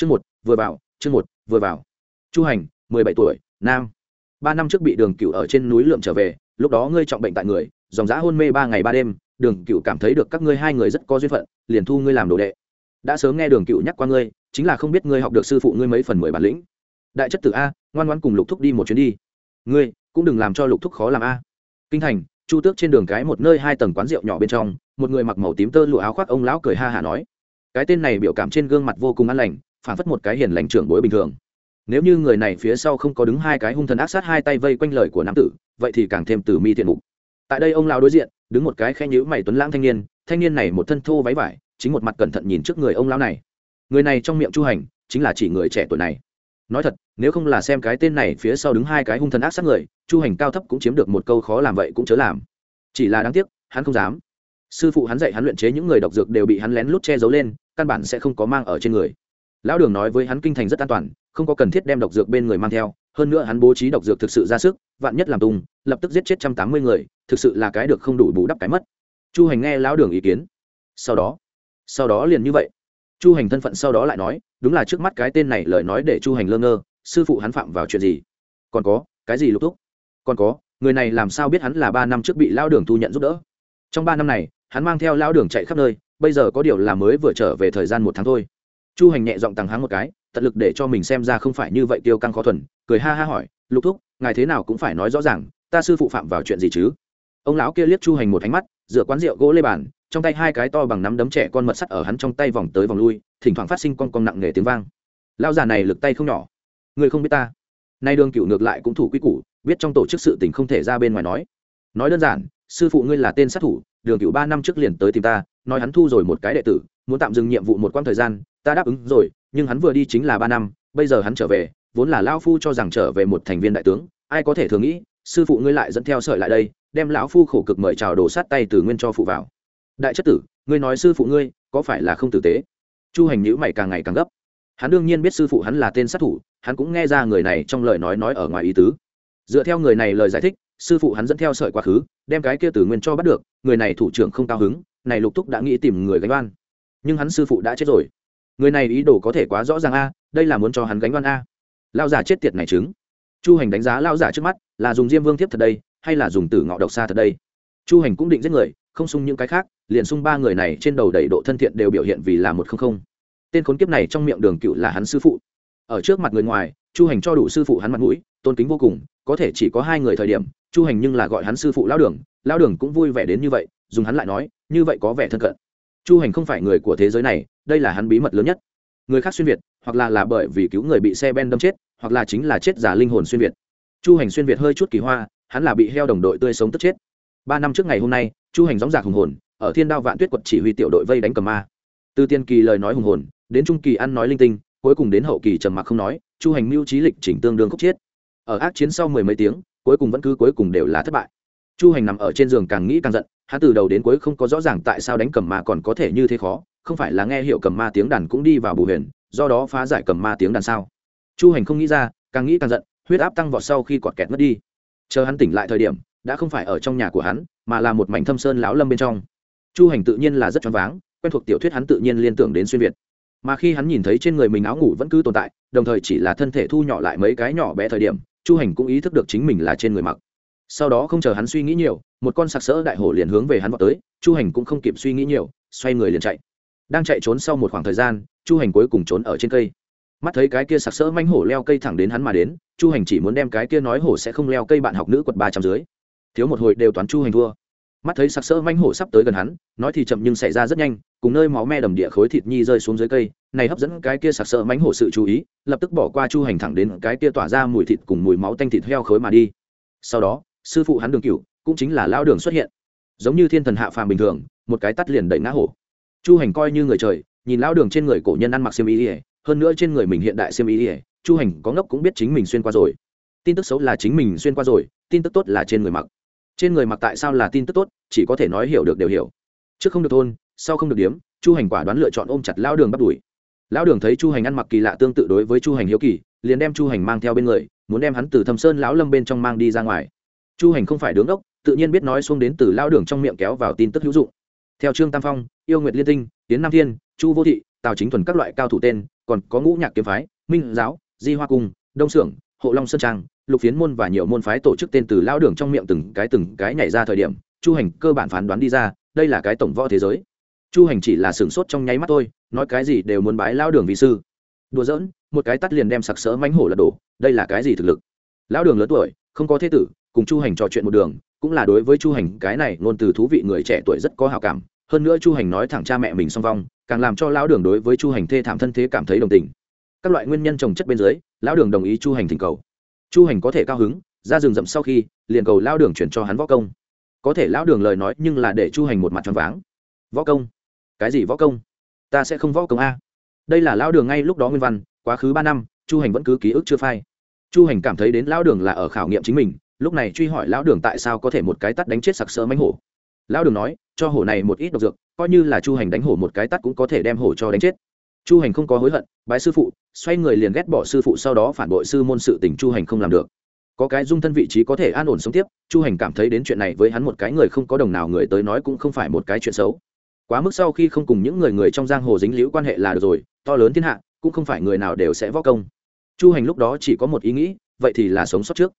chương một, vừa vào, chương một, vừa vào. Chu hành, mười bảy tuổi, nam. Ba năm trước bị đường cựu ở trên núi lượm trở về, lúc đó ngươi trọng bệnh tại người, dòng giã hôn mê ba ngày ba đêm, đường cựu cảm thấy được các ngươi hai người rất có duyên phận, liền thu ngươi làm đồ đệ. Đã sớm nghe đường cựu nhắc qua ngươi, chính là không biết ngươi học được sư phụ ngươi mấy phần mười bản lĩnh. Đại chất tử a, ngoan ngoan cùng lục thúc đi một chuyến đi. Ngươi, cũng đừng làm cho lục thúc khó làm a. Kinh thành, chu tước trên đường cái một nơi hai tầng quán rượu nhỏ bên trong, một người mặc màu tím tơ lụa áo khoác ông lão cười ha hả nói. Cái tên này biểu cảm trên gương mặt vô cùng an lành phản phất một cái hiền lành trưởng bối bình thường. Nếu như người này phía sau không có đứng hai cái hung thần ác sát hai tay vây quanh lời của nam tử, vậy thì càng thêm từ mi thiện mục. Tại đây ông lão đối diện, đứng một cái khe nhữ mày tuấn lãng thanh niên thanh niên này một thân thô váy vải, chính một mặt cẩn thận nhìn trước người ông lão này. Người này trong miệng chu hành, chính là chỉ người trẻ tuổi này. Nói thật, nếu không là xem cái tên này phía sau đứng hai cái hung thần ác sát người, chu hành cao thấp cũng chiếm được một câu khó làm vậy cũng chớ làm. Chỉ là đáng tiếc, hắn không dám. Sư phụ hắn dạy hắn luyện chế những người độc dược đều bị hắn lén lút che giấu lên, căn bản sẽ không có mang ở trên người lão đường nói với hắn kinh thành rất an toàn, không có cần thiết đem độc dược bên người mang theo, hơn nữa hắn bố trí độc dược thực sự ra sức, vạn nhất làm tung, lập tức giết chết trăm tám mươi người, thực sự là cái được không đủ bù đắp cái mất. Chu hành nghe lão đường ý kiến. Sau đó sau đó liền như vậy. Chu hành thân phận sau đó lại nói, đúng là trước mắt cái tên này lời nói để chu hành lơ ngơ, sư phụ hắn phạm vào chuyện gì? Còn có, cái gì lục thúc? Còn có, người này làm sao biết hắn là ba năm trước bị lao đường thu nhận giúp đỡ? Trong ba năm này, hắn mang theo lao đường chạy khắp nơi, bây giờ có điều là mới vừa trở về thời gian một tháng thôi chu hành nhẹ giọng tàng háng một cái, tận lực để cho mình xem ra không phải như vậy tiêu căng khó thuần, cười ha ha hỏi, lục thúc, ngài thế nào cũng phải nói rõ ràng, ta sư phụ phạm vào chuyện gì chứ? Ông lão kia liếc chu hành một ánh mắt, dựa quán rượu gỗ lê bàn, trong tay hai cái to bằng nắm đấm trẻ con mật sắt ở hắn trong tay vòng tới vòng lui, thỉnh thoảng phát sinh con con nặng nề tiếng vang. Lão già này lực tay không nhỏ, người không biết ta. Nay đường cựu ngược lại cũng thủ quy củ, biết trong tổ chức sự tình không thể ra bên ngoài nói. Nói đơn giản, sư phụ ngươi là tên sát thủ, đường cựu ba năm trước liền tới tìm ta, nói hắn thu rồi một cái đệ tử muốn tạm dừng nhiệm vụ một quãng thời gian, ta đáp ứng rồi, nhưng hắn vừa đi chính là ba năm, bây giờ hắn trở về, vốn là lão phu cho rằng trở về một thành viên đại tướng, ai có thể thường nghĩ, sư phụ ngươi lại dẫn theo sợi lại đây, đem lão phu khổ cực mời chào đồ sát tay từ nguyên cho phụ vào. Đại chất tử, ngươi nói sư phụ ngươi, có phải là không tử tế? Chu hành nhữ mày càng ngày càng gấp. Hắn đương nhiên biết sư phụ hắn là tên sát thủ, hắn cũng nghe ra người này trong lời nói nói ở ngoài ý tứ. Dựa theo người này lời giải thích, sư phụ hắn dẫn theo sợi quá khứ, đem cái kia tử nguyên cho bắt được, người này thủ trưởng không cao hứng, này lục túc đã nghĩ tìm người gánh oan nhưng hắn sư phụ đã chết rồi. Người này ý đồ có thể quá rõ ràng a, đây là muốn cho hắn gánh đoan a. Lao giả chết tiệt này chứng. Chu hành đánh giá lao giả trước mắt, là dùng diêm vương thiếp thật đây, hay là dùng tử ngọ độc xa thật đây? Chu hành cũng định giết người, không sung những cái khác, liền sung ba người này trên đầu đầy độ thân thiện đều biểu hiện vì là một không không. Tên khốn kiếp này trong miệng đường cựu là hắn sư phụ. Ở trước mặt người ngoài, chu hành cho đủ sư phụ hắn mặt mũi, tôn kính vô cùng, có thể chỉ có hai người thời điểm, chu hành nhưng là gọi hắn sư phụ lão đường lão đường cũng vui vẻ đến như vậy, dùng hắn lại nói, như vậy có vẻ thân cận chu hành không phải người của thế giới này, đây là hắn bí mật lớn nhất. Người khác xuyên việt, hoặc là là bởi vì cứu người bị xe ben đâm chết, hoặc là chính là chết giả linh hồn xuyên việt. Chu hành xuyên việt hơi chút kỳ hoa, hắn là bị heo đồng đội tươi sống tức chết. Ba năm trước ngày hôm nay, chu hành gióng giạc hùng hồn, ở thiên đao vạn tuyết quật chỉ huy tiểu đội vây đánh cầm ma. Từ tiên kỳ lời nói hùng hồn, đến trung kỳ ăn nói linh tinh, cuối cùng đến hậu kỳ trầm mặc không nói, chu hành mưu trí lịch chỉnh tương đương khúc chết. Ở ác chiến sau mười mấy tiếng, cuối cùng vẫn cứ cuối cùng đều là thất bại. Chu hành nằm ở trên giường càng nghĩ càng giận hắn từ đầu đến cuối không có rõ ràng tại sao đánh cầm ma còn có thể như thế khó, không phải là nghe hiệu cầm ma tiếng đàn cũng đi vào bù huyền, do đó phá giải cầm ma tiếng đàn sao? Chu hành không nghĩ ra, càng nghĩ càng giận, huyết áp tăng vọt sau khi cọt kẹt mất đi. Chờ hắn tỉnh lại thời điểm, đã không phải ở trong nhà của hắn, mà là một mảnh thâm sơn lão lâm bên trong. Chu hành tự nhiên là rất choáng váng, quen thuộc tiểu thuyết hắn tự nhiên liên tưởng đến xuyên việt. Mà khi hắn nhìn thấy trên người mình áo ngủ vẫn cứ tồn tại, đồng thời chỉ là thân thể thu nhỏ lại mấy cái nhỏ bé thời điểm, chu hành cũng ý thức được chính mình là trên người mặc sau đó không chờ hắn suy nghĩ nhiều, một con sặc sỡ đại hổ liền hướng về hắn vào tới, chu hành cũng không kịp suy nghĩ nhiều, xoay người liền chạy. Đang chạy trốn sau một khoảng thời gian, chu hành cuối cùng trốn ở trên cây. Mắt thấy cái kia sặc sỡ manh hổ leo cây thẳng đến hắn mà đến, chu hành chỉ muốn đem cái kia nói hổ sẽ không leo cây bạn học nữ quật ba trăm dưới. Thiếu một hồi đều toán chu hành thua. Mắt thấy sặc sỡ manh hổ sắp tới gần hắn, nói thì chậm nhưng xảy ra rất nhanh, cùng nơi máu me đầm địa khối thịt nhi rơi xuống dưới cây, này hấp dẫn cái kia sặc sỡ manh hổ sự chú ý, lập tức bỏ qua chu hành thẳng đến cái kia tỏa ra mùi thịt cùng mùi máu tanh thịt heo khối mà đi. Sau đó sư phụ hắn đường cửu, cũng chính là lao đường xuất hiện. Giống như thiên thần hạ phàm bình thường, một cái tắt liền đẩy ngã hổ. Chu hành coi như người trời, nhìn lao đường trên người cổ nhân ăn mặc xiêm ý ỉa hơn nữa trên người mình hiện đại xiêm ý ỉa chu hành có ngốc cũng biết chính mình xuyên qua rồi. Tin tức xấu là chính mình xuyên qua rồi, tin tức tốt là trên người mặc. Trên người mặc tại sao là tin tức tốt, chỉ có thể nói hiểu được đều hiểu. Trước không được thôn, sau không được điếm, chu hành quả đoán lựa chọn ôm chặt lao đường bắt đuổi lão đường thấy chu hành ăn mặc kỳ lạ tương tự đối với chu hành hiếu kỳ, liền đem chu hành mang theo bên người, muốn đem hắn từ thâm sơn lão lâm bên trong mang đi ra ngoài chu hành không phải đứng ốc tự nhiên biết nói xuống đến từ lao đường trong miệng kéo vào tin tức hữu dụng. Theo trương tam phong, yêu nguyệt liên tinh tiến nam thiên, chu vô thị, tào chính thuần các loại cao thủ tên, còn có ngũ nhạc kiếm phái, minh giáo, di hoa cung, đông xưởng hộ long sơn trang, lục phiến môn và nhiều môn phái tổ chức tên từ lao đường trong miệng từng cái từng cái nhảy ra thời điểm, chu hành cơ bản phán đoán đi ra, đây là cái tổng võ thế giới. Chu hành chỉ là sửng sốt trong nháy mắt thôi, nói cái gì đều muốn bái lao đường vị sư. Đùa giỡn, một cái tắt liền đem sặc sỡ mánh hổ lật đổ, đây là cái gì thực lực? Lão đường lớn tuổi không có thế tử, cùng chu hành trò chuyện một đường, cũng là đối với chu hành cái này ngôn từ thú vị người trẻ tuổi rất có hào cảm. Hơn nữa chu hành nói thẳng cha mẹ mình song vong, càng làm cho lão đường đối với chu hành thê thảm thân thế cảm thấy đồng tình. Các loại nguyên nhân trồng chất bên dưới, lão đường đồng ý chu hành thỉnh cầu. Chu hành có thể cao hứng, ra rừng rậm sau khi, liền cầu lão đường chuyển cho hắn võ công. Có thể lão đường lời nói nhưng là để chu hành một mặt tròn váng. Võ công? Cái gì võ công? Ta sẽ không võ công a. Đây là lão đường ngay lúc đó nguyên văn, quá khứ ba năm, chu hành vẫn cứ ký ức chưa phai chu hành cảm thấy đến lão đường là ở khảo nghiệm chính mình, lúc này truy hỏi lão đường tại sao có thể một cái tắt đánh chết sặc sỡ mánh hổ. Lão đường nói, cho hổ này một ít độc dược, coi như là chu hành đánh hổ một cái tắt cũng có thể đem hổ cho đánh chết. Chu hành không có hối hận, bái sư phụ, xoay người liền ghét bỏ sư phụ sau đó phản bội sư môn sự tình chu hành không làm được. Có cái dung thân vị trí có thể an ổn sống tiếp, chu hành cảm thấy đến chuyện này với hắn một cái người không có đồng nào người tới nói cũng không phải một cái chuyện xấu. Quá mức sau khi không cùng những người người trong giang hồ dính liễu quan hệ là được rồi, to lớn thiên hạ, cũng không phải người nào đều sẽ võ công chu hành lúc đó chỉ có một ý nghĩ, vậy thì là sống sót trước.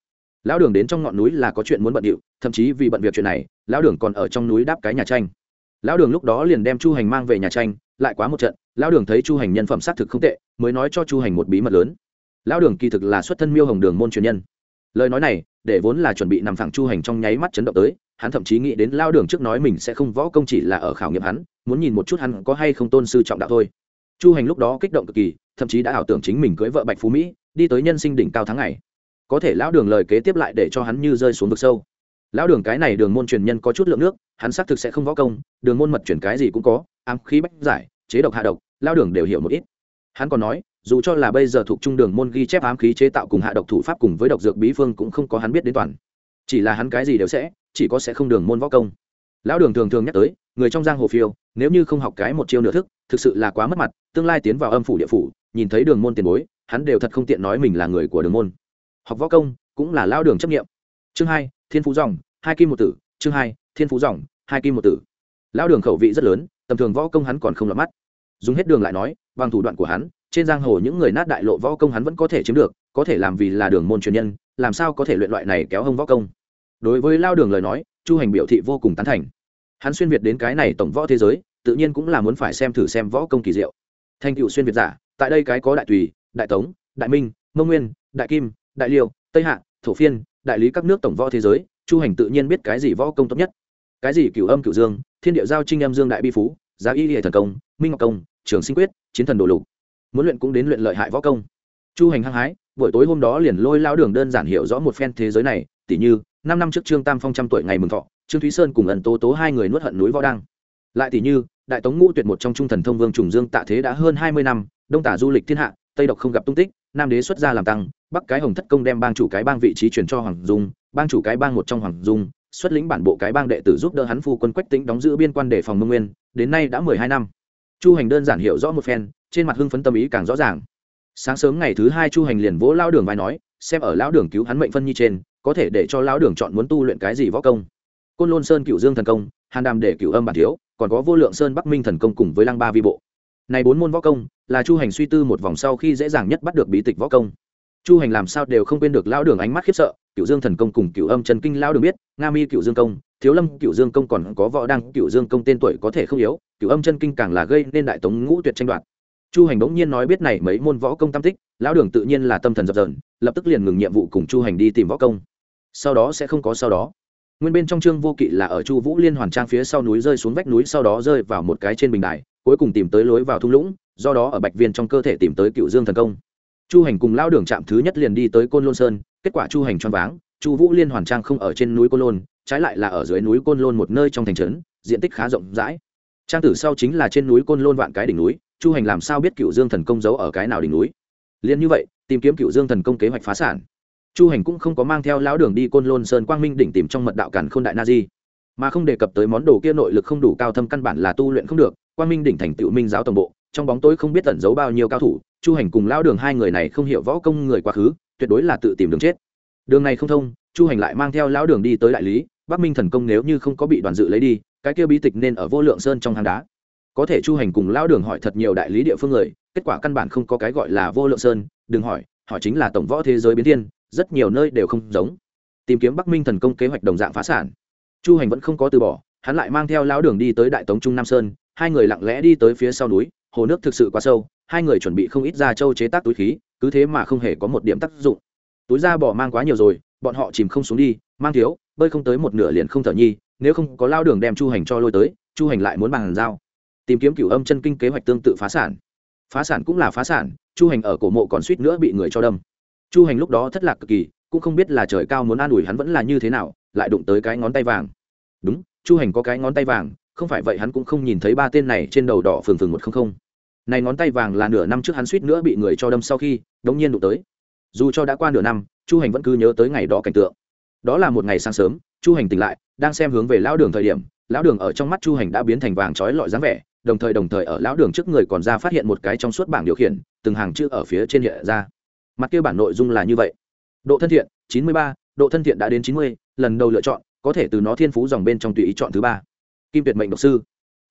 Lão đường đến trong ngọn núi là có chuyện muốn bận điệu, thậm chí vì bận việc chuyện này, lão đường còn ở trong núi đáp cái nhà tranh. Lão đường lúc đó liền đem chu hành mang về nhà tranh, lại quá một trận, lão đường thấy chu hành nhân phẩm xác thực không tệ, mới nói cho chu hành một bí mật lớn. Lão đường kỳ thực là xuất thân miêu hồng đường môn truyền nhân. Lời nói này, để vốn là chuẩn bị nằm thẳng chu hành trong nháy mắt chấn động tới, hắn thậm chí nghĩ đến lao đường trước nói mình sẽ không võ công chỉ là ở khảo nghiệm hắn, muốn nhìn một chút hắn có hay không tôn sư trọng đạo thôi. Chu hành lúc đó kích động cực kỳ thậm chí đã ảo tưởng chính mình cưới vợ bạch phú mỹ, đi tới nhân sinh đỉnh cao tháng ngày. Có thể lão đường lời kế tiếp lại để cho hắn như rơi xuống vực sâu. Lão đường cái này đường môn truyền nhân có chút lượng nước, hắn xác thực sẽ không võ công, đường môn mật chuyển cái gì cũng có, ám khí bách giải, chế độc hạ độc lao đường đều hiểu một ít. Hắn còn nói, dù cho là bây giờ thuộc trung đường môn ghi chép ám khí chế tạo cùng hạ độc thủ pháp cùng với độc dược bí phương cũng không có hắn biết đến toàn. Chỉ là hắn cái gì đều sẽ, chỉ có sẽ không đường môn võ công. Lão đường thường thường nhắc tới, người trong giang hồ phiêu, nếu như không học cái một chiêu nửa thức, thực sự là quá mất mặt, tương lai tiến vào âm phủ địa phủ nhìn thấy đường môn tiền bối, hắn đều thật không tiện nói mình là người của đường môn. Học võ công, cũng là lao đường chấp nghiệm. Chương hai, thiên phú dòng, hai kim một tử. Chương hai, thiên phú dòng, hai kim một tử. Lao đường khẩu vị rất lớn, tầm thường võ công hắn còn không lọt mắt. Dùng hết đường lại nói, bằng thủ đoạn của hắn, trên giang hồ những người nát đại lộ võ công hắn vẫn có thể chiếm được, có thể làm vì là đường môn truyền nhân, làm sao có thể luyện loại này kéo hông võ công. Đối với lao đường lời nói, chu hành biểu thị vô cùng tán thành. Hắn xuyên việt đến cái này tổng võ thế giới, tự nhiên cũng là muốn phải xem thử xem võ công kỳ diệu. Thành cựu xuyên việt giả tại đây cái có đại tùy, đại tống, đại minh, mông nguyên, đại kim, đại liêu, tây hạ, thổ phiên, đại lý các nước tổng võ thế giới, chu hành tự nhiên biết cái gì võ công tốt nhất. Cái gì cửu âm cửu dương, thiên địa giao trinh em dương đại bi phú, giá y hệ thần công, minh ngọc công, trường sinh quyết, chiến thần đồ lục. Muốn luyện cũng đến luyện lợi hại võ công. Chu hành hăng hái, buổi tối hôm đó liền lôi lao đường đơn giản hiểu rõ một phen thế giới này, tỉ như, năm năm trước trương tam phong trăm tuổi ngày mừng thọ, trương thúy sơn cùng ẩn tố tố hai người nuốt hận núi võ đăng. Lại tỉ như, đại tống ngũ tuyệt một trong trung thần thông vương trùng dương tạ thế đã hơn hai mươi năm đông tả du lịch thiên hạ, tây độc không gặp tung tích, nam đế xuất gia làm tăng, bắc cái hồng thất công đem bang chủ cái bang vị trí chuyển cho hoàng dung, bang chủ cái bang một trong hoàng dung, xuất lĩnh bản bộ cái bang đệ tử giúp đỡ hắn phu quân quách tĩnh đóng giữ biên quan để phòng mông nguyên, đến nay đã mười hai năm. Chu hành đơn giản hiểu rõ một phen, trên mặt hưng phấn tâm ý càng rõ ràng. Sáng sớm ngày thứ hai chu hành liền vỗ lao đường vai nói, xem ở lão đường cứu hắn mệnh phân nhi trên, có thể để cho lão đường chọn muốn tu luyện cái gì võ công. Côn lôn sơn cựu dương thần công, hàn đàm để cựu âm bản thiếu, còn có vô lượng sơn bắc minh thần công cùng với lăng ba vi bộ. Này bốn môn võ công là chu hành suy tư một vòng sau khi dễ dàng nhất bắt được bí tịch võ công. Chu hành làm sao đều không quên được lão đường ánh mắt khiếp sợ cựu dương thần công cùng cựu âm trần kinh lão đường biết, nga mi cựu dương công, thiếu lâm cựu dương công còn có võ đăng cựu dương công tên tuổi có thể không yếu cựu âm chân kinh càng là gây nên đại tống ngũ tuyệt tranh đoạt. Chu hành bỗng nhiên nói biết này mấy môn võ công tam tích, lão đường tự nhiên là tâm thần dập dờn, lập tức liền ngừng nhiệm vụ cùng chu hành đi tìm võ công. Sau đó sẽ không có sau đó. Nguyên bên trong trương vô kỵ là ở chu vũ liên hoàn trang phía sau núi rơi xuống vách núi sau đó rơi vào một cái trên bình đài cuối cùng tìm tới lối vào thung lũng, do đó ở bạch viên trong cơ thể tìm tới cựu dương thần công. Chu hành cùng lao đường chạm thứ nhất liền đi tới côn lôn sơn, kết quả chu hành choáng váng, chu vũ liên hoàn trang không ở trên núi côn lôn, trái lại là ở dưới núi côn lôn một nơi trong thành trấn, diện tích khá rộng rãi. Trang tử sau chính là trên núi côn lôn vạn cái đỉnh núi, chu hành làm sao biết cựu dương thần công giấu ở cái nào đỉnh núi? Liền như vậy, tìm kiếm cựu dương thần công kế hoạch phá sản. Chu hành cũng không có mang theo lão đường đi côn lôn sơn quang minh đỉnh tìm trong mật đạo cản k h ô n đại na di. Mà không đề cập tới món đồ kia nội lực không đủ cao thâm căn bản là tu luyện không được quang minh đỉnh thành tựu minh giáo tổng bộ, trong bóng tối không biết tẩn giấu bao nhiêu cao thủ, chu hành cùng lão đường hai người này không hiểu võ công người quá khứ, tuyệt đối là tự tìm đường chết. Đường này không thông, chu hành lại mang theo lão đường đi tới đại lý, bắc minh thần công nếu như không có bị đoàn dự lấy đi, cái kia bí tịch nên ở vô lượng sơn trong hang đá. Có thể chu hành cùng lão đường hỏi thật nhiều đại lý địa phương người, kết quả căn bản không có cái gọi là vô lượng sơn, đừng hỏi, họ chính là tổng võ thế giới biến thiên, rất nhiều nơi đều không giống. Tìm kiếm bắc minh thần công kế hoạch đồng dạng phá sản. Chu hành vẫn không có từ bỏ, hắn lại mang theo lão đường đi tới đại tống trung nam sơn hai người lặng lẽ đi tới phía sau núi, hồ nước thực sự quá sâu, hai người chuẩn bị không ít ra châu chế tác túi khí, cứ thế mà không hề có một điểm tác dụng. Túi da bỏ mang quá nhiều rồi, bọn họ chìm không xuống đi, mang thiếu, bơi không tới một nửa liền không thở nhi, nếu không có lao đường đem chu hành cho lôi tới, chu hành lại muốn bàn giao. Tìm kiếm cửu âm chân kinh kế hoạch tương tự phá sản. Phá sản cũng là phá sản, chu hành ở cổ mộ còn suýt nữa bị người cho đâm. Chu hành lúc đó thất lạc cực kỳ, cũng không biết là trời cao muốn an ủi hắn vẫn là như thế nào, lại đụng tới cái ngón tay vàng. Đúng, chu hành có cái ngón tay vàng không phải vậy hắn cũng không nhìn thấy ba tên này trên đầu đỏ phừng phừng một không không. Này ngón tay vàng là nửa năm trước hắn suýt nữa bị người cho đâm sau khi, đống nhiên đụng tới. Dù cho đã qua nửa năm, chu hành vẫn cứ nhớ tới ngày đó cảnh tượng. Đó là một ngày sáng sớm, chu hành tỉnh lại, đang xem hướng về lão đường thời điểm. Lão đường ở trong mắt chu hành đã biến thành vàng trói lọi dáng vẻ, đồng thời đồng thời ở lão đường trước người còn ra phát hiện một cái trong suốt bảng điều khiển, từng hàng chữ ở phía trên hiện ra. Mặt kia bản nội dung là như vậy. Độ thân thiện, chín mươi ba, độ thân thiện đã đến chín mươi, lần đầu lựa chọn, có thể từ nó thiên phú dòng bên trong tùy ý chọn thứ ba kim tuyệt mệnh độc sư.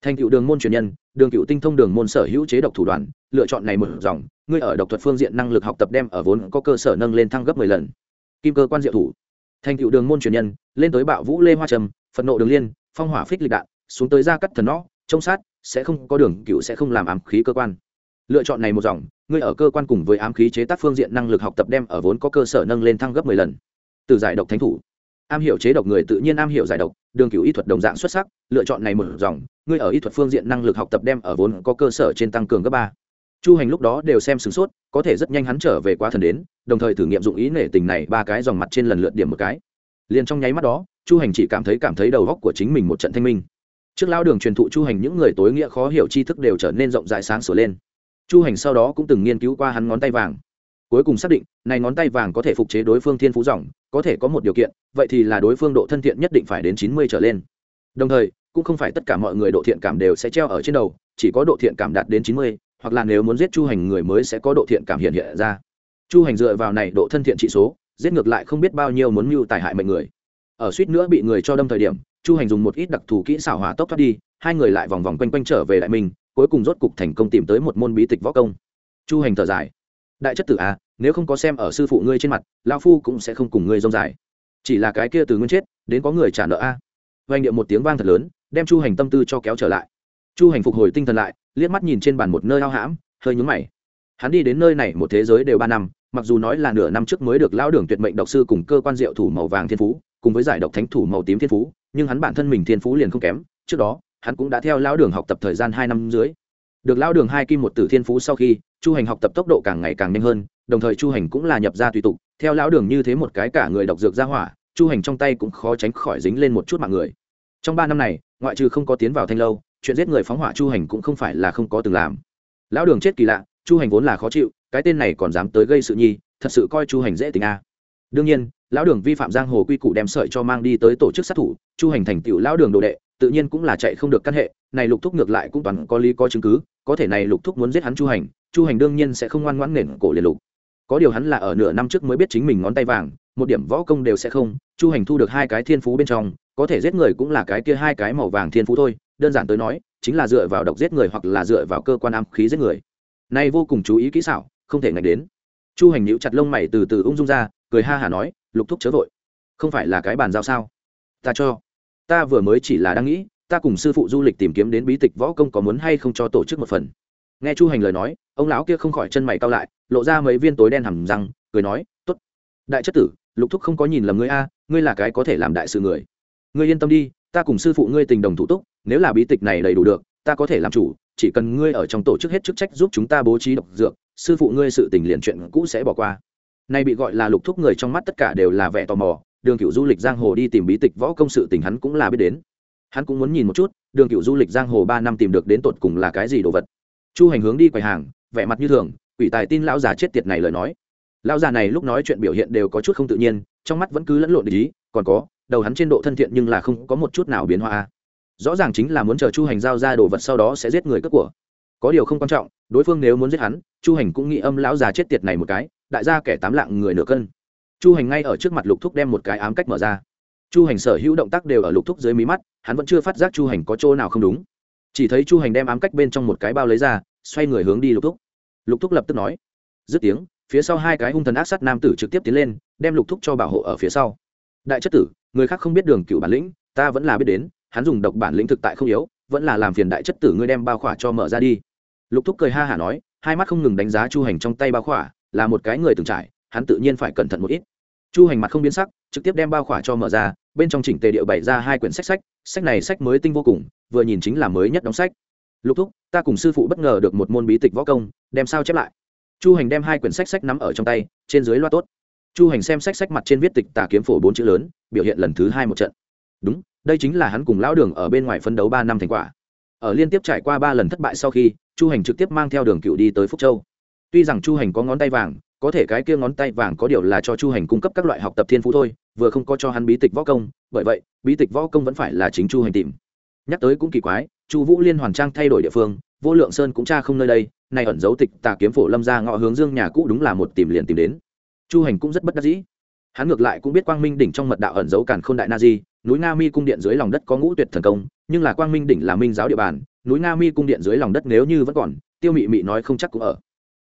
Thành cựu đường môn truyền nhân, đường cựu tinh thông đường môn sở hữu chế độc thủ đoàn lựa chọn này một dòng ngươi ở độc thuật phương diện năng lực học tập đem ở vốn có cơ sở nâng lên thăng gấp mười lần. Kim cơ quan diệu thủ. Thành cựu đường môn truyền nhân, lên tới bạo vũ lê hoa trầm, phật nộ đường liên, phong hỏa phích lịch đạn, xuống tới ra cắt thần nó, trông sát, sẽ không có đường cựu sẽ không làm ám khí cơ quan. Lựa chọn này một dòng, ngươi ở cơ quan cùng với ám khí chế tác phương diện năng lực học tập đem ở vốn có cơ sở nâng lên thăng gấp mười lần. Từ giải độc thánh thủ. Am hiểu chế độc người tự nhiên am hiểu giải độc đường cửu y thuật đồng dạng xuất sắc, lựa chọn này một dòng, ngươi ở y thuật phương diện năng lực học tập đem ở vốn có cơ sở trên tăng cường cấp ba. Chu hành lúc đó đều xem sửng sốt, có thể rất nhanh hắn trở về quá thần đến, đồng thời thử nghiệm dụng ý nể tình này ba cái dòng mặt trên lần lượt điểm một cái. Liền trong nháy mắt đó, chu hành chỉ cảm thấy cảm thấy đầu góc của chính mình một trận thanh minh. Trước lao đường truyền thụ chu hành những người tối nghĩa khó hiểu tri thức đều trở nên rộng rãi sáng sửa lên. Chu hành sau đó cũng từng nghiên cứu qua hắn ngón tay vàng. Cuối cùng xác định, này ngón tay vàng có thể phục chế đối phương thiên phú dòng có thể có một điều kiện, vậy thì là đối phương độ thân thiện nhất định phải đến chín mươi trở lên. Đồng thời, cũng không phải tất cả mọi người độ thiện cảm đều sẽ treo ở trên đầu, chỉ có độ thiện cảm đạt đến chín mươi, hoặc là nếu muốn giết chu hành người mới sẽ có độ thiện cảm hiện hiện ra. Chu hành dựa vào này độ thân thiện trị số, giết ngược lại không biết bao nhiêu muốn mưu tài hại mệnh người. Ở suýt nữa bị người cho đâm thời điểm, chu hành dùng một ít đặc thù kỹ xảo hòa tốc thoát đi, hai người lại vòng vòng quanh quanh trở về đại minh cuối cùng rốt cục thành công tìm tới một môn bí tịch võ công. Chu hành thở dài đại chất tử à nếu không có xem ở sư phụ ngươi trên mặt, lão phu cũng sẽ không cùng ngươi rông dài. Chỉ là cái kia từ nguyên chết, đến có người trả nợ a. À. điệu một tiếng vang thật lớn, đem chu hành tâm tư cho kéo trở lại. Chu hành phục hồi tinh thần lại, liếc mắt nhìn trên bàn một nơi ao hãm, hơi nhúng mày. Hắn đi đến nơi này một thế giới đều ba năm, mặc dù nói là nửa năm trước mới được lão đường tuyệt mệnh độc sư cùng cơ quan diệu thủ màu vàng thiên phú, cùng với giải độc thánh thủ màu tím thiên phú, nhưng hắn bản thân mình thiên phú liền không kém, trước đó, hắn cũng đã theo lão đường học tập thời gian hai năm dưới. Được lão đường hai kim một tử thiên phú sau khi chu hành học tập tốc độ càng ngày càng nhanh hơn, đồng thời chu hành cũng là nhập gia tùy tục, theo lão đường như thế một cái cả người độc dược ra hỏa, chu hành trong tay cũng khó tránh khỏi dính lên một chút mạng người. Trong ba năm này, ngoại trừ không có tiến vào thanh lâu, chuyện giết người phóng hỏa chu hành cũng không phải là không có từng làm. Lão đường chết kỳ lạ, chu hành vốn là khó chịu, cái tên này còn dám tới gây sự nhi, thật sự coi chu hành dễ tình a. Đương nhiên, lão đường vi phạm giang hồ quy củ đem sợi cho mang đi tới tổ chức sát thủ, chu hành thành tựu lão đường đồ đệ tự nhiên cũng là chạy không được căn hệ, này lục thúc ngược lại cũng toàn có lý có chứng cứ, có thể này lục thúc muốn giết hắn chu hành chu hành đương nhiên sẽ không ngoan ngoãn nền cổ liền lục. Có điều hắn là ở nửa năm trước mới biết chính mình ngón tay vàng, một điểm võ công đều sẽ không, chu hành thu được hai cái thiên phú bên trong, có thể giết người cũng là cái kia hai cái màu vàng thiên phú thôi, đơn giản tới nói, chính là dựa vào độc giết người hoặc là dựa vào cơ quan am khí giết người. Nay vô cùng chú ý kỹ xảo, không thể ngạch đến. Chu hành nhíu chặt lông mày từ từ ung dung ra, cười ha hả nói, lục thúc chớ vội. Không phải là cái bàn giao sao? Ta cho ta vừa mới chỉ là đang nghĩ, ta cùng sư phụ du lịch tìm kiếm đến bí tịch võ công có muốn hay không cho tổ chức một phần. Nghe chu hành lời nói, ông lão kia không khỏi chân mày cao lại, lộ ra mấy viên tối đen hầm răng, cười nói t ố t đại chất tử, lục thúc không có nhìn lầm ngươi a, ngươi là cái có thể làm đại sự người. Ngươi yên tâm đi, ta cùng sư phụ ngươi tình đồng thủ túc, nếu là bí tịch này đầy đủ được, ta có thể làm chủ, chỉ cần ngươi ở trong tổ chức hết chức trách giúp chúng ta bố trí độc dược, sư phụ ngươi sự tình liền chuyện cũ sẽ bỏ qua. Nay bị gọi là lục thúc người trong mắt tất cả đều là vẻ tò mò đường cựu du lịch giang hồ đi tìm bí tịch võ công sự tình hắn cũng là biết đến. Hắn cũng muốn nhìn một chút, đường cựu du lịch giang hồ ba năm tìm được đến tột cùng là cái gì đồ vật. Chu hành hướng đi quầy hàng, vẻ mặt như thường, quỷ tài tin lão già chết tiệt này lời nói. Lão già này lúc nói chuyện biểu hiện đều có chút không tự nhiên, trong mắt vẫn cứ lẫn lộn ý, còn có, đầu hắn trên độ thân thiện nhưng là không có một chút nào biến hóa. Rõ ràng chính là muốn chờ chu hành giao ra đồ vật sau đó sẽ giết người cướp của. Có điều không quan trọng, đối phương nếu muốn giết hắn, chu hành cũng nghĩ âm lão già chết tiệt này một cái, đại gia kẻ tám lạng người nửa cân chu hành ngay ở trước mặt lục thúc đem một cái ám cách mở ra. Chu hành sở hữu động tác đều ở lục thúc dưới mí mắt, hắn vẫn chưa phát giác chu hành có chỗ nào không đúng. Chỉ thấy chu hành đem ám cách bên trong một cái bao lấy ra, xoay người hướng đi lục thúc. Lục thúc lập tức nói, dứt tiếng, phía sau hai cái hung thần ác sát nam tử trực tiếp tiến lên, đem lục thúc cho bảo hộ ở phía sau. Đại chất tử, người khác không biết đường cựu bản lĩnh, ta vẫn là biết đến, hắn dùng độc bản lĩnh thực tại không yếu, vẫn là làm phiền đại chất tử ngươi đem bao khỏa cho mở ra đi. Lục thúc cười ha hả nói, hai mắt không ngừng đánh giá chu hành trong tay bao khỏa, là một cái người từng trải hắn tự nhiên phải cẩn thận một ít. Chu hành mặt không biến sắc, trực tiếp đem bao khỏa cho mở ra, bên trong chỉnh tề điệu bày ra hai quyển sách sách sách này sách mới tinh vô cùng, vừa nhìn chính là mới nhất đóng sách. Lục thúc, ta cùng sư phụ bất ngờ được một môn bí tịch võ công, đem sao chép lại. Chu hành đem hai quyển sách sách nắm ở trong tay, trên dưới loa tốt. Chu hành xem sách sách mặt trên viết tịch tà kiếm phổ bốn chữ lớn, biểu hiện lần thứ hai một trận. Đúng, đây chính là hắn cùng lão đường ở bên ngoài phấn đấu ba năm thành quả. Ở liên tiếp trải qua ba lần thất bại sau khi, chu hành trực tiếp mang theo đường cựu đi tới phúc châu. Tuy rằng chu hành có ngón tay vàng có thể cái kia ngón tay vàng có điều là cho chu hành cung cấp các loại học tập thiên phú thôi, vừa không có cho hắn bí tịch võ công, bởi vậy, bí tịch võ công vẫn phải là chính chu hành tìm. Nhắc tới cũng kỳ quái, chu vũ liên hoàn trang thay đổi địa phương, vô lượng sơn cũng cha không nơi đây, nay ẩn dấu tịch tà kiếm phổ lâm ra ngõ hướng dương nhà cũ đúng là một tìm liền tìm đến. Chu hành cũng rất bất đắc dĩ. Hắn ngược lại cũng biết quang minh đỉnh trong mật đạo ẩn dấu càn k h ô n đại na di, núi nga mi cung điện dưới lòng đất có ngũ tuyệt thần công, nhưng là quang minh đỉnh là minh giáo địa bàn, núi nga mi cung điện dưới lòng đất nếu như vẫn còn, tiêu mị mị nói không chắc cũng ở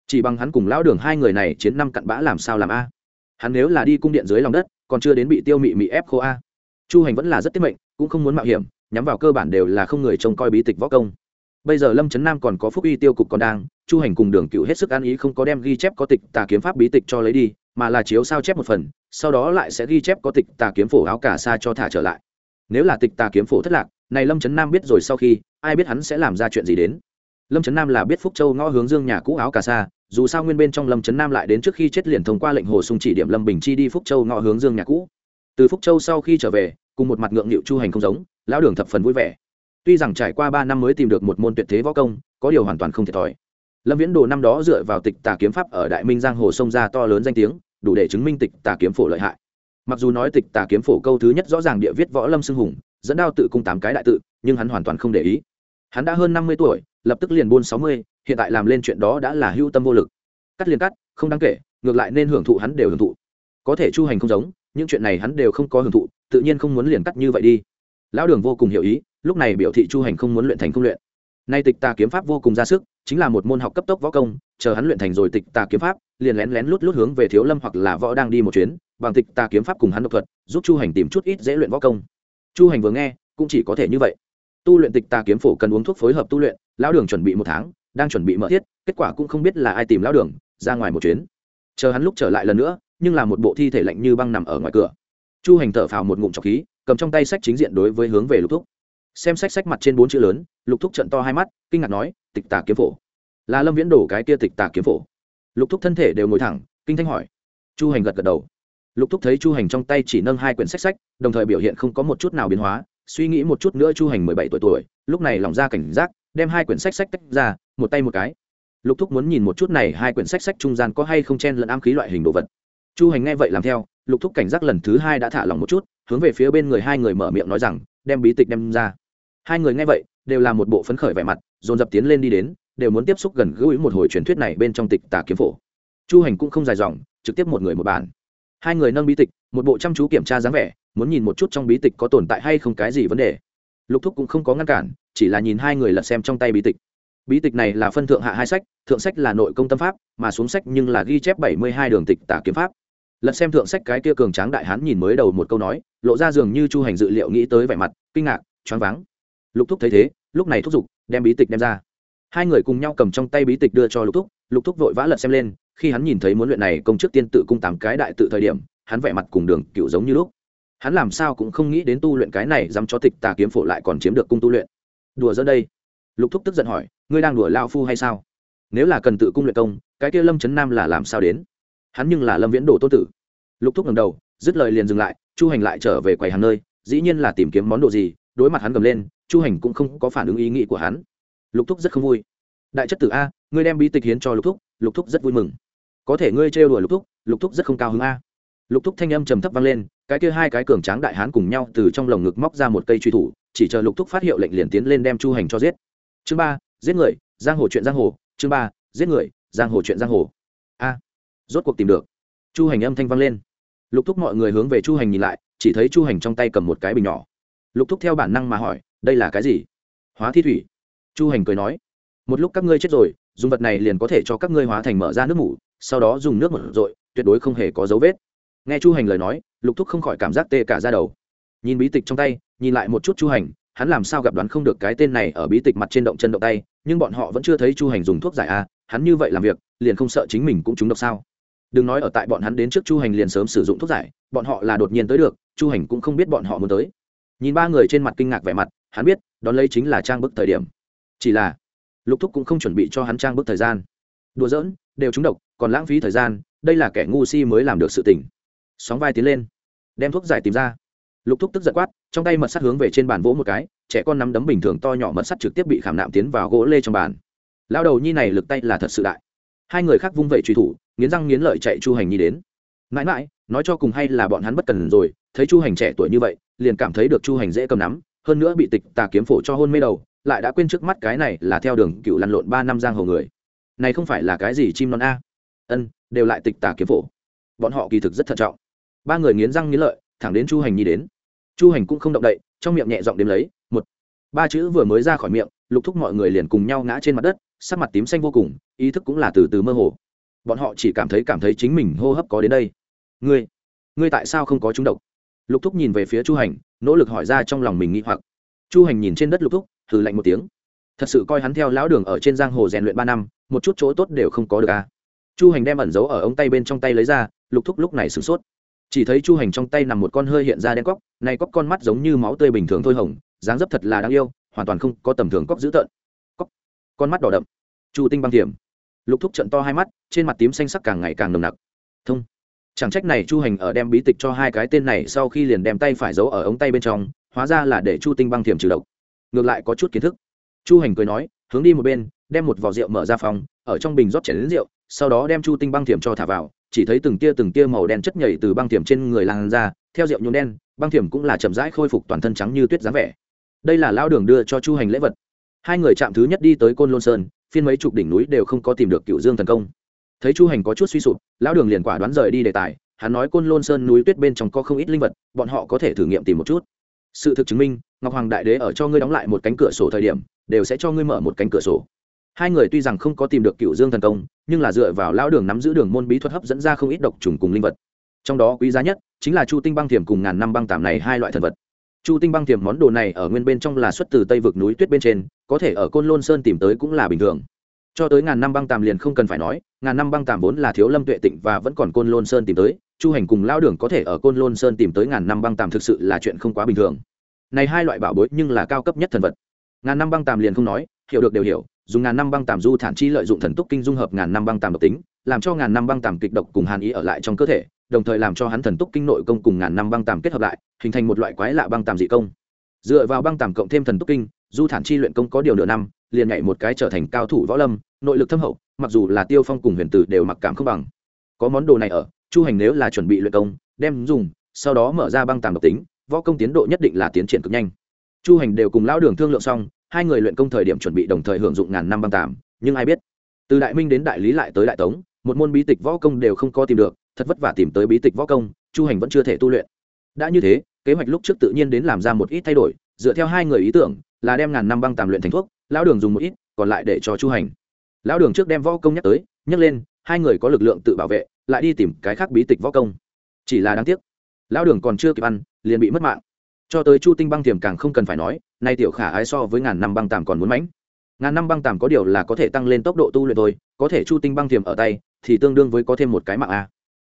chỉ bằng hắn cùng lão đường hai người này chiến năm cặn bã làm sao làm a? Hắn nếu là đi cung điện dưới lòng đất, còn chưa đến bị tiêu mị mị ép khô a. Chu hành vẫn là rất tiết mệnh, cũng không muốn mạo hiểm, nhắm vào cơ bản đều là không người trông coi bí tịch võ công. Bây giờ lâm trấn nam còn có phúc uy tiêu cục còn đang, chu hành cùng đường cựu hết sức an ý không có đem ghi chép có tịch tà kiếm pháp bí tịch cho lấy đi, mà là chiếu sao chép một phần, sau đó lại sẽ ghi chép có tịch tà kiếm phổ áo cả xa cho thả trở lại. Nếu là tịch tà kiếm phổ thất lạc, này lâm trấn nam biết rồi sau khi, ai biết hắn sẽ làm ra chuyện gì đến. Lâm trấn nam là biết phúc châu ngõ hướng dương nhà cũ áo cà sa dù sao nguyên bên trong lâm trấn nam lại đến trước khi chết liền thông qua lệnh hồ sung chỉ điểm lâm bình chi đi phúc châu ngõ hướng dương nhà cũ. Từ phúc châu sau khi trở về, cùng một mặt ngượng nghịu chu hành không giống, lão đường thập phần vui vẻ. Tuy rằng trải qua ba năm mới tìm được một môn tuyệt thế võ công, có điều hoàn toàn không thiệt thòi. Lâm viễn đồ năm đó dựa vào tịch tà kiếm pháp ở đại minh giang hồ sông ra to lớn danh tiếng, đủ để chứng minh tịch tà kiếm phổ lợi hại. Mặc dù nói tịch tà kiếm phổ câu thứ nhất rõ ràng địa viết võ lâm xưng hùng, dẫn đao tự cung tám cái đại tự, nhưng hắn hoàn toàn không để ý. Hắn đã hơn năm mươi tuổi lập tức liền buôn sáu mươi, hiện tại làm lên chuyện đó đã là hưu tâm vô lực. Cắt liền cắt, không đáng kể, ngược lại nên hưởng thụ hắn đều hưởng thụ. Có thể chu hành không giống, những chuyện này hắn đều không có hưởng thụ, tự nhiên không muốn liền cắt như vậy đi. Lão đường vô cùng hiểu ý, lúc này biểu thị chu hành không muốn luyện thành không luyện. Nay tịch tà kiếm pháp vô cùng ra sức, chính là một môn học cấp tốc võ công, chờ hắn luyện thành rồi tịch tà kiếm pháp, liền lén lén lút lút hướng về thiếu lâm hoặc là võ đang đi một chuyến, bằng tịch tà kiếm pháp cùng hắn độc thuật, giúp chu hành tìm chút ít dễ luyện võ công. Chu hành vừa nghe, cũng chỉ có thể như vậy. Tu luyện tịch tà kiếm phổ cần uống thuốc phối hợp tu luyện lão đường chuẩn bị một tháng, đang chuẩn bị mở thiết, kết quả cũng không biết là ai tìm lão đường, ra ngoài một chuyến. Chờ hắn lúc trở lại lần nữa, nhưng là một bộ thi thể lạnh như băng nằm ở ngoài cửa. Chu hành thở phào một ngụm trọc khí, cầm trong tay sách chính diện đối với hướng về lục thúc. Xem sách sách mặt trên bốn chữ lớn, lục thúc trận to hai mắt, kinh ngạc nói, tịch tà kiếm phổ. Là lâm viễn đổ cái kia tịch tà kiếm phổ. Lục thúc thân thể đều ngồi thẳng, kinh thanh hỏi. Chu hành gật gật đầu. Lục thúc thấy chu hành trong tay chỉ nâng hai quyển sách sách, đồng thời biểu hiện không có một chút nào biến hóa, suy nghĩ một chút nữa chu hành mười bảy tuổi tuổi, lúc này lòng ra cảnh giác đem hai quyển sách sách tách ra, một tay một cái. Lục thúc muốn nhìn một chút này hai quyển sách sách trung gian có hay không chen lẫn ám khí loại hình đồ vật. Chu hành nghe vậy làm theo, lục thúc cảnh giác lần thứ hai đã thả lòng một chút, hướng về phía bên người hai người mở miệng nói rằng, đem bí tịch đem ra. Hai người nghe vậy, đều là một bộ phấn khởi vẻ mặt, dồn dập tiến lên đi đến, đều muốn tiếp xúc gần gũi một hồi truyền thuyết này bên trong tịch tà kiếm phổ. Chu hành cũng không dài dòng, trực tiếp một người một bàn hai người nâng bí tịch, một bộ chăm chú kiểm tra dáng vẻ, muốn nhìn một chút trong bí tịch có tồn tại hay không cái gì vấn đề. Lục thúc cũng không có ngăn cản chỉ là nhìn hai người lật xem trong tay bí tịch. Bí tịch này là phân thượng hạ hai sách, thượng sách là nội công tâm pháp, mà xuống sách nhưng là ghi chép bảy mươi hai đường tịch tả kiếm pháp. Lật xem thượng sách cái kia cường tráng đại hán nhìn mới đầu một câu nói, lộ ra dường như chu hành dự liệu nghĩ tới vẻ mặt, kinh ngạc, choáng váng. Lục thúc thấy thế, lúc này thúc giục, đem bí tịch đem ra. Hai người cùng nhau cầm trong tay bí tịch đưa cho lục thúc lục thúc vội vã lật xem lên, khi hắn nhìn thấy muốn luyện này công chức tiên tự cung tám cái đại tự thời điểm, hắn vẻ mặt cùng đường cựu giống như lúc. Hắn làm sao cũng không nghĩ đến tu luyện cái này dám cho tịch tà kiếm phổ lại còn chiếm được cung tu luyện đùa giữa đây. Lục thúc tức giận hỏi, ngươi đang đùa lao phu hay sao? Nếu là cần tự cung luyện công, cái kia lâm trấn nam là làm sao đến? Hắn nhưng là lâm viễn đồ tô tử. Lục thúc ngầm đầu, dứt lời liền dừng lại, chu hành lại trở về quầy hàng nơi, dĩ nhiên là tìm kiếm món đồ gì, đối mặt hắn cầm lên, chu hành cũng không có phản ứng ý nghĩ của hắn. Lục thúc rất không vui. Đại chất tử a, ngươi đem bí tịch hiến cho lục thúc lục thúc rất vui mừng. Có thể ngươi trêu đùa lục thúc lục thúc rất không cao hứng a. Lục thúc thanh âm trầm thấp vang lên, cái kia hai cái cường tráng đại hán cùng nhau từ trong lồng ngực móc ra một cây truy thủ chỉ chờ lục thúc phát hiệu lệnh liền tiến lên đem chu hành cho giết. Chương ba, giết người, giang hồ chuyện giang hồ. Chương ba, giết người, giang hồ chuyện giang hồ. A, rốt cuộc tìm được. Chu hành âm thanh vang lên. Lục thúc mọi người hướng về chu hành nhìn lại, chỉ thấy chu hành trong tay cầm một cái bình nhỏ. Lục thúc theo bản năng mà hỏi, đây là cái gì? Hóa thi thủy. Chu hành cười nói, một lúc các ngươi chết rồi, dùng vật này liền có thể cho các ngươi hóa thành mở ra nước mủ, sau đó dùng nước một rội, tuyệt đối không hề có dấu vết. Nghe chu hành lời nói, lục thúc không khỏi cảm giác tê cả ra đầu. Nhìn bí tịch trong tay nhìn lại một chút chu hành, hắn làm sao gặp đoán không được cái tên này ở bí tịch mặt trên động chân động tay, nhưng bọn họ vẫn chưa thấy chu hành dùng thuốc giải a, hắn như vậy làm việc, liền không sợ chính mình cũng trúng độc sao? Đừng nói ở tại bọn hắn đến trước chu hành liền sớm sử dụng thuốc giải, bọn họ là đột nhiên tới được, chu hành cũng không biết bọn họ muốn tới. Nhìn ba người trên mặt kinh ngạc vẻ mặt, hắn biết, đón lấy chính là trang bức thời điểm. Chỉ là, lục thúc cũng không chuẩn bị cho hắn trang bức thời gian. Đùa giỡn, đều trúng độc, còn lãng phí thời gian, đây là kẻ ngu si mới làm được sự tỉnh sóng vai tiến lên, đem thuốc giải tìm ra lục thúc tức giận quát, trong tay mật sắt hướng về trên bàn vỗ một cái, trẻ con nắm đấm bình thường to nhỏ mật sắt trực tiếp bị khảm nạm tiến vào gỗ lê trong bàn. Lao đầu nhi này lực tay là thật sự đại. Hai người khác vung vẩy truy thủ, nghiến răng nghiến lợi chạy chu hành nhi đến. Mãi mãi, nói cho cùng hay là bọn hắn bất cần rồi, thấy chu hành trẻ tuổi như vậy, liền cảm thấy được chu hành dễ cầm nắm, hơn nữa bị tịch tà kiếm phổ cho hôn mê đầu, lại đã quên trước mắt cái này là theo đường cựu lăn lộn ba năm giang hồ người. Này không phải là cái gì chim non a? Ân, đều lại tịch tà kiếm phổ. Bọn họ kỳ thực rất thận trọng. Ba người nghiến răng nghiến lợi, thẳng đến chu hành nhi đến chu hành cũng không động đậy, trong miệng nhẹ giọng đếm lấy, một. Ba chữ vừa mới ra khỏi miệng, lục thúc mọi người liền cùng nhau ngã trên mặt đất, sắc mặt tím xanh vô cùng, ý thức cũng là từ từ mơ hồ. Bọn họ chỉ cảm thấy cảm thấy chính mình hô hấp có đến đây. Ngươi ngươi tại sao không có trúng độc? Lục thúc nhìn về phía chu hành, nỗ lực hỏi ra trong lòng mình nghĩ hoặc. Chu hành nhìn trên đất lục thúc thử lạnh một tiếng. Thật sự coi hắn theo lão đường ở trên giang hồ rèn luyện ba năm, một chút chỗ tốt đều không có được à. chu hành đem ẩn giấu ở ống tay bên trong tay lấy ra, lục thúc lúc này sửng sốt chỉ thấy chu hành trong tay nằm một con hơi hiện ra đen cóc, này cóc con mắt giống như máu tươi bình thường thôi hồng, dáng dấp thật là đáng yêu, hoàn toàn không có tầm thường cóc dữ tợn. Cóc, con mắt đỏ đậm. Chu tinh băng thiểm lục thúc trận to hai mắt, trên mặt tím xanh sắc càng ngày càng nồng nặc. Thông. Chẳng trách này chu hành ở đem bí tịch cho hai cái tên này sau khi liền đem tay phải giấu ở ống tay bên trong, hóa ra là để chu tinh băng thiểm trừ độc. Ngược lại có chút kiến thức. Chu hành cười nói, hướng đi một bên, đem một vỏ rượu mở ra phòng, ở trong bình rót chảy đến rượu, sau đó đem chu tinh băng thiểm cho thả vào chỉ thấy từng tia từng tia màu đen chất nhảy từ băng thiểm trên người lan ra, theo rượu nhuộm đen, băng thiểm cũng là chậm rãi khôi phục toàn thân trắng như tuyết dáng vẻ. Đây là lao đường đưa cho chu hành lễ vật. Hai người chạm thứ nhất đi tới côn lôn sơn, phiên mấy chục đỉnh núi đều không có tìm được cựu dương thần công. Thấy chu hành có chút suy sụp, lão đường liền quả đoán rời đi đề tài, hắn nói côn lôn sơn núi tuyết bên trong có không ít linh vật, bọn họ có thể thử nghiệm tìm một chút. Sự thực chứng minh, ngọc hoàng đại đế ở cho ngươi đóng lại một cánh cửa sổ thời điểm, đều sẽ cho ngươi mở một cánh cửa sổ hai người tuy rằng không có tìm được cựu dương thần công, nhưng là dựa vào lão đường nắm giữ đường môn bí thuật hấp dẫn ra không ít độc trùng cùng linh vật. Trong đó quý giá nhất chính là chu tinh băng thiềm cùng ngàn năm băng tạm này hai loại thần vật. Chu tinh băng thiềm món đồ này ở nguyên bên trong là xuất từ tây vực núi tuyết bên trên, có thể ở côn lôn sơn tìm tới cũng là bình thường. Cho tới ngàn năm băng tàm liền không cần phải nói, ngàn năm băng tàm vốn là thiếu lâm tuệ tịnh và vẫn còn côn lôn sơn tìm tới, chu hành cùng lao đường có thể ở côn lôn sơn tìm tới ngàn năm băng tàm thực sự là chuyện không quá bình thường. Này hai loại bảo bối nhưng là cao cấp nhất thần vật. Ngàn năm băng tàm liền không nói hiểu được đều hiểu, dùng ngàn năm băng tàm du thản chi lợi dụng thần túc kinh dung hợp ngàn năm băng tàm độc tính, làm cho ngàn năm băng tàm kịch độc cùng hàn ý ở lại trong cơ thể, đồng thời làm cho hắn thần túc kinh nội công cùng ngàn năm băng tàm kết hợp lại, hình thành một loại quái lạ băng tàm dị công. Dựa vào băng tàm cộng thêm thần túc kinh, du thản chi luyện công có điều nửa năm, liền nhảy một cái trở thành cao thủ võ lâm, nội lực thâm hậu, mặc dù là tiêu phong cùng huyền tử đều mặc cảm không bằng. Có món đồ này ở, chu hành nếu là chuẩn bị luyện công, đem dùng, sau đó mở ra băng tàm độc tính, võ công tiến độ nhất định là tiến triển cực nhanh. Chu hành đều cùng lão đường thương lượng xong hai người luyện công thời điểm chuẩn bị đồng thời hưởng dụng ngàn năm băng tàm, nhưng ai biết? Từ đại minh đến đại lý lại tới đại tống, một môn bí tịch võ công đều không có tìm được, thật vất vả tìm tới bí tịch võ công, chu hành vẫn chưa thể tu luyện. Đã như thế, kế hoạch lúc trước tự nhiên đến làm ra một ít thay đổi, dựa theo hai người ý tưởng, là đem ngàn năm băng tàm luyện thành thuốc, lão đường dùng một ít, còn lại để cho chu hành. Lão đường trước đem võ công nhắc tới, nhắc lên, hai người có lực lượng tự bảo vệ, lại đi tìm cái khác bí tịch võ công. Chỉ là đáng tiếc, lão đường còn chưa kịp ăn, liền bị mất mạng cho tới chu tinh băng tiềm càng không cần phải nói, nay tiểu khả ái so với ngàn năm băng tàm còn muốn mãnh. Ngàn năm băng tàm có điều là có thể tăng lên tốc độ tu luyện thôi, có thể chu tinh băng tiềm ở tay, thì tương đương với có thêm một cái mạng a.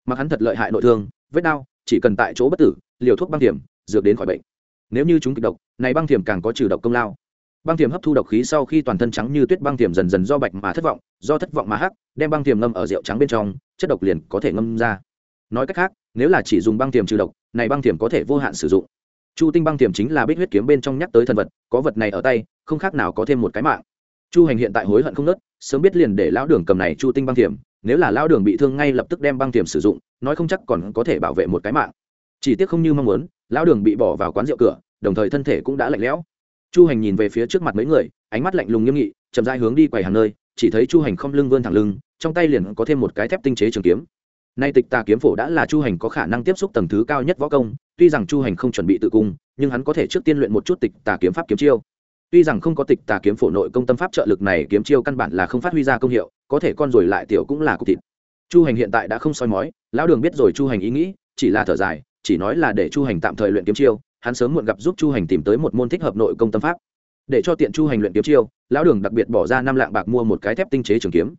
Mặc hắn thật lợi hại nội thương, vết đau, chỉ cần tại chỗ bất tử, liều thuốc băng tiềm, dược đến khỏi bệnh. Nếu như chúng kịch độc, này băng tiềm càng có trừ độc công lao. Băng tiềm hấp thu độc khí sau khi toàn thân trắng như tuyết băng tiềm dần dần do bạch mà thất vọng, do thất vọng mà hắc, đem băng tiềm ngâm ở rượu trắng bên trong, chất độc liền có thể ngâm ra. Nói cách khác, nếu là chỉ dùng băng tiềm trừ độc, này băng tiềm có thể vô hạn sử dụng chu tinh băng tiềm chính là bích huyết kiếm bên trong nhắc tới thần vật, có vật này ở tay, không khác nào có thêm một cái mạng. Chu hành hiện tại hối hận không nớt, sớm biết liền để lão đường cầm này chu tinh băng tiềm, nếu là lão đường bị thương ngay lập tức đem băng tiềm sử dụng, nói không chắc còn có thể bảo vệ một cái mạng. Chỉ tiếc không như mong muốn, lão đường bị bỏ vào quán rượu cửa, đồng thời thân thể cũng đã lạnh lẽo. Chu hành nhìn về phía trước mặt mấy người, ánh mắt lạnh lùng nghiêm nghị, chậm rãi hướng đi quầy hàng nơi, chỉ thấy chu hành không lưng vươn thẳng lưng, trong tay liền có thêm một cái thép tinh chế trường kiếm. Nay tịch tà kiếm phổ đã là chu hành có khả năng tiếp xúc tầng thứ cao nhất võ công tuy rằng chu hành không chuẩn bị tự cung, nhưng hắn có thể trước tiên luyện một chút tịch tà kiếm pháp kiếm chiêu. Tuy rằng không có tịch tà kiếm phổ nội công tâm pháp trợ lực này, kiếm chiêu căn bản là không phát huy ra công hiệu, có thể con rồi lại tiểu cũng là cục thịt. Chu hành hiện tại đã không soi mói, lão đường biết rồi chu hành ý nghĩ, chỉ là thở dài, chỉ nói là để chu hành tạm thời luyện kiếm chiêu, hắn sớm muộn gặp giúp chu hành tìm tới một môn thích hợp nội công tâm pháp. Để cho tiện chu hành luyện kiếm chiêu, lão đường đặc biệt bỏ ra năm lạng bạc mua một cái thép tinh chế trường kiếm.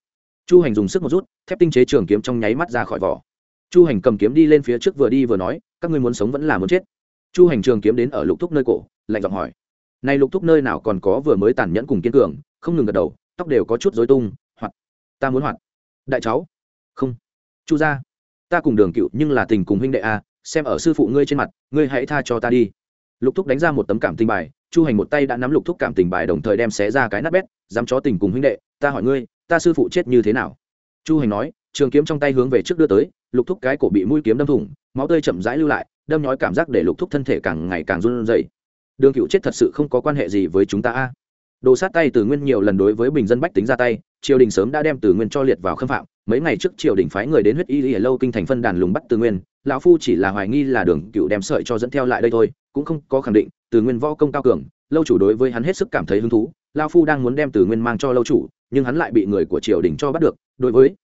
Chu hành dùng sức một rút, thép tinh chế trường kiếm trong nháy mắt ra khỏi vỏ. Chu hành cầm kiếm đi lên phía trước vừa đi vừa nói các ngươi muốn sống vẫn là muốn chết. Chu hành trường kiếm đến ở lục thúc nơi cổ, lạnh giọng hỏi. Nay lục thúc nơi nào còn có vừa mới tàn nhẫn cùng kiên cường, không ngừng gật đầu, tóc đều có chút dối tung hoặc ta muốn hoạt. Đại cháu. Không. Chu ra ta cùng đường cựu nhưng là tình cùng huynh đệ a, xem ở sư phụ ngươi trên mặt, ngươi hãy tha cho ta đi. Lục thúc đánh ra một tấm cảm tình bài, chu hành một tay đã nắm lục thúc cảm tình bài đồng thời đem xé ra cái nát bét, dám chó tình cùng huynh đệ, ta hỏi ngươi, ta sư phụ chết như thế nào? Chu hành nói, trường kiếm trong tay hướng về trước đưa tới lục thúc cái cổ bị mũi kiếm đâm thủng, máu tươi chậm rãi lưu lại, đâm nhói cảm giác để lục thúc thân thể càng ngày càng run rẩy. Đường cựu chết thật sự không có quan hệ gì với chúng ta a. Đồ sát tay từ nguyên nhiều lần đối với bình dân bách tính ra tay, triều đình sớm đã đem từ nguyên cho liệt vào khâm phạm. Mấy ngày trước triều đình phái người đến huyết y ở lâu kinh thành phân đàn lùng bắt từ nguyên, lão phu chỉ là hoài nghi là đường cựu đem sợi cho dẫn theo lại đây thôi, cũng không có khẳng định, từ nguyên võ công cao cường, lâu chủ đối với hắn hết sức cảm thấy hứng thú, lão phu đang muốn đem từ nguyên mang cho lâu chủ, nhưng hắn lại bị người của triều đình cho bắt được, đối với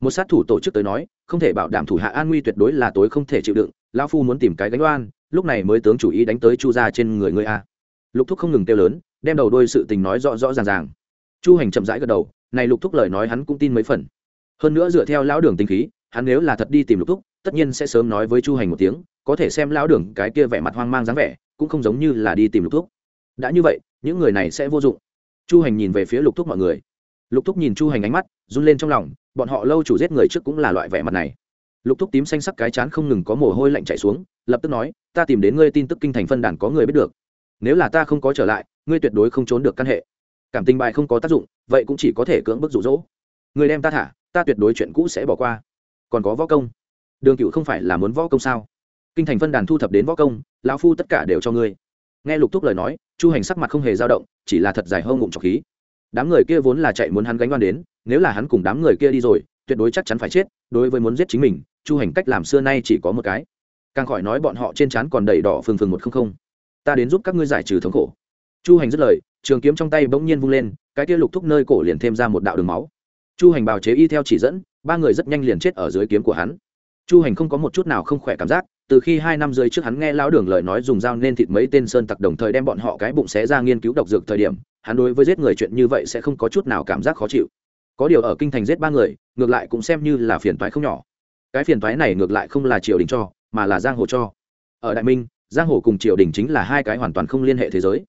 một sát thủ tổ chức tới nói, không thể bảo đảm thủ hạ an nguy tuyệt đối là tối không thể chịu đựng, lão phu muốn tìm cái gánh oan, lúc này mới tướng chủ ý đánh tới chu ra trên người ngươi a. Lục thúc không ngừng kêu lớn, đem đầu đôi sự tình nói rõ rõ ràng ràng. Chu hành chậm rãi gật đầu, này lục thúc lời nói hắn cũng tin mấy phần. Hơn nữa dựa theo lão đường tinh khí, hắn nếu là thật đi tìm lục thúc, tất nhiên sẽ sớm nói với chu hành một tiếng, có thể xem lão đường cái kia vẻ mặt hoang mang dáng vẻ, cũng không giống như là đi tìm lục thúc. Đã như vậy, những người này sẽ vô dụng. Chu hành nhìn về phía lục thúc mọi người. Lục thúc nhìn chu hành ánh mắt, run lên trong lòng bọn họ lâu chủ giết người trước cũng là loại vẻ mặt này. Lục thúc tím xanh sắc cái chán không ngừng có mồ hôi lạnh chạy xuống, lập tức nói, ta tìm đến ngươi tin tức kinh thành phân đàn có người biết được. Nếu là ta không có trở lại, ngươi tuyệt đối không trốn được căn hệ. Cảm tình bài không có tác dụng, vậy cũng chỉ có thể cưỡng bức rụ rỗ người đem ta thả, ta tuyệt đối chuyện cũ sẽ bỏ qua. Còn có võ công. Đường cựu không phải là muốn võ công sao? Kinh thành phân đàn thu thập đến võ công, lão phu tất cả đều cho ngươi. Nghe lục thúc lời nói, chu hành sắc mặt không hề dao động, chỉ là thật dài hơn ngụm trọc khí đám người kia vốn là chạy muốn hắn gánh oan đến, nếu là hắn cùng đám người kia đi rồi, tuyệt đối chắc chắn phải chết, đối với muốn giết chính mình, chu hành cách làm xưa nay chỉ có một cái. Càng khỏi nói bọn họ trên trán còn đầy đỏ phừng phừng một không không. Ta đến giúp các ngươi giải trừ thống khổ. Chu hành dứt lời, trường kiếm trong tay bỗng nhiên vung lên, cái kia lục thúc nơi cổ liền thêm ra một đạo đường máu. Chu hành bào chế y theo chỉ dẫn, ba người rất nhanh liền chết ở dưới kiếm của hắn. Chu hành không có một chút nào không khỏe cảm giác, từ khi hai năm dưới trước hắn nghe lão đường lời nói dùng dao nên thịt mấy tên sơn tặc đồng thời đem bọn họ cái bụng xé ra nghiên cứu độc dược thời điểm hắn đối với giết người chuyện như vậy sẽ không có chút nào cảm giác khó chịu. Có điều ở kinh thành giết ba người, ngược lại cũng xem như là phiền toái không nhỏ. Cái phiền toái này ngược lại không là triều đình cho, mà là giang hồ cho. Ở đại minh, giang hồ cùng triều đình chính là hai cái hoàn toàn không liên hệ thế giới.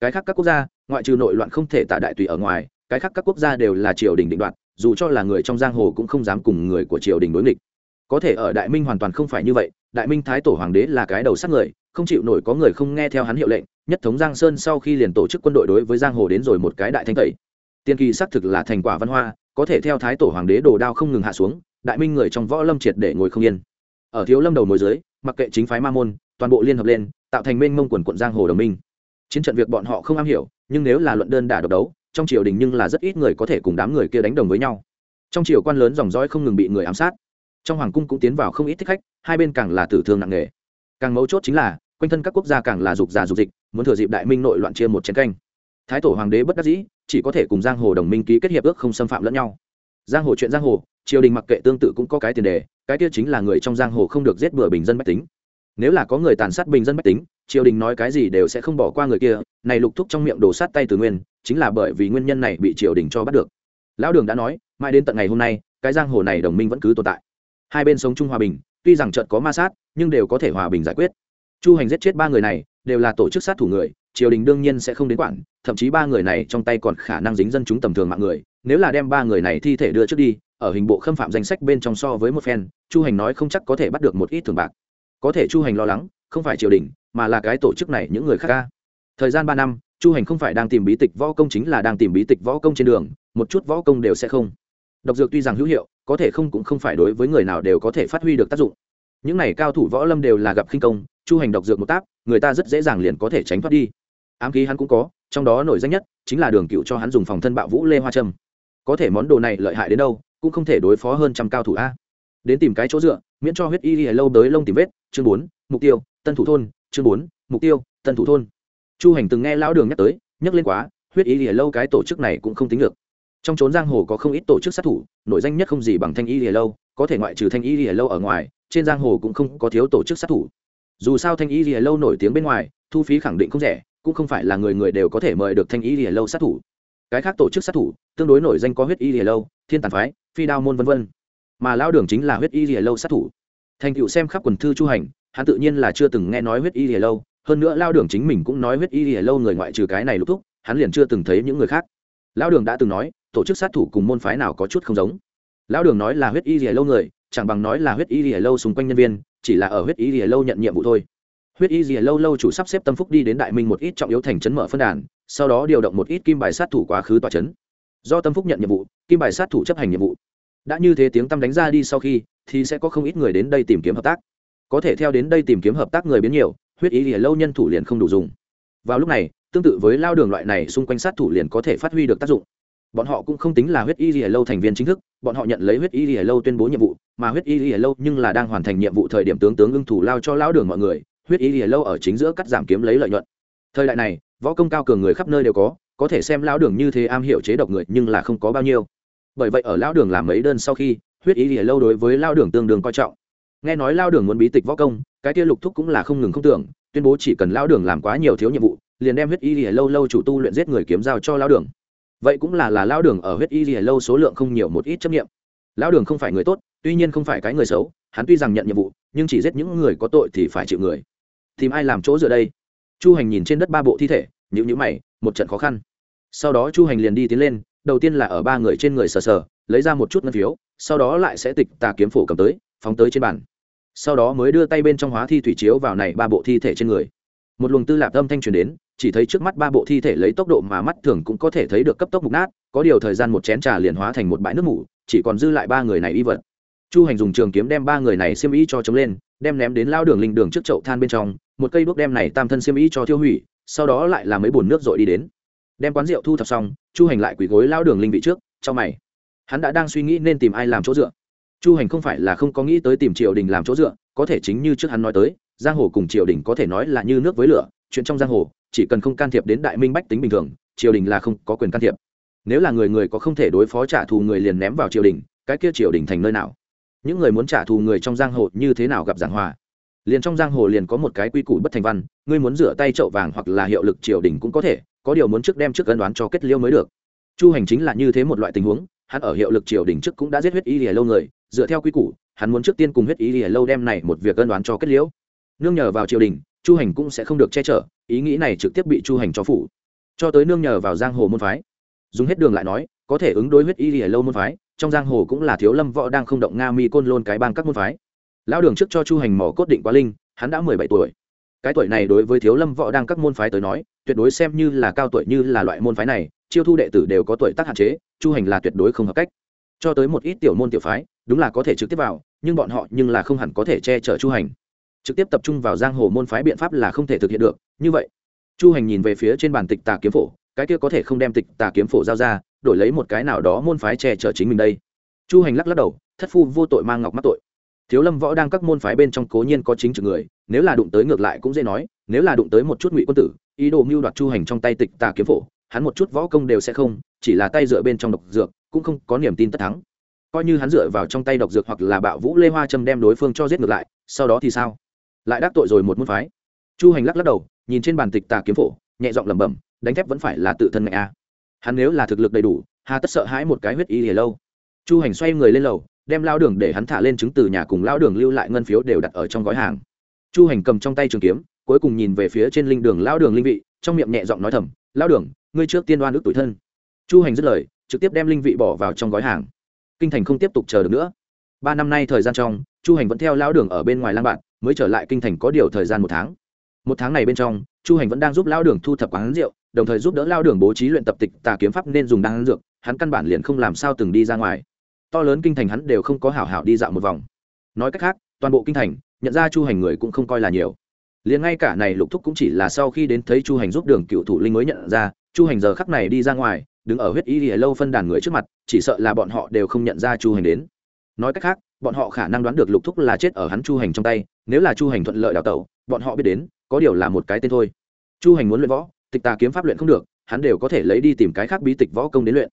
Cái khác các quốc gia, ngoại trừ nội loạn không thể tả đại tùy ở ngoài, cái khác các quốc gia đều là triều đình định đoạt, dù cho là người trong giang hồ cũng không dám cùng người của triều đình đối nghịch. Có thể ở đại minh hoàn toàn không phải như vậy, đại minh thái tổ hoàng đế là cái đầu sát người, không chịu nổi có người không nghe theo hắn hiệu lệnh nhất thống giang sơn sau khi liền tổ chức quân đội đối với giang hồ đến rồi một cái đại thanh tẩy. Tiên kỳ xác thực là thành quả văn hoa, có thể theo thái tổ hoàng đế đồ đao không ngừng hạ xuống, đại minh người trong võ lâm triệt để ngồi không yên. Ở thiếu lâm đầu mối dưới, mặc kệ chính phái ma môn, toàn bộ liên hợp lên, tạo thành mênh mông quần quận giang hồ đồng minh. Chiến trận việc bọn họ không am hiểu, nhưng nếu là luận đơn đả độc đấu, trong triều đình nhưng là rất ít người có thể cùng đám người kia đánh đồng với nhau. Trong triều quan lớn dòng dõi không ngừng bị người ám sát. Trong hoàng cung cũng tiến vào không ít thích khách, hai bên càng là tử thương nặng nề. Càng mấu chốt chính là quanh thân các quốc gia càng là dục già dục dịch, muốn thừa dịp đại minh nội loạn chia một chiến canh. Thái tổ hoàng đế bất đắc dĩ, chỉ có thể cùng giang hồ đồng minh ký kết hiệp ước không xâm phạm lẫn nhau. Giang hồ chuyện giang hồ, triều đình mặc kệ tương tự cũng có cái tiền đề, cái kia chính là người trong giang hồ không được giết bừa bình dân bách tính. Nếu là có người tàn sát bình dân bách tính, triều đình nói cái gì đều sẽ không bỏ qua người kia, này lục thúc trong miệng đổ sát tay từ nguyên, chính là bởi vì nguyên nhân này bị triều đình cho bắt được. Lão đường đã nói, mãi đến tận ngày hôm nay, cái giang hồ này đồng minh vẫn cứ tồn tại. Hai bên sống chung hòa bình, tuy rằng trận có ma sát, nhưng đều có thể hòa bình giải quyết chu hành giết chết ba người này, đều là tổ chức sát thủ người, triều đình đương nhiên sẽ không đến quản, thậm chí ba người này trong tay còn khả năng dính dân chúng tầm thường mạng người, nếu là đem ba người này thi thể đưa trước đi, ở hình bộ khâm phạm danh sách bên trong so với một phen, chu hành nói không chắc có thể bắt được một ít thường bạc. Có thể chu hành lo lắng, không phải triều đình, mà là cái tổ chức này những người khác ca thời gian ba năm, chu hành không phải đang tìm bí tịch võ công chính là đang tìm bí tịch võ công trên đường, một chút võ công đều sẽ không. Độc dược tuy rằng hữu hiệu, có thể không cũng không phải đối với người nào đều có thể phát huy được tác dụng những này cao thủ võ lâm đều là gặp khinh công, chu hành độc dược một tác người ta rất dễ dàng liền có thể tránh thoát đi. Ám khí hắn cũng có, trong đó nổi danh nhất chính là đường cựu cho hắn dùng phòng thân bạo vũ lê hoa trâm. Có thể món đồ này lợi hại đến đâu, cũng không thể đối phó hơn trăm cao thủ a. Đến tìm cái chỗ dựa, miễn cho huyết y y lâu tới lông tìm vết, chương bốn, mục tiêu, tân thủ thôn, chương bốn, mục tiêu, tân thủ thôn. Chu hành từng nghe lão đường nhắc tới, nhắc lên quá, huyết y lìa lâu cái tổ chức này cũng không tính được. Trong trốn giang hồ có không ít tổ chức sát thủ, nổi danh nhất không gì bằng thanh y lìa lâu, có thể ngoại trừ thanh y lìa lâu ở ngoài trên giang hồ cũng không có thiếu tổ chức sát thủ. Dù sao thanh y lìa lâu nổi tiếng bên ngoài, thu phí khẳng định không rẻ, cũng không phải là người người đều có thể mời được thanh y lìa lâu sát thủ. Cái khác tổ chức sát thủ, tương đối nổi danh có huyết y lìa lâu, thiên tàn phái, phi đao môn v v mà lao đường chính là huyết y lìa lâu sát thủ. Thành tựu xem khắp quần thư chu hành, hắn tự nhiên là chưa từng nghe nói huyết y lìa lâu, hơn nữa lao đường chính mình cũng nói huyết y lìa lâu người ngoại trừ cái này lúc thúc, hắn liền chưa từng thấy những người khác. Lao đường đã từng nói, tổ chức sát thủ cùng môn phái nào có chút không giống. Lão đường nói là huyết y lìa lâu người chẳng bằng nói là huyết y lìa lâu xung quanh nhân viên, chỉ là ở huyết y lìa lâu nhận nhiệm vụ thôi. Huyết y lìa lâu lâu chủ sắp xếp tâm phúc đi đến đại minh một ít trọng yếu thành trấn mở phân đàn, sau đó điều động một ít kim bài sát thủ quá khứ tòa trấn. Do tâm phúc nhận nhiệm vụ, kim bài sát thủ chấp hành nhiệm vụ. Đã như thế tiếng tâm đánh ra đi sau khi, thì sẽ có không ít người đến đây tìm kiếm hợp tác. Có thể theo đến đây tìm kiếm hợp tác người biến nhiều, huyết Y lìa lâu nhân thủ liền không đủ dùng. Vào lúc này, tương tự với lao đường loại này xung quanh sát thủ liền có thể phát huy được tác dụng bọn họ cũng không tính là huyết y lìa lâu thành viên chính thức, bọn họ nhận lấy huyết y lìa lâu tuyên bố nhiệm vụ, mà huyết y lìa lâu nhưng là đang hoàn thành nhiệm vụ thời điểm tướng tướng ưng thủ lao cho lao đường mọi người, huyết y lìa lâu ở chính giữa cắt giảm kiếm lấy lợi nhuận. Thời đại này, võ công cao cường người khắp nơi đều có có thể xem lao đường như thế am hiểu chế độc người nhưng là không có bao nhiêu. Bởi vậy ở lao đường làm mấy đơn sau khi, huyết y lìa lâu đối với lao đường tương đương coi trọng. Nghe nói lao đường muốn bí tịch võ công, cái kia lục thúc cũng là không ngừng không tưởng, tuyên bố chỉ cần lao đường làm quá nhiều thiếu nhiệm vụ, liền đem huyết y lìa lâu lâu chủ tu luyện giết người kiếm giao cho lao đường vậy cũng là là lao đường ở huyết y lìa lâu số lượng không nhiều một ít chấp nghiệm lao đường không phải người tốt, tuy nhiên không phải cái người xấu, hắn tuy rằng nhận nhiệm vụ, nhưng chỉ giết những người có tội thì phải chịu người. Tìm ai làm chỗ dựa đây? Chu hành nhìn trên đất ba bộ thi thể nhữ nhữ mày, một trận khó khăn. Sau đó chu hành liền đi tiến lên, đầu tiên là ở ba người trên người sờ sờ, lấy ra một chút ngân phiếu, sau đó lại sẽ tịch tà kiếm phổ cầm tới, phóng tới trên bàn. Sau đó mới đưa tay bên trong hóa thi thủy chiếu vào này ba bộ thi thể trên người. Một luồng tư lạc âm thanh truyền đến chỉ thấy trước mắt ba bộ thi thể lấy tốc độ mà mắt thường cũng có thể thấy được cấp tốc mục nát, có điều thời gian một chén trà liền hóa thành một bãi nước mủ, chỉ còn dư lại ba người này y vật. Chu hành dùng trường kiếm đem ba người này xiêm y cho chống lên, đem ném đến lao đường linh đường trước chậu than bên trong, một cây đuốc đem này tam thân xiêm y cho tiêu hủy, sau đó lại là mấy bồn nước dội đi đến. Đem quán rượu thu thập xong, chu hành lại quỳ gối lao đường linh vị trước cho mày. Hắn đã đang suy nghĩ nên tìm ai làm chỗ dựa. Chu hành không phải là không có nghĩ tới tìm triều đình làm chỗ dựa, có thể chính như trước hắn nói tới, giang hồ cùng triều đình có thể nói là như nước với lửa chuyện trong giang hồ, chỉ cần không can thiệp đến đại minh bách tính bình thường, triều đình là không có quyền can thiệp. Nếu là người người có không thể đối phó trả thù người liền ném vào triều đình, cái kia triều đình thành nơi nào? Những người muốn trả thù người trong giang hồ như thế nào gặp giảng hòa? Liền trong giang hồ liền có một cái quy củ bất thành văn, ngươi muốn rửa tay trậu vàng hoặc là hiệu lực triều đình cũng có thể, có điều muốn trước đem trước ân đoán cho kết liêu mới được. Chu hành chính là như thế một loại tình huống, hắn ở hiệu lực triều đình trước cũng đã giết huyết y lìa lâu người, dựa theo quy củ, hắn muốn trước tiên cùng huyết y lìa lâu đem này một việc ân đoán cho kết liễu nương nhờ vào triều đình chu hành cũng sẽ không được che chở, ý nghĩ này trực tiếp bị chu hành cho phủ. Cho tới nương nhờ vào giang hồ môn phái. Dùng hết đường lại nói, có thể ứng đối huyết y lìa lâu môn phái, trong giang hồ cũng là thiếu lâm võ đang không động nga mi côn lôn cái bang các môn phái. Lão đường trước cho chu hành mỏ cốt định quá linh, hắn đã mười bảy tuổi. Cái tuổi này đối với thiếu lâm võ đang các môn phái tới nói, tuyệt đối xem như là cao tuổi như là loại môn phái này, chiêu thu đệ tử đều có tuổi tác hạn chế, chu hành là tuyệt đối không hợp cách. Cho tới một ít tiểu môn tiểu phái, đúng là có thể trực tiếp vào, nhưng bọn họ nhưng là không hẳn có thể che chở chu hành trực tiếp tập trung vào giang hồ môn phái biện pháp là không thể thực hiện được, như vậy, chu hành nhìn về phía trên bàn tịch tà kiếm phổ, cái kia có thể không đem tịch tà kiếm phổ giao ra, đổi lấy một cái nào đó môn phái che chở chính mình đây. Chu hành lắc lắc đầu, thất phu vô tội mang ngọc mắc tội. Thiếu lâm võ đang các môn phái bên trong cố nhiên có chính trực người, nếu là đụng tới ngược lại cũng dễ nói, nếu là đụng tới một chút ngụy quân tử, ý đồ mưu đoạt chu hành trong tay tịch tà kiếm phổ, hắn một chút võ công đều sẽ không, chỉ là tay dựa bên trong độc dược, cũng không có niềm tin tất thắng. Coi như hắn dựa vào trong tay độc dược hoặc là bạo vũ lê hoa châm đem đối phương cho giết ngược lại, sau đó thì sao? Lại đắc tội rồi một môn phái. Chu hành lắc lắc đầu, nhìn trên bàn tịch tà kiếm phổ, nhẹ giọng lẩm bẩm, đánh thép vẫn phải là tự thân ngạch a. Hắn nếu là thực lực đầy đủ, hà tất sợ hãi một cái huyết y hề lâu. Chu hành xoay người lên lầu, đem lao đường để hắn thả lên chứng từ nhà cùng lao đường lưu lại ngân phiếu đều đặt ở trong gói hàng. Chu hành cầm trong tay trường kiếm, cuối cùng nhìn về phía trên linh đường lao đường linh vị, trong miệng nhẹ giọng nói thầm, lao đường, ngươi trước tiên đoan ước tuổi thân. Chu hành dứt lời, trực tiếp đem linh vị bỏ vào trong gói hàng. Kinh thành không tiếp tục chờ được nữa. Ba năm nay thời gian trong, chu hành vẫn theo lao đường ở bên ngoài lang bạn mới trở lại kinh thành có điều thời gian một tháng. Một tháng này bên trong, chu hành vẫn đang giúp lao đường thu thập quán rượu, đồng thời giúp đỡ lao đường bố trí luyện tập tịch tà kiếm pháp nên dùng đan dược, hắn căn bản liền không làm sao từng đi ra ngoài. To lớn kinh thành hắn đều không có hảo hảo đi dạo một vòng. Nói cách khác, toàn bộ kinh thành, nhận ra chu hành người cũng không coi là nhiều. Liền ngay cả này lục thúc cũng chỉ là sau khi đến thấy chu hành giúp đường cựu thủ linh mới nhận ra, chu hành giờ khắc này đi ra ngoài, đứng ở huyết y thì lâu phân đàn người trước mặt, chỉ sợ là bọn họ đều không nhận ra chu hành đến. Nói cách khác, bọn họ khả năng đoán được lục thúc là chết ở hắn chu hành trong tay nếu là chu hành thuận lợi đào tẩu, bọn họ biết đến, có điều là một cái tên thôi. Chu hành muốn luyện võ, tịch tà kiếm pháp luyện không được, hắn đều có thể lấy đi tìm cái khác bí tịch võ công đến luyện.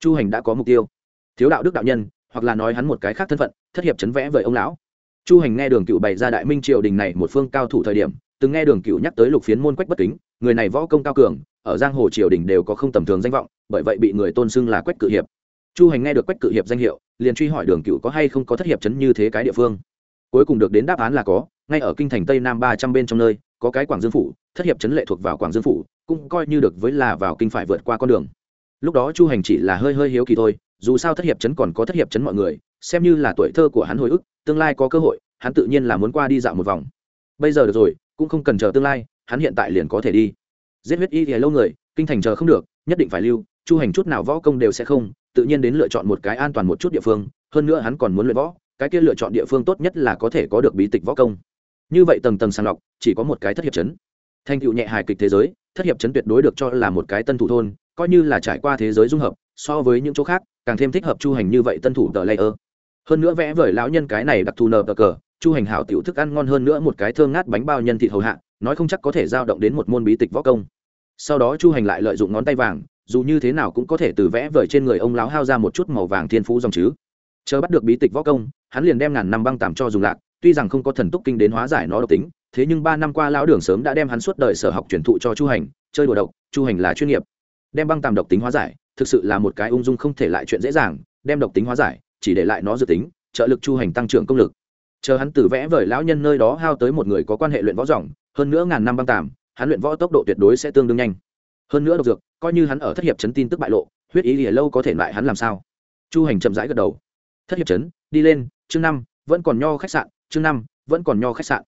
Chu hành đã có mục tiêu. Thiếu đạo đức đạo nhân, hoặc là nói hắn một cái khác thân phận, thất hiệp chấn vẽ với ông lão. Chu hành nghe đường cựu bày ra đại minh triều đình này một phương cao thủ thời điểm, từng nghe đường cựu nhắc tới lục phiến môn quách bất kính, người này võ công cao cường, ở giang hồ triều đình đều có không tầm thường danh vọng, bởi vậy bị người tôn xưng là quách cự hiệp. Chu hành nghe được quách cự hiệp danh hiệu, liền truy hỏi đường cựu có hay không có thất hiệp chấn như thế cái địa phương cuối cùng được đến đáp án là có, ngay ở kinh thành tây nam ba trăm bên trong nơi, có cái quảng dương phủ, thất hiệp chấn lệ thuộc vào quảng dương phủ, cũng coi như được với là vào kinh phải vượt qua con đường. Lúc đó chu hành chỉ là hơi hơi hiếu kỳ thôi, dù sao thất hiệp chấn còn có thất hiệp chấn mọi người, xem như là tuổi thơ của hắn hồi ức, tương lai có cơ hội, hắn tự nhiên là muốn qua đi dạo một vòng. Bây giờ được rồi, cũng không cần chờ tương lai, hắn hiện tại liền có thể đi. Giết huyết y thì lâu người, kinh thành chờ không được, nhất định phải lưu, chu hành chút nào võ công đều sẽ không, tự nhiên đến lựa chọn một cái an toàn một chút địa phương, hơn nữa hắn còn muốn luyện võ cái kia lựa chọn địa phương tốt nhất là có thể có được bí tịch võ công. Như vậy tầng tầng sàng lọc, chỉ có một cái thất hiệp chấn. Thành tựu nhẹ hài kịch thế giới, thất hiệp chấn tuyệt đối được cho là một cái tân thủ thôn, coi như là trải qua thế giới dung hợp, so với những chỗ khác, càng thêm thích hợp chu hành như vậy tân thủ tờ layer. Hơn nữa vẽ vời lão nhân cái này đặc thù nờ tờ cờ, chu hành hảo tiểu thức ăn ngon hơn nữa một cái thơm ngát bánh bao nhân thịt hầu hạ, nói không chắc có thể giao động đến một môn bí tịch võ công. Sau đó chu hành lại lợi dụng ngón tay vàng, dù như thế nào cũng có thể từ vẽ vời trên người ông lão hao ra một chút màu vàng thiên phú dòng chứ. Chờ bắt được bí tịch võ công hắn liền đem ngàn năm băng tạm cho dùng lạc, tuy rằng không có thần túc kinh đến hóa giải nó độc tính, thế nhưng ba năm qua lão đường sớm đã đem hắn suốt đời sở học truyền thụ cho chu hành, chơi đùa độc, chu hành là chuyên nghiệp. Đem băng tạm độc tính hóa giải, thực sự là một cái ung dung không thể lại chuyện dễ dàng, đem độc tính hóa giải, chỉ để lại nó dự tính, trợ lực chu hành tăng trưởng công lực. Chờ hắn từ vẽ vời lão nhân nơi đó hao tới một người có quan hệ luyện võ dòng hơn nữa ngàn năm băng tàm, hắn luyện võ tốc độ tuyệt đối sẽ tương đương nhanh. Hơn nữa độc dược, coi như hắn ở thất hiệp chấn tin tức bại lộ, huyết ý lìa lâu có thể lại hắn làm sao? Chu hành chậm rãi gật đầu. Thất hiệp chấn, đi lên chương năm, vẫn còn nho khách sạn, chương năm, vẫn còn nho khách sạn.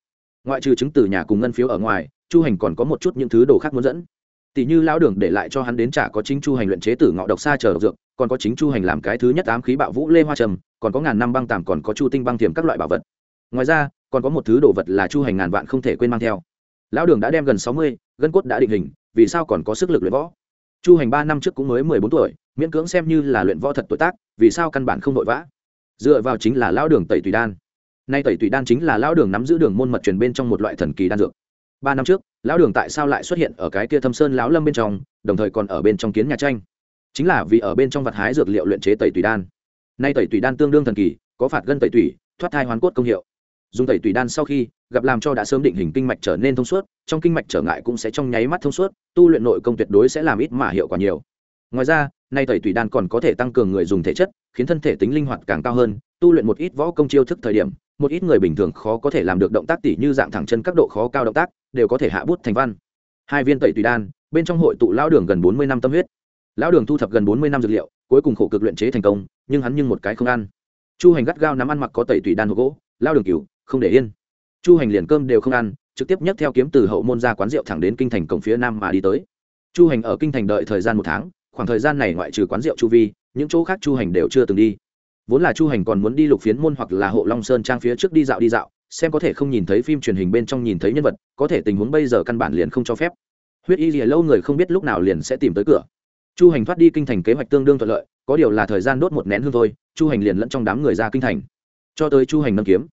Ngoại trừ chứng từ nhà cùng ngân phiếu ở ngoài, chu hành còn có một chút những thứ đồ khác muốn dẫn. Tỷ như lão đường để lại cho hắn đến trả có chính chu hành luyện chế tử ngọ độc xa chờ độc dược, còn có chính chu hành làm cái thứ nhất ám khí bạo vũ lê hoa trầm, còn có ngàn năm băng tàm còn có chu tinh băng thiểm các loại bảo vật. Ngoài ra, còn có một thứ đồ vật là chu hành ngàn vạn không thể quên mang theo. Lão đường đã đem gần sáu mươi, gân cốt đã định hình, vì sao còn có sức lực luyện võ? Chu hành ba năm trước cũng mới mười bốn tuổi, miễn cưỡng xem như là luyện võ thật tuổi tác, vì sao căn bản không vội vã? Dựa vào chính là lão đường tẩy tùy đan. Nay tẩy tùy đan chính là lão đường nắm giữ đường môn mật truyền bên trong một loại thần kỳ đan dược. Ba năm trước, lão đường tại sao lại xuất hiện ở cái kia thâm sơn lão lâm bên trong, đồng thời còn ở bên trong kiến nhà tranh? Chính là vì ở bên trong vật hái dược liệu luyện chế tẩy tùy đan. Nay tẩy tùy đan tương đương thần kỳ, có phạt gân tẩy tùy thoát thai hoàn cốt công hiệu. Dùng tẩy tùy đan sau khi, gặp làm cho đã sớm định hình kinh mạch trở nên thông suốt, trong kinh mạch trở ngại cũng sẽ trong nháy mắt thông suốt, tu luyện nội công tuyệt đối sẽ làm ít mà hiệu quả nhiều. Ngoài ra nay tẩy tùy đan còn có thể tăng cường người dùng thể chất, khiến thân thể tính linh hoạt càng cao hơn, tu luyện một ít võ công chiêu thức thời điểm, một ít người bình thường khó có thể làm được động tác tỉ như dạng thẳng chân các độ khó cao động tác, đều có thể hạ bút thành văn. Hai viên tẩy tùy đan, bên trong hội tụ lão đường gần bốn mươi năm tâm huyết. Lão đường thu thập gần bốn mươi năm dược liệu, cuối cùng khổ cực luyện chế thành công, nhưng hắn nhưng một cái không ăn. Chu hành gắt gao nắm ăn mặc có tẩy tùy đan hộp gỗ lao đường cửu, không để yên. Chu hành liền cơm đều không ăn, trực tiếp nhấc theo kiếm từ hậu môn ra quán rượu thẳng đến kinh thành cổng phía nam mà đi tới. Chu hành ở kinh thành đợi thời gian một tháng khoảng thời gian này ngoại trừ quán rượu chu vi, những chỗ khác chu hành đều chưa từng đi. Vốn là chu hành còn muốn đi lục phiến môn hoặc là hộ long sơn trang phía trước đi dạo đi dạo, xem có thể không nhìn thấy phim truyền hình bên trong nhìn thấy nhân vật, có thể tình huống bây giờ căn bản liền không cho phép. Huyết y lìa lâu người không biết lúc nào liền sẽ tìm tới cửa. Chu hành thoát đi kinh thành kế hoạch tương đương thuận lợi, có điều là thời gian đốt một nén hương thôi, chu hành liền lẫn trong đám người ra kinh thành. Cho tới chu hành nâng kiếm.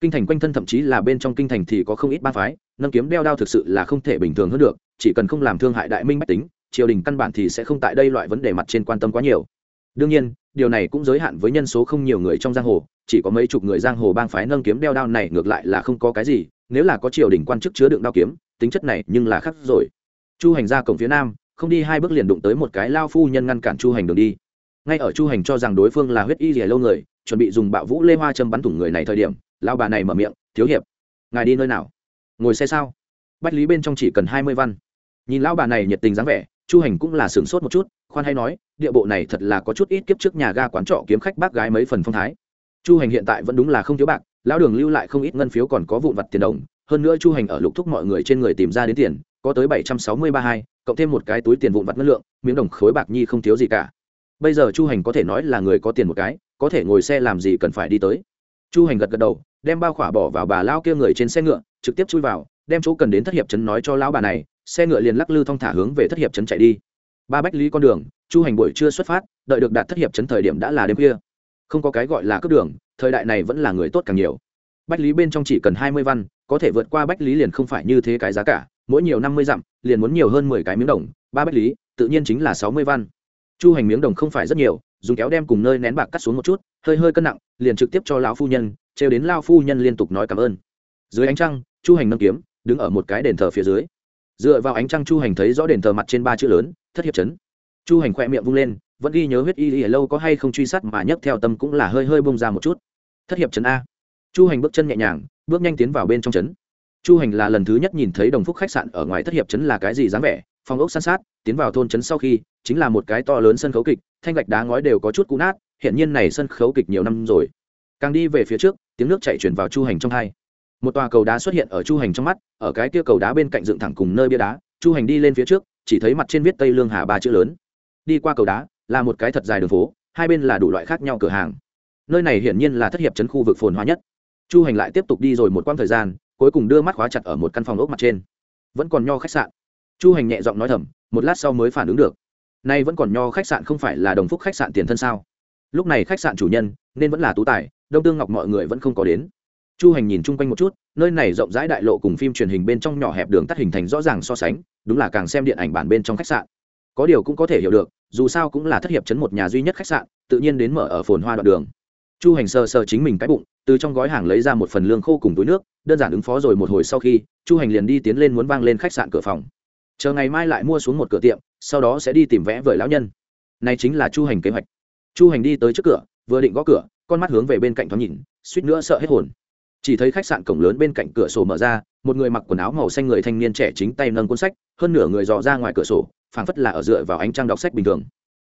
Kinh thành quanh thân thậm chí là bên trong kinh thành thì có không ít ba phái, nâng kiếm đeo đao thực sự là không thể bình thường hơn được, chỉ cần không làm thương hại đại minh bách tính triều đình căn bản thì sẽ không tại đây loại vấn đề mặt trên quan tâm quá nhiều. Đương nhiên, điều này cũng giới hạn với nhân số không nhiều người trong giang hồ, chỉ có mấy chục người giang hồ bang phái nâng kiếm đeo đao này ngược lại là không có cái gì, nếu là có triều đình quan chức chứa đựng đao kiếm, tính chất này nhưng là khác rồi. Chu hành ra cổng phía nam, không đi hai bước liền đụng tới một cái lao phu nhân ngăn cản chu hành đường đi. Ngay ở chu hành cho rằng đối phương là huyết y rỉa lâu người, chuẩn bị dùng bạo vũ lê hoa châm bắn thủng người này thời điểm lao bà này mở miệng, thiếu hiệp, ngài đi nơi nào? Ngồi xe sao? Bách lý bên trong chỉ cần hai mươi văn. Nhìn lão bà này nhiệt tình dáng vẻ chu hành cũng là sửng sốt một chút, khoan hay nói, địa bộ này thật là có chút ít kiếp trước nhà ga quán trọ kiếm khách bác gái mấy phần phong thái. Chu hành hiện tại vẫn đúng là không thiếu bạc, lão đường lưu lại không ít ngân phiếu còn có vụn vặt tiền đồng, hơn nữa chu hành ở lục thúc mọi người trên người tìm ra đến tiền, có tới bảy trăm sáu mươi ba hai, cộng thêm một cái túi tiền vụn vặt ngân lượng, miếng đồng khối bạc nhi không thiếu gì cả. Bây giờ chu hành có thể nói là người có tiền một cái, có thể ngồi xe làm gì cần phải đi tới. Chu hành gật gật đầu, đem bao khỏa bỏ vào bà lao kia người trên xe ngựa, trực tiếp chui vào đem chỗ cần đến thất hiệp trấn nói cho lão bà này, xe ngựa liền lắc lư thong thả hướng về thất hiệp trấn chạy đi. Ba bách lý con đường, chu hành buổi chưa xuất phát, đợi được đạt thất hiệp trấn thời điểm đã là đêm khuya. Không có cái gọi là cướp đường, thời đại này vẫn là người tốt càng nhiều. Bách lý bên trong chỉ cần hai mươi văn, có thể vượt qua bách lý liền không phải như thế cái giá cả, mỗi nhiều năm mươi dặm, liền muốn nhiều hơn mười cái miếng đồng, ba bách lý, tự nhiên chính là sáu mươi văn. Chu hành miếng đồng không phải rất nhiều, dùng kéo đem cùng nơi nén bạc cắt xuống một chút, hơi hơi cân nặng, liền trực tiếp cho lão phu nhân, trêu đến lao phu nhân liên tục nói cảm ơn. Dưới ánh trăng, chu hành nâng kiếm đứng ở một cái đền thờ phía dưới. Dựa vào ánh trăng chu hành thấy rõ đền thờ mặt trên ba chữ lớn, thất hiệp chấn. Chu hành khỏe miệng vung lên, vẫn ghi nhớ huyết y y lâu có hay không truy sát mà nhấc theo tâm cũng là hơi hơi bông ra một chút. Thất hiệp chấn a. Chu hành bước chân nhẹ nhàng, bước nhanh tiến vào bên trong chấn. Chu hành là lần thứ nhất nhìn thấy đồng phúc khách sạn ở ngoài thất hiệp chấn là cái gì dáng vẻ phòng ốc san sát, tiến vào thôn chấn sau khi, chính là một cái to lớn sân khấu kịch, thanh gạch đá ngói đều có chút cũ nát, hiện nhiên này sân khấu kịch nhiều năm rồi. Càng đi về phía trước, tiếng nước chạy chuyển vào chu hành trong hai một tòa cầu đá xuất hiện ở chu hành trong mắt, ở cái kia cầu đá bên cạnh dựng thẳng cùng nơi bia đá, chu hành đi lên phía trước, chỉ thấy mặt trên viết tây lương hà ba chữ lớn. Đi qua cầu đá, là một cái thật dài đường phố, hai bên là đủ loại khác nhau cửa hàng. Nơi này hiển nhiên là thất hiệp chấn khu vực phồn hoa nhất. Chu hành lại tiếp tục đi rồi một quãng thời gian, cuối cùng đưa mắt khóa chặt ở một căn phòng ốc mặt trên. Vẫn còn nho khách sạn. Chu hành nhẹ giọng nói thầm, một lát sau mới phản ứng được. Nay vẫn còn nho khách sạn không phải là đồng phúc khách sạn tiền thân sao? Lúc này khách sạn chủ nhân, nên vẫn là tú tài, đông tương ngọc mọi người vẫn không có đến chu hành nhìn chung quanh một chút, nơi này rộng rãi đại lộ cùng phim truyền hình bên trong nhỏ hẹp đường tắt hình thành rõ ràng so sánh, đúng là càng xem điện ảnh bản bên trong khách sạn. Có điều cũng có thể hiểu được, dù sao cũng là thất hiệp chấn một nhà duy nhất khách sạn, tự nhiên đến mở ở phồn hoa đoạn đường. Chu hành sờ sờ chính mình cái bụng, từ trong gói hàng lấy ra một phần lương khô cùng túi nước, đơn giản ứng phó rồi một hồi sau khi, chu hành liền đi tiến lên muốn vang lên khách sạn cửa phòng. Chờ ngày mai lại mua xuống một cửa tiệm, sau đó sẽ đi tìm vẽ vời lão nhân. Này chính là chu hành kế hoạch. Chu hành đi tới trước cửa, vừa định gõ cửa, con mắt hướng về bên cạnh thoáng nhìn, suýt nữa sợ hết hồn chỉ thấy khách sạn cổng lớn bên cạnh cửa sổ mở ra, một người mặc quần áo màu xanh người thanh niên trẻ chính tay nâng cuốn sách, hơn nửa người dò ra ngoài cửa sổ, phảng phất là ở dựa vào ánh trăng đọc sách bình thường.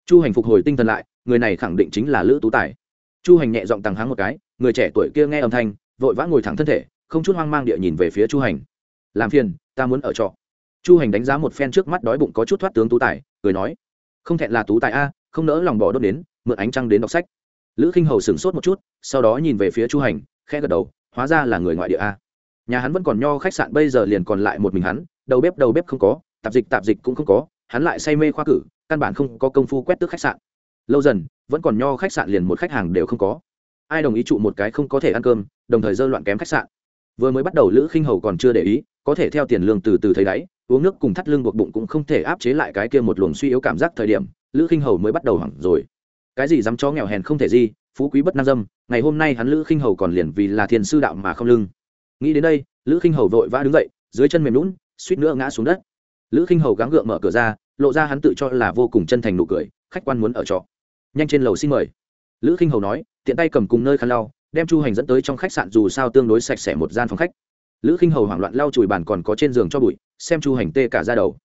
Chu hành phục hồi tinh thần lại, người này khẳng định chính là lữ tú tài. Chu hành nhẹ giọng tăng háng một cái, người trẻ tuổi kia nghe âm thanh, vội vã ngồi thẳng thân thể, không chút hoang mang địa nhìn về phía chu hành. Làm phiền, ta muốn ở trọ. Chu hành đánh giá một phen trước mắt đói bụng có chút thoát tướng tú tài, cười nói, không thẹn là tú tài a, không nỡ lòng bỏ đốt đến, mượn ánh trăng đến đọc sách. Lữ khinh hầu sửng sốt một chút, sau đó nhìn về phía chu hành, khẽ gật đầu hóa ra là người ngoại địa a. Nhà hắn vẫn còn nho khách sạn, bây giờ liền còn lại một mình hắn, đầu bếp đầu bếp không có, tạp dịch tạp dịch cũng không có, hắn lại say mê khoa cử, căn bản không có công phu quét tước khách sạn. Lâu dần, vẫn còn nho khách sạn liền một khách hàng đều không có. Ai đồng ý trụ một cái không có thể ăn cơm, đồng thời dơ loạn kém khách sạn. Vừa mới bắt đầu lữ khinh hầu còn chưa để ý, có thể theo tiền lương từ từ thấy đáy, uống nước cùng thắt lưng buộc bụng cũng không thể áp chế lại cái kia một luồng suy yếu cảm giác thời điểm, lữ khinh hầu mới bắt đầu hỏng rồi. Cái gì dám chó nghèo hèn không thể gì phú quý bất nam dâm, ngày hôm nay hắn lữ khinh hầu còn liền vì là thiền sư đạo mà không lưng. Nghĩ đến đây, lữ khinh hầu vội vã đứng dậy, dưới chân mềm lún suýt nữa ngã xuống đất. Lữ khinh hầu gắng gượng mở cửa ra, lộ ra hắn tự cho là vô cùng chân thành nụ cười, khách quan muốn ở trọ. Nhanh trên lầu xin mời. Lữ khinh hầu nói, tiện tay cầm cùng nơi khăn lau, đem chu hành dẫn tới trong khách sạn dù sao tương đối sạch sẽ một gian phòng khách. Lữ khinh hầu hoảng loạn lau chùi bàn còn có trên giường cho bụi, xem chu hành tê cả ra đầu.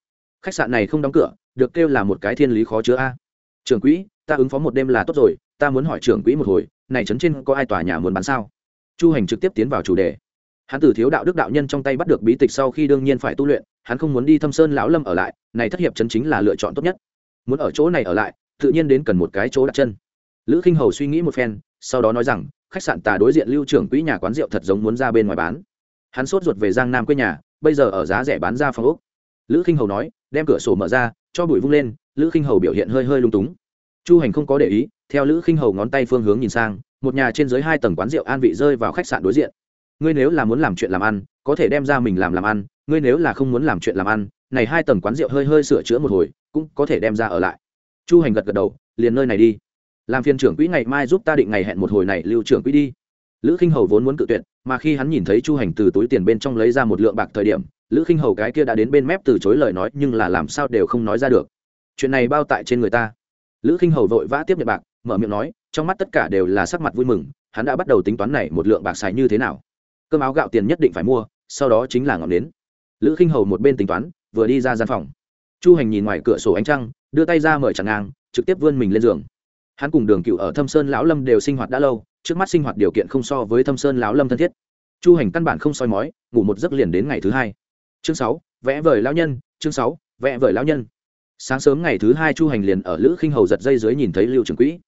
Khách sạn này không đóng cửa, được kêu là một cái thiên lý khó chứa a. Trưởng quỹ, ta ứng phó một đêm là tốt rồi ta muốn hỏi trưởng quỹ một hồi, này trấn trên có ai tòa nhà muốn bán sao? Chu hành trực tiếp tiến vào chủ đề. Hắn từ thiếu đạo đức đạo nhân trong tay bắt được bí tịch sau khi đương nhiên phải tu luyện, hắn không muốn đi thâm sơn lão lâm ở lại, này thất hiệp trấn chính là lựa chọn tốt nhất. Muốn ở chỗ này ở lại, tự nhiên đến cần một cái chỗ đặt chân. Lữ khinh hầu suy nghĩ một phen, sau đó nói rằng, khách sạn tà đối diện lưu trưởng quỹ nhà quán rượu thật giống muốn ra bên ngoài bán. Hắn sốt ruột về giang nam quê nhà, bây giờ ở giá rẻ bán ra phòng úc lữ khinh hầu nói, đem cửa sổ mở ra, cho bụi vung lên, lữ khinh hầu biểu hiện hơi hơi lung túng. Chu hành không có để ý theo lữ khinh hầu ngón tay phương hướng nhìn sang, một nhà trên dưới hai tầng quán rượu an vị rơi vào khách sạn đối diện. Ngươi nếu là muốn làm chuyện làm ăn, có thể đem ra mình làm làm ăn, ngươi nếu là không muốn làm chuyện làm ăn, này hai tầng quán rượu hơi hơi sửa chữa một hồi, cũng có thể đem ra ở lại. Chu hành gật gật đầu, liền nơi này đi. Làm phiên trưởng quỹ ngày mai giúp ta định ngày hẹn một hồi này, lưu trưởng quỹ đi. Lữ khinh hầu vốn muốn cự tuyệt, mà khi hắn nhìn thấy chu hành từ túi tiền bên trong lấy ra một lượng bạc thời điểm, lữ khinh hầu cái kia đã đến bên mép từ chối lời nói, nhưng là làm sao đều không nói ra được. Chuyện này bao tại trên người ta. Lữ khinh hầu vội vã tiếp nhận bạc mở miệng nói, trong mắt tất cả đều là sắc mặt vui mừng, hắn đã bắt đầu tính toán này một lượng bạc xài như thế nào. Cơm áo gạo tiền nhất định phải mua, sau đó chính là ngọn nến. Lữ khinh hầu một bên tính toán, vừa đi ra gian phòng. Chu hành nhìn ngoài cửa sổ ánh trăng, đưa tay ra mời chẳng ngang, trực tiếp vươn mình lên giường. Hắn cùng đường cựu ở thâm sơn lão lâm đều sinh hoạt đã lâu, trước mắt sinh hoạt điều kiện không so với thâm sơn lão lâm thân thiết. Chu hành căn bản không soi mói, ngủ một giấc liền đến ngày thứ hai. Chương sáu, vẽ vời lão nhân, chương sáu, vẽ vời lão nhân. Sáng sớm ngày thứ hai chu hành liền ở lữ khinh hầu giật dây dưới nhìn thấy lưu trường quỹ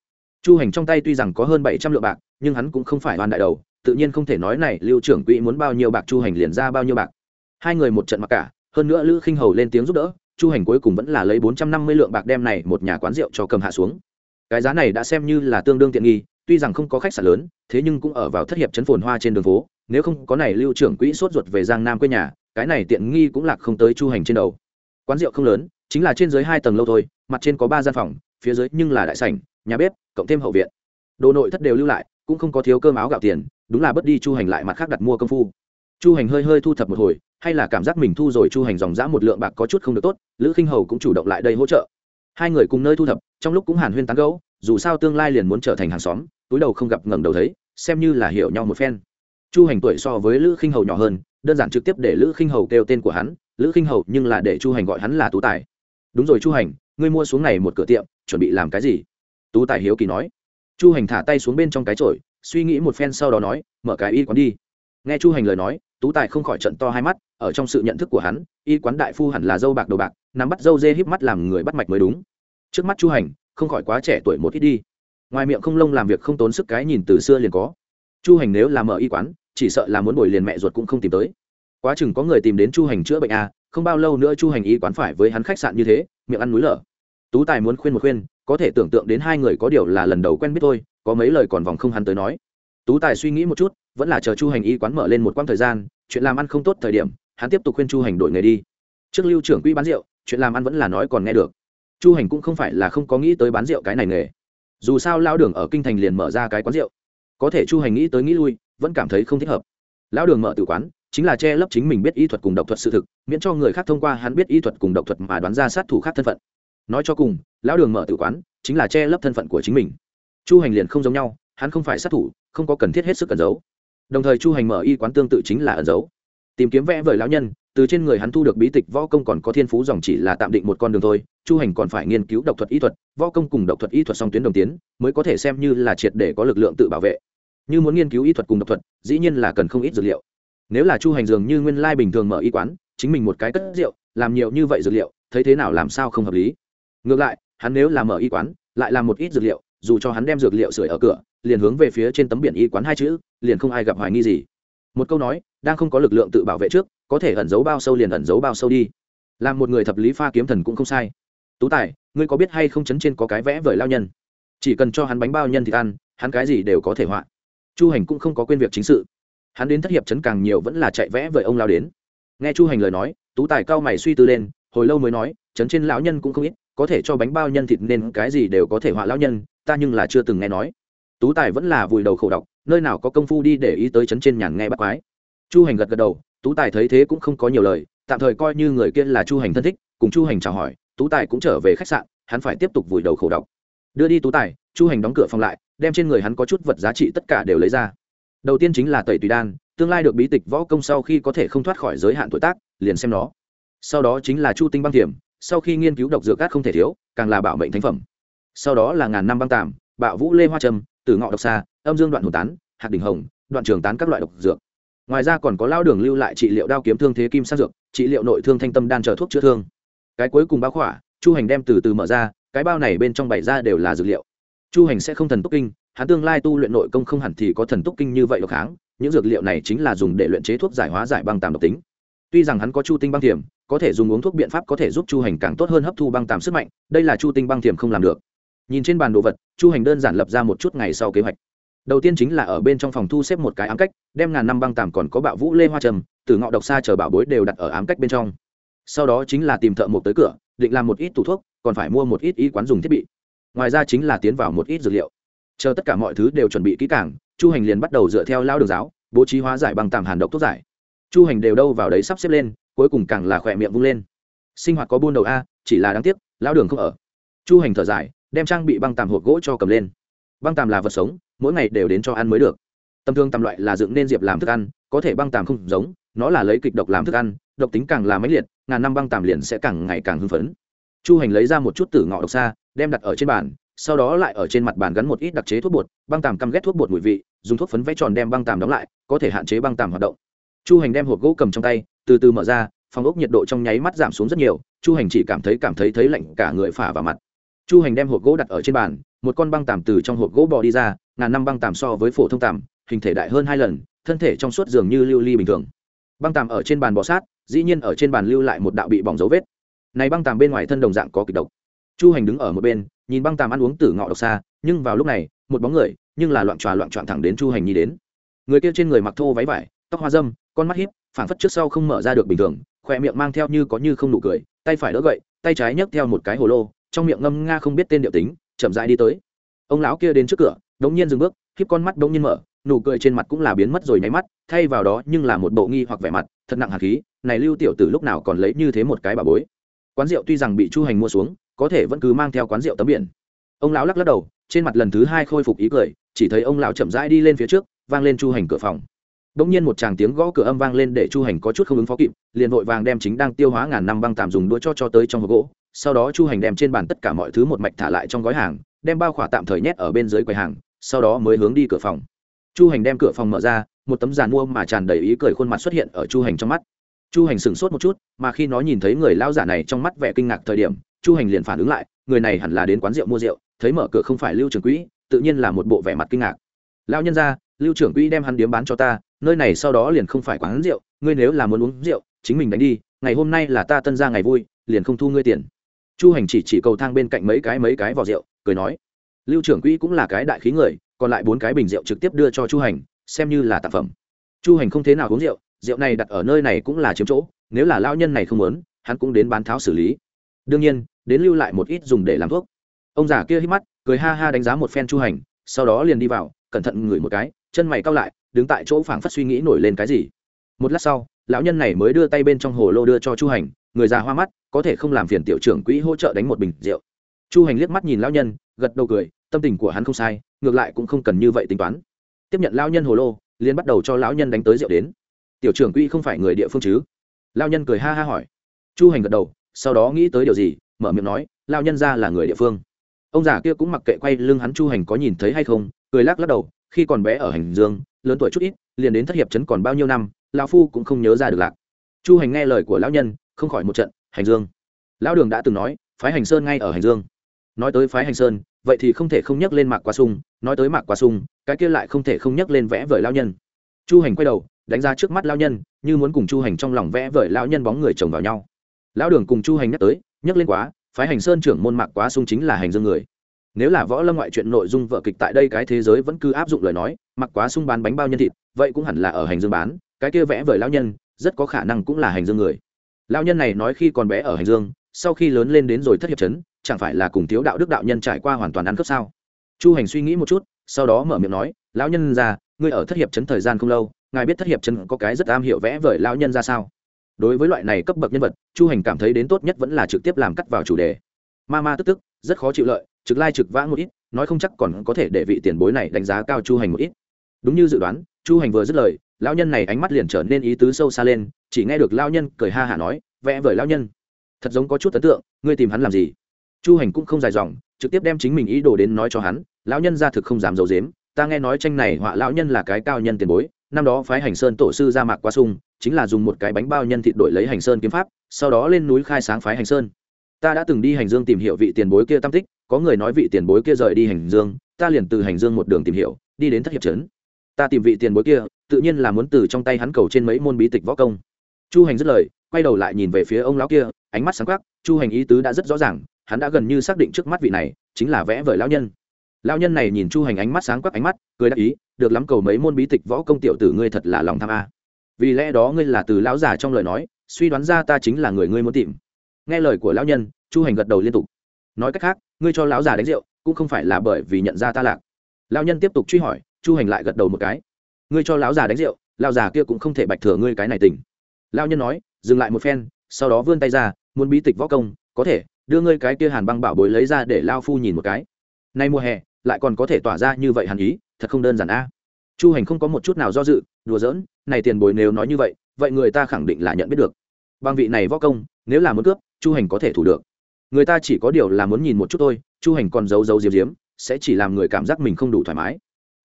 chu hành trong tay tuy rằng có hơn bảy trăm lượng bạc, nhưng hắn cũng không phải oan đại đầu, tự nhiên không thể nói này, lưu trưởng quỹ muốn bao nhiêu bạc chu hành liền ra bao nhiêu bạc. Hai người một trận mặc cả, hơn nữa lữ khinh hầu lên tiếng giúp đỡ, chu hành cuối cùng vẫn là lấy bốn trăm năm mươi lượng bạc đem này một nhà quán rượu cho cầm hạ xuống. Cái giá này đã xem như là tương đương tiện nghi, tuy rằng không có khách sạn lớn, thế nhưng cũng ở vào thất hiệp chấn phồn hoa trên đường phố, nếu không có này lưu trưởng quỹ sốt ruột về giang nam quê nhà, cái này tiện nghi cũng lạc không tới chu hành trên đầu. Quán rượu không lớn, chính là trên dưới hai tầng lâu thôi, mặt trên có ba gian phòng, phía dưới nhưng là đại sảnh nhà bếp, cộng thêm hậu viện. Đồ nội thất đều lưu lại, cũng không có thiếu cơm áo gạo tiền, đúng là bất đi chu hành lại mặt khác đặt mua công phu. Chu hành hơi hơi thu thập một hồi, hay là cảm giác mình thu rồi chu hành dòng dã một lượng bạc có chút không được tốt, lữ khinh hầu cũng chủ động lại đây hỗ trợ. Hai người cùng nơi thu thập, trong lúc cũng hàn huyên tán gẫu, dù sao tương lai liền muốn trở thành hàng xóm, túi đầu không gặp ngẩng đầu thấy, xem như là hiểu nhau một phen. Chu hành tuổi so với lữ khinh hầu nhỏ hơn, đơn giản trực tiếp để lữ khinh hầu kêu tên của hắn, lữ khinh hầu nhưng là để chu hành gọi hắn là tú tài. Đúng rồi chu hành, ngươi mua xuống này một cửa tiệm, chuẩn bị làm cái gì? Tú tài hiếu kỳ nói. Chu hành thả tay xuống bên trong cái chổi, suy nghĩ một phen sau đó nói, mở cái y quán đi. Nghe chu hành lời nói, tú tài không khỏi trận to hai mắt, ở trong sự nhận thức của hắn, y quán đại phu hẳn là dâu bạc đầu bạc, nắm bắt dâu dê híp mắt làm người bắt mạch mới đúng. Trước mắt chu hành, không khỏi quá trẻ tuổi một ít đi. Ngoài miệng không lông làm việc không tốn sức cái nhìn từ xưa liền có. Chu hành nếu làm mở y quán, chỉ sợ là muốn bồi liền mẹ ruột cũng không tìm tới. Quá chừng có người tìm đến chu hành chữa bệnh a không bao lâu nữa chu hành y quán phải với hắn khách sạn như thế, miệng ăn núi lở. Tú tài muốn khuyên một khuyên có thể tưởng tượng đến hai người có điều là lần đầu quen biết thôi, có mấy lời còn vòng không hắn tới nói. Tú tài suy nghĩ một chút, vẫn là chờ chu hành y quán mở lên một quãng thời gian, chuyện làm ăn không tốt thời điểm, hắn tiếp tục khuyên chu hành đổi nghề đi. Trước lưu trưởng quỹ bán rượu, chuyện làm ăn vẫn là nói còn nghe được. Chu hành cũng không phải là không có nghĩ tới bán rượu cái này nghề. Dù sao lao đường ở kinh thành liền mở ra cái quán rượu. Có thể chu hành nghĩ tới nghĩ lui, vẫn cảm thấy không thích hợp. Lão đường mở tử quán, chính là che lấp chính mình biết y thuật cùng độc thuật sự thực, miễn cho người khác thông qua hắn biết y thuật cùng độc thuật mà đoán ra sát thủ khác thân phận. Nói cho cùng lão đường mở tử quán, chính là che lấp thân phận của chính mình. Chu hành liền không giống nhau, hắn không phải sát thủ, không có cần thiết hết sức ẩn giấu. Đồng thời chu hành mở y quán tương tự chính là ẩn giấu. Tìm kiếm vẽ vời lão nhân, từ trên người hắn thu được bí tịch võ công còn có thiên phú dòng chỉ là tạm định một con đường thôi, chu hành còn phải nghiên cứu độc thuật y thuật, võ công cùng độc thuật y thuật song tuyến đồng tiến, mới có thể xem như là triệt để có lực lượng tự bảo vệ. Như muốn nghiên cứu y thuật cùng độc thuật, dĩ nhiên là cần không ít dược liệu. Nếu là chu hành dường như nguyên lai bình thường mở y quán, chính mình một cái cất rượu, làm nhiều như vậy dược liệu, thấy thế nào làm sao không hợp lý. Ngược lại hắn nếu là mở y quán, lại làm một ít dược liệu, dù cho hắn đem dược liệu sưởi ở cửa, liền hướng về phía trên tấm biển y quán hai chữ, liền không ai gặp hoài nghi gì. Một câu nói, đang không có lực lượng tự bảo vệ trước, có thể ẩn giấu bao sâu liền ẩn giấu bao sâu đi. Làm một người thập lý pha kiếm thần cũng không sai. Tú tài, ngươi có biết hay không chấn trên có cái vẽ vời lao nhân? Chỉ cần cho hắn bánh bao nhân thì ăn, hắn cái gì đều có thể họa. Chu hành cũng không có quên việc chính sự. Hắn đến thất hiệp chấn càng nhiều vẫn là chạy vẽ vời ông lao đến. Nghe chu hành lời nói, tú tài cao mày suy tư lên, hồi lâu mới nói, chấn trên lão nhân cũng không ít có thể cho bánh bao nhân thịt nên cái gì đều có thể họa lão nhân, ta nhưng là chưa từng nghe nói. Tú tài vẫn là vùi đầu khổ đọc, nơi nào có công phu đi để ý tới chấn trên nhàn nghe bác quái. Chu hành gật gật đầu, tú tài thấy thế cũng không có nhiều lời, tạm thời coi như người kia là chu hành thân thích, cùng chu hành chào hỏi, tú tài cũng trở về khách sạn, hắn phải tiếp tục vùi đầu khổ đọc. Đưa đi tú tài, chu hành đóng cửa phòng lại, đem trên người hắn có chút vật giá trị tất cả đều lấy ra. Đầu tiên chính là tẩy tùy đan, tương lai được bí tịch võ công sau khi có thể không thoát khỏi giới hạn tuổi tác, liền xem nó. Sau đó chính là chu tinh băng thiểm sau khi nghiên cứu độc dược cát không thể thiếu, càng là bảo mệnh thánh phẩm. Sau đó là ngàn năm băng tàm, bạo vũ lê hoa trâm, tử ngọ độc xa âm dương đoạn hồn tán, hạt đỉnh hồng, đoạn trường tán các loại độc dược. Ngoài ra còn có lao đường lưu lại trị liệu đao kiếm thương thế kim sát dược, trị liệu nội thương thanh tâm đan chờ thuốc chữa thương. Cái cuối cùng bao khỏa, chu hành đem từ từ mở ra, cái bao này bên trong bảy ra đều là dược liệu. Chu hành sẽ không thần túc kinh, hắn tương lai tu luyện nội công không hẳn thì có thần túc kinh như vậy độc kháng những dược liệu này chính là dùng để luyện chế thuốc giải hóa giải băng tàm độc tính. Tuy rằng hắn có chu tinh băng thiểm có thể dùng uống thuốc biện pháp có thể giúp chu hành càng tốt hơn hấp thu băng tàm sức mạnh, đây là chu tinh băng thiểm không làm được. Nhìn trên bàn đồ vật, chu hành đơn giản lập ra một chút ngày sau kế hoạch. Đầu tiên chính là ở bên trong phòng thu xếp một cái ám cách, đem ngàn năm băng tàm còn có bạo vũ lê hoa trầm, từ ngọ độc xa chờ bảo bối đều đặt ở ám cách bên trong. Sau đó chính là tìm thợ một tới cửa, định làm một ít tủ thuốc, còn phải mua một ít y quán dùng thiết bị. Ngoài ra chính là tiến vào một ít dược liệu. Chờ tất cả mọi thứ đều chuẩn bị kỹ càng, chu hành liền bắt đầu dựa theo lao đường giáo, bố trí hóa giải bằng tàm hàn độc thuốc giải. Chu hành đều đâu vào đấy sắp xếp lên cuối cùng càng là khỏe miệng vung lên. Sinh hoạt có buôn đầu a, chỉ là đáng tiếc, lão đường không ở. Chu hành thở dài, đem trang bị băng tàm hộp gỗ cho cầm lên. Băng tàm là vật sống, mỗi ngày đều đến cho ăn mới được. Tầm thương tầm loại là dựng nên diệp làm thức ăn, có thể băng tàm không giống, nó là lấy kịch độc làm thức ăn, độc tính càng là máy liệt, ngàn năm băng tàm liền sẽ càng ngày càng hưng phấn. Chu hành lấy ra một chút tử ngọ độc xa đem đặt ở trên bàn, sau đó lại ở trên mặt bàn gắn một ít đặc chế thuốc bột, băng tàm căm ghét thuốc bột mùi vị, dùng thuốc phấn vẽ tròn đem băng tàm đóng lại, có thể hạn chế băng tàm hoạt động. Chu hành đem hộp gỗ cầm trong tay từ từ mở ra, phòng ốc nhiệt độ trong nháy mắt giảm xuống rất nhiều, chu hành chỉ cảm thấy cảm thấy thấy lạnh cả người phả vào mặt. Chu hành đem hộp gỗ đặt ở trên bàn, một con băng tàm từ trong hộp gỗ bò đi ra, ngàn năm băng tàm so với phổ thông tàm, hình thể đại hơn hai lần, thân thể trong suốt dường như lưu ly bình thường. Băng tàm ở trên bàn bò sát, dĩ nhiên ở trên bàn lưu lại một đạo bị bỏng dấu vết. Này băng tàm bên ngoài thân đồng dạng có kịch độc. Chu hành đứng ở một bên, nhìn băng tàm ăn uống từ ngọ độc xa, nhưng vào lúc này, một bóng người, nhưng là loạn tròa loạn trọn thẳng đến chu hành nhi đến. Người kia trên người mặc thô váy vải, tóc hoa dâm, con mắt hiếp phảng phất trước sau không mở ra được bình thường khoe miệng mang theo như có như không nụ cười, tay phải đỡ gậy, tay trái nhấc theo một cái hồ lô, trong miệng ngâm nga không biết tên điệu tính, chậm rãi đi tới. Ông lão kia đến trước cửa, đống nhiên dừng bước khiếp con mắt đống nhiên mở, nụ cười trên mặt cũng là biến mất rồi nháy mắt, thay vào đó nhưng là một bộ nghi hoặc vẻ mặt, thật nặng hạt khí, này lưu tiểu tử lúc nào còn lấy như thế một cái bà bối. Quán rượu tuy rằng bị chu hành mua xuống, có thể vẫn cứ mang theo quán rượu tấm biển. Ông lão lắc lắc đầu, trên mặt lần thứ hai khôi phục ý cười, chỉ thấy ông lão chậm rãi đi lên phía trước, vang lên chu hành cửa phòng. Đống nhiên một tràng tiếng gõ cửa âm vang lên để Chu Hành có chút không ứng phó kịp, liền vội vàng đem chính đang tiêu hóa ngàn năm băng tạm dùng đũa cho cho tới trong hộp gỗ. Sau đó Chu Hành đem trên bàn tất cả mọi thứ một mạch thả lại trong gói hàng, đem bao khỏa tạm thời nhét ở bên dưới quầy hàng, sau đó mới hướng đi cửa phòng. Chu Hành đem cửa phòng mở ra, một tấm giàn mua mà tràn đầy ý cười khuôn mặt xuất hiện ở Chu Hành trong mắt. Chu Hành sững sốt một chút, mà khi nó nhìn thấy người lão giả này trong mắt vẻ kinh ngạc thời điểm, Chu Hành liền phản ứng lại, người này hẳn là đến quán rượu mua rượu, thấy mở cửa không phải Lưu Trường quý, tự nhiên là một bộ vẻ mặt kinh ngạc. Lão nhân gia, Lưu trưởng quỹ đem hắn điếm bán cho ta, nơi này sau đó liền không phải quán rượu ngươi nếu là muốn uống rượu chính mình đánh đi ngày hôm nay là ta tân ra ngày vui liền không thu ngươi tiền. Chu hành chỉ chỉ cầu thang bên cạnh mấy cái mấy cái vỏ rượu cười nói lưu trưởng quỹ cũng là cái đại khí người còn lại bốn cái bình rượu trực tiếp đưa cho chu hành xem như là tạp phẩm. Chu hành không thế nào uống rượu rượu này đặt ở nơi này cũng là chiếm chỗ nếu là lao nhân này không muốn hắn cũng đến bán tháo xử lý. Đương nhiên đến lưu lại một ít dùng để làm thuốc. Ông già kia hít mắt cười ha ha đánh giá một phen chu hành sau đó liền đi vào cẩn thận ngửi một cái chân mày cao lại, đứng tại chỗ phảng phất suy nghĩ nổi lên cái gì. Một lát sau, lão nhân này mới đưa tay bên trong hồ lô đưa cho chu hành, người già hoa mắt, có thể không làm phiền tiểu trưởng quỹ hỗ trợ đánh một bình rượu. Chu hành liếc mắt nhìn lão nhân, gật đầu cười, tâm tình của hắn không sai, ngược lại cũng không cần như vậy tính toán. Tiếp nhận lão nhân hồ lô liên bắt đầu cho lão nhân đánh tới rượu đến. Tiểu trưởng quỹ không phải người địa phương chứ? Lão nhân cười ha ha hỏi. Chu hành gật đầu, sau đó nghĩ tới điều gì, mở miệng nói, lão nhân ra là người địa phương. Ông già kia cũng mặc kệ quay lưng hắn, chu hành có nhìn thấy hay không, cười lắc lắc đầu khi còn bé ở hành dương, lớn tuổi chút ít, liền đến thất hiệp trấn còn bao nhiêu năm, lão phu cũng không nhớ ra được lạc. Chu hành nghe lời của lão nhân, không khỏi một trận, hành dương. Lão đường đã từng nói, phái hành sơn ngay ở hành dương. Nói tới phái hành sơn, vậy thì không thể không nhắc lên mạc quá sung, nói tới mạc quá sung, cái kia lại không thể không nhắc lên vẽ vời lão nhân. Chu hành quay đầu, đánh ra trước mắt lão nhân, như muốn cùng chu hành trong lòng vẽ vời lão nhân bóng người chồng vào nhau. Lão đường cùng chu hành nhắc tới, nhắc lên quá, phái hành sơn trưởng môn mạc quá sung chính là hành dương người nếu là võ lâm ngoại truyện nội dung vợ kịch tại đây cái thế giới vẫn cứ áp dụng lời nói, mặc quá sung bán bánh bao nhân thịt, vậy cũng hẳn là ở hành dương bán, cái kia vẽ vời lao nhân, rất có khả năng cũng là hành dương người. Lao nhân này nói khi còn bé ở hành dương, sau khi lớn lên đến rồi thất hiệp chấn, chẳng phải là cùng thiếu đạo đức đạo nhân trải qua hoàn toàn ăn cướp sao? Chu hành suy nghĩ một chút, sau đó mở miệng nói, lão nhân ra ngươi ở thất hiệp chấn thời gian không lâu, ngài biết thất hiệp chấn có cái rất am hiểu vẽ vời lão nhân ra sao? Đối với loại này cấp bậc nhân vật, chu hành cảm thấy đến tốt nhất vẫn là trực tiếp làm cắt vào chủ đề. Ma ma tức tức, rất khó chịu lợi trực lai trực vãng một ít, nói không chắc còn có thể để vị tiền bối này đánh giá cao chu hành một ít. Đúng như dự đoán, chu hành vừa dứt lời, lão nhân này ánh mắt liền trở nên ý tứ sâu xa lên, chỉ nghe được lão nhân cười ha hả nói, vẽ vời lão nhân, thật giống có chút ấn tượng, ngươi tìm hắn làm gì? Chu hành cũng không dài dòng, trực tiếp đem chính mình ý đồ đến nói cho hắn, lão nhân ra thực không dám d i ấ u dếm ta nghe nói tranh này họa lão nhân là cái cao nhân tiền bối, năm đó phái hành sơn tổ sư ra mạc qua sung, chính là dùng một cái bánh bao nhân thịt đổi lấy hành sơn kiếm pháp, sau đó lên núi khai sáng phái hành sơn ta đã từng đi hành dương tìm hiểu vị tiền bối kia tam tích, có người nói vị tiền bối kia rời đi hành dương, ta liền từ hành dương một đường tìm hiểu, đi đến thất hiệp trấn. Ta tìm vị tiền bối kia, tự nhiên là muốn từ trong tay hắn cầu trên mấy môn bí tịch võ công. Chu hành dứt lời, quay đầu lại nhìn về phía ông lão kia, ánh mắt sáng quắc, chu hành ý tứ đã rất rõ ràng, hắn đã gần như xác định trước mắt vị này, chính là vẽ vời lão nhân. Lão nhân này nhìn chu hành ánh mắt sáng quắc ánh mắt, cười đáp ý, được lắm, cầu mấy môn bí tịch võ công tiểu tử ngươi thật là lòng tham a. Vì lẽ đó ngươi là từ lão già trong lời nói, suy đoán ra ta chính là người ngươi muốn tìm nghe lời của lão nhân, chu hành gật đầu liên tục. Nói cách khác, ngươi cho lão già đánh rượu, cũng không phải là bởi vì nhận ra ta lạc. Lão nhân tiếp tục truy hỏi, chu hành lại gật đầu một cái. Ngươi cho lão già đánh rượu, lão già kia cũng không thể bạch thừa ngươi cái này tình. Lão nhân nói, dừng lại một phen, sau đó vươn tay ra, muốn bí tịch võ công, có thể, đưa ngươi cái kia hàn băng bảo bối lấy ra để lao phu nhìn một cái. Nay mùa hè, lại còn có thể tỏa ra như vậy hàn ý, thật không đơn giản a. Chu hành không có một chút nào do dự, đùa giỡn, này tiền bối nếu nói như vậy vậy người ta khẳng định là nhận biết được. Bằng vị này võ công, nếu là muốn cướp chu hành có thể thủ được. Người ta chỉ có điều là muốn nhìn một chút thôi, chu hành còn giấu giấu diếm diếm, sẽ chỉ làm người cảm giác mình không đủ thoải mái.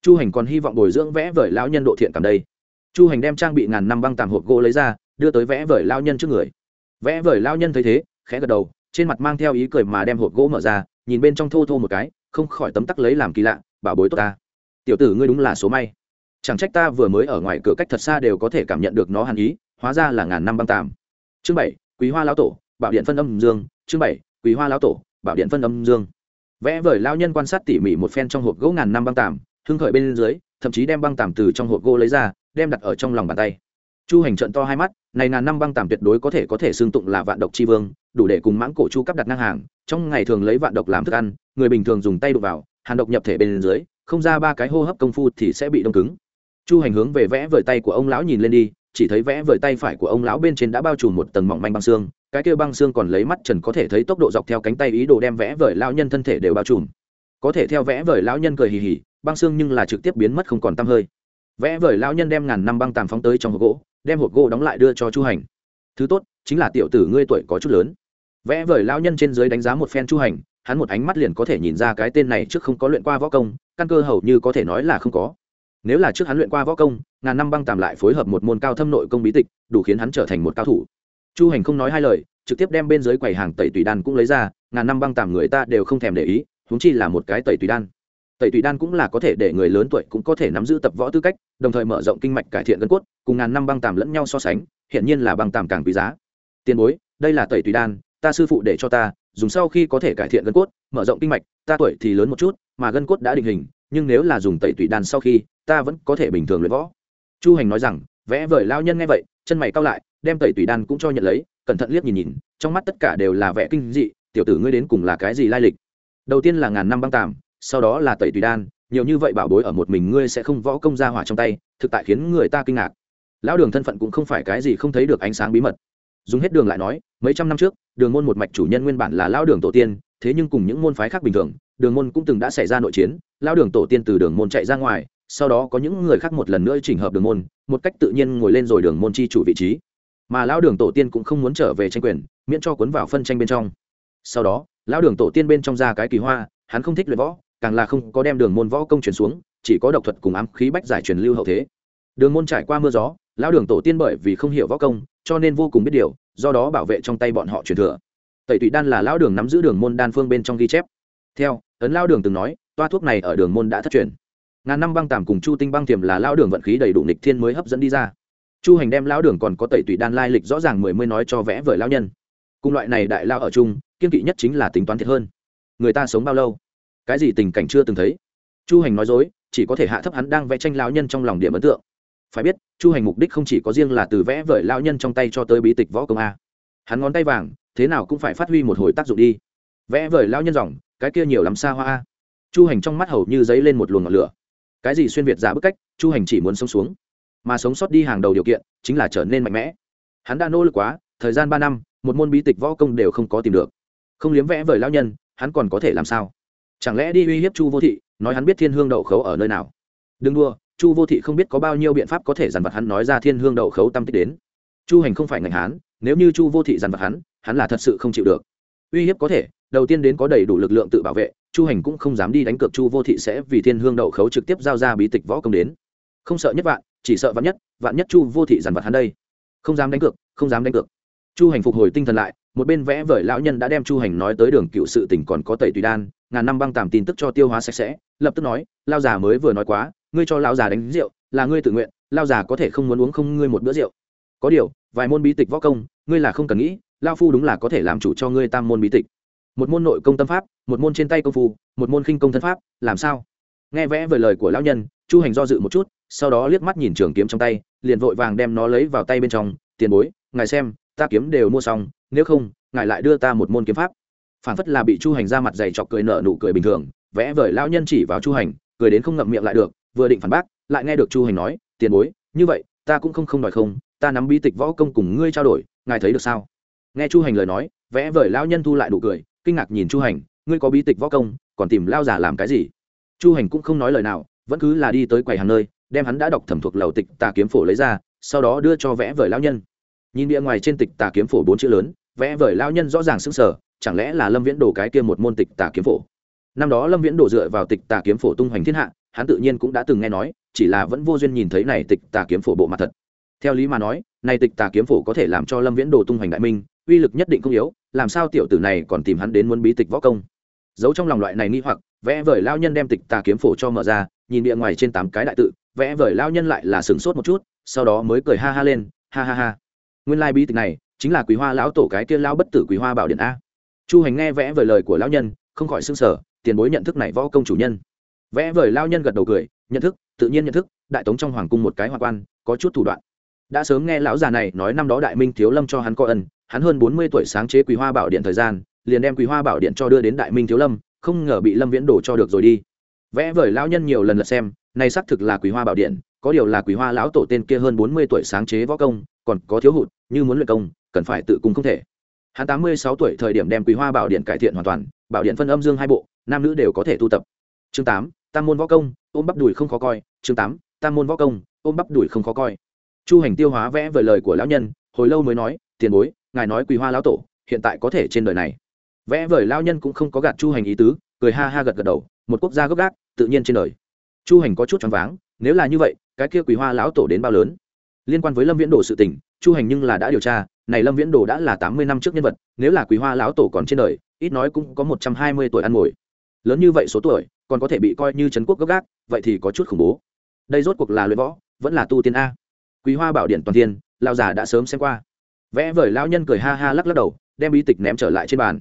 Chu hành còn hy vọng bồi dưỡng vẽ vời lão nhân độ thiện cảm đây. Chu hành đem trang bị ngàn năm băng tàm hộp gỗ lấy ra, đưa tới vẽ vời lao nhân trước người. Vẽ vời lao nhân thấy thế, khẽ gật đầu, trên mặt mang theo ý cười mà đem hộp gỗ mở ra, nhìn bên trong thô thô một cái, không khỏi tấm tắc lấy làm kỳ lạ, bảo bối tốt ta. Tiểu tử ngươi đúng là số may. Chẳng trách ta vừa mới ở ngoài cửa cách thật xa đều có thể cảm nhận được nó hàn ý, hóa ra là ngàn năm băng tàm chương bảy, quý hoa lão tổ bảo điện phân âm dương, chương bảy quý hoa lão tổ, bảo điện phân âm dương. Vẽ vời lao nhân quan sát tỉ mỉ một phen trong hộp gỗ ngàn năm băng tàm hưng khởi bên dưới, thậm chí đem băng tàm từ trong hộp gỗ lấy ra, đem đặt ở trong lòng bàn tay. Chu hành trận to hai mắt, này ngàn năm băng tàm tuyệt đối có thể có thể xương tụng là vạn độc chi vương, đủ để cùng mãng cổ chu cắp đặt ngang hàng, trong ngày thường lấy vạn độc làm thức ăn, người bình thường dùng tay đụng vào, hàn độc nhập thể bên dưới, không ra ba cái hô hấp công phu thì sẽ bị đông cứng. Chu hành hướng về vẽ vời tay của ông lão nhìn lên đi chỉ thấy vẽ vời tay phải của ông lão bên trên đã bao trùm một tầng mỏng manh băng xương, cái kia băng xương còn lấy mắt trần có thể thấy tốc độ dọc theo cánh tay ý đồ đem vẽ vời lão nhân thân thể đều bao trùm. Có thể theo vẽ vời lão nhân cười hì hì, băng xương nhưng là trực tiếp biến mất không còn tăm hơi. Vẽ vời lão nhân đem ngàn năm băng tàm phóng tới trong hộp gỗ, đem hộp gỗ đóng lại đưa cho chu hành. Thứ tốt, chính là tiểu tử ngươi tuổi có chút lớn. Vẽ vời lão nhân trên dưới đánh giá một phen chu hành, hắn một ánh mắt liền có thể nhìn ra cái tên này trước không có luyện qua võ công, căn cơ hầu như có thể nói là không có nếu là trước hắn luyện qua võ công, ngàn năm băng tàm lại phối hợp một môn cao thâm nội công bí tịch, đủ khiến hắn trở thành một cao thủ. Chu hành không nói hai lời, trực tiếp đem bên dưới quầy hàng tẩy tùy đan cũng lấy ra, ngàn năm băng tàm người ta đều không thèm để ý húng chi là một cái tẩy tùy đan. Tẩy tùy đan cũng là có thể để người lớn tuổi cũng có thể nắm giữ tập võ tư cách, đồng thời mở rộng kinh mạch cải thiện gân cốt, cùng ngàn năm băng tàm lẫn nhau so sánh hiện nhiên là băng tàm càng quý giá. Tiền bối, đây là tẩy tùy đan, ta sư phụ để cho ta, dùng sau khi có thể cải thiện gân cốt, mở rộng kinh mạch, ta tuổi thì lớn một chút, mà gân cốt đã định hình nhưng nếu là dùng tẩy tùy đan sau khi, ta vẫn có thể bình thường luyện võ. Chu hành nói rằng, vẽ vời lao nhân nghe vậy, chân mày cao lại, đem tẩy tùy đan cũng cho nhận lấy, cẩn thận liếc nhìn nhìn, trong mắt tất cả đều là vẻ kinh dị, tiểu tử ngươi đến cùng là cái gì lai lịch? Đầu tiên là ngàn năm băng tàm, sau đó là tẩy tùy đan, nhiều như vậy bảo bối ở một mình ngươi sẽ không võ công ra hỏa trong tay, thực tại khiến người ta kinh ngạc. Lão đường thân phận cũng không phải cái gì không thấy được ánh sáng bí mật. Dùng hết đường lại nói, mấy trăm năm trước, đường môn một mạch chủ nhân nguyên bản là lão đường tổ tiên, thế nhưng cùng những môn phái khác bình thường đường môn cũng từng đã xảy ra nội chiến, lão đường tổ tiên từ đường môn chạy ra ngoài, sau đó có những người khác một lần nữa chỉnh hợp đường môn, một cách tự nhiên ngồi lên rồi đường môn chi chủ vị trí. Mà lão đường tổ tiên cũng không muốn trở về tranh quyền, miễn cho cuốn vào phân tranh bên trong. Sau đó, lão đường tổ tiên bên trong ra cái kỳ hoa, hắn không thích luyện võ, càng là không có đem đường môn võ công truyền xuống, chỉ có độc thuật cùng ám khí bách giải truyền lưu hậu thế. Đường môn trải qua mưa gió, lão đường tổ tiên bởi vì không hiểu võ công, cho nên vô cùng biết điều, do đó bảo vệ trong tay bọn họ truyền thừa. Tẩy tụy đan là lão đường nắm giữ đường môn đan phương bên trong ghi chép theo, ấn lão đường từng nói, toa thuốc này ở đường môn đã thất truyền. Ngàn năm băng tàm cùng chu tinh băng tiềm là lão đường vận khí đầy đủ nịch thiên mới hấp dẫn đi ra. Chu hành đem lão đường còn có tẩy tụy đan lai lịch rõ ràng mười mươi nói cho vẽ vời lao nhân. Cùng loại này đại lao ở chung, kiên kỵ nhất chính là tính toán thiệt hơn. Người ta sống bao lâu? Cái gì tình cảnh chưa từng thấy? Chu hành nói dối, chỉ có thể hạ thấp hắn đang vẽ tranh lao nhân trong lòng điểm ấn tượng. Phải biết, chu hành mục đích không chỉ có riêng là từ vẽ vời lao nhân trong tay cho tới bí tịch võ công a. Hắn ngón tay vàng, thế nào cũng phải phát huy một hồi tác dụng đi. Vẽ vời lao nhân dòng cái kia nhiều lắm xa hoa a. Chu hành trong mắt hầu như dấy lên một luồng ngọn lửa. Cái gì xuyên việt giả bức cách, chu hành chỉ muốn sống xuống. Mà sống sót đi hàng đầu điều kiện, chính là trở nên mạnh mẽ. Hắn đã nỗ lực quá, thời gian ba năm, một môn bí tịch võ công đều không có tìm được. Không liếm vẽ vời lao nhân, hắn còn có thể làm sao? Chẳng lẽ đi uy hiếp chu vô thị, nói hắn biết thiên hương đậu khấu ở nơi nào? Đừng đua chu vô thị không biết có bao nhiêu biện pháp có thể dằn vặt hắn nói ra thiên hương đậu khấu tâm tích đến. Chu hành không phải ngành hán, nếu như chu vô thị dằn vặt hắn hắn là thật sự không chịu được uy hiếp có thể, đầu tiên đến có đầy đủ lực lượng tự bảo vệ, chu hành cũng không dám đi đánh cược chu vô thị sẽ vì thiên hương đậu khấu trực tiếp giao ra bí tịch võ công đến. Không sợ nhất vạn, chỉ sợ vạn nhất vạn nhất chu vô thị dằn vặt hắn đây. Không dám đánh cược, không dám đánh cược. Chu hành phục hồi tinh thần lại, một bên vẽ vời lão nhân đã đem chu hành nói tới đường cựu sự tỉnh còn có tẩy tùy đan, ngàn năm băng tàm tin tức cho tiêu hóa sạch sẽ, lập tức nói lao già mới vừa nói quá, ngươi cho lao già đánh rượu, là ngươi tự nguyện lao già có thể không muốn uống không ngươi một bữa rượu. Có điều, vài môn bí tịch võ công, ngươi là không cần nghĩ lao phu đúng là có thể làm chủ cho ngươi tam môn bí tịch. Một môn nội công tâm pháp, một môn trên tay công phu, một môn khinh công thân pháp, làm sao? Nghe vẽ về lời của lão nhân, chu hành do dự một chút, sau đó liếc mắt nhìn trường kiếm trong tay, liền vội vàng đem nó lấy vào tay bên trong, tiền bối, ngài xem, ta kiếm đều mua xong, nếu không, ngài lại đưa ta một môn kiếm pháp. Phản phất là bị chu hành ra mặt dày chọc cười nở nụ cười bình thường, vẽ vời lão nhân chỉ vào chu hành, cười đến không ngậm miệng lại được, vừa định phản bác, lại nghe được chu hành nói, tiền bối, như vậy, ta cũng không không đòi không, ta nắm bí tịch võ công cùng ngươi trao đổi, ngài thấy được sao? Nghe chu hành lời nói, vẽ vời lao nhân thu lại đủ cười, kinh ngạc nhìn chu hành, ngươi có bí tịch võ công, còn tìm lao giả làm cái gì? Chu hành cũng không nói lời nào, vẫn cứ là đi tới quầy hàng nơi, đem hắn đã đọc thẩm thuộc lầu tịch tà kiếm phổ lấy ra, sau đó đưa cho vẽ vời lao nhân. Nhìn bìa ngoài trên tịch tà kiếm phổ bốn chữ lớn, vẽ vời lao nhân rõ ràng sững sờ, chẳng lẽ là lâm viễn đồ cái kia một môn tịch tà kiếm phổ? Năm đó lâm viễn đồ dựa vào tịch tà kiếm phổ tung hoành thiên hạ, hắn tự nhiên cũng đã từng nghe nói, chỉ là vẫn vô duyên nhìn thấy này tịch tà kiếm phổ bộ mặt thật. Theo lý mà nói, này tịch tà kiếm phổ có thể làm cho lâm viễn đồ tung hoành đại minh uy lực nhất định không yếu, làm sao tiểu tử này còn tìm hắn đến muốn bí tịch võ công? Giấu trong lòng loại này nghi hoặc, vẽ vời lao nhân đem tịch tà kiếm phổ cho mở ra, nhìn địa ngoài trên tám cái đại tự, vẽ vời lao nhân lại là sửng sốt một chút, sau đó mới cười ha ha lên, ha ha ha. Nguyên lai bí tịch này, chính là quý hoa lão tổ cái kia lao bất tử quý hoa bảo điện a. Chu hành nghe vẽ vời lời của lão nhân, không khỏi xưng sở tiền bối nhận thức này võ công chủ nhân. Vẽ vời lao nhân gật đầu cười, nhận thức, tự nhiên nhận thức, đại tống trong hoàng cung một cái hoa quan, có chút thủ đoạn. Đã sớm nghe lão già này nói năm đó đại minh thiếu lâm cho hắn có ân hắn hơn bốn mươi tuổi sáng chế quý hoa bảo điện thời gian, liền đem quý hoa bảo điện cho đưa đến đại minh thiếu lâm, không ngờ bị lâm viễn đổ cho được rồi đi. Vẽ vời lão nhân nhiều lần lật xem, này xác thực là quý hoa bảo điện, có điều là quý hoa lão tổ tên kia hơn bốn mươi tuổi sáng chế võ công, còn có thiếu hụt, như muốn luyện công, cần phải tự cung không thể. Hắn tám mươi sáu tuổi thời điểm đem quý hoa bảo điện cải thiện hoàn toàn, bảo điện phân âm dương hai bộ, nam nữ đều có thể tu tập. Chương tám, tam môn võ công, ôm bắp đùi không khó coi. Chương tám, tam môn võ công, ôm bắp đùi không khó coi. Chu hành tiêu hóa vẽ vời lời của lão nhân, hồi lâu mới nói, tiền bối ngài nói quý hoa lão tổ, hiện tại có thể trên đời này. Vẽ vời lao nhân cũng không có gạt chu hành ý tứ, cười ha ha gật gật đầu, một quốc gia gốc gác, tự nhiên trên đời. Chu hành có chút choáng váng, nếu là như vậy, cái kia quý hoa lão tổ đến bao lớn? Liên quan với lâm viễn đồ sự tình, chu hành nhưng là đã điều tra, này lâm viễn đồ đã là tám mươi năm trước nhân vật, nếu là quý hoa lão tổ còn trên đời, ít nói cũng có một trăm hai mươi tuổi ăn ngồi. Lớn như vậy số tuổi, còn có thể bị coi như trấn quốc gốc gác, vậy thì có chút khủng bố. Đây rốt cuộc là luyện võ, vẫn là tu tiên a. Quý hoa bảo điện toàn thiên lao già đã sớm xem qua vẽ vời lao nhân cười ha ha lắc lắc đầu, đem bí tịch ném trở lại trên bàn.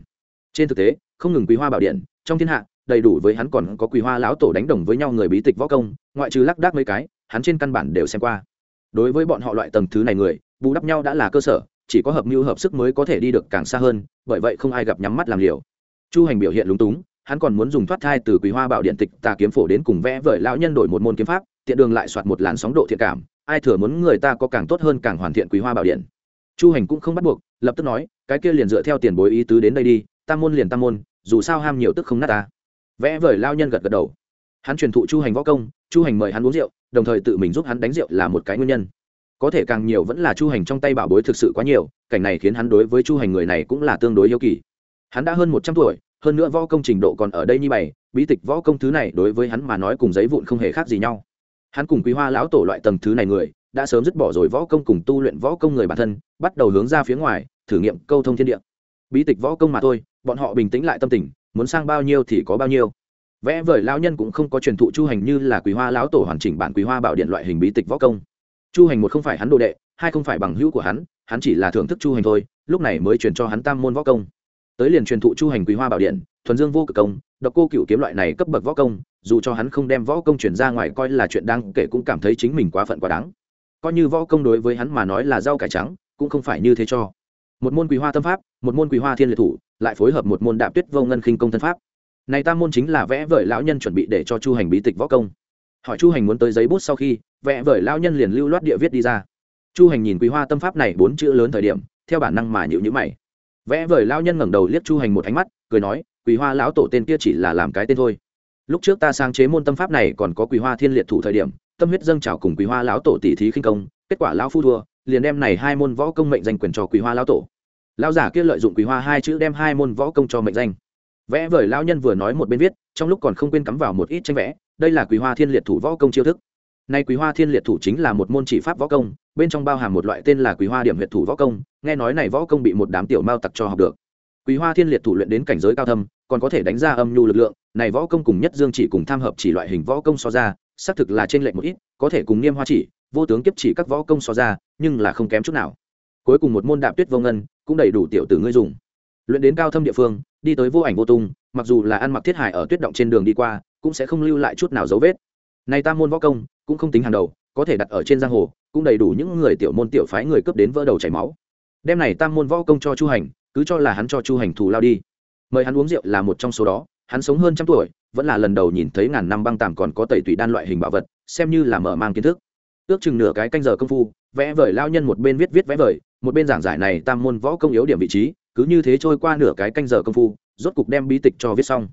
Trên thực tế, không ngừng quý hoa bảo điện, trong thiên hạ, đầy đủ với hắn còn có quý hoa lão tổ đánh đồng với nhau người bí tịch võ công, ngoại trừ lắc đác mấy cái, hắn trên căn bản đều xem qua. Đối với bọn họ loại tầng thứ này người, bù đắp nhau đã là cơ sở, chỉ có hợp mưu hợp sức mới có thể đi được càng xa hơn, bởi vậy không ai gặp nhắm mắt làm liều. Chu hành biểu hiện lúng túng, hắn còn muốn dùng thoát thai từ quý hoa bảo điện tịch tà kiếm phổ đến cùng vẽ vời lão nhân đổi một môn kiếm pháp, tiện đường lại soạt một làn sóng độ thiện cảm, ai thừa muốn người ta có càng tốt hơn càng hoàn thiện quý hoa bảo điện chu hành cũng không bắt buộc, lập tức nói, cái kia liền dựa theo tiền bối ý tứ đến đây đi, tam môn liền tam môn, dù sao ham nhiều tức không nát ta. Vẽ vời lao nhân gật gật đầu. Hắn truyền thụ chu hành võ công, chu hành mời hắn uống rượu, đồng thời tự mình giúp hắn đánh rượu là một cái nguyên nhân. Có thể càng nhiều vẫn là chu hành trong tay bảo bối thực sự quá nhiều, cảnh này khiến hắn đối với chu hành người này cũng là tương đối yêu kỳ. Hắn đã hơn một trăm tuổi, hơn nữa võ công trình độ còn ở đây như bày, bí tịch võ công thứ này đối với hắn mà nói cùng giấy vụn không hề khác gì nhau. Hắn cùng quý hoa lão tổ loại tầng thứ này người đã sớm dứt bỏ rồi võ công cùng tu luyện võ công người bản thân, bắt đầu hướng ra phía ngoài, thử nghiệm câu thông thiên địa. Bí tịch võ công mà thôi, bọn họ bình tĩnh lại tâm tình, muốn sang bao nhiêu thì có bao nhiêu. Vẽ vời lão nhân cũng không có truyền thụ chu hành như là quý hoa lão tổ hoàn chỉnh bản quý hoa bảo điện loại hình bí tịch võ công. Chu hành một không phải hắn đồ đệ, hai không phải bằng hữu của hắn hắn chỉ là thưởng thức chu hành thôi, lúc này mới truyền cho hắn tam môn võ công. Tới liền truyền thụ chu hành quý hoa bảo điện, thuần dương vô cực công, độc cô cựu kiếm loại này cấp bậc võ công, dù cho hắn không đem võ công chuyển ra ngoài coi là chuyện đáng kể cũng cảm thấy chính mình quá phận quá đáng coi như võ công đối với hắn mà nói là rau cải trắng, cũng không phải như thế cho. Một môn quý hoa tâm pháp, một môn quý hoa thiên liệt thủ, lại phối hợp một môn đạp tuyết vô ngân khinh công thân pháp. Này tam môn chính là vẽ vời lão nhân chuẩn bị để cho chu hành bí tịch võ công. Hỏi chu hành muốn tới giấy bút sau khi, vẽ vời lão nhân liền lưu loát địa viết đi ra. Chu hành nhìn quý hoa tâm pháp này bốn chữ lớn thời điểm, theo bản năng mà nhịu nhữ mày. Vẽ vời lão nhân ngẩng đầu liếc chu hành một ánh mắt, cười nói quý hoa lão tổ tên kia chỉ là làm cái tên thôi. Lúc trước ta sáng chế môn tâm pháp này còn có quý hoa thiên liệt thủ thời điểm tâm huyết dâng trào cùng quý hoa lão tổ tỷ thí khinh công, kết quả lão phu thua, liền đem này hai môn võ công mệnh danh quyền cho quý hoa lão tổ. Lão giả kia lợi dụng quý hoa hai chữ đem hai môn võ công cho mệnh danh. Vẽ vời lão nhân vừa nói một bên viết, trong lúc còn không quên cắm vào một ít tranh vẽ, đây là quý hoa thiên liệt thủ võ công chiêu thức. Nay quý hoa thiên liệt thủ chính là một môn chỉ pháp võ công, bên trong bao hàm một loại tên là quý hoa điểm huyệt thủ võ công, nghe nói này võ công bị một đám tiểu mao tặc cho học được. Quý hoa thiên liệt thủ luyện đến cảnh giới cao thâm, còn có thể đánh ra âm nhu lực lượng, này võ công cùng nhất dương chỉ cùng tham hợp chỉ loại hình võ công so ra xác thực là trên lệnh một ít, có thể cùng niêm hoa chỉ, vô tướng kiếp chỉ các võ công so ra, nhưng là không kém chút nào. Cuối cùng một môn đạp tuyết vô ngân, cũng đầy đủ tiểu tử ngươi dùng. Luyện đến cao thâm địa phương, đi tới vô ảnh vô tung, mặc dù là ăn mặc thiết hải ở tuyết động trên đường đi qua, cũng sẽ không lưu lại chút nào dấu vết. Này ta môn võ công, cũng không tính hàng đầu, có thể đặt ở trên giang hồ, cũng đầy đủ những người tiểu môn tiểu phái người cướp đến vỡ đầu chảy máu. Đem này tam môn võ công cho chu hành, cứ cho là hắn cho chu hành thù lao đi. Mời hắn uống rượu là một trong số đó, hắn sống hơn trăm tuổi vẫn là lần đầu nhìn thấy ngàn năm băng tàm còn có tẩy tủy đan loại hình bảo vật, xem như là mở mang kiến thức. Ước chừng nửa cái canh giờ công phu, vẽ vời lao nhân một bên viết viết vẽ vời, một bên giảng giải này tam môn võ công yếu điểm vị trí, cứ như thế trôi qua nửa cái canh giờ công phu, rốt cục đem bí tịch cho viết xong.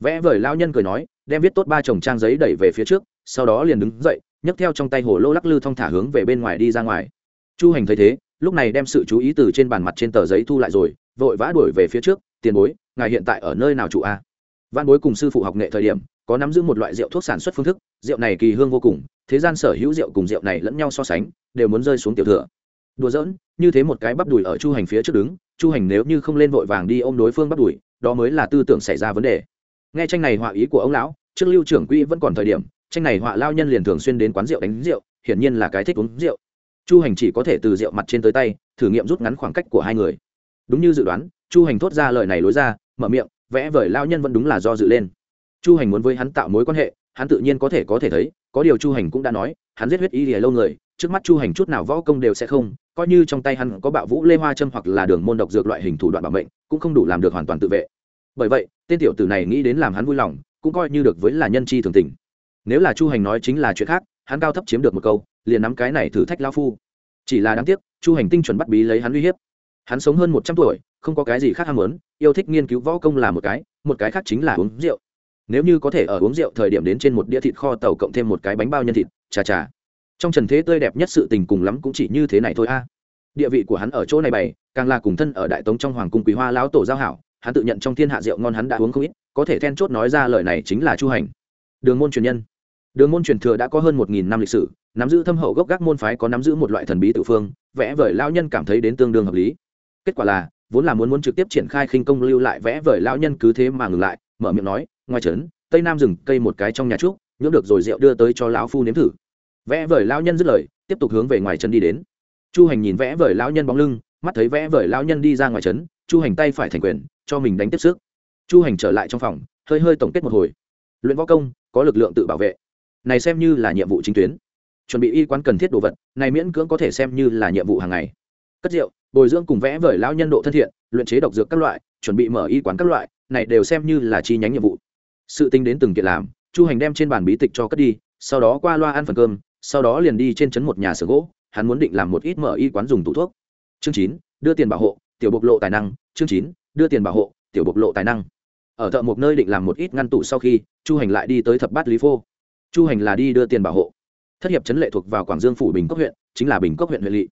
Vẽ vời lao nhân cười nói, đem viết tốt ba chồng trang giấy đẩy về phía trước, sau đó liền đứng dậy, nhấc theo trong tay hồ lô lắc lư thong thả hướng về bên ngoài đi ra ngoài. Chu hành thấy thế, lúc này đem sự chú ý từ trên bàn mặt trên tờ giấy thu lại rồi, vội vã đuổi về phía trước, tiền bối, ngài hiện tại ở nơi nào trụ a? Văn bối cùng sư phụ học nghệ thời điểm, có nắm giữ một loại rượu thuốc sản xuất phương thức, rượu này kỳ hương vô cùng, thế gian sở hữu rượu cùng rượu này lẫn nhau so sánh, đều muốn rơi xuống tiểu thừa. Đùa giỡn, như thế một cái bắp đùi ở chu hành phía trước đứng, chu hành nếu như không lên vội vàng đi ôm đối phương bắp đùi, đó mới là tư tưởng xảy ra vấn đề. Nghe tranh này họa ý của ông lão, trước lưu trưởng quỹ vẫn còn thời điểm, tranh này họa lao nhân liền thường xuyên đến quán rượu đánh rượu, hiển nhiên là cái thích uống rượu. Chu hành chỉ có thể từ rượu mặt trên tới tay, thử nghiệm rút ngắn khoảng cách của hai người. Đúng như dự đoán, chu hành thốt ra lời này lối ra, mở miệng vẽ vời lao nhân vẫn đúng là do dự lên. Chu hành muốn với hắn tạo mối quan hệ, hắn tự nhiên có thể có thể thấy, có điều chu hành cũng đã nói, hắn giết huyết y lìa lâu người, trước mắt chu hành chút nào võ công đều sẽ không, coi như trong tay hắn có bạo vũ lê hoa châm hoặc là đường môn độc dược loại hình thủ đoạn bảo mệnh, cũng không đủ làm được hoàn toàn tự vệ. Bởi vậy, tên tiểu tử này nghĩ đến làm hắn vui lòng, cũng coi như được với là nhân chi thường tình. Nếu là chu hành nói chính là chuyện khác, hắn cao thấp chiếm được một câu, liền nắm cái này thử thách lao phu. Chỉ là đáng tiếc, chu hành tinh chuẩn bắt bí lấy hắn uy hiếp hắn sống hơn một trăm tuổi, không có cái gì khác ham muốn, yêu thích nghiên cứu võ công là một cái một cái khác chính là uống rượu. Nếu như có thể ở uống rượu thời điểm đến trên một đĩa thịt kho tàu cộng thêm một cái bánh bao nhân thịt, chà chà. Trong trần thế tươi đẹp nhất sự tình cùng lắm cũng chỉ như thế này thôi a. Địa vị của hắn ở chỗ này bày, càng là cùng thân ở đại tống trong hoàng cung quý hoa lão tổ giao hảo, hắn tự nhận trong thiên hạ rượu ngon hắn đã uống không ít, có thể then chốt nói ra lời này chính là chu hành. Đường môn truyền nhân. Đường môn truyền thừa đã có hơn một nghìn năm lịch sử, nắm giữ thâm hậu gốc gác môn phái có nắm giữ một loại thần bí tự phương, vẽ vời lao nhân cảm thấy đến tương đương hợp lý kết quả là, vốn là muốn muốn trực tiếp triển khai khinh công lưu lại vẽ vời lão nhân cứ thế mà ngừng lại, mở miệng nói, ngoài trấn, tây nam rừng cây một cái trong nhà trúc nhưỡng được rồi rượu đưa tới cho lão phu nếm thử. Vẽ vời lão nhân dứt lời, tiếp tục hướng về ngoài trấn đi đến. Chu hành nhìn vẽ vời lão nhân bóng lưng, mắt thấy vẽ vời lão nhân đi ra ngoài trấn, chu hành tay phải thành quyền, cho mình đánh tiếp sức. Chu hành trở lại trong phòng, hơi hơi tổng kết một hồi. Luyện võ công, có lực lượng tự bảo vệ. Này xem như là nhiệm vụ chính tuyến. Chuẩn bị y quán cần thiết đồ vật, này miễn cưỡng có thể xem như là nhiệm vụ hàng ngày. Cất rượu bồi dưỡng cùng vẽ vời lao nhân độ thân thiện, luyện chế độc dược các loại, chuẩn bị mở y quán các loại, này đều xem như là chi nhánh nhiệm vụ. Sự tính đến từng kiện làm, chu hành đem trên bàn bí tịch cho cất đi, sau đó qua loa ăn phần cơm, sau đó liền đi trên trấn một nhà sửa gỗ, hắn muốn định làm một ít mở y quán dùng tủ thuốc. Chương chín, đưa tiền bảo hộ, tiểu bộc lộ tài năng. Chương chín, đưa tiền bảo hộ, tiểu bộc lộ tài năng. Ở thợ một nơi định làm một ít ngăn tủ sau khi, chu hành lại đi tới thập bát lý phô. Chu hành là đi đưa tiền bảo hộ. Thất hiệp chấn lệ thuộc vào quảng dương phủ bình cốc huyện, chính là bình cốc huyện huyện lỵ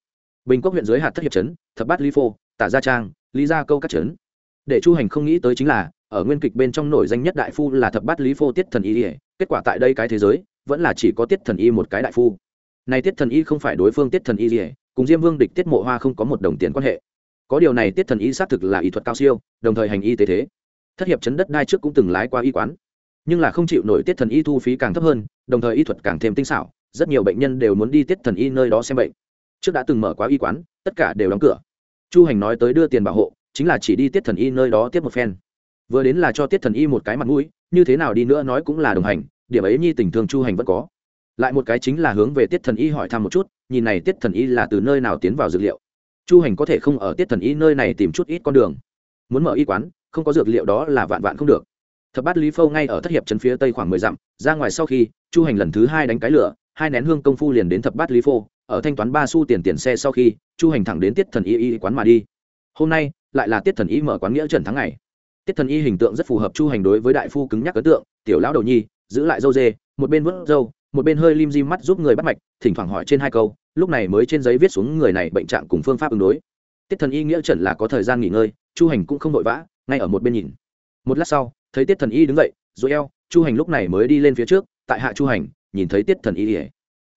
bình cốc huyện dưới hạt thất hiệp chấn thập bát lý phô, tả gia trang, lý gia câu các chấn để chu hành không nghĩ tới chính là, ở nguyên kịch bên trong nổi danh nhất đại phu là thập bát lý phô tiết thần y kết quả tại đây cái thế giới, vẫn là chỉ có tiết thần y một cái đại phu. Này tiết thần y không phải đối phương tiết thần y cùng diêm vương địch tiết mộ hoa không có một đồng tiền quan hệ. Có điều này tiết thần y xác thực là y thuật cao siêu, đồng thời hành y tế thế. Thất hiệp chấn đất đai trước cũng từng lái qua y quán. Nhưng là không chịu nổi tiết thần y thu phí càng thấp hơn, đồng thời y thuật càng thêm tinh xảo, rất nhiều bệnh nhân đều muốn đi tiết thần y nơi đó xem bệnh trước đã từng mở quá y quán, tất cả đều đóng cửa. Chu hành nói tới đưa tiền bảo hộ, chính là chỉ đi tiết thần y nơi đó tiếp một phen. Vừa đến là cho tiết thần y một cái mặt mũi, như thế nào đi nữa nói cũng là đồng hành, điểm ấy nhi tình thương chu hành vẫn có. Lại một cái chính là hướng về tiết thần y hỏi thăm một chút, nhìn này tiết thần y là từ nơi nào tiến vào dược liệu. Chu hành có thể không ở tiết thần y nơi này tìm chút ít con đường. Muốn mở y quán, không có dược liệu đó là vạn vạn không được. Thập bát lý phâu ngay ở thất hiệp trấn phía tây khoảng mười dặm, ra ngoài sau khi, chu hành lần thứ hai đánh cái lửa, hai nén hương công phu liền đến thập bát lý phô ở thanh toán ba xu tiền tiền xe sau khi, chu hành thẳng đến tiết thần y y quán mà đi. Hôm nay, lại là tiết thần y mở quán nghĩa trần tháng ngày. Tiết thần y hình tượng rất phù hợp chu hành đối với đại phu cứng nhắc ấn tượng, tiểu lão đầu nhi, giữ lại dâu dê, một bên vớt dâu, một bên hơi lim di mắt giúp người bắt mạch, thỉnh thoảng hỏi trên hai câu, lúc này mới trên giấy viết xuống người này bệnh trạng cùng phương pháp ứng đối. Tiết thần y nghĩa trần là có thời gian nghỉ ngơi, chu hành cũng không vội vã, ngay ở một bên nhìn. Một lát sau, thấy tiết thần y đứng dậy, rồi eo, chu hành lúc này mới đi lên phía trước, tại hạ chu hành, nhìn thấy tiết thần y ỉa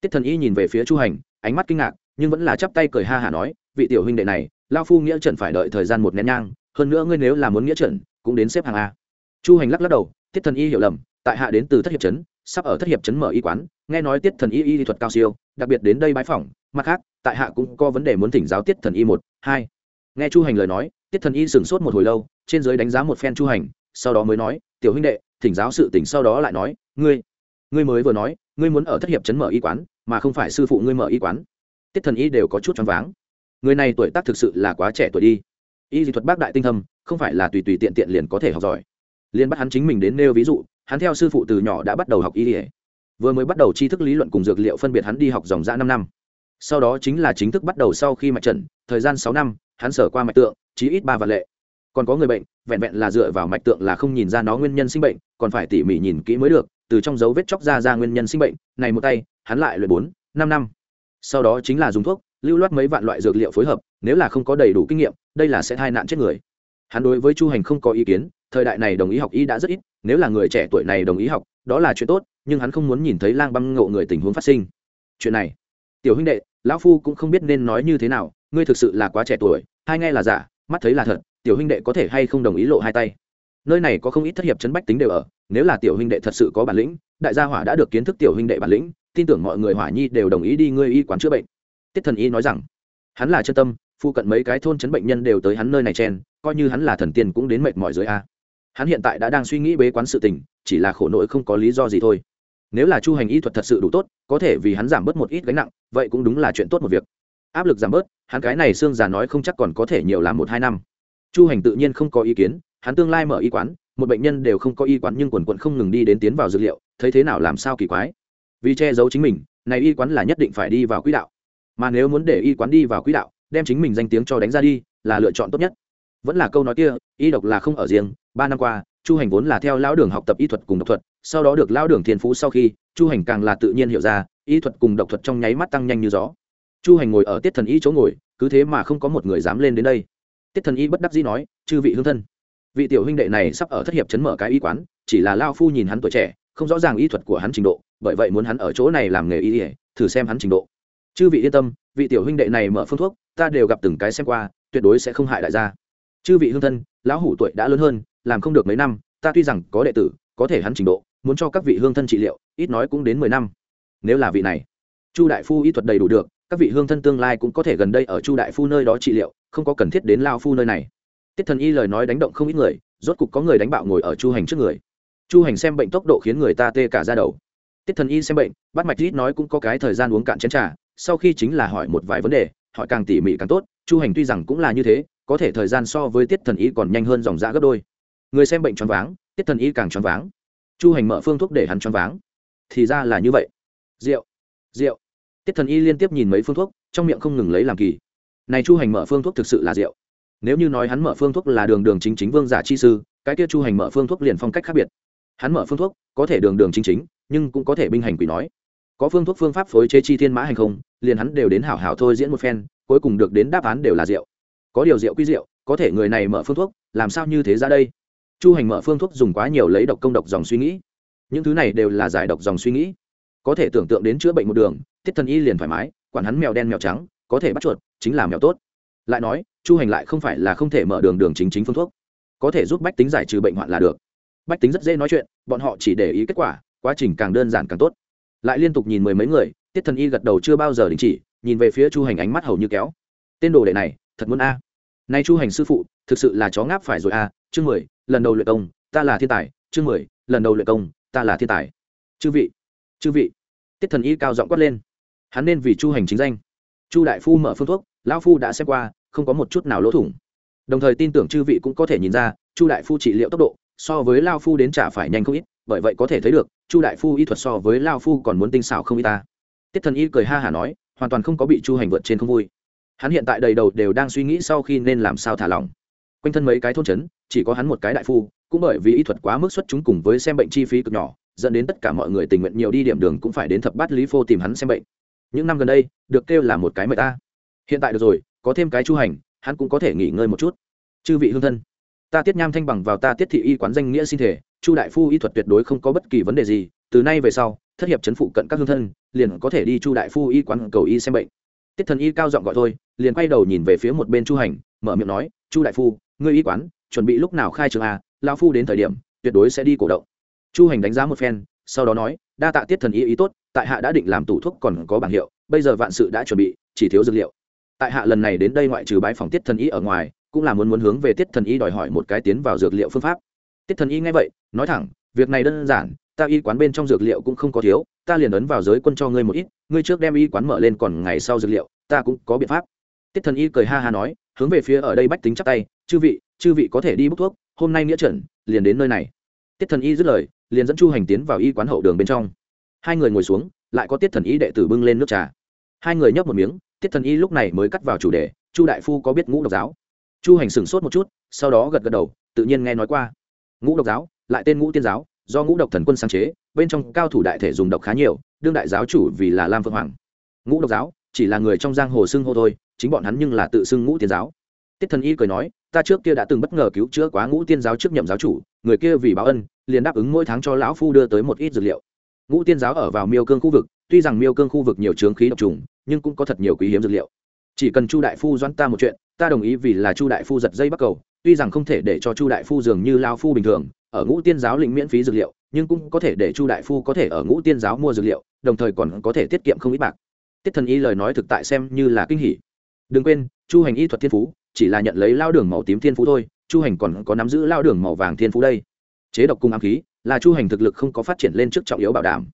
tiết thần y nhìn về phía chu hành ánh mắt kinh ngạc, nhưng vẫn là chắp tay cười ha hả nói, vị tiểu huynh đệ này lao phu nghĩa trần phải đợi thời gian một nén nhang, hơn nữa ngươi nếu là muốn nghĩa trần cũng đến xếp hàng a. Chu hành lắc lắc đầu tiết thần y hiểu lầm, tại hạ đến từ thất hiệp trấn, sắp ở thất hiệp trấn mở y quán, nghe nói tiết thần y y thuật cao siêu, đặc biệt đến đây bãi phỏng, mặt khác, tại hạ cũng có vấn đề muốn thỉnh giáo tiết thần y một, hai. Nghe chu hành lời nói tiết thần y sửng sốt một hồi lâu, trên giới đánh giá một phen chu hành, sau đó mới nói, tiểu huynh đệ, thỉnh giáo sự tỉnh sau đó lại nói, ngươi ngươi mới vừa nói, ngươi muốn ở thất hiệp Trấn mở y quán mà không phải sư phụ ngươi mở y quán. Tiết thần y đều có chút choáng váng. Người này tuổi tác thực sự là quá trẻ tuổi đi. Y dị thuật bác đại tinh thâm, không phải là tùy tùy tiện tiện liền có thể học giỏi. Liền bắt hắn chính mình đến nêu ví dụ, hắn theo sư phụ từ nhỏ đã bắt đầu học y ỉa vừa mới bắt đầu tri thức lý luận cùng dược liệu phân biệt hắn đi học dòng dã năm năm. Sau đó chính là chính thức bắt đầu sau khi mạch trần thời gian sáu năm, hắn sở qua mạch tượng, chí ít ba vạn lệ. Còn có người bệnh, vẹn vẹn là dựa vào mạch tượng là không nhìn ra nó nguyên nhân sinh bệnh, còn phải tỉ mỉ nhìn kỹ mới được, từ trong dấu vết chóc ra ra nguyên nhân sinh bệnh, này một tay hắn lại luyện bốn, năm năm. Sau đó chính là dùng thuốc, lưu loát mấy vạn loại dược liệu phối hợp, nếu là không có đầy đủ kinh nghiệm, đây là sẽ thai nạn chết người. Hắn đối với chu hành không có ý kiến, thời đại này đồng ý học y đã rất ít, nếu là người trẻ tuổi này đồng ý học, đó là chuyện tốt, nhưng hắn không muốn nhìn thấy lang băng ngộ người tình huống phát sinh. Chuyện này, tiểu huynh đệ, lão phu cũng không biết nên nói như thế nào, ngươi thực sự là quá trẻ tuổi, hai nghe là giả, mắt thấy là thật, tiểu huynh đệ có thể hay không đồng ý lộ hai tay? Nơi này có không ít thất hiệp chấn bách tính đều ở, nếu là tiểu huynh đệ thật sự có bản lĩnh, đại gia hỏa đã được kiến thức tiểu huynh đệ bản lĩnh tin tưởng mọi người hỏa nhi đều đồng ý đi ngươi y quán chữa bệnh. Tiết thần y nói rằng, hắn là chân tâm phụ cận mấy cái thôn chấn bệnh nhân đều tới hắn nơi này chen, coi như hắn là thần tiên cũng đến mệt mỏi dưới a. Hắn hiện tại đã đang suy nghĩ bế quán sự tình, chỉ là khổ nỗi không có lý do gì thôi. Nếu là chu hành y thuật thật sự đủ tốt, có thể vì hắn giảm bớt một ít gánh nặng, vậy cũng đúng là chuyện tốt một việc. Áp lực giảm bớt, hắn cái này xương già nói không chắc còn có thể nhiều làm một hai năm. Chu hành tự nhiên không có ý kiến, hắn tương lai mở y quán, một bệnh nhân đều không có y quán nhưng quần quận không ngừng đi đến tiến vào dược liệu, thấy thế nào làm sao kỳ quái vì che giấu chính mình, này y quán là nhất định phải đi vào quỹ đạo. Mà nếu muốn để y quán đi vào quỹ đạo, đem chính mình danh tiếng cho đánh ra đi, là lựa chọn tốt nhất. Vẫn là câu nói kia, y độc là không ở riêng, ba năm qua, chu hành vốn là theo lão đường học tập y thuật cùng độc thuật, sau đó được lão đường thiên phú sau khi, chu hành càng là tự nhiên hiểu ra, y thuật cùng độc thuật trong nháy mắt tăng nhanh như gió. Chu hành ngồi ở tiết thần y chỗ ngồi, cứ thế mà không có một người dám lên đến đây. Tiết thần y bất đắc dĩ nói, chư vị hương thân, vị tiểu huynh đệ này sắp ở thất hiệp chấn mở cái y quán, chỉ là lao phu nhìn hắn tuổi trẻ, không rõ ràng y thuật của hắn trình độ bởi vậy muốn hắn ở chỗ này làm nghề y ỉa, thử xem hắn trình độ. Chư vị yên tâm, vị tiểu huynh đệ này mở phương thuốc, ta đều gặp từng cái xem qua, tuyệt đối sẽ không hại đại gia. Chư vị hương thân, lão hủ tuổi đã lớn hơn, làm không được mấy năm, ta tuy rằng có đệ tử, có thể hắn trình độ, muốn cho các vị hương thân trị liệu, ít nói cũng đến mười năm. Nếu là vị này, chu đại phu y thuật đầy đủ được, các vị hương thân tương lai cũng có thể gần đây ở chu đại phu nơi đó trị liệu, không có cần thiết đến lao phu nơi này. Tiết thần y lời nói đánh động không ít người, rốt cục có người đánh bạo ngồi ở chu hành trước người. Chu hành xem bệnh tốc độ khiến người ta tê cả ra đầu tiết thần y xem bệnh, bắt mạch ít nói cũng có cái thời gian uống cạn chén t r à sau khi chính là hỏi một vài vấn đề, hỏi càng tỉ mỉ càng tốt, chu hành tuy rằng cũng là như thế, có thể thời gian so với tiết thần y còn nhanh hơn dòng dã gấp đôi. Người xem bệnh choáng váng, tiết thần y càng choáng váng. Chu hành mở phương thuốc để hắn choáng váng. Thì ra là như vậy. Rượu rượu. Tiết thần y liên tiếp nhìn mấy phương thuốc, trong miệng không ngừng lấy làm kỳ. Này chu hành mở phương thuốc thực sự là rượu. Nếu như nói hắn mở phương thuốc là đường đường chính chính vương giả chi sư, cái kia chu hành mở phương thuốc liền phong cách khác biệt hắn mở phương thuốc, có thể đường đường chính chính, nhưng cũng có thể binh hành quỷ nói. Có phương thuốc phương pháp phối chế chi thiên mã hành không, liền hắn đều đến hảo hảo thôi diễn một phen, cuối cùng được đến đáp án đều là rượu. Có điều rượu quy rượu, có thể người này mở phương thuốc, làm sao như thế ra đây? Chu hành mở phương thuốc dùng quá nhiều lấy độc công độc dòng suy nghĩ. Những thứ này đều là giải độc dòng suy nghĩ. Có thể tưởng tượng đến chữa bệnh một đường tiết thần y liền thoải mái, quản hắn mèo đen mèo trắng, có thể bắt chuột, chính là mèo tốt. Lại nói, chu hành lại không phải là không thể mở đường đường chính chính phương thuốc. Có thể giúp bách tính giải trừ bệnh hoạn là được bách tính rất dễ nói chuyện, bọn họ chỉ để ý kết quả, quá trình càng đơn giản càng tốt. Lại liên tục nhìn mười mấy người, tiết thần y gật đầu chưa bao giờ đình chỉ, nhìn về phía chu hành ánh mắt hầu như kéo. Tên đồ đệ này, thật muốn a. Nay chu hành sư phụ, thực sự là chó ngáp phải rồi a. Chương mười, lần đầu luyện công, ta là thiên tài. Chương mười, lần đầu luyện công, ta là thiên tài. Chư vị chư vị. Tiết thần y cao giọng quát lên. Hắn nên vì chu hành chính danh. Chu đại phu mở phương thuốc, lão phu đã xem qua, không có một chút nào lỗ thủng. Đồng thời tin tưởng chư vị cũng có thể nhìn ra, chu đại phu trị liệu tốc độ so với lao phu đến trả phải nhanh không ít, bởi vậy có thể thấy được, chu đại phu y thuật so với lao phu còn muốn tinh xảo không ít ta. Tiết thần y cười ha hả nói, hoàn toàn không có bị chu hành vượt trên không vui. Hắn hiện tại đầy đầu đều đang suy nghĩ sau khi nên làm sao thả lỏng. Quanh thân mấy cái thôn trấn, chỉ có hắn một cái đại phu, cũng bởi vì y thuật quá mức xuất chúng cùng với xem bệnh chi phí cực nhỏ, dẫn đến tất cả mọi người tình nguyện nhiều đi điểm đường cũng phải đến thập bát lý phô tìm hắn xem bệnh. Những năm gần đây, được kêu là một cái mời ta. Hiện tại được rồi, có thêm cái chu hành, hắn cũng có thể nghỉ ngơi một chút. Chư vị hương thân ta tiết nham thanh bằng vào ta tiết thị y quán danh nghĩa sinh thể, chu đại phu y thuật tuyệt đối không có bất kỳ vấn đề gì, từ nay về sau, thất hiệp chấn phụ cận các hương thân, liền có thể đi chu đại phu y quán cầu y xem bệnh. Tiết thần y cao giọng gọi thôi, liền quay đầu nhìn về phía một bên chu hành, mở miệng nói, chu đại phu, ngươi y quán, chuẩn bị lúc nào khai trường a lao phu đến thời điểm, tuyệt đối sẽ đi cổ động. Chu hành đánh giá một phen, sau đó nói, đa tạ tiết thần y ý tốt, tại hạ đã định làm tủ thuốc còn có bảng hiệu, bây giờ vạn sự đã chuẩn bị, chỉ thiếu dược liệu. Tại hạ lần này đến đây ngoại trừ bái phòng tiết thần y ở ngoài cũng là muốn muốn hướng về tiết thần y đòi hỏi một cái tiến vào dược liệu phương pháp. Tiết thần y nghe vậy, nói thẳng, việc này đơn giản, ta y quán bên trong dược liệu cũng không có thiếu, ta liền ấn vào giới quân cho ngươi một ít, ngươi trước đem y quán mở lên còn ngày sau dược liệu, ta cũng có biện pháp. Tiết thần y cười ha ha nói, hướng về phía ở đây bách tính chắc tay, chư vị chư vị có thể đi bốc thuốc, hôm nay nghĩa trần liền đến nơi này. Tiết thần y dứt lời, liền dẫn chu hành tiến vào y quán hậu đường bên trong. Hai người ngồi xuống, lại có tiết thần y đệ tử bưng lên nước trà. Hai người nhấp một miếng, tiết thần y lúc này mới cắt vào chủ đề, chu đại phu có biết ngũ độc giáo? Chu hành sửng sốt một chút, sau đó gật gật đầu, tự nhiên nghe nói qua. Ngũ độc giáo, lại tên ngũ tiên giáo, do ngũ độc thần quân sáng chế, bên trong cao thủ đại thể dùng độc khá nhiều, đương đại giáo chủ vì là lam vương hoàng. Ngũ độc giáo, chỉ là người trong giang hồ xưng hô thôi, chính bọn hắn nhưng là tự xưng ngũ tiên giáo. Tiết thần y cười nói, ta trước kia đã từng bất ngờ cứu chữa quá ngũ tiên giáo trước nhậm giáo chủ, người kia vì báo ân, liền đáp ứng mỗi tháng cho lão phu đưa tới một ít dược liệu. Ngũ tiên giáo ở vào miêu cương khu vực, tuy rằng miêu cương khu vực nhiều trướng khí độc trùng, nhưng cũng có thật nhiều quý hiếm dược liệu chỉ cần chu đại phu doãn ta một chuyện, ta đồng ý vì là chu đại phu giật dây bắt cầu, tuy rằng không thể để cho chu đại phu dường như lao phu bình thường, ở ngũ tiên giáo lĩnh miễn phí dược liệu, nhưng cũng có thể để chu đại phu có thể ở ngũ tiên giáo mua dược liệu, đồng thời còn có thể tiết kiệm không ít bạc. Tiết thần y lời nói thực tại xem như là kinh hỉ. Đừng quên, chu hành y thuật thiên phú, chỉ là nhận lấy lao đường màu tím thiên phú thôi, chu hành còn có nắm giữ lao đường màu vàng thiên phú đây. Chế độc cung ám khí, là chu hành thực lực không có phát triển lên trước trọng yếu bảo đảm.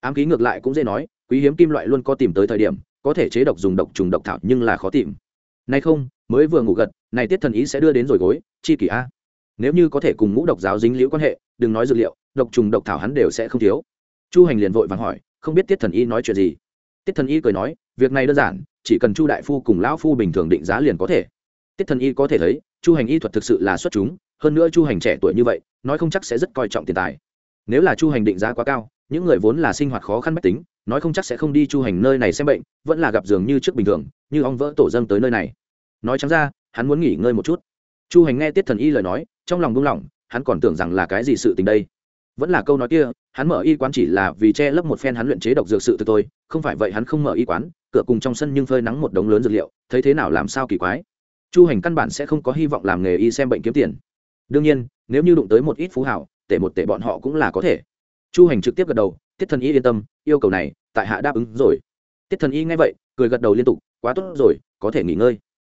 Ám khí ngược lại cũng dễ nói, quý hiếm kim loại luôn có tìm tới thời điểm có thể chế độc dùng độc trùng độc thảo nhưng là khó tìm. Nay không, mới vừa ngủ gật, này tiết thần ý sẽ đưa đến rồi gối, chi kỷ a. Nếu như có thể cùng ngũ độc giáo dính liễu quan hệ, đừng nói dược liệu, độc trùng độc thảo hắn đều sẽ không thiếu. Chu hành liền vội vàng hỏi, không biết tiết thần y nói chuyện gì? Tiết thần y cười nói, việc này đơn giản, chỉ cần chu đại phu cùng lão phu bình thường định giá liền có thể. Tiết thần y có thể thấy, chu hành y thuật thực sự là xuất chúng, hơn nữa chu hành trẻ tuổi như vậy, nói không chắc sẽ rất coi trọng tiền tài. Nếu là chu hành định giá quá cao những người vốn là sinh hoạt khó khăn mách tính, nói không chắc sẽ không đi chu hành nơi này xem bệnh, vẫn là gặp giường như trước bình thường, như ong vỡ tổ dâng tới nơi này. Nói chẳng ra, hắn muốn nghỉ ngơi một chút. Chu hành nghe tiết thần y lời nói, trong lòng buông lỏng, hắn còn tưởng rằng là cái gì sự tình đây. Vẫn là câu nói kia, hắn mở y quán chỉ là vì che lấp một phen hắn luyện chế độc dược sự từ tôi không phải vậy hắn không mở y quán, cửa cùng trong sân nhưng phơi nắng một đống lớn dược liệu, thấy thế nào làm sao kỳ quái. Chu hành căn bản sẽ không có hy vọng làm nghề y xem bệnh kiếm tiền. Đương nhiên, nếu như đụng tới một ít phú hảo, tể một tể bọn họ cũng là có thể chu hành trực tiếp gật đầu, tiết thần y yên tâm, yêu cầu này tại hạ đáp ứng rồi. Tiết thần y nghe vậy, cười gật đầu liên tục, quá tốt rồi, có thể nghỉ ngơi.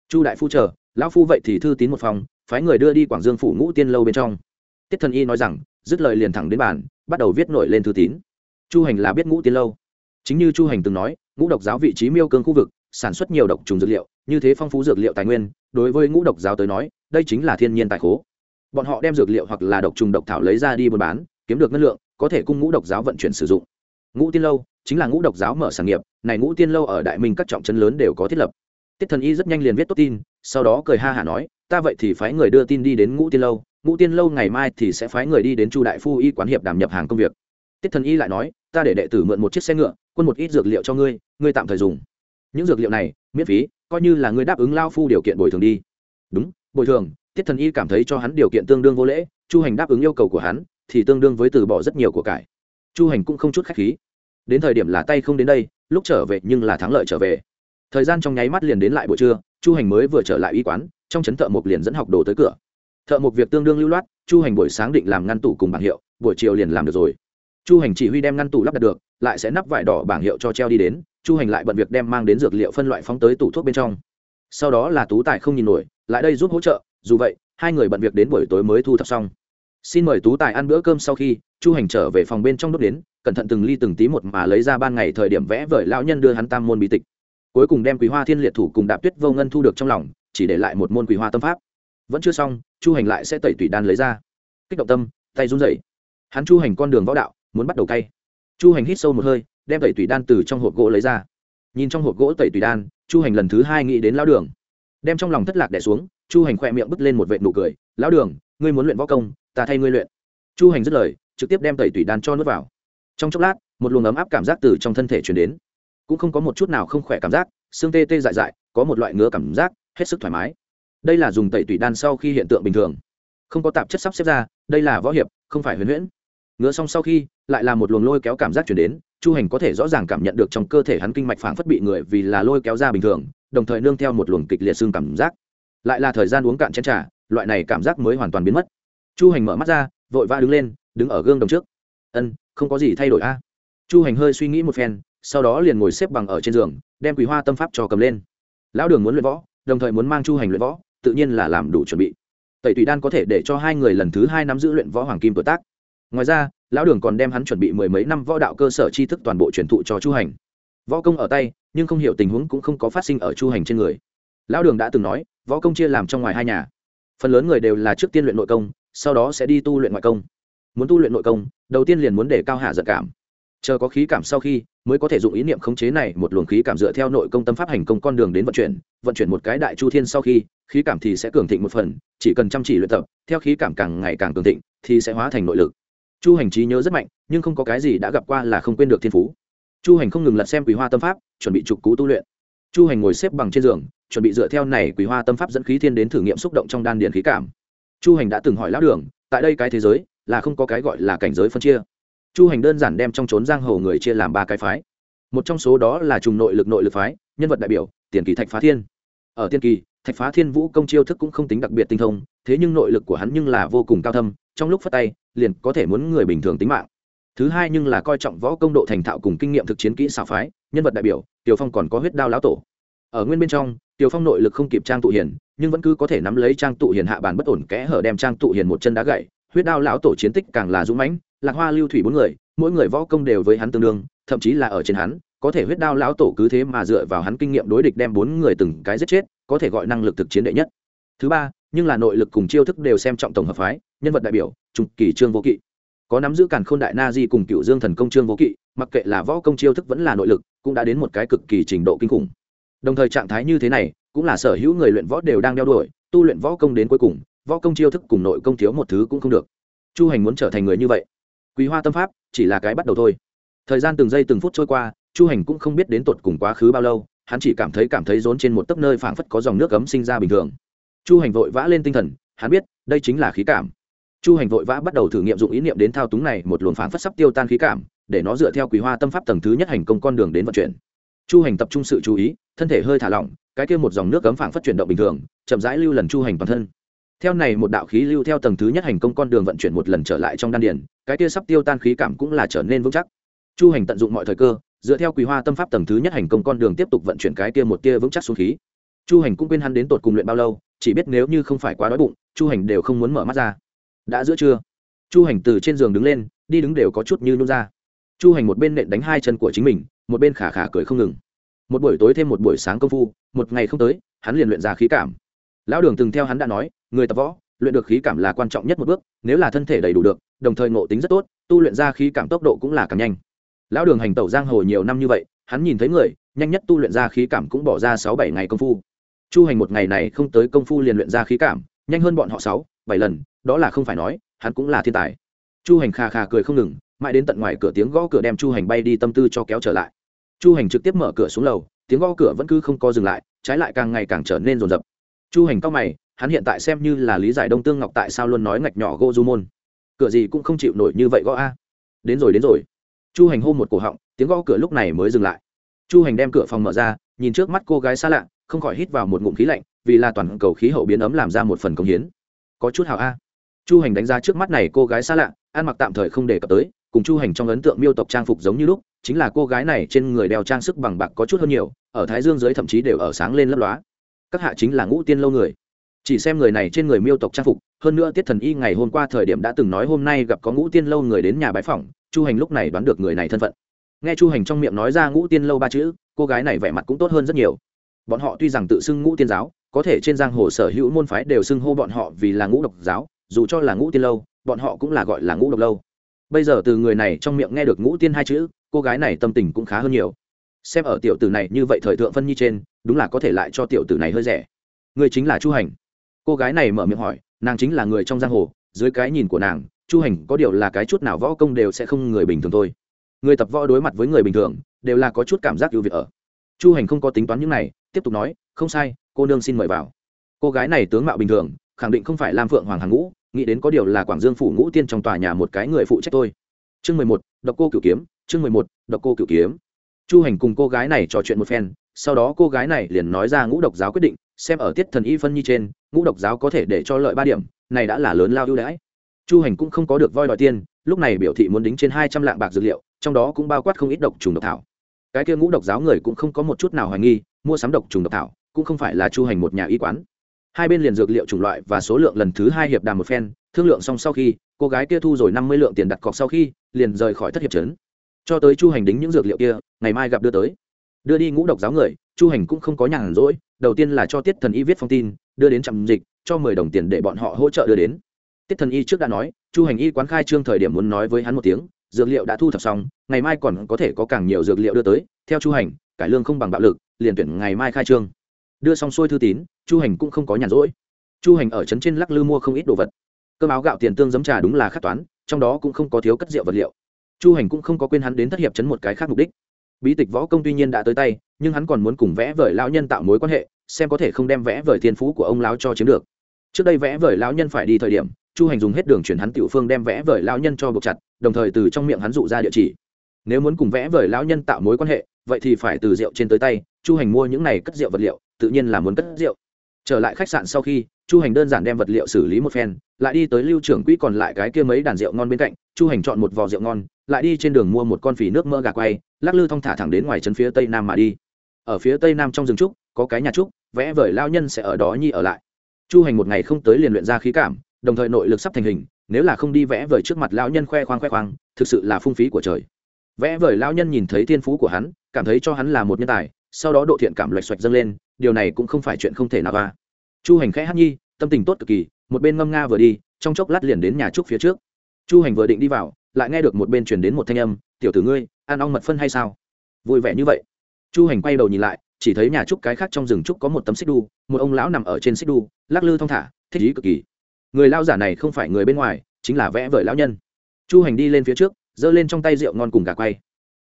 Chu đại phu chờ, lão phu vậy thì thư tín một phòng, phái người đưa đi quảng dương phủ ngũ tiên lâu bên trong. Tiết thần y nói rằng, dứt lời liền thẳng đến bàn, bắt đầu viết nổi lên thư tín. Chu hành là biết ngũ tiên lâu. Chính như chu hành từng nói, ngũ độc giáo vị trí miêu cương khu vực, sản xuất nhiều độc trùng dược liệu, như thế phong phú dược liệu tài nguyên, đối với ngũ độc giáo tới nói, đây chính là thiên nhiên tài khố. Bọn họ đem dược liệu hoặc là độc trùng độc thảo lấy ra đi buôn bán, kiếm được năng lượng có thể cung ngũ độc giáo vận chuyển sử dụng. Ngũ tiên lâu chính là ngũ độc giáo mở sản nghiệp, này ngũ tiên lâu ở đại minh các trọng trấn lớn đều có thiết lập. Tiết thần y rất nhanh liền viết tốt tin, sau đó cười ha hả nói, ta vậy thì phái người đưa tin đi đến ngũ tiên lâu, ngũ tiên lâu ngày mai thì sẽ phái người đi đến chu đại phu y quán hiệp đàm nhập hàng công việc. Tiết thần y lại nói, ta để đệ tử mượn một chiếc xe ngựa, quân một ít dược liệu cho ngươi ngươi tạm thời dùng. Những dược liệu này, miễn phí, coi như là ngươi đáp ứng lao phu điều kiện bồi thường đi. Đúng, bồi thường. Tiết thần y cảm thấy cho hắn điều kiện tương đương vô lễ, chu hành đáp ứng yêu cầu của hắn thì tương đương với từ bỏ rất nhiều của cải. Chu hành cũng không chút khách khí. Đến thời điểm là tay không đến đây, lúc trở về nhưng là thắng lợi trở về. Thời gian trong nháy mắt liền đến lại buổi trưa, chu hành mới vừa trở lại y quán, trong trấn thợ mộc liền dẫn học đồ tới cửa. Thợ mộc việc tương đương lưu loát, chu hành buổi sáng định làm ngăn tủ cùng bảng hiệu, buổi chiều liền làm được rồi. Chu hành chỉ huy đem ngăn tủ lắp đặt được, lại sẽ nắp vải đỏ bảng hiệu cho treo đi đến, chu hành lại bận việc đem mang đến dược liệu phân loại phóng tới tủ thuốc bên trong. Sau đó là tú tài không nhìn nổi, lại đây giúp hỗ trợ, dù vậy, hai người bận việc đến buổi tối mới thu thập xong xin mời tú tài ăn bữa cơm sau khi chu hành trở về phòng bên trong đốt đến, cẩn thận từng ly từng tí một mà lấy ra ban ngày thời điểm vẽ vời lão nhân đưa hắn tam môn bí tịch. Cuối cùng đem quý hoa thiên liệt thủ cùng đạp tuyết vô ngân thu được trong lòng, chỉ để lại một môn quý hoa tâm pháp. Vẫn chưa xong, chu hành lại sẽ tẩy tủy đan lấy ra. Kích động tâm, tay run rẩy. Hắn chu hành con đường võ đạo, muốn bắt đầu cay. Chu hành hít sâu một hơi, đem tẩy tủy đan từ trong hộp gỗ lấy ra. Nhìn trong hộp gỗ tẩy tủy đan, chu hành lần thứ hai nghĩ đến lão đường. Đem trong lòng thất lạc đẻ xuống, chu hành khoe miệng bứt lên một vệ nụ cười. Lão đường, ngươi muốn luyện võ công ta thay ngươi luyện. Chu hành dứt lời, trực tiếp đem tẩy tủy đan cho nước vào. Trong chốc lát, một luồng ấm áp cảm giác từ trong thân thể chuyển đến. Cũng không có một chút nào không khỏe cảm giác, xương tê tê dại dại, có một loại ngứa cảm giác, hết sức thoải mái. Đây là dùng tẩy tủy đan sau khi hiện tượng bình thường. Không có tạp chất sắp xếp ra, đây là võ hiệp, không phải huyền huyễn. Ngứa xong sau khi, lại là một luồng lôi kéo cảm giác chuyển đến, chu hành có thể rõ ràng cảm nhận được trong cơ thể hắn kinh mạch phảng phất bị người vì là lôi kéo ra bình thường, đồng thời nương theo một luồng kịch liệt xương cảm giác. Lại là thời gian uống cạn chén t r à loại này cảm giác mới hoàn toàn biến mất chu hành mở mắt ra, vội vã đứng lên, đứng ở gương đồng trước. Ân, không có gì thay đổi a. Chu hành hơi suy nghĩ một phen, sau đó liền ngồi xếp bằng ở trên giường, đem quý hoa tâm pháp cho cầm lên. Lão đường muốn luyện võ, đồng thời muốn mang chu hành luyện võ, tự nhiên là làm đủ chuẩn bị. Tẩy tùy đan có thể để cho hai người lần thứ hai nắm giữ luyện võ hoàng kim tuổi tác. Ngoài ra, lão đường còn đem hắn chuẩn bị mười mấy năm võ đạo cơ sở tri thức toàn bộ truyền thụ cho chu hành. Võ công ở tay, nhưng không hiểu tình huống cũng không có phát sinh ở chu hành trên người. Lão đường đã từng nói, võ công chia làm trong ngoài hai nhà. Phần lớn người đều là trước tiên luyện nội công sau đó sẽ đi tu luyện ngoại công. Muốn tu luyện nội công, đầu tiên liền muốn để cao hạ giận cảm. Chờ có khí cảm sau khi, mới có thể dùng ý niệm khống chế này một luồng khí cảm dựa theo nội công tâm pháp hành công con đường đến vận chuyển vận chuyển một cái đại chu thiên sau khi, khí cảm thì sẽ cường thịnh một phần, chỉ cần chăm chỉ luyện tập, theo khí cảm càng ngày càng cường thịnh, thì sẽ hóa thành nội lực. Chu hành trí nhớ rất mạnh, nhưng không có cái gì đã gặp qua là không quên được thiên phú. Chu hành không ngừng lật xem quý hoa tâm pháp, chuẩn bị trục cú tu luyện. Chu hành ngồi xếp bằng trên giường, chuẩn bị dựa theo này quý hoa tâm pháp dẫn khí thiên đến thử nghiệm xúc động trong đan điền khí cảm chu hành đã từng hỏi lão đường, tại đây cái thế giới, là không có cái gọi là cảnh giới phân chia. Chu hành đơn giản đem trong trốn giang hồ người chia làm ba cái phái. Một trong số đó là trùng nội lực nội lực phái, nhân vật đại biểu, tiền kỳ thạch phá thiên. Ở tiên kỳ, thạch phá thiên vũ công chiêu thức cũng không tính đặc biệt tinh thông, thế nhưng nội lực của hắn nhưng là vô cùng cao thâm, trong lúc phát tay, liền có thể muốn người bình thường tính mạng. Thứ hai nhưng là coi trọng võ công độ thành thạo cùng kinh nghiệm thực chiến kỹ xảo phái, nhân vật đại biểu, tiểu phong còn có huyết đao lão tổ. Ở nguyên bên trong, tiểu phong nội lực không kịp trang tụ hiển nhưng vẫn cứ có thể nắm lấy trang tụ hiền hạ bàn bất ổn kẽ hở đem trang tụ hiền một chân đá gậy. Huyết đao lão tổ chiến tích càng là dũng mãnh, lạc hoa, lưu thủy bốn người, mỗi người võ công đều với hắn tương đương, thậm chí là ở trên hắn, có thể huyết đao lão tổ cứ thế mà dựa vào hắn kinh nghiệm đối địch đem bốn người từng cái giết chết, có thể gọi năng lực thực chiến đệ nhất. Thứ ba, nhưng là nội lực cùng chiêu thức đều xem trọng tổng hợp phái, nhân vật đại biểu, trung kỳ trương vô kỵ. Có nắm giữ càn khôn đại na di cùng cựu dương thần công trương vô kỵ, mặc kệ là võ công chiêu thức vẫn là nội lực, cũng đã đến một cái cực kỳ trình độ kinh khủng. Đồng thời trạng thái như thế này cũng là sở hữu người luyện võ đều đang đeo đuổi, tu luyện võ công đến cuối cùng, võ công chiêu thức cùng nội công thiếu một thứ cũng không được. Chu hành muốn trở thành người như vậy. Quý hoa tâm pháp chỉ là cái bắt đầu thôi. Thời gian từng giây từng phút trôi qua, chu hành cũng không biết đến tột cùng quá khứ bao lâu, hắn chỉ cảm thấy cảm thấy rốn trên một tấc nơi phảng phất có dòng nước cấm sinh ra bình thường. Chu hành vội vã lên tinh thần, hắn biết, đây chính là khí cảm. Chu hành vội vã bắt đầu thử nghiệm dụng ý niệm đến thao túng này, một luồng phảng phất sắp tiêu tan khí cảm, để nó dựa theo quý hoa tâm pháp tầng thứ nhất hành công con đường đến vận chuyển chu hành tập trung sự chú ý, thân thể hơi thả lỏng, cái kia một dòng nước cấm phảng phất chuyển động bình thường, chậm rãi lưu lần chu hành toàn thân. Theo này một đạo khí lưu theo tầng thứ nhất hành công con đường vận chuyển một lần trở lại trong đan điền, cái kia sắp tiêu tan khí cảm cũng là trở nên vững chắc. Chu hành tận dụng mọi thời cơ, dựa theo quý hoa tâm pháp tầng thứ nhất hành công con đường tiếp tục vận chuyển cái kia một tia vững chắc xuống khí. Chu hành cũng quên hắn đến tột cùng luyện bao lâu, chỉ biết nếu như không phải quá đói bụng, chu hành đều không muốn mở mắt ra. Đã giữa trưa, chu hành từ trên giường đứng lên, đi đứng đều có chút như nôn ra. Chu hành một bên nện đánh hai chân của chính mình một bên khả khả cười không ngừng. Một buổi tối thêm một buổi sáng công phu, một ngày không tới, hắn liền luyện ra khí cảm. Lão đường từng theo hắn đã nói, người tập võ, luyện được khí cảm là quan trọng nhất một bước, nếu là thân thể đầy đủ được, đồng thời ngộ tính rất tốt, tu luyện ra khí cảm tốc độ cũng là càng nhanh. Lão đường hành tẩu giang hồ nhiều năm như vậy, hắn nhìn thấy người, nhanh nhất tu luyện ra khí cảm cũng bỏ ra sáu bảy ngày công phu. Chu hành một ngày này không tới công phu liền luyện ra khí cảm, nhanh hơn bọn họ sáu, bảy lần, đó là không phải nói, hắn cũng là thiên tài. Chu hành kha kha cười không ngừng, mãi đến tận ngoài cửa tiếng gõ cửa đem chu hành bay đi tâm tư cho kéo trở lại chu hành trực tiếp mở cửa xuống lầu, tiếng gõ cửa vẫn cứ không co dừng lại, trái lại càng ngày càng trở nên rồn rập. Chu hành cao mày, hắn hiện tại xem như là lý giải đông tương ngọc tại sao luôn nói ngạch nhỏ gô du môn. Cửa gì cũng không chịu nổi như vậy gõ a. Đến rồi đến rồi. Chu hành hô một cổ họng, tiếng gõ cửa lúc này mới dừng lại. Chu hành đem cửa phòng mở ra, nhìn trước mắt cô gái xa lạ, không khỏi hít vào một ngụm khí lạnh, vì là toàn cầu khí hậu biến ấm làm ra một phần công hiến. Có chút hào a. Chu hành đánh giá trước mắt này cô gái xa lạ, ăn mặc tạm thời không đề cập tới cùng chu hành trong ấn tượng miêu tộc trang phục giống như lúc, chính là cô gái này trên người đeo trang sức bằng bạc có chút hơn nhiều, ở thái dương dưới thậm chí đều ở sáng lên lấp lóa. Các hạ chính là ngũ tiên lâu người. Chỉ xem người này trên người miêu tộc trang phục, hơn nữa tiết thần y ngày hôm qua thời điểm đã từng nói hôm nay gặp có ngũ tiên lâu người đến nhà bái phỏng, chu hành lúc này đoán được người này thân phận. Nghe chu hành trong miệng nói ra ngũ tiên lâu ba chữ, cô gái này vẻ mặt cũng tốt hơn rất nhiều. Bọn họ tuy rằng tự xưng ngũ tiên giáo, có thể trên giang hồ sở hữu môn phái đều xưng hô bọn họ vì là ngũ độc giáo, dù cho là ngũ tiên lâu, bọn họ cũng là gọi là ngũ độc lâu bây giờ từ người này trong miệng nghe được ngũ tiên hai chữ, cô gái này tâm tình cũng khá hơn nhiều. Xem ở tiểu tử này như vậy thời thượng phân nhi trên, đúng là có thể lại cho tiểu tử này hơi rẻ. Người chính là chu hành. Cô gái này mở miệng hỏi, nàng chính là người trong giang hồ, dưới cái nhìn của nàng, chu hành có điều là cái chút nào võ công đều sẽ không người bình thường thôi. Người tập võ đối mặt với người bình thường, đều là có chút cảm giác ưu việt ở. Chu hành không có tính toán những này, tiếp tục nói, không sai, cô nương xin mời vào. Cô gái này tướng mạo bình thường, khẳng định không phải lam phượng hoàng hàng ngũ nghĩ đến có điều là quảng dương phủ ngũ tiên trong tòa nhà một cái người phụ trách tôi chương mười một, độc cô cửu kiếm, chương mười một, độc cô cửu kiếm. Chu hành cùng cô gái này trò chuyện một phen, sau đó cô gái này liền nói ra ngũ độc giáo quyết định, xem ở tiết thần y phân nhi trên, ngũ độc giáo có thể để cho lợi ba điểm, này đã là lớn lao ưu đãi. Chu hành cũng không có được voi đòi tiên, lúc này biểu thị muốn đính trên hai trăm lạng bạc dược liệu, trong đó cũng bao quát không ít độc trùng độc thảo. Cái kia ngũ độc giáo người cũng không có một chút nào hoài nghi, mua sắm độc trùng độc thảo, cũng không phải là chu hành một nhà y quán hai bên liền dược liệu chủng loại và số lượng lần thứ hai hiệp đàm một phen, thương lượng xong sau khi, cô gái kia thu rồi năm mươi lượng tiền đặt cọc sau khi, liền rời khỏi thất hiệp trấn. Cho tới chu hành đính những dược liệu kia, ngày mai gặp đưa tới. Đưa đi ngũ độc giáo người, chu hành cũng không có nhàn rỗi, đầu tiên là cho tiết thần y viết phong tin, đưa đến trạm dịch, cho mười đồng tiền để bọn họ hỗ trợ đưa đến. Tiết thần y trước đã nói, chu hành y quán khai trương thời điểm muốn nói với hắn một tiếng, dược liệu đã thu thập xong, ngày mai còn có thể có càng nhiều dược liệu đưa tới. Theo chu hành, cải lương không bằng bạo lực, liền tuyển ngày mai khai trương đưa xong xuôi thư tín, chu hành cũng không có nhàn rỗi. Chu hành ở trấn trên lắc lư mua không ít đồ vật. Cơm áo gạo tiền tương giấm trà đúng là khắc toán, trong đó cũng không có thiếu cất rượu vật liệu. Chu hành cũng không có quên hắn đến thất hiệp trấn một cái khác mục đích. Bí tịch võ công tuy nhiên đã tới tay, nhưng hắn còn muốn cùng vẽ vời lão nhân tạo mối quan hệ, xem có thể không đem vẽ vời thiên phú của ông lão cho chiếm được. Trước đây vẽ vời lão nhân phải đi thời điểm, chu hành dùng hết đường chuyển hắn tiểu phương đem vẽ vời lão nhân cho buộc chặt, đồng thời từ trong miệng hắn dụ ra địa chỉ. Nếu muốn cùng vẽ vời lão nhân tạo mối quan hệ, vậy thì phải từ rượu trên tới tay, chu hành mua những này cất rượu vật liệu tự nhiên là muốn cất rượu. Trở lại khách sạn sau khi, chu hành đơn giản đem vật liệu xử lý một phen, lại đi tới lưu trưởng quỹ còn lại cái kia mấy đàn rượu ngon bên cạnh, chu hành chọn một vò rượu ngon, lại đi trên đường mua một con phỉ nước mơ gà quay, lắc lư thong thả thẳng đến ngoài chân phía tây nam mà đi. Ở phía tây nam trong rừng trúc, có cái nhà trúc, vẽ vời lao nhân sẽ ở đó nhi ở lại. Chu hành một ngày không tới liền luyện ra khí cảm, đồng thời nội lực sắp thành hình, nếu là không đi vẽ vời trước mặt lão nhân khoe khoang khoe khoang, thực sự là phung phí của trời. Vẽ vời lão nhân nhìn thấy thiên phú của hắn, cảm thấy cho hắn là một nhân tài sau đó độ thiện cảm loạch xoạch dâng lên, điều này cũng không phải chuyện không thể nào va chu hành khẽ hát nhi, tâm tình tốt cực kỳ, một bên ngâm nga vừa đi, trong chốc lát liền đến nhà trúc phía trước. Chu hành vừa định đi vào, lại nghe được một bên chuyển đến một thanh âm, tiểu tử ngươi, ăn ong mật phân hay sao? Vui vẻ như vậy. Chu hành quay đầu nhìn lại, chỉ thấy nhà trúc cái khác trong rừng trúc có một tấm xích đu, một ông lão nằm ở trên xích đu, lắc lư thong thả, thích ý cực kỳ. Người lao giả này không phải người bên ngoài, chính là vẽ vời lão nhân. Chu hành đi lên phía trước, giơ lên trong tay rượu ngon cùng gà quay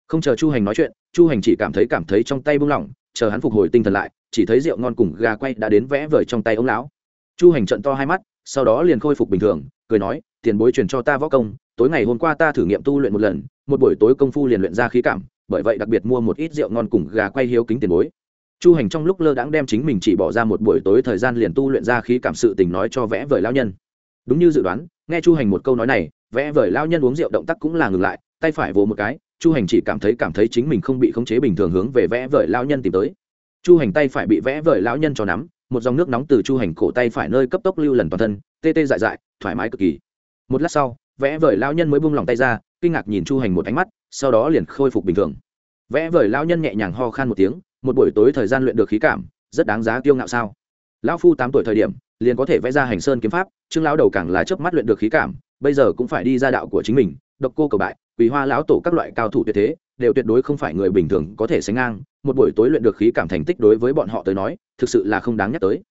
không chờ chu hành nói chuyện, chu hành chỉ cảm thấy cảm thấy trong tay buông lỏng, chờ hắn phục hồi tinh thần lại, chỉ thấy rượu ngon cùng gà quay đã đến vẽ vời trong tay ông lão. Chu hành trận to hai mắt, sau đó liền khôi phục bình thường, cười nói, tiền bối truyền cho ta võ công, tối ngày hôm qua ta thử nghiệm tu luyện một lần, một buổi tối công phu liền luyện ra khí cảm, bởi vậy đặc biệt mua một ít rượu ngon cùng gà quay hiếu kính tiền bối. Chu hành trong lúc lơ đãng đem chính mình chỉ bỏ ra một buổi tối thời gian liền tu luyện ra khí cảm sự tình nói cho vẽ vời lao nhân. Đúng như dự đoán, nghe chu hành một câu nói này, vẽ vời lao nhân uống rượu động tác cũng là ngừng lại, tay phải vồ một cái chu hành chỉ cảm thấy cảm thấy chính mình không bị khống chế bình thường hướng về vẽ vời lao nhân tìm tới. Chu hành tay phải bị vẽ vời lao nhân cho nắm, một dòng nước nóng từ chu hành cổ tay phải nơi cấp tốc lưu lần toàn thân, tê tê dại dại, thoải mái cực kỳ. Một lát sau, vẽ vời lao nhân mới buông lòng tay ra, kinh ngạc nhìn chu hành một ánh mắt, sau đó liền khôi phục bình thường. Vẽ vời lao nhân nhẹ nhàng ho khan một tiếng, một buổi tối thời gian luyện được khí cảm, rất đáng giá tiêu ngạo sao? Lão phu tám tuổi thời điểm, liền có thể vẽ ra hành sơn kiếm pháp, trương lão đầu càng là chớp mắt luyện được khí cảm, bây giờ cũng phải đi ra đạo của chính mình, độc cô cầu bại quỳ hoa lão tổ các loại cao thủ tuyệt thế, đều tuyệt đối không phải người bình thường có thể sánh ngang, một buổi tối luyện được khí cảm thành tích đối với bọn họ tới nói, thực sự là không đáng nhắc tới.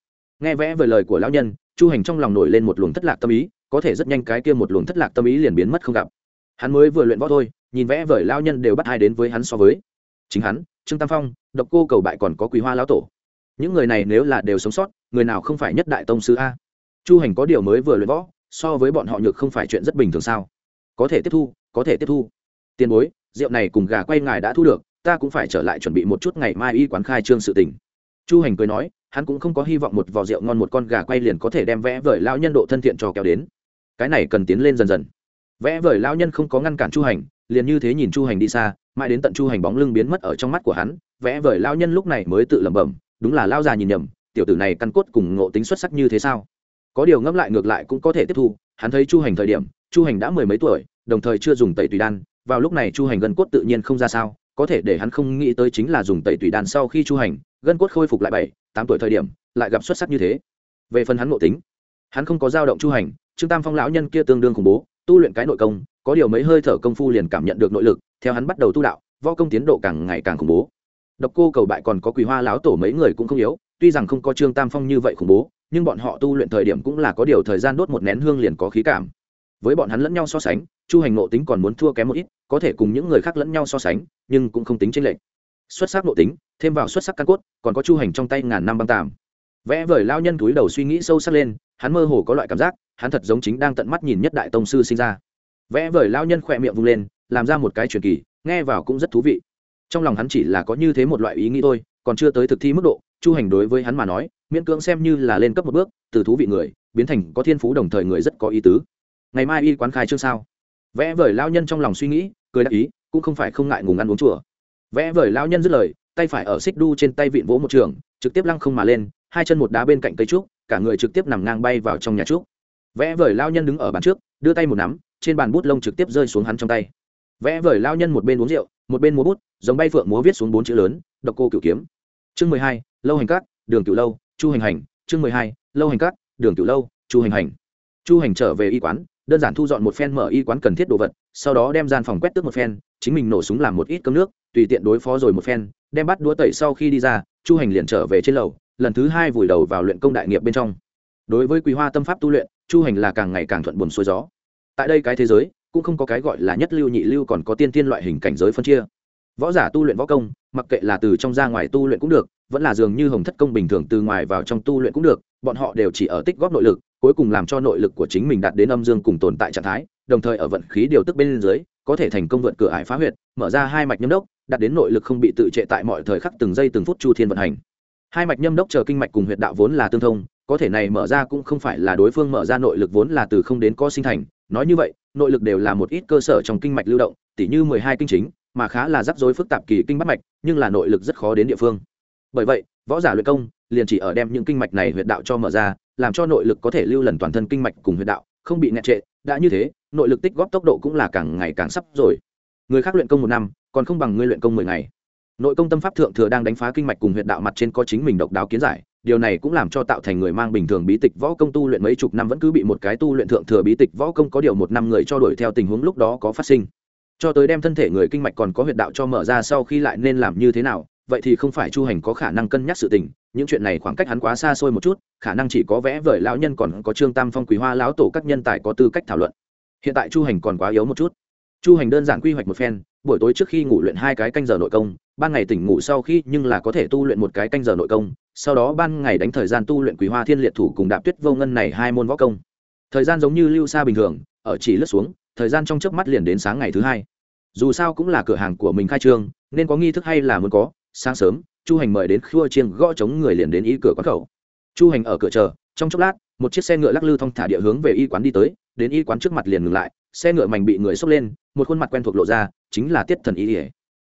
Nghe vẽ về lời của lão nhân, chu hành trong lòng nổi lên một luồng thất lạc tâm ý, có thể rất nhanh cái kia một luồng thất lạc tâm ý liền biến mất không gặp. Hắn mới vừa luyện võ thôi, nhìn vẽ vời lão nhân đều bắt ai đến với hắn so với. Chính hắn, trương tam phong, độc cô cầu bại còn có quý hoa lão tổ. Những người này nếu là đều sống sót, người nào không phải nhất đại tông sư a? Chu hành có điều mới vừa luyện võ, so với bọn họ nhược không phải chuyện rất bình thường sao? Có thể tiếp thu có thể tiếp thu. Tiền bối, rượu này cùng gà quay ngài đã thu được, ta cũng phải trở lại chuẩn bị một chút ngày mai y quán khai trương sự tình. Chu hành cười nói, hắn cũng không có hy vọng một vò rượu ngon một con gà quay liền có thể đem vẽ vời lao nhân độ thân thiện cho kéo đến. Cái này cần tiến lên dần dần. Vẽ vời lao nhân không có ngăn cản chu hành, liền như thế nhìn chu hành đi xa, mãi đến tận chu hành bóng lưng biến mất ở trong mắt của hắn, vẽ vời lao nhân lúc này mới tự lẩm bẩm, đúng là lao già nhìn nhầm, tiểu tử này căn cốt cùng ngộ tính xuất sắc như thế sao? Có điều ngẫm lại ngược lại cũng có thể tiếp thu, hắn thấy chu hành thời điểm, chu hành đã mười mấy tuổi đồng thời chưa dùng tẩy tùy đan, vào lúc này chu hành gân cốt tự nhiên không ra sao, có thể để hắn không nghĩ tới chính là dùng tẩy tùy đan sau khi chu hành, gân cốt khôi phục lại bảy, tám tuổi thời điểm, lại gặp xuất sắc như thế. Về phần hắn ngộ tính, hắn không có dao động chu hành, trương tam phong lão nhân kia tương đương khủng bố, tu luyện cái nội công, có điều mấy hơi thở công phu liền cảm nhận được nội lực, theo hắn bắt đầu tu đạo, võ công tiến độ càng ngày càng khủng bố. Độc cô cầu bại còn có quỳ hoa lão tổ mấy người cũng không yếu, tuy rằng không có trương tam phong như vậy khủng bố, nhưng bọn họ tu luyện thời điểm cũng là có điều thời gian đốt một nén hương liền có khí cảm với bọn hắn lẫn nhau so sánh, chu hành nộ tính còn muốn thua kém một ít, có thể cùng những người khác lẫn nhau so sánh, nhưng cũng không tính tranh lệch. Xuất sắc nộ tính, thêm vào xuất sắc căn cốt, còn có chu hành trong tay ngàn năm băng tàm. Vẽ vời lao nhân túi đầu suy nghĩ sâu sắc lên, hắn mơ hồ có loại cảm giác, hắn thật giống chính đang tận mắt nhìn nhất đại tông sư sinh ra. Vẽ vời lao nhân khỏe miệng vung lên, làm ra một cái truyền kỳ, nghe vào cũng rất thú vị. Trong lòng hắn chỉ là có như thế một loại ý nghĩ thôi, còn chưa tới thực thi mức độ, chu hành đối với hắn mà nói, miễn cưỡng xem như là lên cấp một bước, từ thú vị người, biến thành có thiên phú đồng thời người rất có ý tứ ngày mai y quán khai trương sao? Vẽ vời lao nhân trong lòng suy nghĩ, cười đáp ý, cũng không phải không ngại ngùng ăn uống chùa. Vẽ vời lao nhân dứt lời, tay phải ở xích đu trên tay vịn vỗ một trường, trực tiếp lăng không mà lên, hai chân một đá bên cạnh cây trúc, cả người trực tiếp nằm ngang bay vào trong nhà trúc. Vẽ vời lao nhân đứng ở bàn trước, đưa tay một nắm, trên bàn bút lông trực tiếp rơi xuống hắn trong tay. Vẽ vời lao nhân một bên uống rượu, một bên múa bút, giống bay phượng múa viết xuống bốn chữ lớn, độc cô cửu kiếm. Chương mười hai, lâu hành cát, đường cửu lâu, chu hành hành. Chương mười hai, lâu hành cát, đường cửu lâu, chu hành hành. Chu hành trở về y quán đơn giản thu dọn một phen mở y quán cần thiết đồ vật, sau đó đem gian phòng quét tước một phen, chính mình nổ súng làm một ít cơm nước, tùy tiện đối phó rồi một phen, đem bắt đũa tẩy sau khi đi ra, chu hành liền trở về trên lầu, lần thứ hai vùi đầu vào luyện công đại nghiệp bên trong. Đối với quý hoa tâm pháp tu luyện, chu hành là càng ngày càng thuận buồn xuôi gió. Tại đây cái thế giới, cũng không có cái gọi là nhất lưu nhị lưu còn có tiên tiên loại hình cảnh giới phân chia. Võ giả tu luyện võ công, mặc kệ là từ trong ra ngoài tu luyện cũng được, vẫn là dường như hồng thất công bình thường từ ngoài vào trong tu luyện cũng được, bọn họ đều chỉ ở tích góp nội lực cuối cùng làm cho nội lực của chính mình đạt đến âm dương cùng tồn tại trạng thái, đồng thời ở vận khí điều tức bên dưới, có thể thành công vượt cửa ải phá huyệt, mở ra hai mạch nhâm đốc, đạt đến nội lực không bị tự trệ tại mọi thời khắc từng giây từng phút chu thiên vận hành. Hai mạch nhâm đốc chờ kinh mạch cùng huyệt đạo vốn là tương thông, có thể này mở ra cũng không phải là đối phương mở ra nội lực vốn là từ không đến có sinh thành, nói như vậy, nội lực đều là một ít cơ sở trong kinh mạch lưu động, tỉ như mười hai kinh chính, mà khá là rắc rối phức tạp kỳ kinh bắt mạch, nhưng là nội lực rất khó đến địa phương. Bởi vậy, võ giả luyện công liền chỉ ở đem những kinh mạch này huyệt đạo cho mở ra làm cho nội lực có thể lưu lần toàn thân kinh mạch cùng huyệt đạo, không bị nẹt trệ, đã như thế, nội lực tích góp tốc độ cũng là càng ngày càng sắp rồi. Người khác luyện công một năm, còn không bằng ngươi luyện công mười ngày. Nội công tâm pháp thượng thừa đang đánh phá kinh mạch cùng huyệt đạo mặt trên có chính mình độc đáo kiến giải, điều này cũng làm cho tạo thành người mang bình thường bí tịch võ công tu luyện mấy chục năm vẫn cứ bị một cái tu luyện thượng thừa bí tịch võ công có điều một năm người cho đuổi theo tình huống lúc đó có phát sinh. Cho tới đem thân thể người kinh mạch còn có huyệt đạo cho mở ra sau khi lại nên làm như thế nào vậy thì không phải chu hành có khả năng cân nhắc sự tình, những chuyện này khoảng cách hắn quá xa xôi một chút, khả năng chỉ có vẽ vời lão nhân còn có trương tam phong quý hoa lão tổ các nhân tài có tư cách thảo luận. Hiện tại chu hành còn quá yếu một chút. Chu hành đơn giản quy hoạch một phen, buổi tối trước khi ngủ luyện hai cái canh giờ nội công, ban ngày tỉnh ngủ sau khi nhưng là có thể tu luyện một cái canh giờ nội công, sau đó ban ngày đánh thời gian tu luyện quý hoa thiên liệt thủ cùng đạp tuyết vô ngân này hai môn võ công. Thời gian giống như lưu xa bình thường, ở chỉ lướt xuống, thời gian trong chớp mắt liền đến sáng ngày thứ hai. Dù sao cũng là cửa hàng của mình khai trương, nên có nghi thức hay là muốn có sáng sớm, chu hành mời đến khua chiêng gõ chống người liền đến y cửa quán khẩu. Chu hành ở cửa chờ, trong chốc lát, một chiếc xe ngựa lắc lư thong thả địa hướng về y quán đi tới, đến y quán trước mặt liền ngừng lại, xe ngựa mảnh bị người xốc lên, một khuôn mặt quen thuộc lộ ra, chính là tiết thần y ỉa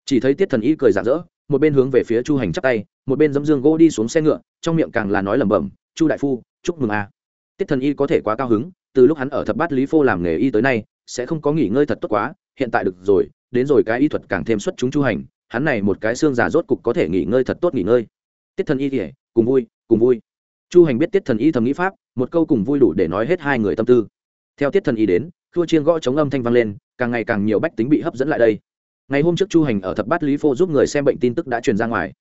chỉ thấy tiết thần y cười rạng rỡ, một bên hướng về phía chu hành chắp tay, một bên dẫm dương gỗ đi xuống xe ngựa, trong miệng càng là nói lẩm bẩm, chu đại phu, chúc mừng a. Tiết thần y có thể quá cao hứng, từ lúc hắn ở thập bát lý phô làm nghề y tới nay, sẽ không có nghỉ ngơi thật tốt quá, hiện tại được rồi, đến rồi cái y thuật càng thêm xuất chúng chu hành hắn này một cái xương già rốt cục có thể nghỉ ngơi thật tốt nghỉ ngơi. Tiết thần y kể cùng vui cùng vui. Chu hành biết tiết thần y thầm nghĩ pháp, một câu cùng vui đủ để nói hết hai người tâm tư. Theo tiết thần y đến thua chiên gõ chống âm thanh vang lên, càng ngày càng nhiều bách tính bị hấp dẫn lại đây. Ngày hôm trước chu hành ở thập bát lý phô giúp người xem bệnh tin tức đã truyền ra ngoài.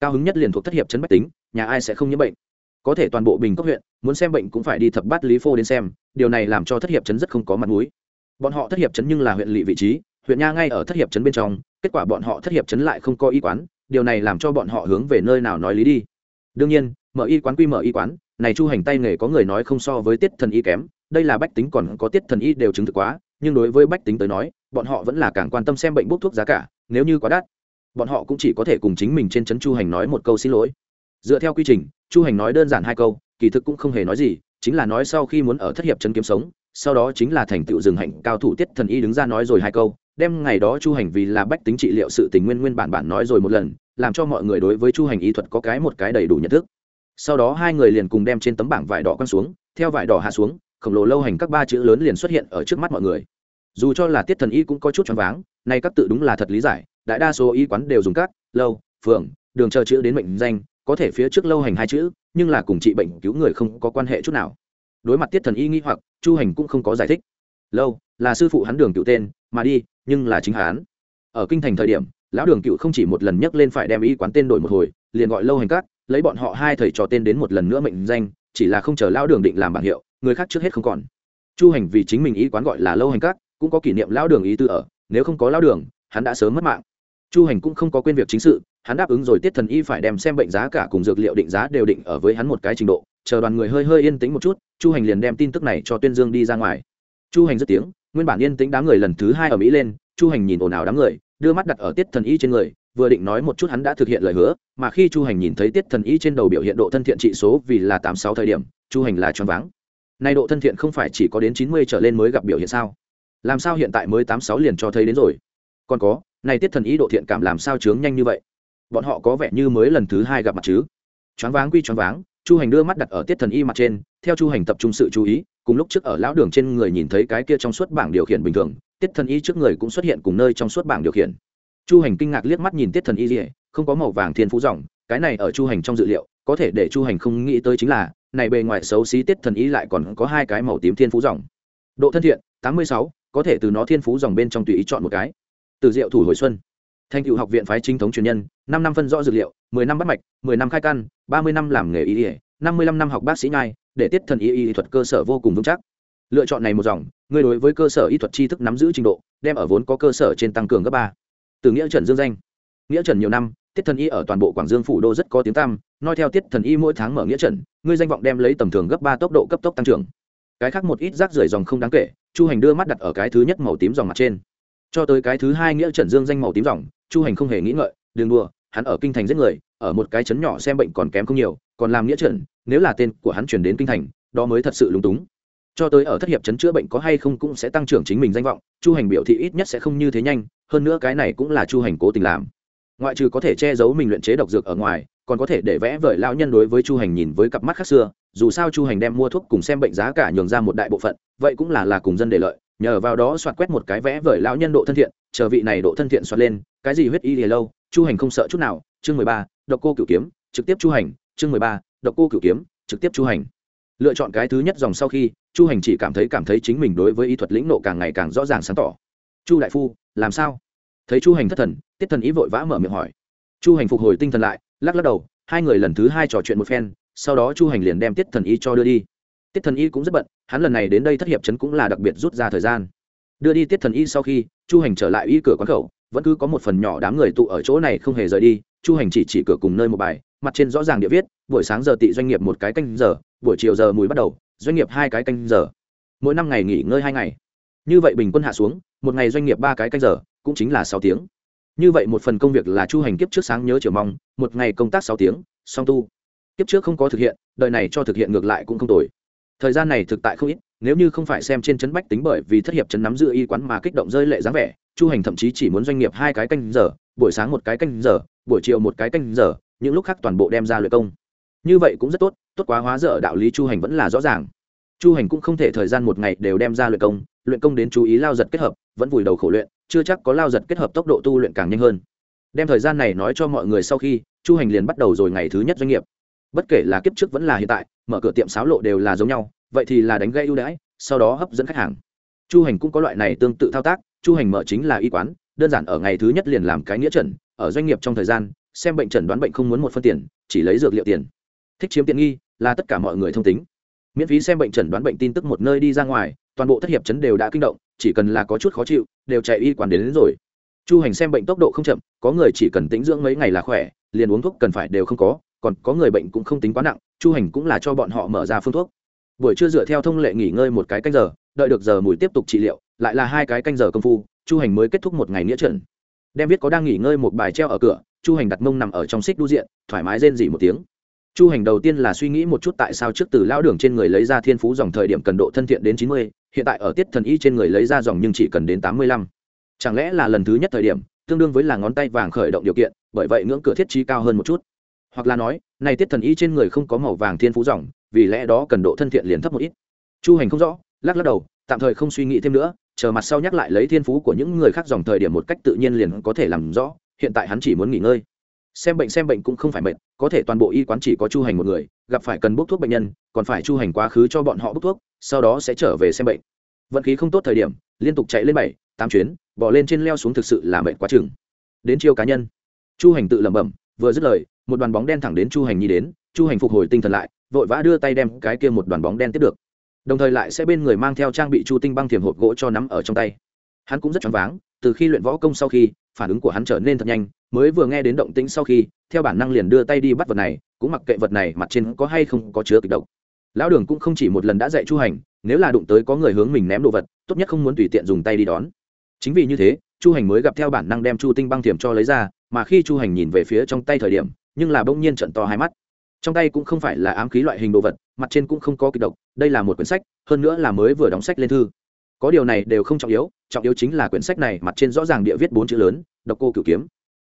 Cao hứng nhất liền thuộc thất hiệp chấn bách tính, nhà ai sẽ không nhiễm bệnh. Có thể toàn bộ bình cấp huyện, muốn xem bệnh cũng phải đi thập bát lý phô đến xem, điều này làm cho thất hiệp chấn rất không có mặt mũi. Bọn họ thất hiệp chấn nhưng là huyện lỵ vị trí huyện nha ngay ở thất hiệp chấn bên trong, kết quả bọn họ thất hiệp chấn lại không có y quán, điều này làm cho bọn họ hướng về nơi nào nói lý đi. Đương nhiên, mở y quán quy mở y quán, này chu hành tay nghề có người nói không so với tiết thần y kém, đây là bách tính còn có tiết thần y đều chứng thực quá, nhưng đối với bách tính tới nói, bọn họ vẫn là càng quan tâm xem bệnh bốc thuốc giá cả, nếu như quá đắt, bọn họ cũng chỉ có thể cùng chính mình trên trấn chu hành nói một câu xin lỗi. Dựa theo quy trình, chu hành nói đơn giản hai câu, kỳ thực cũng không hề nói gì, chính là nói sau khi muốn ở thất hiệp trấn kiếm sống, sau đó chính là thành tựu rừng hạnh cao thủ tiết thần y đứng ra nói rồi hai câu đem ngày đó chu hành vì là bách tính trị liệu sự tình nguyên nguyên bản bản nói rồi một lần, làm cho mọi người đối với chu hành y thuật có cái một cái đầy đủ nhận thức. Sau đó hai người liền cùng đem trên tấm bảng vải đỏ quăng xuống, theo vải đỏ hạ xuống, khổng lồ lâu hành các ba chữ lớn liền xuất hiện ở trước mắt mọi người. Dù cho là tiết thần y cũng có chút choáng váng, nay các tự đúng là thật lý giải, đại đa số y quán đều dùng các, lâu phường đường chờ chữ đến mệnh danh, có thể phía trước lâu hành hai chữ, nhưng là cùng trị bệnh cứu người không có quan hệ chút nào. Đối mặt tiết thần y nghĩ hoặc, chu hành cũng không có giải thích. Lâu, là sư phụ hắn đường cựu tên, mà đi nhưng là chính hắn ở kinh thành thời điểm, lão đường cựu không chỉ một lần nhắc lên phải đem y quán tên đổi một hồi, liền gọi lâu hành cát, lấy bọn họ hai thầy trò tên đến một lần nữa mệnh danh, chỉ là không chờ lão đường định làm bảng hiệu, người khác trước hết không còn. Chu hành vì chính mình y quán gọi là lâu hành cát, cũng có kỷ niệm lão đường ý tư ở, nếu không có lão đường, hắn đã sớm mất mạng. Chu hành cũng không có quên việc chính sự, hắn đáp ứng rồi tiết thần y phải đem xem bệnh giá cả cùng dược liệu định giá đều định ở với hắn một cái trình độ, chờ đoàn người hơi hơi yên tĩnh một chút, chu hành liền đem tin tức này cho tuyên dương đi ra ngoài. Chu hành rất tiếng nguyên bản yên tĩnh đám người lần thứ hai ở mỹ lên, chu hành nhìn ồn ào đám người, đưa mắt đặt ở tiết thần y trên người, vừa định nói một chút hắn đã thực hiện lời hứa, mà khi chu hành nhìn thấy tiết thần y trên đầu biểu hiện độ thân thiện trị số vì là tám sáu thời điểm, chu hành là choáng váng. Nay độ thân thiện không phải chỉ có đến chín mươi trở lên mới gặp biểu hiện sao? Làm sao hiện tại mới tám sáu liền cho thấy đến rồi? Còn có này tiết thần Y độ thiện cảm làm sao chướng nhanh như vậy? Bọn họ có vẻ như mới lần thứ hai gặp mặt chứ? Choáng váng quy choáng váng chu hành đưa mắt đặt ở tiết thần y mặt trên, theo chu hành tập trung sự chú ý, cùng lúc trước ở lão đường trên người nhìn thấy cái kia trong suốt bảng điều khiển bình thường, tiết thần y trước người cũng xuất hiện cùng nơi trong suốt bảng điều khiển. Chu hành kinh ngạc liếc mắt nhìn tiết thần y dỉa không có màu vàng thiên phú dòng, cái này ở chu hành trong dự liệu, có thể để chu hành không nghĩ tới chính là, này bề ngoài xấu xí tiết thần y lại còn có hai cái màu tím thiên phú dòng. Độ thân thiện, tám mươi sáu, có thể từ nó thiên phú dòng bên trong tùy ý chọn một cái. Từ diệu thủ hồi xuân thành cựu học viện phái chính thống truyền nhân, năm năm phân rõ dược liệu, mười năm bắt mạch, mười năm khai căn, ba mươi năm làm nghề y ỉa năm mươi lăm năm học bác sĩ nhai, để tiết thần y y thuật cơ sở vô cùng vững chắc. Lựa chọn này một dòng người đối với cơ sở y thuật tri thức nắm giữ trình độ, đem ở vốn có cơ sở trên tăng cường gấp ba. Từ nghĩa trần dương danh. Nghĩa trần nhiều năm, tiết thần y ở toàn bộ quảng dương phủ đô rất có tiếng tăm nói theo tiết thần y mỗi tháng mở nghĩa trần, ngươi danh vọng đem lấy tầm thường gấp ba tốc độ cấp tốc tăng trưởng. Cái khác một ít rác rưởi dòng không đáng kể, chu hành đưa mắt đặt ở cái thứ nhất màu tím dòng mặt trên cho tới cái thứ hai nghĩa trần dương danh màu tím dòng, chu hành không hề nghĩ ngợi đừng đùa, hắn ở kinh thành giết người, ở một cái chấn nhỏ xem bệnh còn kém không nhiều, còn làm nghĩa trần, nếu là tên của hắn chuyển đến kinh thành, đó mới thật sự lúng túng. Cho tới ở thất hiệp chấn chữa bệnh có hay không cũng sẽ tăng trưởng chính mình danh vọng, chu hành biểu thị ít nhất sẽ không như thế nhanh, hơn nữa cái này cũng là chu hành cố tình làm. Ngoại trừ có thể che giấu mình luyện chế độc dược ở ngoài, còn có thể để vẽ vời lão nhân đối với chu hành nhìn với cặp mắt khác xưa, dù sao chu hành đem mua thuốc cùng xem bệnh giá cả nhường ra một đại bộ phận, vậy cũng là là cùng dân để lợi nhờ vào đó soạt quét một cái vẽ vời lão nhân độ thân thiện, chờ vị này độ thân thiện soạt lên, cái gì huyết y lìa lâu, chu hành không sợ chút nào, chương mười ba, độc cô cửu kiếm, trực tiếp chu hành, chương mười ba, độc cô cửu kiếm, trực tiếp chu hành. Lựa chọn cái thứ nhất dòng sau khi, chu hành chỉ cảm thấy cảm thấy chính mình đối với y thuật lĩnh nộ càng ngày càng rõ ràng sáng tỏ. Chu đại phu, làm sao? Thấy chu hành thất thần, tiết thần ý vội vã mở miệng hỏi. Chu hành phục hồi tinh thần lại, lắc lắc đầu, hai người lần thứ hai trò chuyện một phen, sau đó chu hành liền đem tiết thần y cho đưa đi. Tiết thần y cũng rất bận hắn lần này đến đây thất hiệp chấn cũng là đặc biệt rút ra thời gian. Đưa đi tiết thần y sau khi, chu hành trở lại y cửa quán khẩu, vẫn cứ có một phần nhỏ đám người tụ ở chỗ này không hề rời đi. Chu hành chỉ chỉ cửa cùng nơi một bài, mặt trên rõ ràng địa viết, buổi sáng giờ tị doanh nghiệp một cái canh giờ, buổi chiều giờ mùi bắt đầu, doanh nghiệp hai cái canh giờ. Mỗi năm ngày nghỉ ngơi hai ngày. Như vậy bình quân hạ xuống, một ngày doanh nghiệp ba cái canh giờ, cũng chính là sáu tiếng. Như vậy một phần công việc là chu hành kiếp trước sáng nhớ chiều mong, một ngày công tác sáu tiếng, song tu. Kiếp trước không có thực hiện, đời này cho thực hiện ngược lại cũng không tồi thời gian này thực tại không ít, nếu như không phải xem trên chấn bách tính bởi vì thất hiệp chấn nắm giữ y quán mà kích động rơi lệ dáng vẻ, chu hành thậm chí chỉ muốn doanh nghiệp hai cái canh giờ, buổi sáng một cái canh giờ, buổi chiều một cái canh giờ, những lúc khác toàn bộ đem ra luyện công. Như vậy cũng rất tốt tốt quá hóa dở đạo lý chu hành vẫn là rõ ràng. Chu hành cũng không thể thời gian một ngày đều đem ra luyện công luyện công đến chú ý lao giật kết hợp, vẫn vùi đầu khổ luyện, chưa chắc có lao giật kết hợp tốc độ tu luyện càng nhanh hơn. Đem thời gian này nói cho mọi người sau khi, chu hành liền bắt đầu rồi ngày thứ nhất doanh nghiệp. Bất kể là kiếp trước vẫn là hiện tại mở cửa tiệm sáo lộ đều là giống nhau vậy thì là đánh gây ưu đãi sau đó hấp dẫn khách hàng. Chu hành cũng có loại này tương tự thao tác chu hành mở chính là y quán đơn giản ở ngày thứ nhất liền làm cái nghĩa trần ở doanh nghiệp trong thời gian xem bệnh trần đoán bệnh không muốn một phân tiền chỉ lấy dược liệu tiền. Thích chiếm tiện nghi là tất cả mọi người thông tính. Miễn phí xem bệnh trần đoán bệnh tin tức một nơi đi ra ngoài toàn bộ thất hiệp chấn đều đã kinh động chỉ cần là có chút khó chịu đều chạy y quản đến, đến rồi. Chu hành xem bệnh tốc độ không chậm có người chỉ cần tĩnh dưỡng mấy ngày là khỏe liền uống thuốc cần phải đều không có còn có người bệnh cũng không tính quá nặng chu hành cũng là cho bọn họ mở ra phương thuốc. Buổi trưa dựa theo thông lệ nghỉ ngơi một cái canh giờ, đợi được giờ mùi tiếp tục trị liệu, lại là hai cái canh giờ công phu, chu hành mới kết thúc một ngày nghĩa trận. Đem viết có đang nghỉ ngơi một bài treo ở cửa, chu hành đặt mông nằm ở trong xích đu diện, thoải mái rên dỉ một tiếng. Chu hành đầu tiên là suy nghĩ một chút tại sao trước từ lão đường trên người lấy ra thiên phú dòng thời điểm cần độ thân thiện đến chín mươi, hiện tại ở tiết thần y trên người lấy ra dòng nhưng chỉ cần đến tám mươi lăm. Chẳng lẽ là lần thứ nhất thời điểm, tương đương với là ngón tay vàng khởi động điều kiện, bởi vậy ngưỡng cửa thiết trí cao hơn một chút hoặc là nói, này tiết thần y trên người không có màu vàng thiên phú dòng, vì lẽ đó cần độ thân thiện liền thấp một ít. Chu hành không rõ, lắc lắc đầu, tạm thời không suy nghĩ thêm nữa, chờ mặt sau nhắc lại lấy thiên phú của những người khác dòng thời điểm một cách tự nhiên liền có thể làm rõ, hiện tại hắn chỉ muốn nghỉ ngơi. Xem bệnh xem bệnh cũng không phải mệt, có thể toàn bộ y quán chỉ có chu hành một người, gặp phải cần bốc thuốc bệnh nhân, còn phải chu hành quá khứ cho bọn họ bốc thuốc, sau đó sẽ trở về xem bệnh. Vận khí không tốt thời điểm, liên tục chạy lên bảy, tám chuyến bỏ lên trên leo xuống thực sự là mệt quá chừng. Đến chiêu cá nhân. Chu hành tự lẩm bẩm, vừa dứt lời một đoàn bóng đen thẳng đến chu hành nhi đến, chu hành phục hồi tinh thần lại, vội vã đưa tay đem cái kia một đoàn bóng đen tiếp được. Đồng thời lại sẽ bên người mang theo trang bị chu tinh băng thiềm hộp gỗ cho nắm ở trong tay. Hắn cũng rất choáng váng, từ khi luyện võ công sau khi, phản ứng của hắn trở nên thật nhanh, mới vừa nghe đến động tĩnh sau khi, theo bản năng liền đưa tay đi bắt vật này, cũng mặc kệ vật này mặt trên có hay không có chứa kịch độc. Lão đường cũng không chỉ một lần đã dạy chu hành, nếu là đụng tới có người hướng mình ném đồ vật, tốt nhất không muốn tùy tiện dùng tay đi đón. Chính vì như thế, chu hành mới gặp theo bản năng đem chu tinh băng thiềm cho lấy ra, mà khi chu hành nhìn về phía trong tay thời điểm nhưng là bỗng nhiên trận to hai mắt. Trong tay cũng không phải là ám khí loại hình đồ vật, mặt trên cũng không có kịch độc, đây là một quyển sách, hơn nữa là mới vừa đóng sách lên thư. Có điều này đều không trọng yếu trọng yếu chính là quyển sách này mặt trên rõ ràng địa viết bốn chữ lớn, độc cô cửu kiếm.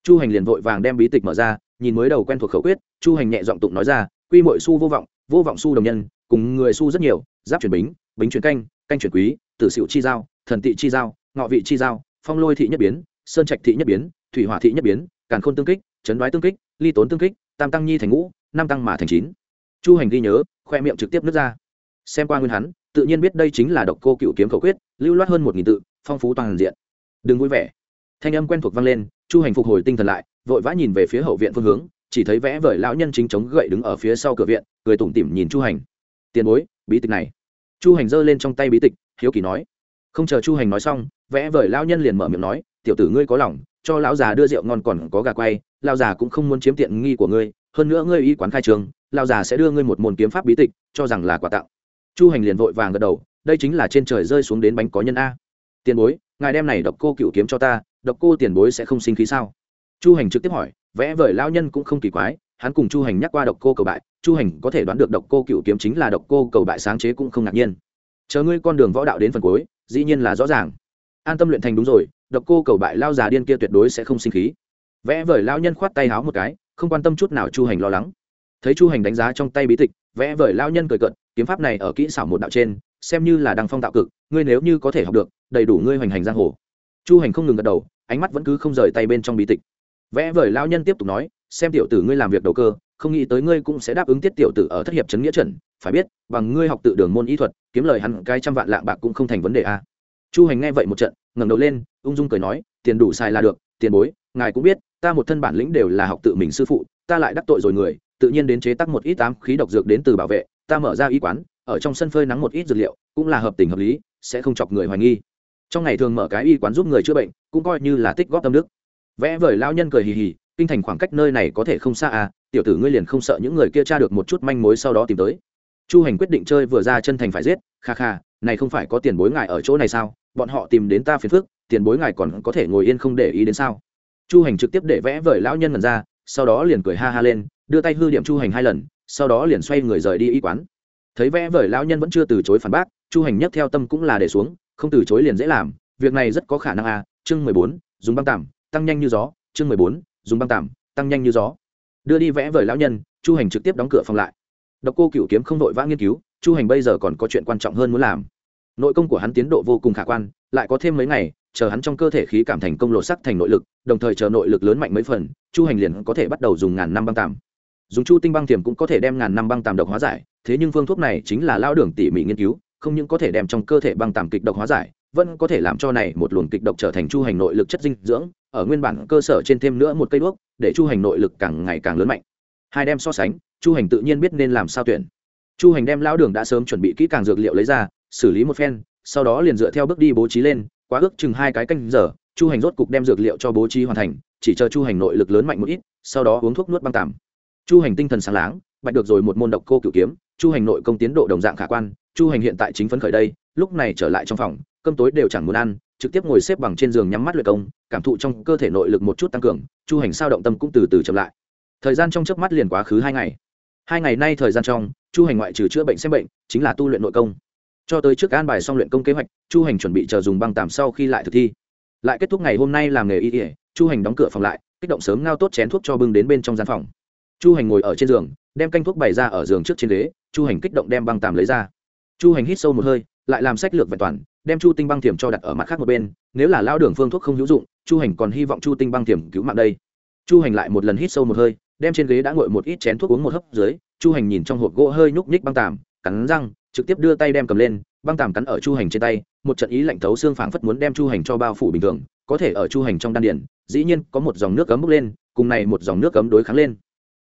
Chu hành liền vội vàng đem bí tịch mở ra, nhìn mới đầu quen thuộc khẩu quyết, chu hành nhẹ giọng tụng nói ra, quy mội su vô vọng vô vọng su đồng nhân, cùng người su rất nhiều, giáp chuyển bính bính chuyển canh canh chuyển quý, tử xịu chi giao, thần tị chi giao, ngọ vị chi giao, phong lôi thị nhất biến, sơn trạch thị nhất biến, thủy hỏa thị nhất biến, càn khôn tương kích, chấn đoái tương kích ly tốn tương kích, tam tăng nhi thành ngũ, năm tăng mà thành chín. Chu hành ghi nhớ, khoe miệng trực tiếp nước ra. Xem qua nguyên hắn, tự nhiên biết đây chính là độc cô cựu kiếm khẩu quyết, lưu loát hơn một nghìn tự, phong phú toàn diện. Đừng vui vẻ. Thanh âm quen thuộc vang lên, chu hành phục hồi tinh thần lại, vội vã nhìn về phía hậu viện phương hướng, chỉ thấy vẽ vời lão nhân chính chống gậy đứng ở phía sau cửa viện, cười tủm tỉm nhìn chu hành. Tiền bối, bí tịch này. Chu hành giơ lên trong tay bí tịch, hiếu kỳ nói. Không chờ chu hành nói xong, vẽ vời lão nhân liền mở miệng nói tiểu tử ngươi có lòng, cho lão già đưa rượu ngon còn có gà quay, lão già cũng không muốn chiếm tiện nghi của ngươi, hơn nữa ngươi y quán khai trường, lão già sẽ đưa ngươi một môn kiếm pháp bí tịch, cho rằng là quà tặng. Chu hành liền vội vàng gật đầu, đây chính là trên trời rơi xuống đến bánh có nhân a. Tiền bối, ngài đem này độc cô cựu kiếm cho ta, độc cô tiền bối sẽ không sinh khí sao? Chu hành trực tiếp hỏi, vẽ vời lão nhân cũng không kỳ quái, hắn cùng chu hành nhắc qua độc cô cầu bại, chu hành có thể đoán được độc cô cựu kiếm chính là độc cô cầu bại sáng chế cũng không ngạc nhiên. Chờ ngươi con đường võ đạo đến phần cuối, dĩ nhiên là rõ ràng. An tâm luyện thành đúng rồi độc cô cầu bại lao già điên kia tuyệt đối sẽ không sinh khí. Vẽ vời lao nhân khoát tay háo một cái, không quan tâm chút nào chu hành lo lắng. Thấy chu hành đánh giá trong tay bí tịch, vẽ vời lao nhân cười cận kiếm pháp này ở kỹ xảo một đạo trên, xem như là đăng phong tạo cực, ngươi nếu như có thể học được, đầy đủ ngươi hoành hành giang hồ. Chu hành không ngừng gật đầu, ánh mắt vẫn cứ không rời tay bên trong bí tịch. Vẽ vời lao nhân tiếp tục nói, xem tiểu tử ngươi làm việc đầu cơ, không nghĩ tới ngươi cũng sẽ đáp ứng tiết tiểu tử ở thất hiệp trấn nghĩa trần phải biết, bằng ngươi học tự đường môn ý thuật, kiếm lời hẳn cái trăm vạn lạng bạc cũng không thành vấn đề a. Chu hành nghe vậy một trận ngẩng đầu lên, ung dung cười nói, tiền đủ xài là được, tiền bối, ngài cũng biết, ta một thân bản lĩnh đều là học tự mình sư phụ, ta lại đắc tội rồi người, tự nhiên đến chế tác một ít tám khí độc dược đến từ bảo vệ, ta mở ra y quán, ở trong sân phơi nắng một ít dược liệu, cũng là hợp tình hợp lý, sẽ không chọc người hoài nghi. Trong ngày thường mở cái y quán giúp người chữa bệnh, cũng coi như là tích góp tâm đức. Vẽ vời lao nhân cười hì hì, kinh thành khoảng cách nơi này có thể không xa à tiểu tử ngươi liền không sợ những người kia tra được một chút manh mối sau đó tìm tới. Chu hành quyết định chơi vừa ra chân thành phải giết, kha kha, này không phải có tiền bối ngài ở chỗ này sao? Bọn họ tìm đến ta phiền phức, tiền bối ngài còn có thể ngồi yên không để ý đến sao? Chu hành trực tiếp để vẽ vời lão nhân ngần ra, sau đó liền cười ha ha lên, đưa tay hư điểm chu hành hai lần, sau đó liền xoay người rời đi y quán. Thấy vẽ vời lão nhân vẫn chưa từ chối phản bác, chu hành nhất theo tâm cũng là để xuống, không từ chối liền dễ làm, việc này rất có khả năng à chương mười bốn, dùng băng tạm, tăng nhanh như gió, chương mười bốn, dùng băng tạm, tăng nhanh như gió. Đưa đi vẽ vời lão nhân, chu hành trực tiếp đóng cửa phòng lại. Độc cô cựu kiếm không đội vã nghiên cứu, chu hành bây giờ còn có chuyện quan trọng hơn muốn làm nội công của hắn tiến độ vô cùng khả quan, lại có thêm mấy ngày, chờ hắn trong cơ thể khí cảm thành công lột sắc thành nội lực, đồng thời chờ nội lực lớn mạnh mấy phần, chu hành liền có thể bắt đầu dùng ngàn năm băng tàm dùng chu tinh băng tiềm cũng có thể đem ngàn năm băng tàm độc hóa giải, thế nhưng phương thuốc này chính là lao đường tỉ mỉ nghiên cứu, không những có thể đem trong cơ thể băng tàm kịch độc hóa giải, vẫn có thể làm cho này một luồng kịch độc trở thành chu hành nội lực chất dinh dưỡng, ở nguyên bản cơ sở trên thêm nữa một cây đuốc, để chu hành nội lực càng ngày càng lớn mạnh. Hai đem so sánh, chu hành tự nhiên biết nên làm sao tuyển. Chu hành đem lao đường đã sớm chuẩn bị kỹ càng dược liệu lấy ra xử lý một phen, sau đó liền dựa theo bước đi bố trí lên, quá ước chừng hai cái canh giờ, chu hành rốt cục đem dược liệu cho bố trí hoàn thành, chỉ chờ chu hành nội lực lớn mạnh một ít, sau đó uống thuốc nuốt băng tạm. Chu hành tinh thần sáng láng, bạch được rồi một môn độc cô cửu kiếm, chu hành nội công tiến độ đồng dạng khả quan, chu hành hiện tại chính phấn khởi đây, lúc này trở lại trong phòng, cơm tối đều chẳng muốn ăn, trực tiếp ngồi xếp bằng trên giường nhắm mắt luyện công, cảm thụ trong cơ thể nội lực một chút tăng cường, chu hành sao động tâm cũng từ từ chậm lại. Thời gian trong chớp mắt liền quá khứ hai ngày. Hai ngày nay thời gian trong, chu hành ngoại trừ chữa bệnh xem bệnh, chính là tu luyện nội công cho tới trước an bài xong luyện công kế hoạch, chu hành chuẩn bị chờ dùng băng tàm sau khi lại thực thi. Lại kết thúc ngày hôm nay làm nghề y ỉa chu hành đóng cửa phòng lại, kích động sớm ngao tốt chén thuốc cho bưng đến bên trong gian phòng. Chu hành ngồi ở trên giường, đem canh thuốc bày ra ở giường trước trên ghế, chu hành kích động đem băng tàm lấy ra. Chu hành hít sâu một hơi, lại làm sách lược vẹn toàn, đem chu tinh băng thiểm cho đặt ở mặt khác một bên, nếu là lao đường phương thuốc không hữu dụng, chu hành còn hy vọng chu tinh băng thiểm cứu mạng đây. Chu hành lại một lần hít sâu một hơi, đem trên ghế đã ngồi một ít chén thuốc uống một hấp dưới, chu hành nhìn trong hộp gỗ hơi nhúc nhích băng tàm cắn răng trực tiếp đưa tay đem cầm lên, băng tàm cắn ở chu hành trên tay, một trận ý lạnh thấu xương phảng phất muốn đem chu hành cho bao phủ bình thường, có thể ở chu hành trong đan điển dĩ nhiên có một dòng nước cấm bốc lên, cùng này một dòng nước cấm đối kháng lên.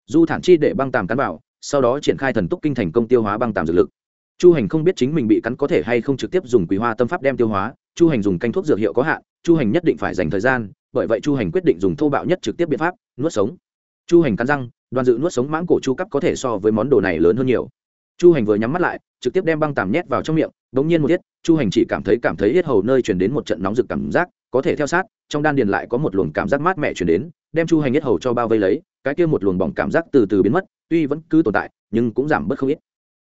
Du thản chi để băng tàm cắn vào, sau đó triển khai thần túc kinh thành công tiêu hóa băng tàm dược lực. Chu hành không biết chính mình bị cắn có thể hay không trực tiếp dùng quý hoa tâm pháp đem tiêu hóa, chu hành dùng canh thuốc dược hiệu có hạn, chu hành nhất định phải dành thời gian, bởi vậy chu hành quyết định dùng thô bạo nhất trực tiếp biện pháp, nuốt sống. Chu hành cắn răng, đoàn dự nuốt sống mãng cổ chu cấp có thể so với món đồ này lớn hơn nhiều chu hành vừa nhắm mắt lại, trực tiếp đem băng tàm nhét vào trong miệng, bỗng nhiên một tiết, chu hành chỉ cảm thấy cảm thấy hết hầu nơi chuyển đến một trận nóng rực cảm giác, có thể theo sát, trong đan điền lại có một luồng cảm giác mát mẻ chuyển đến, đem chu hành hết hầu cho bao vây lấy, cái kia một luồng bỏng cảm giác từ từ biến mất, tuy vẫn cứ tồn tại, nhưng cũng giảm bớt không ít.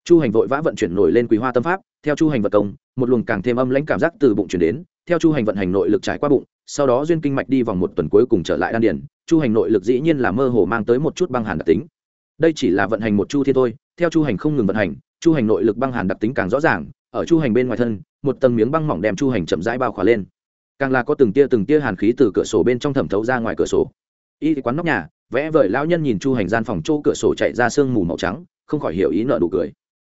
Chu hành vội vã vận chuyển nổi lên quý hoa tâm pháp, theo chu hành vật công, một luồng càng thêm âm lãnh cảm giác từ bụng chuyển đến, theo chu hành vận hành nội lực trải qua bụng, sau đó duyên kinh mạch đi vòng một tuần cuối cùng trở lại đan điền, chu hành nội lực dĩ nhiên là mơ hồ mang tới một chút băng hàn đặc tính đây chỉ là vận hành một chu thiên thôi, theo chu hành không ngừng vận hành, chu hành nội lực băng hàn đặc tính càng rõ ràng, ở chu hành bên ngoài thân, một tầng miếng băng mỏng đem chu hành chậm rãi bao khỏa lên. Càng là có từng tia từng tia hàn khí từ cửa sổ bên trong thẩm thấu ra ngoài cửa sổ. Y quán nóc nhà, vẽ vời lão nhân nhìn chu hành gian phòng chỗ cửa sổ chạy ra sương mù màu trắng, không khỏi hiểu ý nợ đủ cười.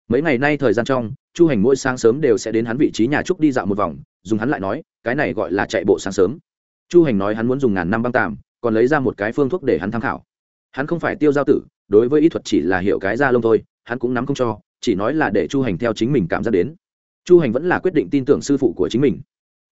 Mấy ngày nay thời gian trong, chu hành mỗi sáng sớm đều sẽ đến hắn vị trí nhà trúc đi dạo một vòng, dùng hắn lại nói, cái này gọi là chạy bộ sáng sớm. Chu hành nói hắn muốn dùng ngàn năm băng tàm còn lấy ra một cái phương thuốc để hắn tham khảo. Hắn không phải tiêu giao tử đối với y thuật chỉ là hiểu cái da lông thôi, hắn cũng nắm không cho, chỉ nói là để chu hành theo chính mình cảm giác đến. Chu hành vẫn là quyết định tin tưởng sư phụ của chính mình.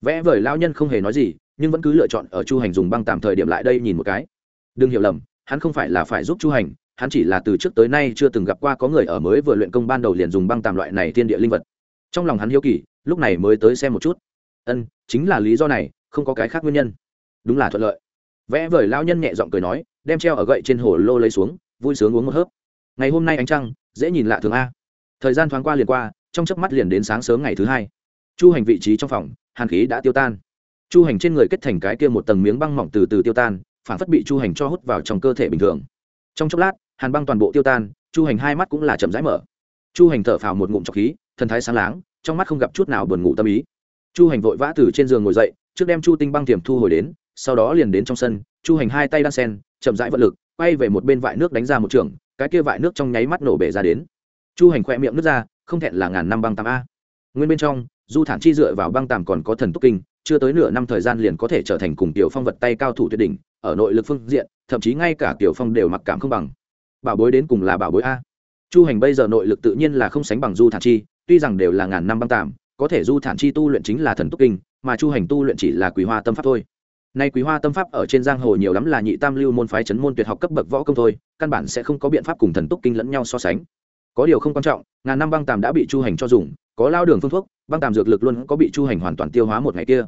Vẽ vời lao nhân không hề nói gì, nhưng vẫn cứ lựa chọn ở chu hành dùng băng tạm thời điểm lại đây nhìn một cái. Đừng hiểu lầm, hắn không phải là phải giúp chu hành, hắn chỉ là từ trước tới nay chưa từng gặp qua có người ở mới vừa luyện công ban đầu liền dùng băng tạm loại này thiên địa linh vật. Trong lòng hắn hiếu kỳ, lúc này mới tới xem một chút. Ân, chính là lý do này, không có cái khác nguyên nhân. Đúng là thuận lợi. Vẽ vời lao nhân nhẹ giọng cười nói, đem treo ở gậy trên hồ lô lấy xuống vui sướng uống một hớp. Ngày hôm nay ánh trăng, dễ nhìn lạ thường a. Thời gian thoáng qua liền qua, trong chớp mắt liền đến sáng sớm ngày thứ hai. Chu hành vị trí trong phòng, hàn khí đã tiêu tan. Chu hành trên người kết thành cái kia một tầng miếng băng mỏng từ từ tiêu tan, phản phất bị chu hành cho hút vào trong cơ thể bình thường. Trong chốc lát, hàn băng toàn bộ tiêu tan, chu hành hai mắt cũng là chậm rãi mở. Chu hành thở phào một ngụm trọc khí, thần thái sáng láng, trong mắt không gặp chút nào buồn ngủ tâm ý. Chu hành vội vã từ trên giường ngồi dậy, trước đem chu tinh băng tiềm thu hồi đến, sau đó liền đến trong sân, chu hành hai tay đan sen, chậm rãi vận lực quay về một bên vại nước đánh ra một trường, cái kia vại nước trong nháy mắt nổ bể ra đến. Chu hành khoe miệng nước ra, không thẹn là ngàn năm băng tàm a. Nguyên bên trong, du thản chi dựa vào băng tàm còn có thần túc kinh, chưa tới nửa năm thời gian liền có thể trở thành cùng tiểu phong vật tay cao thủ tuyệt đỉnh, ở nội lực phương diện, thậm chí ngay cả tiểu phong đều mặc cảm không bằng. Bảo bối đến cùng là bảo bối a. Chu hành bây giờ nội lực tự nhiên là không sánh bằng du thản chi, tuy rằng đều là ngàn năm băng tàm có thể du thản chi tu luyện chính là thần túc kinh, mà chu hành tu luyện chỉ là quý hoa tâm pháp thôi nay quý hoa tâm pháp ở trên giang hồ nhiều lắm là nhị tam lưu môn phái chấn môn tuyệt học cấp bậc võ công thôi, căn bản sẽ không có biện pháp cùng thần túc kinh lẫn nhau so sánh. Có điều không quan trọng, ngàn năm băng tàm đã bị chu hành cho dùng, có lao đường phương thuốc, băng tàm dược lực luôn có bị chu hành hoàn toàn tiêu hóa một ngày kia.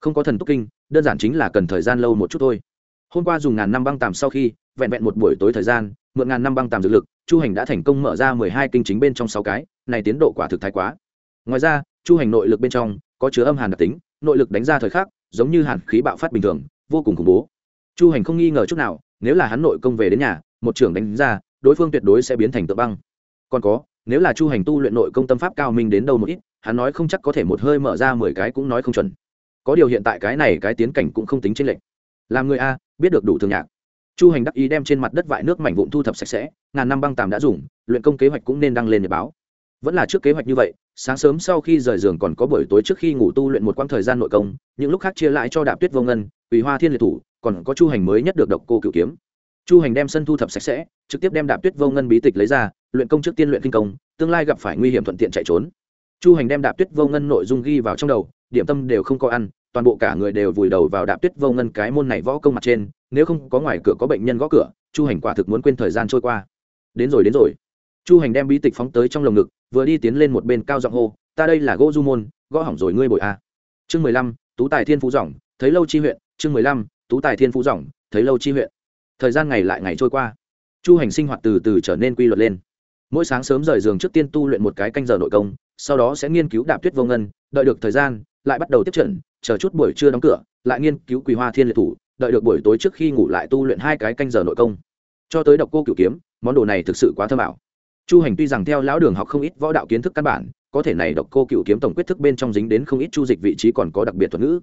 Không có thần túc kinh, đơn giản chính là cần thời gian lâu một chút thôi. Hôm qua dùng ngàn năm băng tàm sau khi, vẹn vẹn một buổi tối thời gian, mượn ngàn năm băng tàm dược lực, chu hành đã thành công mở ra mười hai kinh chính bên trong sáu cái, này tiến độ quả thực thái quá. Ngoài ra, chu hành nội lực bên trong có chứa âm hàn đặc tính, nội lực đánh ra thời khắc giống như hàn khí bạo phát bình thường, vô cùng khủng bố. Chu hành không nghi ngờ chút nào, nếu là hắn nội công về đến nhà, một trưởng đánh ra, đối phương tuyệt đối sẽ biến thành tượng băng. Còn có, nếu là chu hành tu luyện nội công tâm pháp cao minh đến đâu một ít, hắn nói không chắc có thể một hơi mở ra mười cái cũng nói không chuẩn. Có điều hiện tại cái này cái tiến cảnh cũng không tính chênh lệch. Làm người a, biết được đủ thường nhạc. Chu hành đắc ý đem trên mặt đất vại nước mảnh vụn thu thập sạch sẽ, ngàn năm băng tàm đã dùng, luyện công kế hoạch cũng nên đăng lên nhật báo vẫn là trước kế hoạch như vậy, sáng sớm sau khi rời giường còn có buổi tối trước khi ngủ tu luyện một quãng thời gian nội công, những lúc khác chia lại cho đạp tuyết vô ngân ủy hoa thiên liệt thủ, còn có chu hành mới nhất được độc cô cựu kiếm. Chu hành đem sân thu thập sạch sẽ, trực tiếp đem đạp tuyết vô ngân bí tịch lấy ra, luyện công trước tiên luyện kinh công, tương lai gặp phải nguy hiểm thuận tiện chạy trốn. Chu hành đem đạp tuyết vô ngân nội dung ghi vào trong đầu, điểm tâm đều không có ăn, toàn bộ cả người đều vùi đầu vào đạp tuyết vô ngân cái môn này võ công mặt trên, nếu không có ngoài cửa có bệnh nhân gõ cửa, chu hành quả thực muốn quên thời gian trôi qua. Đến rồi đến rồi chu hành đem bí tịch phóng tới trong lồng ngực, vừa đi tiến lên một bên cao giọng hô, ta đây là gỗ du môn, gõ hỏng rồi ngươi bội a. Chương mười lăm, tú tài thiên phú dòng, thấy lâu chi huyện. Chương mười lăm, tú tài thiên phú dòng, thấy lâu chi huyện. Thời gian ngày lại ngày trôi qua. Chu hành sinh hoạt từ từ trở nên quy luật lên. Mỗi sáng sớm rời giường trước tiên tu luyện một cái canh giờ nội công, sau đó sẽ nghiên cứu đạp tuyết vô ngân, đợi được thời gian, lại bắt đầu tiếp trận, chờ chút buổi trưa đóng cửa, lại nghiên cứu quỳ hoa thiên liệt thủ, đợi được buổi tối trước khi ngủ lại tu luyện hai cái canh giờ nội công. Cho tới đọc cô cửu kiếm, món đồ này thực sự quá thơm ảo chu hành tuy rằng theo lão đường học không ít võ đạo kiến thức căn bản, có thể này độc cô cựu kiếm tổng quyết thức bên trong dính đến không ít chu dịch vị trí còn có đặc biệt thuật ngữ.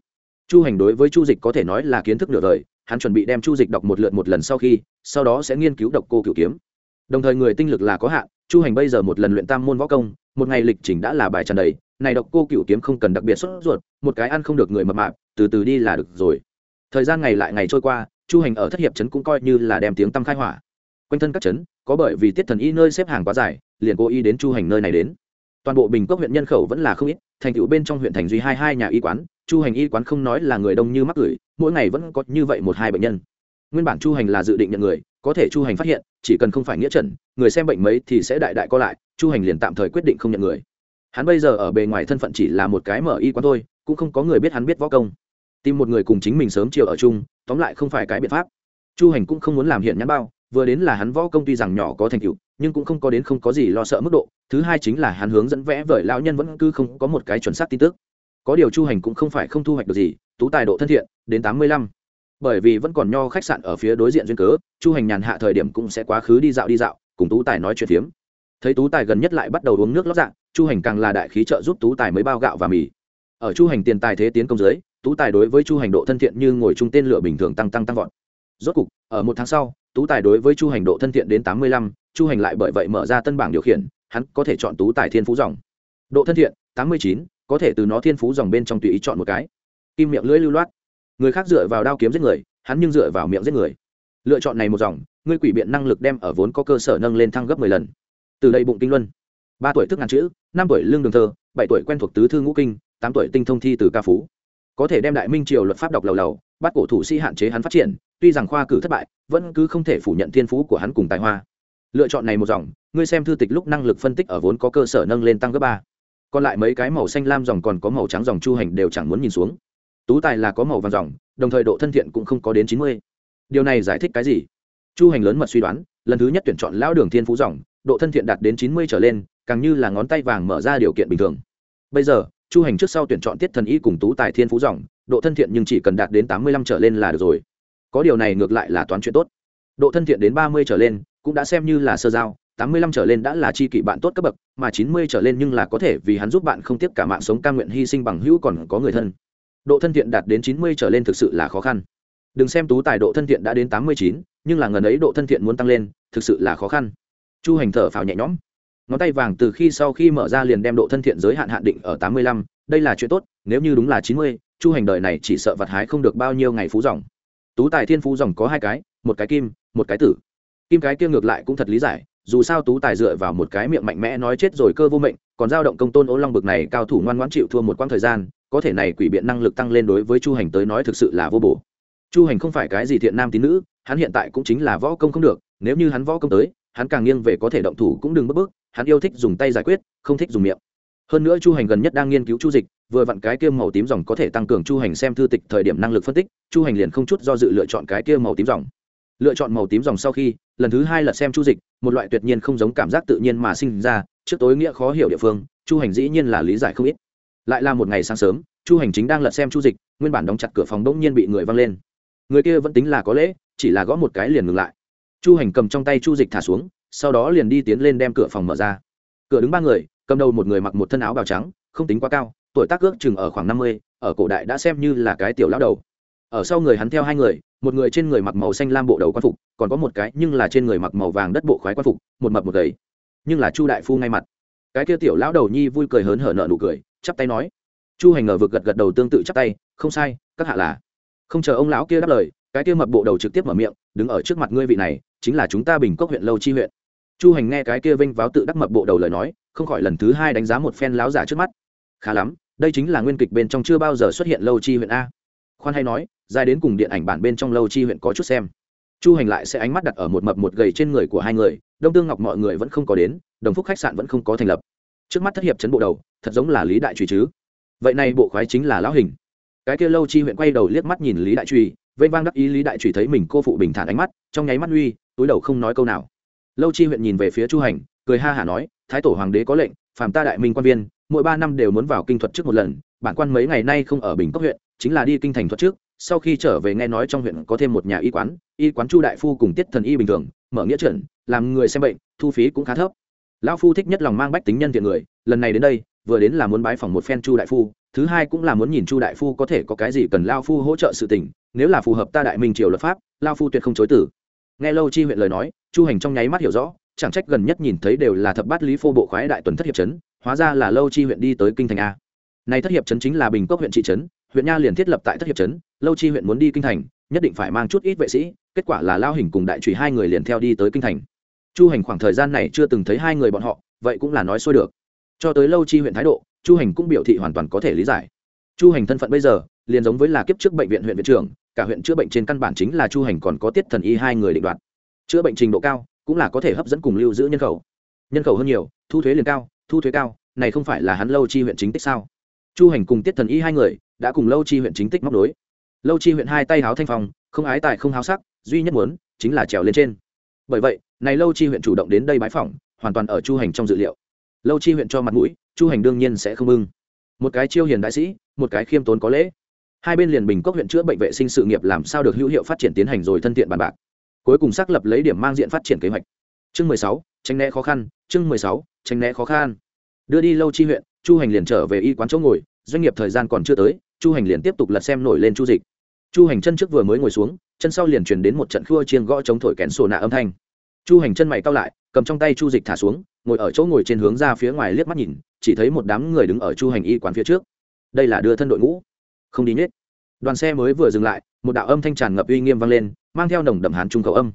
Chu hành đối với chu dịch có thể nói là kiến thức nửa đời, hắn chuẩn bị đem chu dịch đọc một lượt một lần sau khi, sau đó sẽ nghiên cứu độc cô cựu kiếm. Đồng thời người tinh lực là có hạn, chu hành bây giờ một lần luyện tam môn võ công, một ngày lịch trình đã là bài tràn đầy, này độc cô cựu kiếm không cần đặc biệt sốt ruột, một cái ăn không được người mập mạp, từ từ đi là được rồi. Thời gian ngày lại ngày trôi qua, chu hành ở thất hiệp trấn cũng coi như là đem tiếng tăm khai hỏa. Quanh thân các trấn có bởi vì tiết thần y nơi xếp hàng quá dài, liền cố ý đến chu hành nơi này đến. Toàn bộ bình cốc huyện nhân khẩu vẫn là không ít, thành tựu bên trong huyện thành duy hai hai nhà y quán, chu hành y quán không nói là người đông như mắc gửi mỗi ngày vẫn có như vậy một hai bệnh nhân. Nguyên bản chu hành là dự định nhận người, có thể chu hành phát hiện, chỉ cần không phải nghĩa trần, người xem bệnh mấy thì sẽ đại đại co lại, chu hành liền tạm thời quyết định không nhận người. Hắn bây giờ ở bề ngoài thân phận chỉ là một cái mở y quán thôi, cũng không có người biết hắn biết võ công. Tìm một người cùng chính mình sớm chiều ở chung, tóm lại không phải cái biện pháp. Chu hành cũng không muốn làm hiện nhãn bao vừa đến là hắn võ công tuy rằng nhỏ có thành tựu, nhưng cũng không có đến không có gì lo sợ mức độ. Thứ hai chính là hắn hướng dẫn vẽ vời lão nhân vẫn cứ không có một cái chuẩn xác tin tức. Có điều chu hành cũng không phải không thu hoạch được gì, tú tài độ thân thiện, đến tám mươi lăm. Bởi vì vẫn còn nho khách sạn ở phía đối diện duyên cớ, chu hành nhàn hạ thời điểm cũng sẽ quá khứ đi dạo đi dạo, cùng tú tài nói chuyện phiếm. Thấy tú tài gần nhất lại bắt đầu uống nước lót dạng, chu hành càng là đại khí trợ giúp tú tài mới bao gạo và mì. Ở chu hành tiền tài thế tiến công giới tú tài đối với chu hành độ thân thiện như ngồi chung tên lửa bình thường tăng tăng tăng vọt. Rốt cục, ở một tháng sau tú tài đối với chu hành độ thân thiện đến tám mươi lăm, chu hành lại bởi vậy mở ra tân bảng điều khiển, hắn có thể chọn tú tài thiên phú dòng. Độ thân thiện, tám mươi chín, có thể từ nó thiên phú dòng bên trong tùy ý chọn một cái. Kim miệng lưỡi lưu loát. Người khác dựa vào đao kiếm giết người, hắn nhưng dựa vào miệng giết người. Lựa chọn này một dòng, ngươi quỷ biện năng lực đem ở vốn có cơ sở nâng lên thăng gấp mười lần. Từ đây bụng kinh luân. ba tuổi thức ngàn chữ, năm tuổi lương đường thơ, bảy tuổi quen thuộc tứ thư ngũ kinh, tám tuổi tinh thông thi từ ca phú. Có thể đem đại minh triều luật pháp đọc lầu lầu, bắt cổ thủ sĩ hạn chế hắn phát triển tuy rằng khoa cử thất bại, vẫn cứ không thể phủ nhận thiên phú của hắn cùng tài hoa. Lựa chọn này một dòng, ngươi xem thư tịch lúc năng lực phân tích ở vốn có cơ sở nâng lên tăng gấp ba. Còn lại mấy cái màu xanh lam dòng còn có màu trắng dòng chu hành đều chẳng muốn nhìn xuống. Tú tài là có màu vàng dòng, đồng thời độ thân thiện cũng không có đến chín mươi. Điều này giải thích cái gì? Chu hành lớn mật suy đoán, lần thứ nhất tuyển chọn lão đường thiên phú dòng, độ thân thiện đạt đến chín mươi trở lên, càng như là ngón tay vàng mở ra điều kiện bình thường. Bây giờ, chu hành trước sau tuyển chọn tiết thần y cùng tú tài thiên phú dòng, độ thân thiện nhưng chỉ cần đạt đến tám mươi lăm trở lên là được rồi có điều này ngược lại là toán chuyện tốt. Độ thân thiện đến ba mươi trở lên, cũng đã xem như là sơ giao, tám mươi lăm trở lên đã là chi kỷ bạn tốt cấp bậc, mà chín mươi trở lên nhưng là có thể vì hắn giúp bạn không tiếc cả mạng sống cam nguyện hy sinh bằng hữu còn có người thân. Độ thân thiện đạt đến chín mươi trở lên thực sự là khó khăn. Đừng xem tú tài độ thân thiện đã đến tám mươi chín, nhưng là ngần ấy độ thân thiện muốn tăng lên, thực sự là khó khăn. Chu hành thở phào nhẹ nhõm. Ngón tay vàng từ khi sau khi mở ra liền đem độ thân thiện giới hạn hạn định ở tám mươi lăm, đây là chuyện tốt, nếu như đúng là chín mươi, chu hành đời này chỉ sợ vặt hái không được bao nhiêu ngày phú dòng tú tài thiên phú dòng có hai cái, một cái kim, một cái tử. Kim cái kia ngược lại cũng thật lý giải, dù sao tú tài dựa vào một cái miệng mạnh mẽ nói chết rồi cơ vô mệnh, còn giao động công tôn ô long bực này cao thủ ngoan ngoãn chịu thua một quãng thời gian, có thể này quỷ biện năng lực tăng lên đối với chu hành tới nói thực sự là vô bổ. Chu hành không phải cái gì thiện nam tín nữ, hắn hiện tại cũng chính là võ công không được, nếu như hắn võ công tới, hắn càng nghiêng về có thể động thủ cũng đừng bất bước, hắn yêu thích dùng tay giải quyết, không thích dùng miệng. Hơn nữa chu hành gần nhất đang nghiên cứu chu dịch vừa vặn cái kia màu tím dòng có thể tăng cường chu hành xem thư tịch thời điểm năng lực phân tích, chu hành liền không chút do dự lựa chọn cái kia màu tím dòng. Lựa chọn màu tím dòng sau khi, lần thứ hai là xem chu dịch, một loại tuyệt nhiên không giống cảm giác tự nhiên mà sinh ra, trước tối nghĩa khó hiểu địa phương, chu hành dĩ nhiên là lý giải không ít. Lại là một ngày sáng sớm, chu hành chính đang lật xem chu dịch, nguyên bản đóng chặt cửa phòng đ ỗ n g nhiên bị người văng lên. Người kia vẫn tính là có lễ, chỉ là gõ một cái liền ngừng lại. Chu hành cầm trong tay chu dịch thả xuống, sau đó liền đi tiến lên đem cửa phòng mở ra. Cửa đứng ba người, cầm đầu một người mặc một thân áo bào trắng, không tính quá cao tuổi tác ước chừng ở khoảng năm mươi, ở cổ đại đã xem như là cái tiểu lão đầu. Ở sau người hắn theo hai người, một người trên người mặc màu xanh lam bộ đầu quan phục, còn có một cái nhưng là trên người mặc màu vàng đất bộ khoái quan phục, một mập một gầy. Nhưng là chu đại phu ngay mặt. Cái kia tiểu lão đầu nhi vui cười hớn hở nợ nụ cười, chắp tay nói. Chu hành ngờ vực gật gật đầu tương tự chắp tay, không sai, các hạ là. Không chờ ông lão kia đáp lời, cái kia mập bộ đầu trực tiếp mở miệng, đứng ở trước mặt ngươi vị này, chính là chúng ta bình cốc huyện lâu chi huyện. Chu hành nghe cái kia vinh váo tự đắc mập bộ đầu lời nói, không khỏi lần thứ hai đánh giá một phen láo giả trước mắt khá lắm, đây chính là nguyên kịch bên trong chưa bao giờ xuất hiện lâu chi huyện a. Khoan hay nói, dài đến cùng điện ảnh bản bên trong lâu chi huyện có chút xem. Chu hành lại sẽ ánh mắt đặt ở một mập một gầy trên người của hai người, đông tương ngọc mọi người vẫn không có đến, đồng phúc khách sạn vẫn không có thành lập. Trước mắt thất hiệp chấn bộ đầu, thật giống là lý đại truy chứ. Vậy này bộ khoái chính là lão hình. Cái kia lâu chi huyện quay đầu liếc mắt nhìn lý đại truy vây vang đắc ý lý đại truy thấy mình cô phụ bình thản ánh mắt, trong nháy mắt uy, túi đầu không nói câu nào. Lâu chi huyện nhìn về phía chu hành, cười ha hả nói, thái tổ hoàng đế có lệnh, phàm ta đại minh quan viên mỗi ba năm đều muốn vào kinh thuật trước một lần, bản quan mấy ngày nay không ở bình cốc huyện, chính là đi kinh thành thuật trước, sau khi trở về nghe nói trong huyện có thêm một nhà y quán y quán chu đại phu cùng tiết thần y bình thường, mở nghĩa trận, làm người xem bệnh, thu phí cũng khá thấp. Lão phu thích nhất lòng mang bách tính nhân thiện người, lần này đến đây, vừa đến là muốn bái phỏng một phen chu đại phu, thứ hai cũng là muốn nhìn chu đại phu có thể có cái gì cần lao phu hỗ trợ sự tình, nếu là phù hợp ta đại minh triều luật pháp lao phu tuyệt không chối tử nghe lâu chi huyện lời nói, chu hành trong nháy mắt hiểu rõ, chẳng trách gần nhất nhìn thấy đều là thập bát lý phô bộ khoái đại tuần thất hiệp trấn hóa ra là lâu chi huyện đi tới kinh thành a. Này thất hiệp trấn chính là bình cốc huyện trị trấn, huyện nha liền thiết lập tại thất hiệp trấn, lâu chi huyện muốn đi kinh thành, nhất định phải mang chút ít vệ sĩ, kết quả là lao hình cùng đại trùy hai người liền theo đi tới kinh thành. Chu hành khoảng thời gian này chưa từng thấy hai người bọn họ, vậy cũng là nói xuôi được. Cho tới lâu chi huyện thái độ, chu hành cũng biểu thị hoàn toàn có thể lý giải. Chu hành thân phận bây giờ, liền giống với là kiếp trước bệnh viện huyện viện trưởng, cả huyện chữa bệnh trên căn bản chính là chu hành còn có tiết thần y hai người định đoạt. Chữa bệnh trình độ cao, cũng là có thể hấp dẫn cùng lưu giữ nhân khẩu. Nhân khẩu hơn nhiều, thu thuế liền cao thu thuế cao, này không phải là hắn lâu chi huyện chính tích sao? Chu hành cùng tiết thần y hai người đã cùng lâu chi huyện chính tích móc đối lâu chi huyện hai tay háo thanh phong, không ái tài không háo sắc, duy nhất muốn chính là trèo lên trên. Bởi vậy, này lâu chi huyện chủ động đến đây bãi phỏng, hoàn toàn ở chu hành trong dự liệu. Lâu chi huyện cho mặt mũi, chu hành đương nhiên sẽ không ưng. Một cái chiêu hiền đại sĩ, một cái khiêm tốn có lễ. Hai bên liền bình cốc huyện chữa bệnh vệ sinh sự nghiệp làm sao được hữu hiệu phát triển tiến hành rồi thân thiện bàn bạc. Cuối cùng xác lập lấy điểm mang diện phát triển kế hoạch. Chương mười sáu tránh né khó khăn, chương mười sáu, tránh né khó khăn. Đưa đi lâu chi huyện, chu hành liền trở về y quán chỗ ngồi, doanh nghiệp thời gian còn chưa tới, chu hành liền tiếp tục lật xem nổi lên chu dịch. Chu hành chân trước vừa mới ngồi xuống, chân sau liền truyền đến một trận khua chiên gõ chống thổi kén sổ nạ âm thanh. Chu hành chân mày cao lại, cầm trong tay chu dịch thả xuống, ngồi ở chỗ ngồi trên hướng ra phía ngoài liếc mắt nhìn, chỉ thấy một đám người đứng ở chu hành y quán phía trước. Đây là đưa thân đội ngũ. Không đi nhết. Đoàn xe mới vừa dừng lại, một đạo âm thanh tràn ngập uy nghiêm vang lên, mang theo nồng đậm hán trung khẩu âm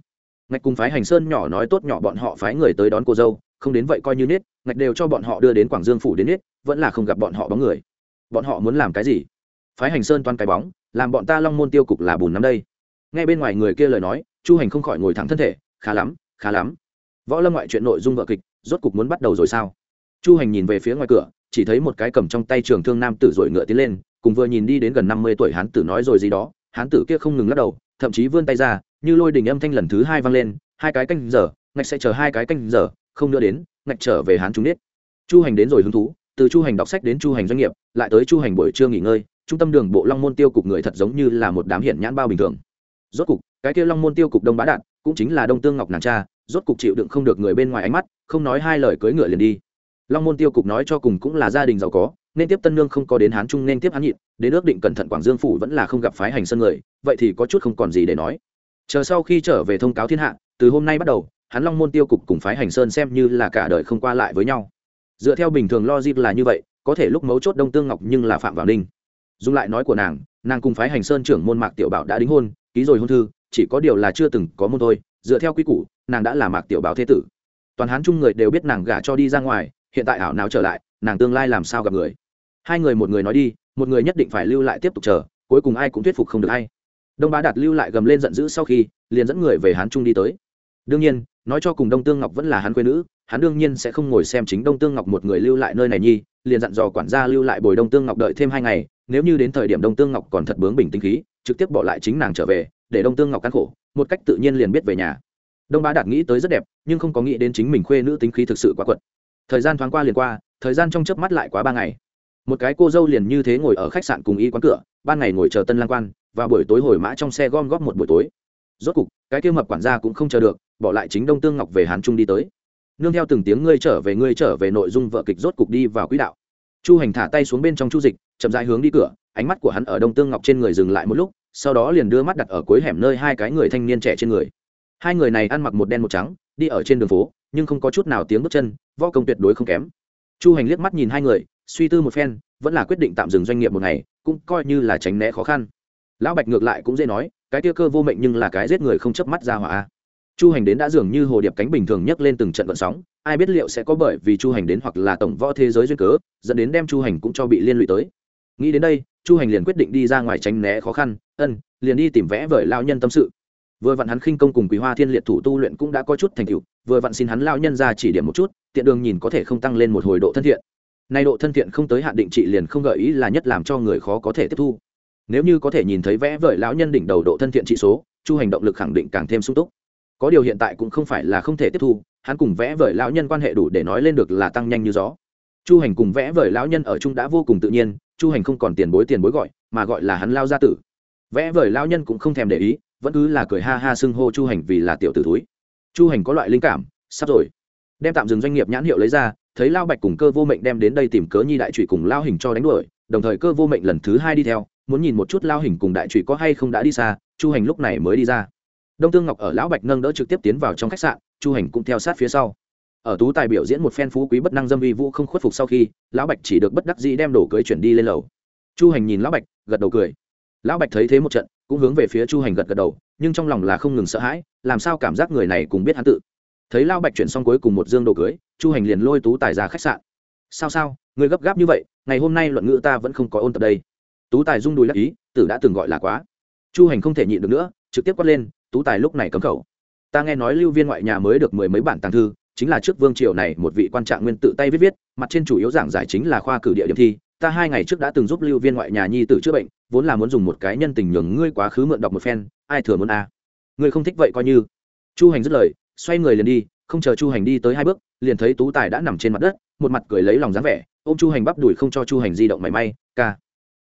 ngạch cùng phái hành sơn nhỏ nói tốt nhỏ bọn họ phái người tới đón cô dâu, không đến vậy coi như nết, ngạch đều cho bọn họ đưa đến quảng dương phủ đến nết, vẫn là không gặp bọn họ bóng người. Bọn họ muốn làm cái gì? Phái hành sơn toan cái bóng, làm bọn ta long môn tiêu cục là bùn năm đây. Nghe bên ngoài người kia lời nói, chu hành không khỏi ngồi thẳng thân thể, khá lắm khá lắm. Võ lâm ngoại chuyện nội dung vợ kịch, rốt cục muốn bắt đầu rồi sao? Chu hành nhìn về phía ngoài cửa, chỉ thấy một cái cầm trong tay trường thương nam tử rồi ngựa tiến lên, cùng vừa nhìn đi đến gần năm mươi tuổi hán tử nói rồi gì đó, hán tử kia không ngừng lắc đầu, thậm chí vươn tay ra như lôi đình âm thanh lần thứ hai vang lên, hai cái canh giờ, ngạch sẽ chờ hai cái canh giờ, không nữa đến, ngạch trở về hán chúng nết chu hành đến rồi hứng thú, từ chu hành đọc sách đến chu hành doanh nghiệp, lại tới chu hành buổi trưa nghỉ ngơi, trung tâm đường bộ long môn tiêu cục người thật giống như là một đám hiện nhãn bao bình thường. Rốt cục, cái kia long môn tiêu cục đông bá đạt, cũng chính là đông tương ngọc nàng cha, rốt cục chịu đựng không được người bên ngoài ánh mắt, không nói hai lời cưỡi ngựa liền đi. Long môn tiêu cục nói cho cùng cũng là gia đình giàu có, nên tiếp tân nương không có đến hán trung nên tiếp hán nhịn đến ước định cẩn thận quảng dương phủ vẫn là không gặp phái hành sân người, vậy thì có chút không còn gì để nói chờ sau khi trở về thông cáo thiên hạ, từ hôm nay bắt đầu, hắn long môn tiêu cục cùng phái hành sơn xem như là cả đời không qua lại với nhau. Dựa theo bình thường logic là như vậy, có thể lúc mấu chốt đông tương ngọc nhưng là phạm vào ninh. Dùng lại nói của nàng nàng cùng phái hành sơn trưởng môn mạc tiểu bảo đã đính hôn, ký rồi hôn thư, chỉ có điều là chưa từng có môn thôi. Dựa theo quy củ, nàng đã là mạc tiểu bảo thế tử. Toàn hán chung người đều biết nàng gả cho đi ra ngoài, hiện tại ảo nào trở lại, nàng tương lai làm sao gặp người? Hai người một người nói đi, một người nhất định phải lưu lại tiếp tục chờ, cuối cùng ai cũng thuyết phục không được hay đông bá đạt lưu lại gầm lên giận dữ sau khi liền dẫn người về hán trung đi tới đương nhiên nói cho cùng đông tương ngọc vẫn là hắn quê nữ hắn đương nhiên sẽ không ngồi xem chính đông tương ngọc một người lưu lại nơi này nhi liền dặn dò quản gia lưu lại bồi đông tương ngọc đợi thêm hai ngày nếu như đến thời điểm đông tương ngọc còn thật bướng bình tinh khí trực tiếp bỏ lại chính nàng trở về để đông tương ngọc căn khổ một cách tự nhiên liền biết về nhà đông bá đạt nghĩ tới rất đẹp nhưng không có nghĩ đến chính mình khuê nữ tính khí thực sự quá quật thời gian thoáng qua liền qua thời gian trong chớp mắt lại quá ba ngày một cái cô dâu liền như thế ngồi ở khách sạn cùng y quán cửa ban ngày ngồi chờ tân lang quan và buổi tối hồi mã trong xe gom góp một buổi tối. Rốt cục, cái kia mập quản gia cũng không chờ được, bỏ lại chính đông tương ngọc về hàn trung đi tới. Nương theo từng tiếng ngươi trở về, ngươi trở về nội dung vợ kịch rốt cục đi vào quỹ đạo. Chu hành thả tay xuống bên trong chu dịch, chậm dài hướng đi cửa, ánh mắt của hắn ở đông tương ngọc trên người dừng lại một lúc, sau đó liền đưa mắt đặt ở cuối hẻm nơi hai cái người thanh niên trẻ trên người. Hai người này ăn mặc một đen một trắng, đi ở trên đường phố, nhưng không có chút nào tiếng bước chân, võ công tuyệt đối không kém. Chu hành liếc mắt nhìn hai người, suy tư một phen, vẫn là quyết định tạm dừng doanh nghiệp một ngày, cũng coi như là tránh né khó khăn lão bạch ngược lại cũng dễ nói, cái tiêu cơ vô mệnh nhưng là cái giết người không chớp mắt ra hỏa chu hành đến đã dường như hồ điệp cánh bình thường nhấc lên từng trận vận sóng, ai biết liệu sẽ có bởi vì chu hành đến hoặc là tổng võ thế giới duyên cớ, dẫn đến đem chu hành cũng cho bị liên lụy tới. Nghĩ đến đây, chu hành liền quyết định đi ra ngoài tránh né khó khăn, ân, liền đi tìm vẽ vời lao nhân tâm sự. Vừa vặn hắn khinh công cùng quý hoa thiên liệt thủ tu luyện cũng đã có chút thành tựu, vừa vặn xin hắn lao nhân ra chỉ điểm một chút, tiện đường nhìn có thể không tăng lên một hồi độ thân thiện. Nay độ thân thiện không tới hạn định trị liền không gợi ý là nhất làm cho người khó có thể tiếp thu nếu như có thể nhìn thấy vẽ vời lão nhân đỉnh đầu độ thân thiện trị số, chu hành động lực khẳng định càng thêm sung túc. Có điều hiện tại cũng không phải là không thể tiếp thu, hắn cùng vẽ vời lão nhân quan hệ đủ để nói lên được là tăng nhanh như gió. Chu hành cùng vẽ vời lão nhân ở chung đã vô cùng tự nhiên, chu hành không còn tiền bối tiền bối gọi, mà gọi là hắn lao gia tử. Vẽ vời lão nhân cũng không thèm để ý, vẫn cứ là cười ha ha xưng hô chu hành vì là tiểu tử túi chu hành có loại linh cảm, sắp rồi. Đem tạm dừng doanh nghiệp nhãn hiệu lấy ra, thấy lao bạch cùng cơ vô mệnh đem đến đây tìm cớ nhi đại trụy cùng lao hình cho đánh đuổi, đồng thời cơ vô mệnh lần thứ hai đi theo muốn nhìn một chút lao hình cùng đại trụy có hay không đã đi xa, chu hành lúc này mới đi ra. Đông tương ngọc ở lão bạch nâng đỡ trực tiếp tiến vào trong khách sạn, chu hành cũng theo sát phía sau. Ở tú tài biểu diễn một phen phú quý bất năng dâm vi vũ không khuất phục sau khi, lão bạch chỉ được bất đắc dĩ đem đồ cưới chuyển đi lên lầu. Chu hành nhìn lão bạch, gật đầu cười. Lão bạch thấy thế một trận, cũng hướng về phía chu hành gật gật đầu, nhưng trong lòng là không ngừng sợ hãi, làm sao cảm giác người này cùng biết hắn tự. Thấy lão bạch chuyển xong cuối cùng một dương đồ cưới, chu hành liền lôi tú tài ra khách sạn. Sao sao, người gấp gáp như vậy, ngày hôm nay luận ngữ ta vẫn không có ôn tập đây tú tài rung đùi lắc ý, tử đã từng gọi là quá. Chu hành không thể nhịn được nữa, trực tiếp quát lên, tú tài lúc này cấm khẩu. Ta nghe nói lưu viên ngoại nhà mới được mười mấy bản tàng thư, chính là trước vương triều này một vị quan trạng nguyên tự tay viết viết, mặt trên chủ yếu giảng giải chính là khoa cử địa điểm thi. Ta hai ngày trước đã từng giúp lưu viên ngoại nhà nhi tử chữa bệnh, vốn là muốn dùng một cái nhân tình nhường ngươi quá khứ mượn đọc một phen, ai thừa muốn a? À. ngươi không thích vậy coi như. Chu hành dứt lời, xoay người liền đi, không chờ chu hành đi tới hai bước, liền thấy tú tài đã nằm trên mặt đất, một mặt cười lấy lòng dáng vẻ, ôm chu hành bắp đùi không cho chu hành di động mảy may, ca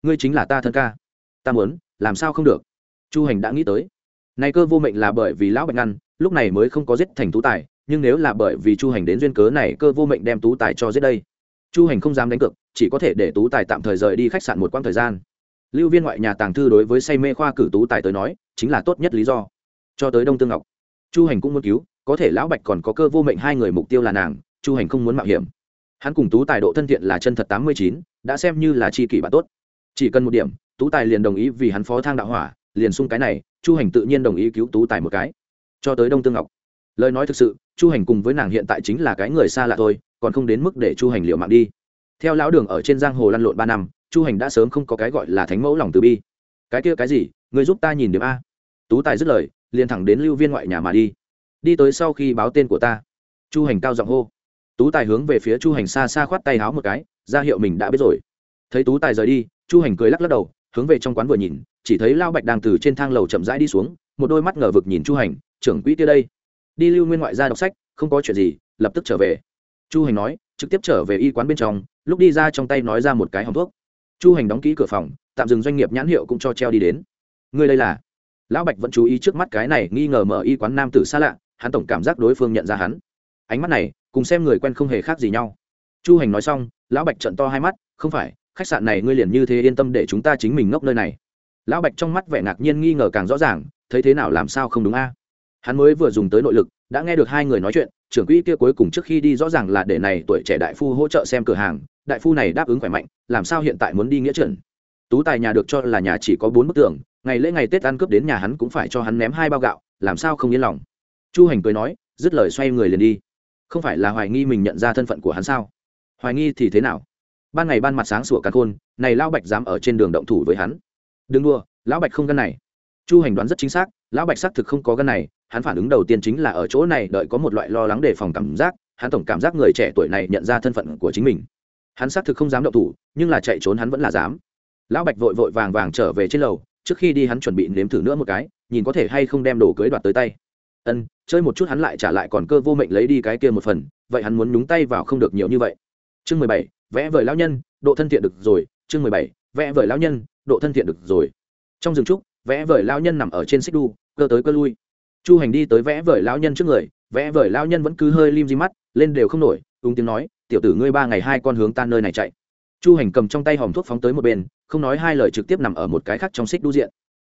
ngươi chính là ta thân ca. Ta muốn, làm sao không được? Chu hành đã nghĩ tới. Này cơ vô mệnh là bởi vì lão bạch ngăn, lúc này mới không có giết thành tú tài, nhưng nếu là bởi vì chu hành đến duyên cớ này, cơ vô mệnh đem tú tài cho giết đây. Chu hành không dám đánh cược, chỉ có thể để tú tài tạm thời rời đi khách sạn một quãng thời gian. Lưu viên ngoại nhà tàng thư đối với say mê khoa cử tú tài tới nói, chính là tốt nhất lý do. Cho tới đông tương ngọc, chu hành cũng muốn cứu, có thể lão bạch còn có cơ vô mệnh hai người mục tiêu là nàng, chu hành không muốn mạo hiểm. Hắn cùng tú tài độ thân thiện là chân thật tám mươi chín, đã xem như là c h i kỷ bạn tốt chỉ cần một điểm, tú tài liền đồng ý vì hắn phó thang đạo hỏa, liền sung cái này, chu hành tự nhiên đồng ý cứu tú tài một cái. Cho tới đông tương ngọc. Lời nói thực sự, chu hành cùng với nàng hiện tại chính là cái người xa lạ thôi, còn không đến mức để chu hành liệu mạng đi. Theo lão đường ở trên giang hồ lăn lộn ba năm, chu hành đã sớm không có cái gọi là thánh mẫu lòng từ bi. Cái kia cái gì, người giúp ta nhìn điểm a. Tú tài dứt lời, liền thẳng đến lưu viên ngoại nhà mà đi. Đi tới sau khi báo tên của ta. Chu hành cao giọng hô. Tú tài hướng về phía chu hành xa xa khoát tay háo một cái, ra hiệu mình đã biết rồi thấy tú tài rời đi, chu hành cười lắc lắc đầu, hướng về trong quán vừa nhìn, chỉ thấy lao bạch đang từ trên thang lầu chậm rãi đi xuống, một đôi mắt ngờ vực nhìn chu hành, trưởng quỹ kia đây, đi lưu nguyên ngoại ra đọc sách, không có chuyện gì, lập tức trở về. Chu hành nói, trực tiếp trở về y quán bên trong, lúc đi ra trong tay nói ra một cái hòng thuốc. Chu hành đóng kỹ cửa phòng, tạm dừng doanh nghiệp nhãn hiệu cũng cho treo đi đến. Người đây là? Lão bạch vẫn chú ý trước mắt cái này, nghi ngờ mở y quán nam tử xa lạ, hắn tổng cảm giác đối phương nhận ra hắn. Ánh mắt này, cùng xem người quen không hề khác gì nhau. Chu hành nói xong, lão bạch trận to hai mắt, không phải khách sạn này ngươi liền như thế yên tâm để chúng ta chính mình ngốc nơi này. Lão bạch trong mắt vẻ ngạc nhiên nghi ngờ càng rõ ràng, thấy thế nào làm sao không đúng a? Hắn mới vừa dùng tới nội lực, đã nghe được hai người nói chuyện, trưởng quỹ kia cuối cùng trước khi đi rõ ràng là để này tuổi trẻ đại phu hỗ trợ xem cửa hàng, đại phu này đáp ứng khỏe mạnh, làm sao hiện tại muốn đi nghĩa trần tú tài nhà được cho là nhà chỉ có bốn bức tường, ngày lễ ngày tết ăn cướp đến nhà hắn cũng phải cho hắn ném hai bao gạo, làm sao không yên lòng? Chu hành cười nói, dứt lời xoay người liền đi. Không phải là hoài nghi mình nhận ra thân phận của hắn sao? Hoài nghi thì thế nào? Ban ngày ban mặt sáng sủa càn khôn, này lão bạch dám ở trên đường động thủ với hắn. Đừng đua lão bạch không gân này. Chu hành đoán rất chính xác, lão bạch xác thực không có gân này, hắn phản ứng đầu tiên chính là ở chỗ này đợi có một loại lo lắng đề phòng cảm giác, hắn tổng cảm giác người trẻ tuổi này nhận ra thân phận của chính mình. Hắn xác thực không dám động thủ, nhưng là chạy trốn hắn vẫn là dám. Lão bạch vội vội vàng vàng trở về trên lầu, trước khi đi hắn chuẩn bị nếm thử nữa một cái, nhìn có thể hay không đem đồ cưới đoạt tới tay. Ân, chơi một chút hắn lại trả lại còn cơ vô mệnh lấy đi cái kia một phần, vậy hắn muốn nhúng tay vào không được nhiều như vậy. Chương mười bảy vẽ vời lão nhân, độ thân thiện được rồi, chương mười bảy, vẽ vời lão nhân, độ thân thiện được rồi. Trong rừng trúc, vẽ vời lão nhân nằm ở trên xích đu, cơ tới cơ lui. Chu hành đi tới vẽ vời lão nhân trước người, vẽ vời lão nhân vẫn cứ hơi lim di mắt, lên đều không nổi, ung tiếng nói, tiểu tử ngươi ba ngày hai con hướng tan nơi này chạy. Chu hành cầm trong tay hòm thuốc phóng tới một bên, không nói hai lời trực tiếp nằm ở một cái khác trong xích đu diện.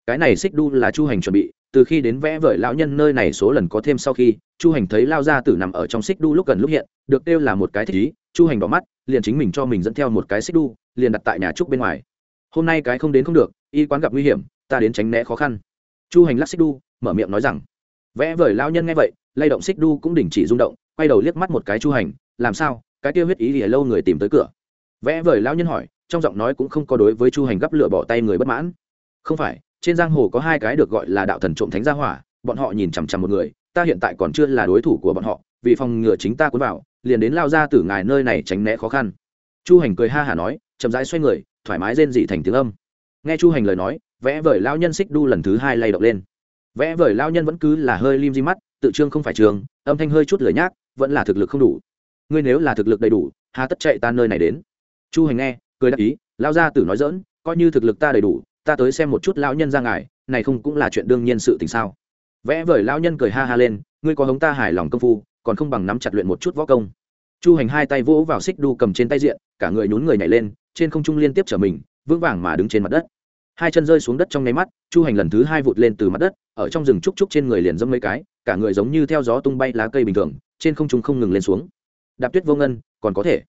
Cái này xích đu là chu hành chuẩn bị, từ khi đến vẽ vời lão nhân nơi này số lần có thêm sau khi, chu hành thấy lao ra tử nằm ở trong xích đu lúc gần lúc hiện, được kêu là một cái thích ý, chu hành bỏ mắt liền chính mình cho mình dẫn theo một cái xích đu, liền đặt tại nhà trúc bên ngoài. Hôm nay cái không đến không được, y quán gặp nguy hiểm, ta đến tránh né khó khăn. Chu hành lắc xích đu, mở miệng nói rằng, vẽ vời lao nhân nghe vậy, lay động xích đu cũng đình chỉ rung động, quay đầu liếc mắt một cái chu hành, làm sao? Cái tiêu huyết ý thì lâu người tìm tới cửa. Vẽ vời lao nhân hỏi, trong giọng nói cũng không có đối với chu hành gấp lửa bỏ tay người bất mãn. Không phải, trên giang hồ có hai cái được gọi là đạo thần trộm thánh gia hỏa, bọn họ nhìn chằm chằm một người, ta hiện tại còn chưa là đối thủ của bọn họ, vì phòng ngừa chính ta cuốn vào liền đến lao ra từ ngài nơi này tránh né khó khăn. Chu hành cười ha hả nói, chậm rãi xoay người, thoải mái rên dị thành tiếng âm. Nghe chu hành lời nói, vẽ vời lao nhân xích đu lần thứ hai lay động lên. Vẽ vời lao nhân vẫn cứ là hơi lim di mắt, tự trương không phải trường, âm thanh hơi chút lười nhác, vẫn là thực lực không đủ. Ngươi nếu là thực lực đầy đủ, hà tất chạy ta nơi này đến. Chu hành nghe, cười đáp ý, lao ra tử nói dỡn coi như thực lực ta đầy đủ, ta tới xem một chút lão nhân ra ngài, này không cũng là chuyện đương nhiên sự tình sao? Vẽ vời lão nhân cười ha ha lên, ngươi có hống ta hài lòng công phu còn không bằng nắm chặt luyện một chút võ công. Chu hành hai tay vỗ vào xích đu cầm trên tay diện, cả người nhún người nhảy lên, trên không trung liên tiếp trở mình, vững vàng mà đứng trên mặt đất. Hai chân rơi xuống đất trong nháy mắt, chu hành lần thứ hai vụt lên từ mặt đất, ở trong rừng trúc trúc trên người liền dâm mấy cái, cả người giống như theo gió tung bay lá cây bình thường, trên không trung không ngừng lên xuống. Đạp tuyết vô ngân, còn có thể.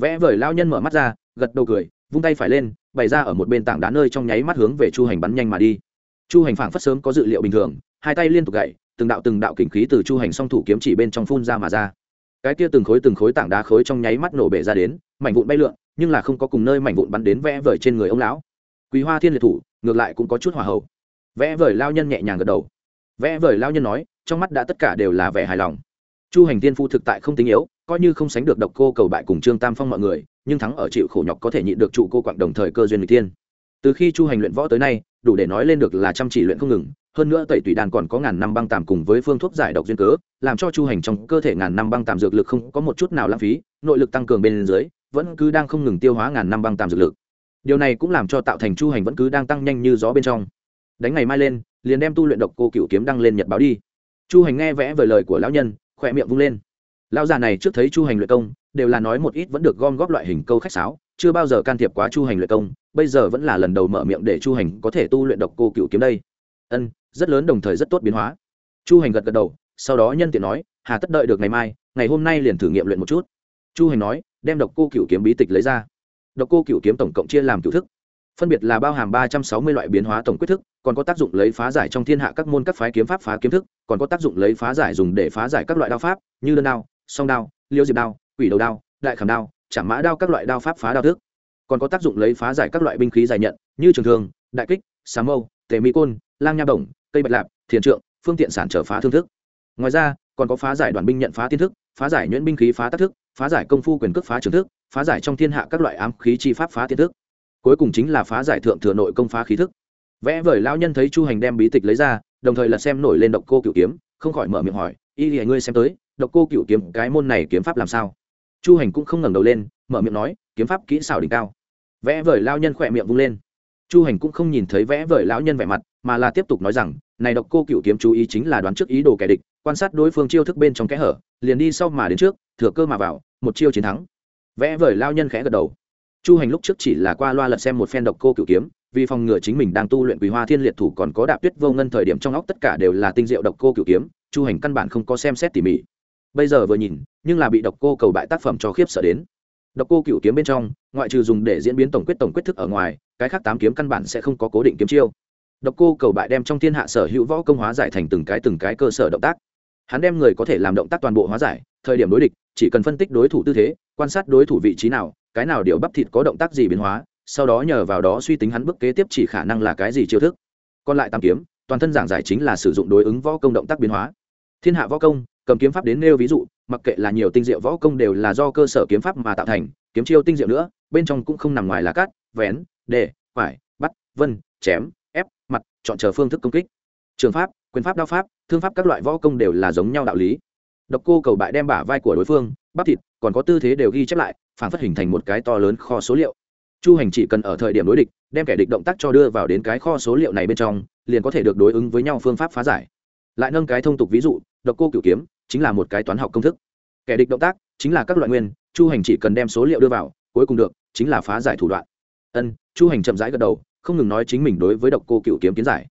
Vẽ vời lao nhân mở mắt ra, gật đầu cười, vung tay phải lên, bày ra ở một bên tảng đá nơi trong nháy mắt hướng về chu hành bắn nhanh mà đi. Chu hành phảng phất sớm có dự liệu bình thường, hai tay liên tục gậy từng đạo từng đạo kình khí từ chu hành song thủ kiếm chỉ bên trong phun ra mà ra. Cái kia từng khối từng khối tảng đá khối trong nháy mắt nổ bể ra đến, mảnh vụn bay lượn, nhưng là không có cùng nơi mảnh vụn bắn đến vẽ vời trên người ông lão. Quý hoa thiên liệt thủ, ngược lại cũng có chút hỏa hậu vẽ vời lao nhân nhẹ nhàng gật đầu. Vẽ vời lao nhân nói, trong mắt đã tất cả đều là vẻ hài lòng. Chu hành tiên phu thực tại không tính yếu, coi như không sánh được độc cô cầu bại cùng trương tam phong mọi người, nhưng thắng ở chịu khổ nhọc có thể nhịn được trụ cô quặng đồng thời cơ duyên người tiên từ khi chu hành luyện võ tới nay, đủ để nói lên được là chăm chỉ luyện không ngừng hơn nữa tẩy tùy đàn còn có ngàn năm băng tàm cùng với phương thuốc giải độc duyên cớ, làm cho chu hành trong cơ thể ngàn năm băng tàm dược lực không có một chút nào lãng phí, nội lực tăng cường bên dưới, vẫn cứ đang không ngừng tiêu hóa ngàn năm băng tàm dược lực. Điều này cũng làm cho tạo thành chu hành vẫn cứ đang tăng nhanh như gió bên trong. Đánh ngày mai lên, liền đem tu luyện độc cô cựu kiếm đăng lên nhật báo đi. Chu hành nghe vẽ về lời của lão nhân, khỏe miệng vung lên. Lão già này trước thấy chu hành luyện công, đều là nói một ít vẫn được gom góp loại hình câu khách sáo, chưa bao giờ can thiệp quá chu hành luyện công, bây giờ vẫn là lần đầu mở miệng để chu hành có thể tu luyện độc cô cựu kiếm đây ân, rất lớn đồng thời rất tốt biến hóa. Chu hành gật gật đầu, sau đó nhân tiện nói, hà tất đợi được ngày mai, ngày hôm nay liền thử nghiệm luyện một chút. Chu hành nói, đem độc cô cựu kiếm bí tịch lấy ra. Độc cô cựu kiếm tổng cộng chia làm cựu thức, phân biệt là bao hàm ba trăm sáu mươi loại biến hóa tổng quyết thức, còn có tác dụng lấy phá giải trong thiên hạ các môn các phái kiếm pháp phá kiếm thức, còn có tác dụng lấy phá giải dùng để phá giải các loại đao pháp, như đơn đao, song đao, liêu diệp đao, quỷ đầu đao, đại khảm đao chả mã đao các loại đao pháp phá đao thức. Còn có tác dụng lấy phá giải các loại binh khí giải nhận, như trường thường đại kích, xà mâu, tề mỹ côn lang nha bổng, cây bạch lạp, thiền trượng, phương tiện sản trở phá thương thức. Ngoài ra, còn có phá giải đoàn binh nhận phá tiên thức, phá giải nhuyễn binh khí phá tác thức, phá giải công phu quyền cước phá trường thức, phá giải trong thiên hạ các loại ám khí chi pháp phá tiên thức. Cuối cùng chính là phá giải thượng thừa nội công phá khí thức. Vẽ vời lao nhân thấy chu hành đem bí tịch lấy ra, đồng thời là xem nổi lên độc cô cựu kiếm, không khỏi mở miệng hỏi, y thì ngươi xem tới, độc cô cựu kiếm, cái môn này kiếm pháp làm sao? Chu hành cũng không ngẩng đầu lên, mở miệng nói, kiếm pháp kỹ xảo đỉnh cao. Vẽ vời lao nhân khỏe miệng vung lên. Chu hành cũng không nhìn thấy vẽ vời lão nhân vẻ mặt mà là tiếp tục nói rằng, này độc cô cựu kiếm chú ý chính là đoán trước ý đồ kẻ địch, quan sát đối phương chiêu thức bên trong kẽ hở, liền đi sau mà đến trước, thừa cơ mà vào, một chiêu chiến thắng. Vẽ vời lao nhân khẽ gật đầu. Chu hành lúc trước chỉ là qua loa lật xem một phen độc cô cựu kiếm, vì phòng ngừa chính mình đang tu luyện quý hoa thiên liệt thủ còn có đạp tuyết vô ngân thời điểm trong óc tất cả đều là tinh diệu độc cô cựu kiếm, chu hành căn bản không có xem xét tỉ mỉ. Bây giờ vừa nhìn, nhưng là bị độc cô cầu bại tác phẩm cho khiếp sợ đến. Độc cô cựu kiếm bên trong, ngoại trừ dùng để diễn biến tổng quyết tổng quyết thức ở ngoài, cái khác tám kiếm căn bản sẽ không có cố định kiếm chiêu độc cô cầu bại đem trong thiên hạ sở hữu võ công hóa giải thành từng cái từng cái cơ sở động tác. Hắn đem người có thể làm động tác toàn bộ hóa giải, thời điểm đối địch, chỉ cần phân tích đối thủ tư thế, quan sát đối thủ vị trí nào, cái nào điều bắp thịt có động tác gì biến hóa, sau đó nhờ vào đó suy tính hắn bước kế tiếp chỉ khả năng là cái gì chiêu thức. Còn lại tam kiếm, toàn thân giảng giải chính là sử dụng đối ứng võ công động tác biến hóa. Thiên hạ võ công, cầm kiếm pháp đến nêu ví dụ, mặc kệ là nhiều tinh diệu võ công đều là do cơ sở kiếm pháp mà tạo thành, kiếm chiêu tinh diệu nữa, bên trong cũng không nằm ngoài là cắt vén, đề phải bắt, vân, chém chọn chờ phương thức công kích. Trường pháp, quyền pháp, đao pháp, thương pháp các loại võ công đều là giống nhau đạo lý. Độc cô cầu bại đem bả vai của đối phương, bắp thịt, còn có tư thế đều ghi chép lại, phản phát hình thành một cái to lớn kho số liệu. Chu hành chỉ cần ở thời điểm đối địch, đem kẻ địch động tác cho đưa vào đến cái kho số liệu này bên trong, liền có thể được đối ứng với nhau phương pháp phá giải. Lại nâng cái thông tục ví dụ, độc cô cửu kiếm, chính là một cái toán học công thức. Kẻ địch động tác, chính là các loại nguyên, chu hành chỉ cần đem số liệu đưa vào, cuối cùng được, chính là phá giải thủ đoạn. Ân, chu hành chậm rãi gật đầu không ngừng nói chính mình đối với độc cô cửu kiếm kiến giải.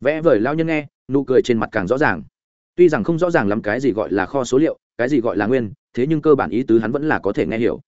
Vẽ vời lao nhân nghe, nụ cười trên mặt càng rõ ràng. Tuy rằng không rõ ràng lắm cái gì gọi là kho số liệu, cái gì gọi là nguyên, thế nhưng cơ bản ý tứ hắn vẫn là có thể nghe hiểu.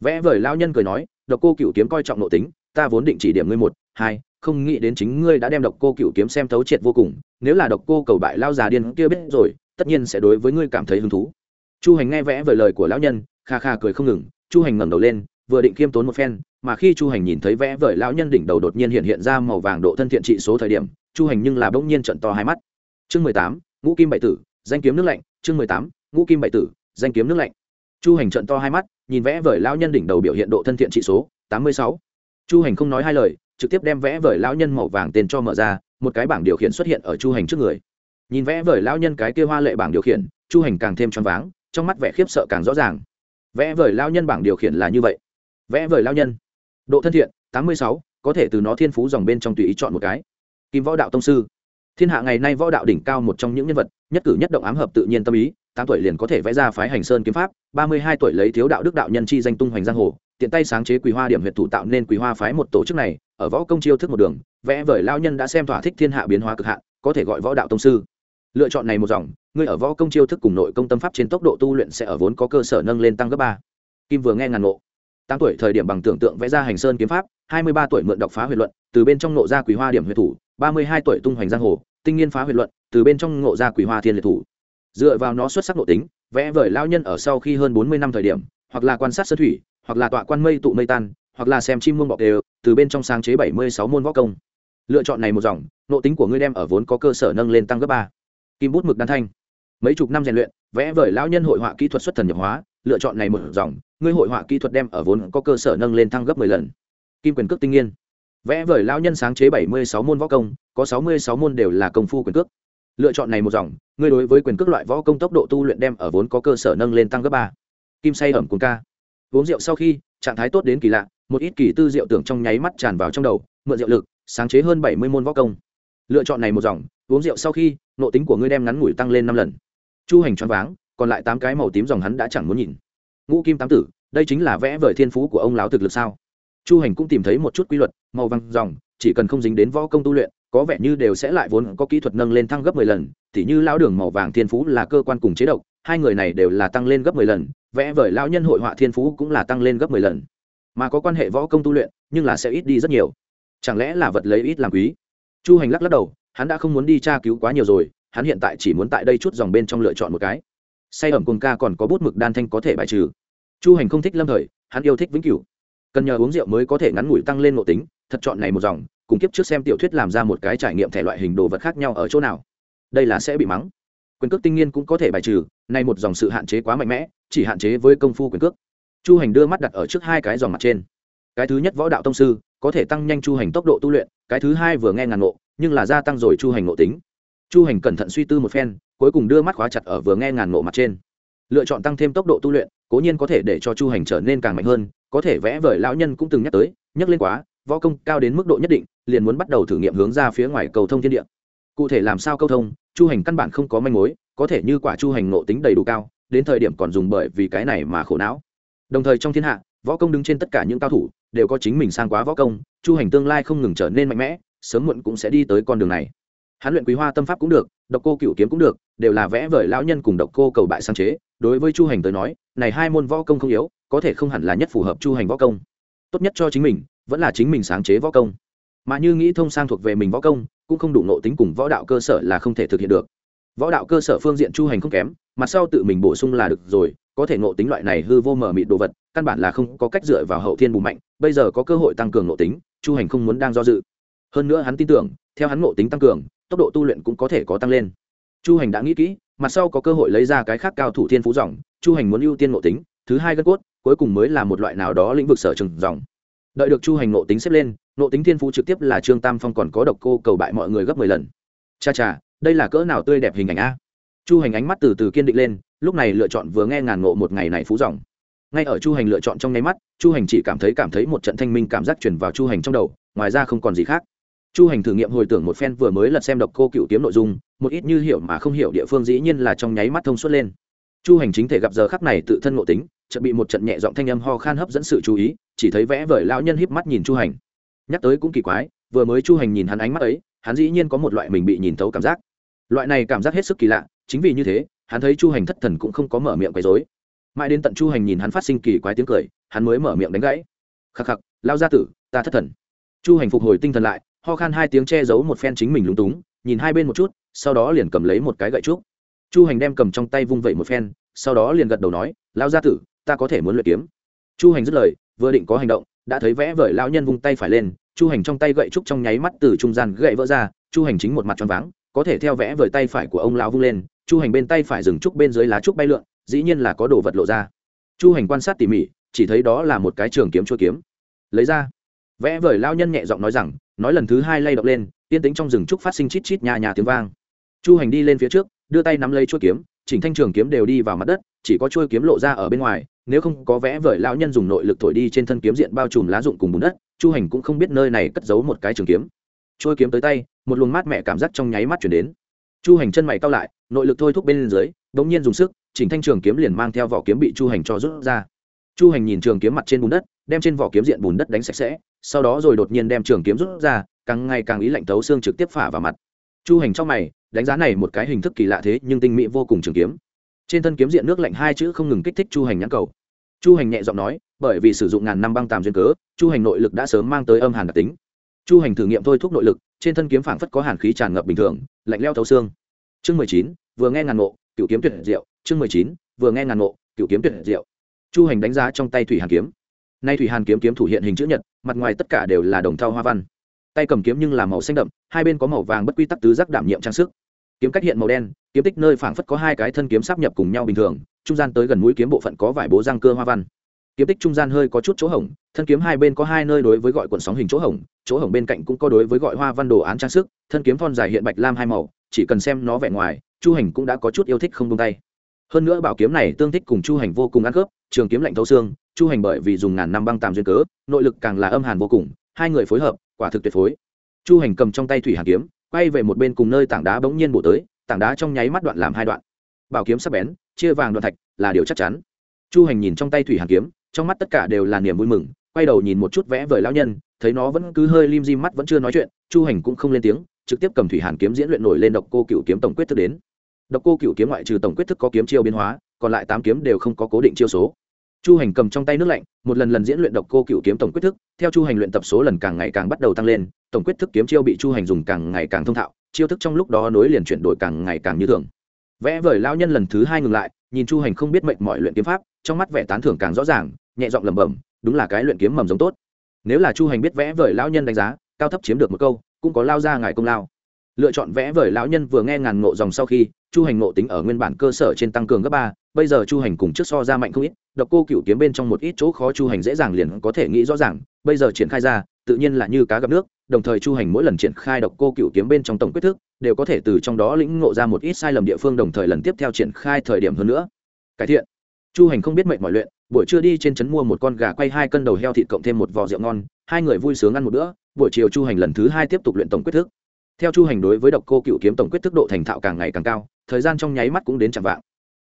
Vẽ vời lao nhân cười nói, độc cô cựu kiếm coi trọng nội tính, ta vốn định chỉ điểm ngươi một, hai, không nghĩ đến chính ngươi đã đem độc cô cựu kiếm xem thấu triệt vô cùng, nếu là độc cô cầu bại lao già điên kia biết rồi, tất nhiên sẽ đối với ngươi cảm thấy hứng thú. Chu hành nghe vẽ vời lời của lão nhân, kha kha cười không ngừng, chu hành ngẩng đầu lên, vừa định khiêm tốn một phen mà khi chu hành nhìn thấy vẽ vời lão nhân đỉnh đầu đột nhiên hiện hiện ra màu vàng độ thân thiện trị số thời điểm, chu hành nhưng là bỗng nhiên trận to hai mắt. Chương mười tám, ngũ kim bảy tử, danh kiếm nước lạnh. Chương mười tám, ngũ kim bảy tử, danh kiếm nước lạnh. Chu hành trận to hai mắt, nhìn vẽ vời lão nhân đỉnh đầu biểu hiện độ thân thiện trị số, tám mươi sáu. Chu hành không nói hai lời, trực tiếp đem vẽ vời lão nhân màu vàng tên cho mở ra, một cái bảng điều khiển xuất hiện ở chu hành trước người. Nhìn vẽ vời lão nhân cái kia hoa lệ bảng điều khiển, chu hành càng thêm choáng váng, trong mắt vẻ khiếp sợ càng rõ ràng. Vẽ vời lão nhân bảng điều khiển là như vậy. Vẽ vời lão nhân độ thân thiện, tám mươi sáu, có thể từ nó thiên phú dòng bên trong tùy ý chọn một cái. Kim võ đạo tông sư. Thiên hạ ngày nay võ đạo đỉnh cao một trong những nhân vật, nhất cử nhất động ám hợp tự nhiên tâm ý, tám tuổi liền có thể vẽ ra phái hành sơn kiếm pháp, ba mươi hai tuổi lấy thiếu đạo đức đạo nhân chi danh tung hoành giang hồ, tiện tay sáng chế quý hoa điểm huyện thủ tạo nên quý hoa phái một tổ chức này, ở võ công chiêu thức một đường, vẽ vời lao nhân đã xem thỏa thích thiên hạ biến hóa cực hạn, có thể gọi võ đạo tông sư. Lựa chọn này một dòng, ngươi ở võ công chiêu thức cùng nội công tâm pháp trên tốc độ tu luyện sẽ ở vốn có cơ sở nâng lên tăng gấp ba. Kim vừa nghe ngàn ngộ tám tuổi thời điểm bằng tưởng tượng vẽ ra hành sơn kiếm pháp, hai mươi ba tuổi mượn đọc phá huyền luận, từ bên trong nộ ra quý hoa điểm huyệt thủ, ba mươi hai tuổi tung hoành giang hồ, tinh nghiên phá huyền luận, từ bên trong ngộ ra quý hoa thiên liệt thủ. Dựa vào nó xuất sắc nội tính, vẽ vời lao nhân ở sau khi hơn bốn mươi năm thời điểm, hoặc là quan sát sơn thủy, hoặc là tọa quan mây tụ mây tan, hoặc là xem chim muông bọc đều, từ bên trong sáng chế bảy mươi sáu môn võ công. Lựa chọn này một dòng, nội tính của ngươi đem ở vốn có cơ sở nâng lên tăng gấp ba. Kim bút mực đan thanh. Mấy chục năm rèn luyện, vẽ vời lao nhân hội họa kỹ thuật xuất thần nhập hóa, lựa chọn này một dòng ngươi hội họa kỹ thuật đem ở vốn có cơ sở nâng lên tăng gấp mười lần. Kim quyền cước tinh nghiên. Vẽ vời lão nhân sáng chế bảy mươi sáu môn võ công, có sáu mươi sáu môn đều là công phu quyền cước. Lựa chọn này một dòng, ngươi đối với quyền cước loại võ công tốc độ tu luyện đem ở vốn có cơ sở nâng lên tăng gấp ba. Kim say ẩm cuồng ca. Uống rượu sau khi, trạng thái tốt đến kỳ lạ, một ít kỳ tư rượu tưởng trong nháy mắt tràn vào trong đầu, mượn rượu lực, sáng chế hơn bảy mươi môn võ công. Lựa chọn này một dòng, uống rượu sau khi nộ tính của ngươi đem ngắn ngủi tăng lên năm lần. Chu hành choáng váng, còn lại tám cái màu tím dòng hắn đã chẳng muốn nhìn ngũ kim tám tử, đây chính là vẽ vời thiên phú của ông lão thực lực sao? Chu hành cũng tìm thấy một chút quy luật, màu vàng dòng, chỉ cần không dính đến võ công tu luyện, có vẻ như đều sẽ lại vốn có kỹ thuật nâng lên thăng gấp mười lần, tỉ như lão đường màu vàng thiên phú là cơ quan cùng chế độc hai người này đều là tăng lên gấp mười lần, vẽ vời lão nhân hội họa thiên phú cũng là tăng lên gấp mười lần. Mà có quan hệ võ công tu luyện, nhưng là sẽ ít đi rất nhiều. Chẳng lẽ là vật lấy ít làm quý? Chu hành lắc lắc đầu, hắn đã không muốn đi tra cứu quá nhiều rồi, hắn hiện tại chỉ muốn tại đây chút dòng bên trong lựa chọn một cái say ẩm cùng ca còn có bút mực đan thanh có thể bài trừ. Chu hành không thích lâm thời, hắn yêu thích vĩnh cửu. Cần nhờ uống rượu mới có thể ngắn ngủi tăng lên nội tính, thật chọn này một dòng, cùng kiếp trước xem tiểu thuyết làm ra một cái trải nghiệm thể loại hình đồ vật khác nhau ở chỗ nào. Đây là sẽ bị mắng. Quyền cước tinh nghiên cũng có thể bài trừ, nay một dòng sự hạn chế quá mạnh mẽ, chỉ hạn chế với công phu quyền cước. Chu hành đưa mắt đặt ở trước hai cái dòng mặt trên. Cái thứ nhất võ đạo tông sư, có thể tăng nhanh chu hành tốc độ tu luyện, cái thứ hai vừa nghe ngàn ngộ, nhưng là gia tăng rồi chu hành ngộ tính. Chu hành cẩn thận suy tư một phen cuối cùng đưa mắt khóa chặt ở vừa nghe ngàn ngộ mặt trên. Lựa chọn tăng thêm tốc độ tu luyện, cố nhiên có thể để cho chu hành trở nên càng mạnh hơn, có thể vẽ vời lão nhân cũng từng nhắc tới, nhắc lên quá, võ công cao đến mức độ nhất định, liền muốn bắt đầu thử nghiệm hướng ra phía ngoài cầu thông thiên địa. Cụ thể làm sao câu thông, chu hành căn bản không có manh mối, có thể như quả chu hành nộ tính đầy đủ cao, đến thời điểm còn dùng bởi vì cái này mà khổ não. Đồng thời trong thiên hạ, võ công đứng trên tất cả những cao thủ, đều có chính mình sang quá võ công, chu hành tương lai không ngừng trở nên mạnh mẽ, sớm muộn cũng sẽ đi tới con đường này. Hán luyện quý hoa tâm pháp cũng được độc cô cựu kiếm cũng được, đều là vẽ vời lão nhân cùng độc cô cầu bại sáng chế. Đối với chu hành tới nói, này hai môn võ công không yếu, có thể không hẳn là nhất phù hợp chu hành võ công. Tốt nhất cho chính mình, vẫn là chính mình sáng chế võ công. Mà như nghĩ thông sang thuộc về mình võ công, cũng không đủ nộ tính cùng võ đạo cơ sở là không thể thực hiện được. Võ đạo cơ sở phương diện chu hành không kém mặt sau tự mình bổ sung là được rồi, có thể nộ tính loại này hư vô mở mịt đồ vật, căn bản là không có cách dựa vào hậu thiên bù mạnh, bây giờ có cơ hội tăng cường nộ tính, chu hành không muốn đang do dự. Hơn nữa hắn tin tưởng, theo hắn nộ tính tăng cường tốc độ tu luyện cũng có thể có tăng lên. Chu hành đã nghĩ kỹ, mặt sau có cơ hội lấy ra cái khác cao thủ thiên phú dòng, chu hành muốn ưu tiên ngộ tính, thứ hai gân cốt, cuối cùng mới là một loại nào đó lĩnh vực sở trường dòng. Đợi được chu hành ngộ tính xếp lên, ngộ tính thiên phú trực tiếp là trương tam phong còn có độc cô cầu bại mọi người gấp mười lần. Cha cha, đây là cỡ nào tươi đẹp hình ảnh a? Chu hành ánh mắt từ từ kiên định lên, lúc này lựa chọn vừa nghe ngàn ngộ một ngày này phú dòng. Ngay ở chu hành lựa chọn trong nháy mắt, chu hành chỉ cảm thấy cảm thấy một trận thanh minh cảm giác chuyển vào chu hành trong đầu, ngoài ra không còn gì khác chu hành thử nghiệm hồi tưởng một phen vừa mới lật xem độc cô cựu kiếm nội dung, một ít như hiểu mà không hiểu địa phương dĩ nhiên là trong nháy mắt thông suốt lên. Chu hành chính thể gặp giờ khắc này tự thân ngộ tính, chợt bị một trận nhẹ giọng thanh âm ho khan hấp dẫn sự chú ý, chỉ thấy vẽ vời lão nhân híp mắt nhìn chu hành. Nhắc tới cũng kỳ quái, vừa mới chu hành nhìn hắn ánh mắt ấy, hắn dĩ nhiên có một loại mình bị nhìn thấu cảm giác. Loại này cảm giác hết sức kỳ lạ, chính vì như thế, hắn thấy chu hành thất thần cũng không có mở miệng quấy dối mãi đến tận chu hành nhìn hắn phát sinh kỳ quái tiếng cười, hắn mới mở miệng đánh gãy. Khắc khắc lao gia tử, ta thất thần. Chu hành phục hồi tinh thần lại ho khan hai tiếng che giấu một phen chính mình lúng túng, nhìn hai bên một chút, sau đó liền cầm lấy một cái gậy trúc. Chu hành đem cầm trong tay vung vẩy một phen, sau đó liền gật đầu nói lao gia tử, ta có thể muốn luyện kiếm. Chu hành dứt lời, vừa định có hành động, đã thấy vẽ vời lão nhân vung tay phải lên, chu hành trong tay gậy trúc trong nháy mắt từ trung gian gậy vỡ ra, chu hành chính một mặt tròn váng, có thể theo vẽ vời tay phải của ông lão vung lên, chu hành bên tay phải dừng trúc bên dưới lá trúc bay lượn, dĩ nhiên là có đồ vật lộ ra. Chu hành quan sát tỉ mỉ, chỉ thấy đó là một cái trường kiếm chua kiếm. Lấy ra vẽ vời lao nhân nhẹ giọng nói rằng, nói lần thứ hai lay động lên tiên tính trong rừng trúc phát sinh chít chít nhà nhà tiếng vang. Chu hành đi lên phía trước, đưa tay nắm lấy chuôi kiếm chỉnh thanh trường kiếm đều đi vào mặt đất, chỉ có chuôi kiếm lộ ra ở bên ngoài, nếu không có vẽ vời lão nhân dùng nội lực thổi đi trên thân kiếm diện bao trùm lá dụng cùng bùn đất, chu hành cũng không biết nơi này cất giấu một cái trường kiếm. Trôi kiếm tới tay, một luồng mát mẹ cảm giác trong nháy mắt chuyển đến. Chu hành chân mày cao lại, nội lực thôi thúc bên dưới đ ỗ n g nhiên dùng sức chỉnh thanh trường kiếm liền mang theo vỏ kiếm bị chu hành cho rút ra chu hành nhìn trường kiếm mặt trên bùn đất, đem trên vỏ kiếm diện bùn đất đánh sạch sẽ, sau đó rồi đột nhiên đem trường kiếm rút ra, càng ngày càng ý lạnh thấu xương trực tiếp phả vào mặt. Chu hành trong mày, đánh giá này một cái hình thức kỳ lạ thế, nhưng tinh mỹ vô cùng trường kiếm. Trên thân kiếm diện nước lạnh hai chữ không ngừng kích thích chu hành nhãn cầu. Chu hành nhẹ giọng nói, bởi vì sử dụng ngàn năm băng tàm duyên cớ, chu hành nội lực đã sớm mang tới âm hàn đặc tính. Chu hành thử nghiệm thôi thúc nội lực, trên thân kiếm phảng phất có hàn khí tràn ngập bình thường, lạnh leo thấu xương. Chương mười chín, vừa nghe ngàn ngộ, cựu kiếm tuyệt diệu. Chương mười chín, vừa nghe ngàn ngộ, cựu kiếm tuyệt diệu chu hành đánh giá trong tay thủy hàn kiếm. Nay thủy hàn kiếm kiếm thủ hiện hình chữ nhật, mặt ngoài tất cả đều là đồng thau hoa văn. Tay cầm kiếm nhưng là màu xanh đậm, hai bên có màu vàng bất quy tắc tứ giác đảm nhiệm trang sức. Kiếm cách hiện màu đen, kiếm tích nơi phảng phất có hai cái thân kiếm sáp nhập cùng nhau bình thường, trung gian tới gần mũi kiếm bộ phận có vải bố răng cơ hoa văn. Kiếm tích trung gian hơi có chút chỗ hổng, thân kiếm hai bên có hai nơi đối với gọi cuộn sóng hình chỗ hổng chỗ hổng bên cạnh cũng có đối với gọi hoa văn đồ án trang sức, thân kiếm thon dài hiện bạch lam hai màu, chỉ cần xem nó vẻ ngoài, chu hành cũng đã có chút yêu thích không tung tay hơn nữa bảo kiếm này tương thích cùng chu hành vô cùng ăn khớp, trường kiếm lạnh thấu xương, chu hành bởi vì dùng ngàn năm băng tàm duyên cớ, nội lực càng là âm hàn vô cùng, hai người phối hợp, quả thực tuyệt phối. Chu hành cầm trong tay thủy hàn kiếm, quay về một bên cùng nơi tảng đá bỗng nhiên bổ tới, tảng đá trong nháy mắt đoạn làm hai đoạn. Bảo kiếm sắp bén, chia vàng đoạn thạch, là điều chắc chắn. Chu hành nhìn trong tay thủy hàn kiếm, trong mắt tất cả đều là niềm vui mừng, quay đầu nhìn một chút vẽ vời lão nhân, thấy nó vẫn cứ hơi lim di mắt vẫn chưa nói chuyện, chu hành cũng không lên tiếng, trực tiếp cầm thủy hàn kiếm diễn luyện nổi lên độc cô cựu kiếm tổng quyết thức đến độc cô cựu kiếm ngoại trừ tổng quyết thức có kiếm chiêu biến hóa, còn lại tám kiếm đều không có cố định chiêu số. Chu hành cầm trong tay nước lạnh, một lần lần diễn luyện độc cô cựu kiếm tổng quyết thức, theo chu hành luyện tập số lần càng ngày càng bắt đầu tăng lên, tổng quyết thức kiếm chiêu bị chu hành dùng càng ngày càng thông thạo, chiêu thức trong lúc đó nối liền chuyển đổi càng ngày càng như thường. Vẽ vời lao nhân lần thứ hai ngừng lại, nhìn chu hành không biết mệnh mọi luyện kiếm pháp, trong mắt vẻ tán thưởng càng rõ ràng, nhẹ giọng lẩm bẩm, đúng là cái luyện kiếm mầm giống tốt. Nếu là chu hành biết vẽ vời lão nhân đánh giá, cao thấp chiếm được một câu, cũng có lao ra ngài công lao lựa chọn vẽ vời lão nhân vừa nghe ngàn ngộ dòng sau khi, chu hành ngộ tính ở nguyên bản cơ sở trên tăng cường gấp ba, bây giờ chu hành cùng trước so ra mạnh không ít, độc cô cựu kiếm bên trong một ít chỗ khó chu hành dễ dàng liền có thể nghĩ rõ ràng, bây giờ triển khai ra, tự nhiên là như cá gặp nước, đồng thời chu hành mỗi lần triển khai độc cô cựu kiếm bên trong tổng quyết thức, đều có thể từ trong đó lĩnh ngộ ra một ít sai lầm địa phương đồng thời lần tiếp theo triển khai thời điểm hơn nữa. Cải thiện. Chu hành không biết mệnh mọi luyện, buổi trưa đi trên trấn mua một con gà quay hai cân đầu heo thịt cộng thêm một vò rượu ngon, hai người vui sướng ăn một bữa, buổi chiều chu hành lần thứ hai tiếp tục luyện tổng quyết thức theo chu hành đối với độc cô cựu kiếm tổng quyết thức độ thành thạo càng ngày càng cao, thời gian trong nháy mắt cũng đến chạm vạng.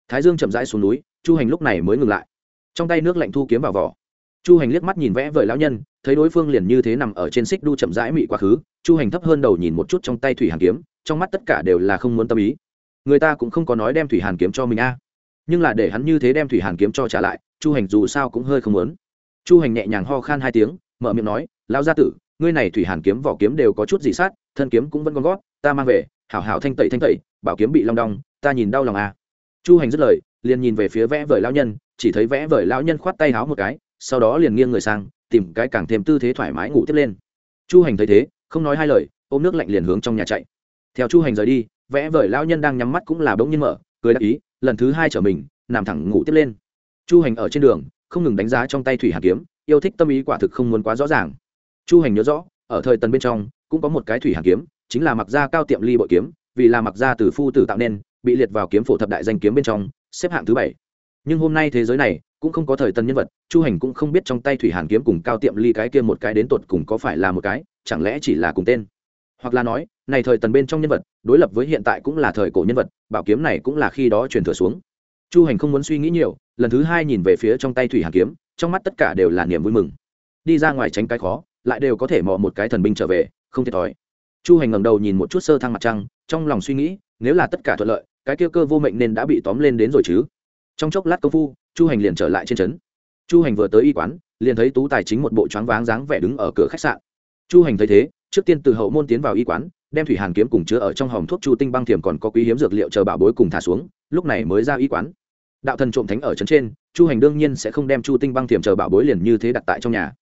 Thái dương chậm rãi xuống núi, chu hành lúc này mới ngừng lại. Trong tay nước lạnh thu kiếm vào vỏ. Chu hành liếc mắt nhìn vẽ vời lão nhân, thấy đối phương liền như thế nằm ở trên xích đu chậm rãi mị quá khứ, chu hành thấp hơn đầu nhìn một chút trong tay thủy hàn kiếm, trong mắt tất cả đều là không muốn tâm ý. Người ta cũng không có nói đem thủy hàn kiếm cho mình a. Nhưng là để hắn như thế đem thủy hàn kiếm cho trả lại, chu hành dù sao cũng hơi không muốn. Chu hành nhẹ nhàng ho khan hai tiếng, mở miệng nói, lão gia tử ngươi này thủy hàn kiếm vỏ kiếm đều có chút gì sát, thân kiếm cũng vẫn còn gót, ta mang về, hảo hảo thanh tẩy thanh tẩy, bảo kiếm bị long đong, ta nhìn đau lòng à. chu hành dứt lời, liền nhìn về phía vẽ vời lão nhân, chỉ thấy vẽ vời lão nhân khoát tay háo một cái, sau đó liền nghiêng người sang, tìm cái càng thêm tư thế thoải mái ngủ tiếp lên. Chu hành thấy thế, không nói hai lời, ôm nước lạnh liền hướng trong nhà chạy. Theo chu hành rời đi, vẽ vời lão nhân đang nhắm mắt cũng là bỗng nhiên mở, cười đáp ý, lần thứ hai trở mình, nằm thẳng ngủ tiếp lên. Chu hành ở trên đường, không ngừng đánh giá trong tay thủy hàn kiếm, yêu thích tâm ý quả thực không muốn quá rõ ràng chu hành nhớ rõ, ở thời tần bên trong, cũng có một cái thủy hàn kiếm, chính là mặc gia cao tiệm ly bội kiếm, vì là mặc gia từ phu tử tạo nên, bị liệt vào kiếm phổ thập đại danh kiếm bên trong, xếp hạng thứ bảy. Nhưng hôm nay thế giới này, cũng không có thời tần nhân vật, chu hành cũng không biết trong tay thủy hàn kiếm cùng cao tiệm ly cái kia một cái đến tột cùng có phải là một cái, chẳng lẽ chỉ là cùng tên. Hoặc là nói, này thời tần bên trong nhân vật, đối lập với hiện tại cũng là thời cổ nhân vật, bảo kiếm này cũng là khi đó truyền thừa xuống. Chu hành không muốn suy nghĩ nhiều, lần thứ hai nhìn về phía trong tay thủy hàn kiếm, trong mắt tất cả đều là niềm vui mừng. Đi ra ngoài tránh cái khó lại đều có thể mò một cái thần binh trở về, không thiệt thòi. Chu hành ngẩng đầu nhìn một chút sơ thăng mặt trăng, trong lòng suy nghĩ, nếu là tất cả thuận lợi, cái kia cơ vô mệnh nên đã bị tóm lên đến rồi chứ? Trong chốc lát công phu, chu hành liền trở lại trên trấn. Chu hành vừa tới y quán, liền thấy tú tài chính một bộ choáng váng dáng vẻ đứng ở cửa khách sạn. Chu hành thấy thế, trước tiên từ hậu môn tiến vào y quán, đem thủy hàn kiếm cùng chứa ở trong hòm thuốc chu tinh băng thiềm còn có quý hiếm dược liệu chờ bảo bối cùng thả xuống, lúc này mới ra y quán. Đạo thần trộm thánh ở trấn trên, chu hành đương nhiên sẽ không đem chu tinh băng thiềm chờ bảo bối liền như thế đặt tại trong nhà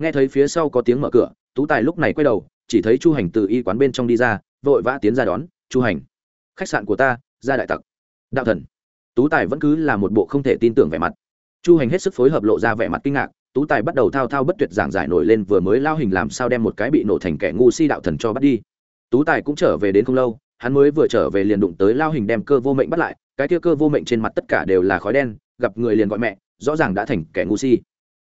nghe thấy phía sau có tiếng mở cửa, tú tài lúc này quay đầu, chỉ thấy chu hành từ y quán bên trong đi ra, vội vã tiến ra đón, chu hành, khách sạn của ta, ra đại tặc. Đạo thần. Tú tài vẫn cứ là một bộ không thể tin tưởng vẻ mặt. Chu hành hết sức phối hợp lộ ra vẻ mặt kinh ngạc, tú tài bắt đầu thao thao bất tuyệt giảng giải nổi lên vừa mới lao hình làm sao đem một cái bị nổ thành kẻ ngu si đạo thần cho bắt đi. Tú tài cũng trở về đến không lâu, hắn mới vừa trở về liền đụng tới lao hình đem cơ vô mệnh bắt lại, cái kia cơ vô mệnh trên mặt tất cả đều là khói đen, gặp người liền gọi mẹ, rõ ràng đã thành kẻ ngu si.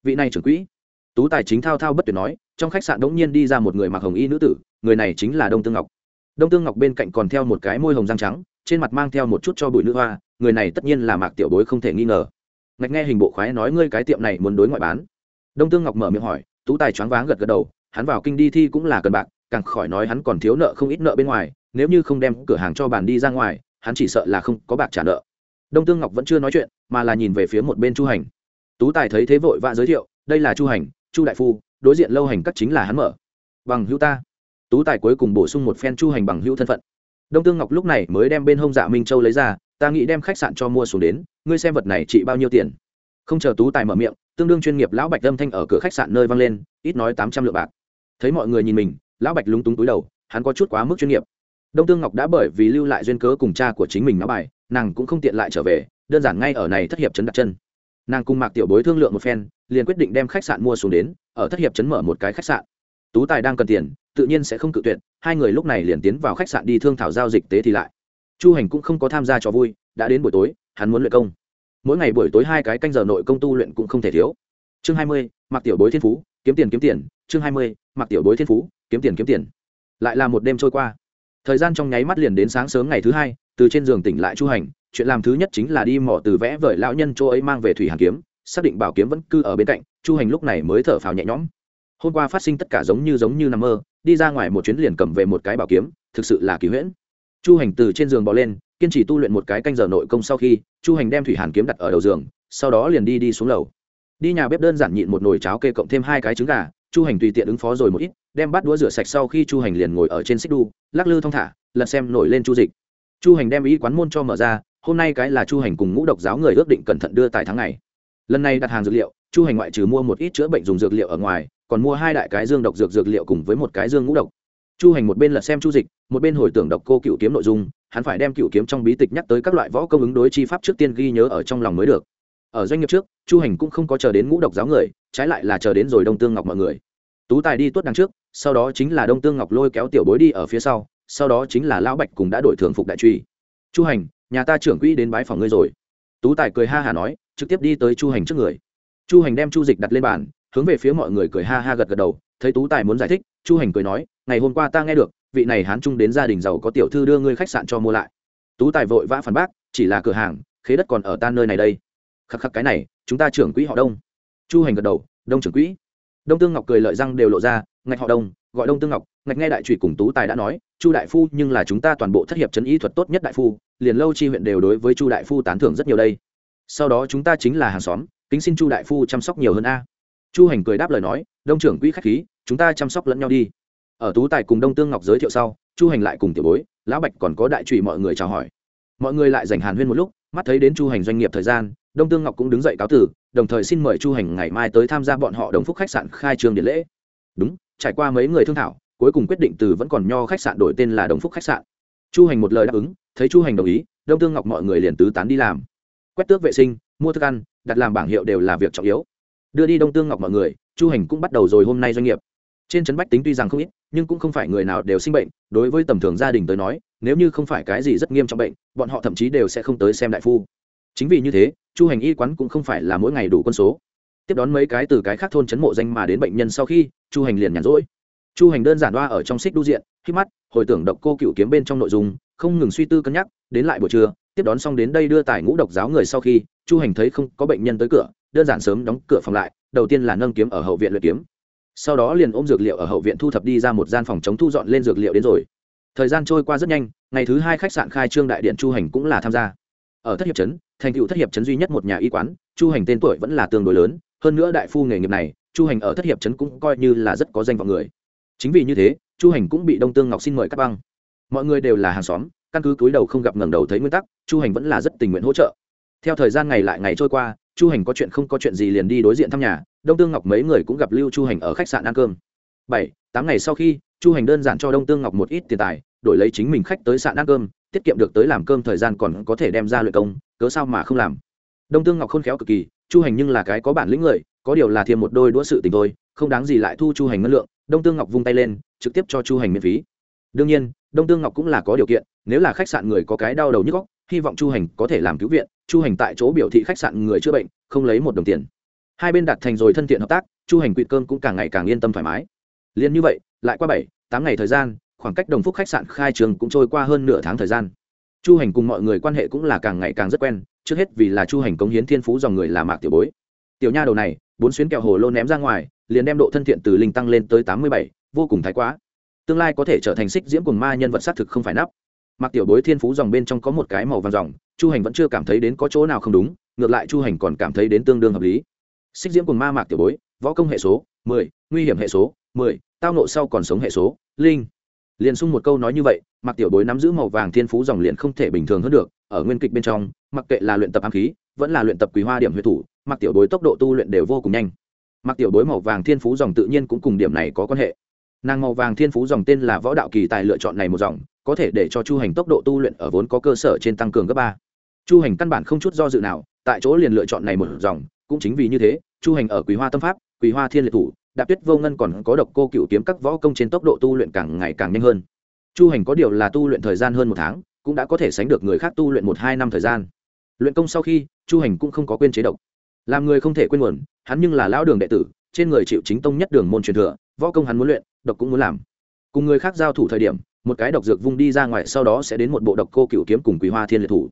Vị này trưởng quỹ tú tài chính thao thao bất tuyệt nói, trong khách sạn đống nhiên đi ra một người mặc hồng y nữ tử, người này chính là đông tương ngọc. Đông tương ngọc bên cạnh còn theo một cái môi hồng răng trắng, trên mặt mang theo một chút cho bụi nữ hoa, người này tất nhiên là mạc tiểu bối không thể nghi ngờ. Ngạch nghe hình bộ khoái nói ngươi cái tiệm này muốn đối ngoại bán. Đông tương ngọc mở miệng hỏi, tú tài choáng váng gật gật đầu, hắn vào kinh đi thi cũng là cần bạc, càng khỏi nói hắn còn thiếu nợ không ít nợ bên ngoài, nếu như không đem cửa hàng cho bàn đi ra ngoài, hắn chỉ sợ là không có bạc trả nợ. Đông tương ngọc vẫn chưa nói chuyện, mà là nhìn về phía một bên chu hành. Tú tài thấy thế vội vã giới thiệu, đây là chu hành chu đại phu, đối diện lâu hành các chính là hắn mở. Bằng hữu ta. Tú tài cuối cùng bổ sung một phen chu hành bằng hữu thân phận. Đông tương ngọc lúc này mới đem bên hông dạ minh châu lấy ra, ta nghĩ đem khách sạn cho mua xuống đến, ngươi xem vật này trị bao nhiêu tiền. Không chờ tú tài mở miệng, tương đương chuyên nghiệp lão bạch âm thanh ở cửa khách sạn nơi vang lên, ít nói tám trăm lượng bạc. Thấy mọi người nhìn mình, lão bạch lúng túng túi đầu, hắn có chút quá mức chuyên nghiệp. Đông tương ngọc đã bởi vì lưu lại duyên cớ cùng cha của chính mình nói bài, nàng cũng không tiện lại trở về, đơn giản ngay ở này thất hiệp chấn đặt chân. Nàng cùng mạc tiểu bối thương lượng một phen liền quyết định đem khách sạn mua xuống đến, ở thất hiệp chấn mở một cái khách sạn. Tú tài đang cần tiền, tự nhiên sẽ không cự tuyệt, hai người lúc này liền tiến vào khách sạn đi thương thảo giao dịch tế thì lại. Chu hành cũng không có tham gia cho vui, đã đến buổi tối, hắn muốn luyện công. Mỗi ngày buổi tối hai cái canh giờ nội công tu luyện cũng không thể thiếu. Chương hai mươi mặc tiểu bối thiên phú, kiếm tiền kiếm tiền. Chương hai mươi mặc tiểu bối thiên phú, kiếm tiền kiếm tiền. Lại là một đêm trôi qua. Thời gian trong nháy mắt liền đến sáng sớm ngày thứ hai, từ trên giường tỉnh lại chu hành, chuyện làm thứ nhất chính là đi mỏ từ vẽ vời lão nhân chỗ ấy mang về thủy hàn kiếm xác định bảo kiếm vẫn cư ở bên cạnh, chu hành lúc này mới thở phào nhẹ nhõm. Hôm qua phát sinh tất cả giống như giống như nằm mơ, đi ra ngoài một chuyến liền cầm về một cái bảo kiếm, thực sự là kỳ huyễn. Chu hành từ trên giường bỏ lên, kiên trì tu luyện một cái canh giờ nội công sau khi, chu hành đem thủy hàn kiếm đặt ở đầu giường, sau đó liền đi đi xuống lầu. Đi nhà bếp đơn giản nhịn một nồi cháo kê cộng thêm hai cái trứng gà, chu hành tùy tiện ứng phó rồi một ít, đem bát đũa rửa sạch sau khi chu hành liền ngồi ở trên xích đu, lắc lư thong thả, lật xem nổi lên chu dịch. Chu hành đem ý quán môn cho mở ra, hôm nay cái là chu hành cùng ngũ độc giáo người ước định cẩn thận đưa tại tháng này lần này đặt hàng dược liệu, chu hành ngoại trừ mua một ít chữa bệnh dùng dược liệu ở ngoài, còn mua hai đại cái dương độc dược dược liệu cùng với một cái dương ngũ độc. Chu hành một bên lật xem chu dịch, một bên hồi tưởng độc cô cựu kiếm nội dung, hắn phải đem cựu kiếm trong bí tịch nhắc tới các loại võ công ứng đối chi pháp trước tiên ghi nhớ ở trong lòng mới được. Ở doanh nghiệp trước, chu hành cũng không có chờ đến ngũ độc giáo người, trái lại là chờ đến rồi đông tương ngọc mọi người. Tú tài đi tuốt đằng trước, sau đó chính là đông tương ngọc lôi kéo tiểu bối đi ở phía sau sau đó chính là lão bạch cùng đã đổi thường phục đại truy chu hành, nhà ta trưởng quỹ đến bái phòng ngươi rồi. Tú tài cười ha hả nói trực tiếp đi tới chu hành trước người. Chu hành đem chu dịch đặt lên bàn, hướng về phía mọi người cười ha ha gật gật đầu, thấy tú tài muốn giải thích, chu hành cười nói, ngày hôm qua ta nghe được, vị này hán trung đến gia đình giàu có tiểu thư đưa ngươi khách sạn cho mua lại. Tú tài vội vã phản bác, chỉ là cửa hàng, khế đất còn ở tan nơi này đây. Khắc khắc cái này, chúng ta trưởng quỹ họ đông. Chu hành gật đầu, đông trưởng quỹ. Đông tương ngọc cười lợi răng đều lộ ra, ngạch họ đông, gọi đông tương ngọc, ngạch nghe đại trụy cùng tú tài đã nói, chu đại phu nhưng là chúng ta toàn bộ thất hiệp chấn y thuật tốt nhất đại phu, liền lâu chi huyện đều đối với chu đại phu tán thưởng rất nhiều đây sau đó chúng ta chính là hàng xóm, kính xin chu đại phu chăm sóc nhiều hơn a. Chu hành cười đáp lời nói, đông trưởng quỹ khách khí, chúng ta chăm sóc lẫn nhau đi. Ở tú tài cùng đông tương ngọc giới thiệu sau, chu hành lại cùng tiểu bối, lão bạch còn có đại trụy mọi người chào hỏi. Mọi người lại dành hàn huyên một lúc, mắt thấy đến chu hành doanh nghiệp thời gian, đông tương ngọc cũng đứng dậy cáo tử, đồng thời xin mời chu hành ngày mai tới tham gia bọn họ đồng phúc khách sạn khai trương điện lễ. Đúng, trải qua mấy người thương thảo, cuối cùng quyết định từ vẫn còn nho khách sạn đổi tên là đồng phúc khách sạn. Chu hành một lời đáp ứng, thấy chu hành đồng ý, đông tương ngọc mọi người liền tứ tán đi làm quét tước vệ sinh, mua thức ăn, đặt làm bảng hiệu đều là việc trọng yếu. Đưa đi đông tương ngọc mọi người, chu hành cũng bắt đầu rồi hôm nay doanh nghiệp. Trên trấn bách tính tuy rằng không ít, nhưng cũng không phải người nào đều sinh bệnh, đối với tầm thường gia đình tới nói, nếu như không phải cái gì rất nghiêm trọng bệnh, bọn họ thậm chí đều sẽ không tới xem đại phu. Chính vì như thế, chu hành y quán cũng không phải là mỗi ngày đủ quân số. Tiếp đón mấy cái từ cái khác thôn chấn mộ danh mà đến bệnh nhân sau khi, chu hành liền nhàn rỗi. Chu hành đơn giản đoa ở trong xích đu diện khi mắt, hồi tưởng độc cô cựu kiếm bên trong nội dung, không ngừng suy tư cân nhắc, đến lại buổi trưa tiếp đón xong đến đây đưa tài ngũ độc giáo người sau khi, chu hành thấy không có bệnh nhân tới cửa, đơn giản sớm đóng cửa phòng lại, đầu tiên là nâng kiếm ở hậu viện luyện kiếm. Sau đó liền ôm dược liệu ở hậu viện thu thập đi ra một gian phòng chống thu dọn lên dược liệu đến rồi. Thời gian trôi qua rất nhanh, ngày thứ hai khách sạn khai trương đại điện chu hành cũng là tham gia. Ở thất hiệp trấn, thành cựu thất hiệp trấn duy nhất một nhà y quán, chu hành tên tuổi vẫn là tương đối lớn, hơn nữa đại phu nghề nghiệp này, chu hành ở thất hiệp trấn cũng coi như là rất có danh vọng người. Chính vì như thế, chu hành cũng bị đông tương ngọc xin mời cắt băng. Mọi người đều là hàng xóm căn cứ cúi đầu không gặp ngẩng đầu thấy nguyên tắc, chu hành vẫn là rất tình nguyện hỗ trợ. Theo thời gian ngày lại ngày trôi qua, chu hành có chuyện không có chuyện gì liền đi đối diện thăm nhà, đông tương ngọc mấy người cũng gặp lưu chu hành ở khách sạn ăn cơm. Bảy, tám ngày sau khi, chu hành đơn giản cho đông tương ngọc một ít tiền tài, đổi lấy chính mình khách tới sạn ăn cơm, tiết kiệm được tới làm cơm thời gian còn có thể đem ra luyện công, cớ sao mà không làm. Đông tương ngọc khôn khéo cực kỳ, chu hành nhưng là cái có bản lĩnh người, có điều là thêm một đôi đũa sự tình thôi, không đáng gì lại thu chu hành ngân lượng, đông tương ngọc vung tay lên, trực tiếp cho chu hành miễn phí. Đương nhiên đông tương ngọc cũng là có điều kiện, nếu là khách sạn người có cái đau đầu nhức góc hy vọng chu hành có thể làm cứu viện, chu hành tại chỗ biểu thị khách sạn người chữa bệnh, không lấy một đồng tiền. Hai bên đặt thành rồi thân thiện hợp tác, chu hành quỵt cơm cũng càng ngày càng yên tâm thoải mái. Liền như vậy, lại qua bảy, tám ngày thời gian, khoảng cách đồng phúc khách sạn khai trường cũng trôi qua hơn nửa tháng thời gian. Chu hành cùng mọi người quan hệ cũng là càng ngày càng rất quen, trước hết vì là chu hành cống hiến thiên phú dòng người là mạc tiểu bối. Tiểu nha đầu này, bốn xuyến kẹo hồ lô ném ra ngoài, liền đem độ thân thiện từ linh tăng lên tới tám mươi bảy, vô cùng thái quá tương lai có thể trở thành xích diễm cùng ma nhân vật xác thực không phải nắp. Mặc tiểu bối thiên phú dòng bên trong có một cái màu vàng dòng, chu hành vẫn chưa cảm thấy đến có chỗ nào không đúng, ngược lại chu hành còn cảm thấy đến tương đương hợp lý. Xích diễm cùng ma mạc tiểu bối, võ công hệ số, mười, nguy hiểm hệ số, mười, tao nộ sau còn sống hệ số, linh. Liền sung một câu nói như vậy mặc tiểu bối nắm giữ màu vàng thiên phú dòng liền không thể bình thường hơn được, ở nguyên kịch bên trong, mặc kệ là luyện tập ám khí, vẫn là luyện tập quý hoa điểm huyết thủ mặc tiểu bối tốc độ tu luyện đều vô cùng nhanh. Mặc tiểu bối màu vàng thiên phú dòng tự nhiên cũng cùng điểm này có quan hệ nàng màu vàng thiên phú dòng tên là võ đạo kỳ tài lựa chọn này một dòng, có thể để cho chu hành tốc độ tu luyện ở vốn có cơ sở trên tăng cường gấp ba. Chu hành căn bản không chút do dự nào, tại chỗ liền lựa chọn này một dòng, cũng chính vì như thế, chu hành ở quý hoa tâm pháp quý hoa thiên liệt thủ, đạp tuyết vô ngân còn có độc cô cựu kiếm các võ công trên tốc độ tu luyện càng ngày càng nhanh hơn. Chu hành có điều là tu luyện thời gian hơn một tháng, cũng đã có thể sánh được người khác tu luyện một hai năm thời gian. Luyện công sau khi, chu hành cũng không có quên chế độc. Làm người không thể quên nguồn hắn nhưng là lão đường đệ tử, trên người chịu chính tông nhất đường môn truyền thừa, võ công hắn muốn luyện độc cũng muốn làm. Cùng người khác giao thủ thời điểm, một cái độc dược vung đi ra ngoài, sau đó sẽ đến một bộ độc cô cựu kiếm cùng quý hoa thiên liệt thủ.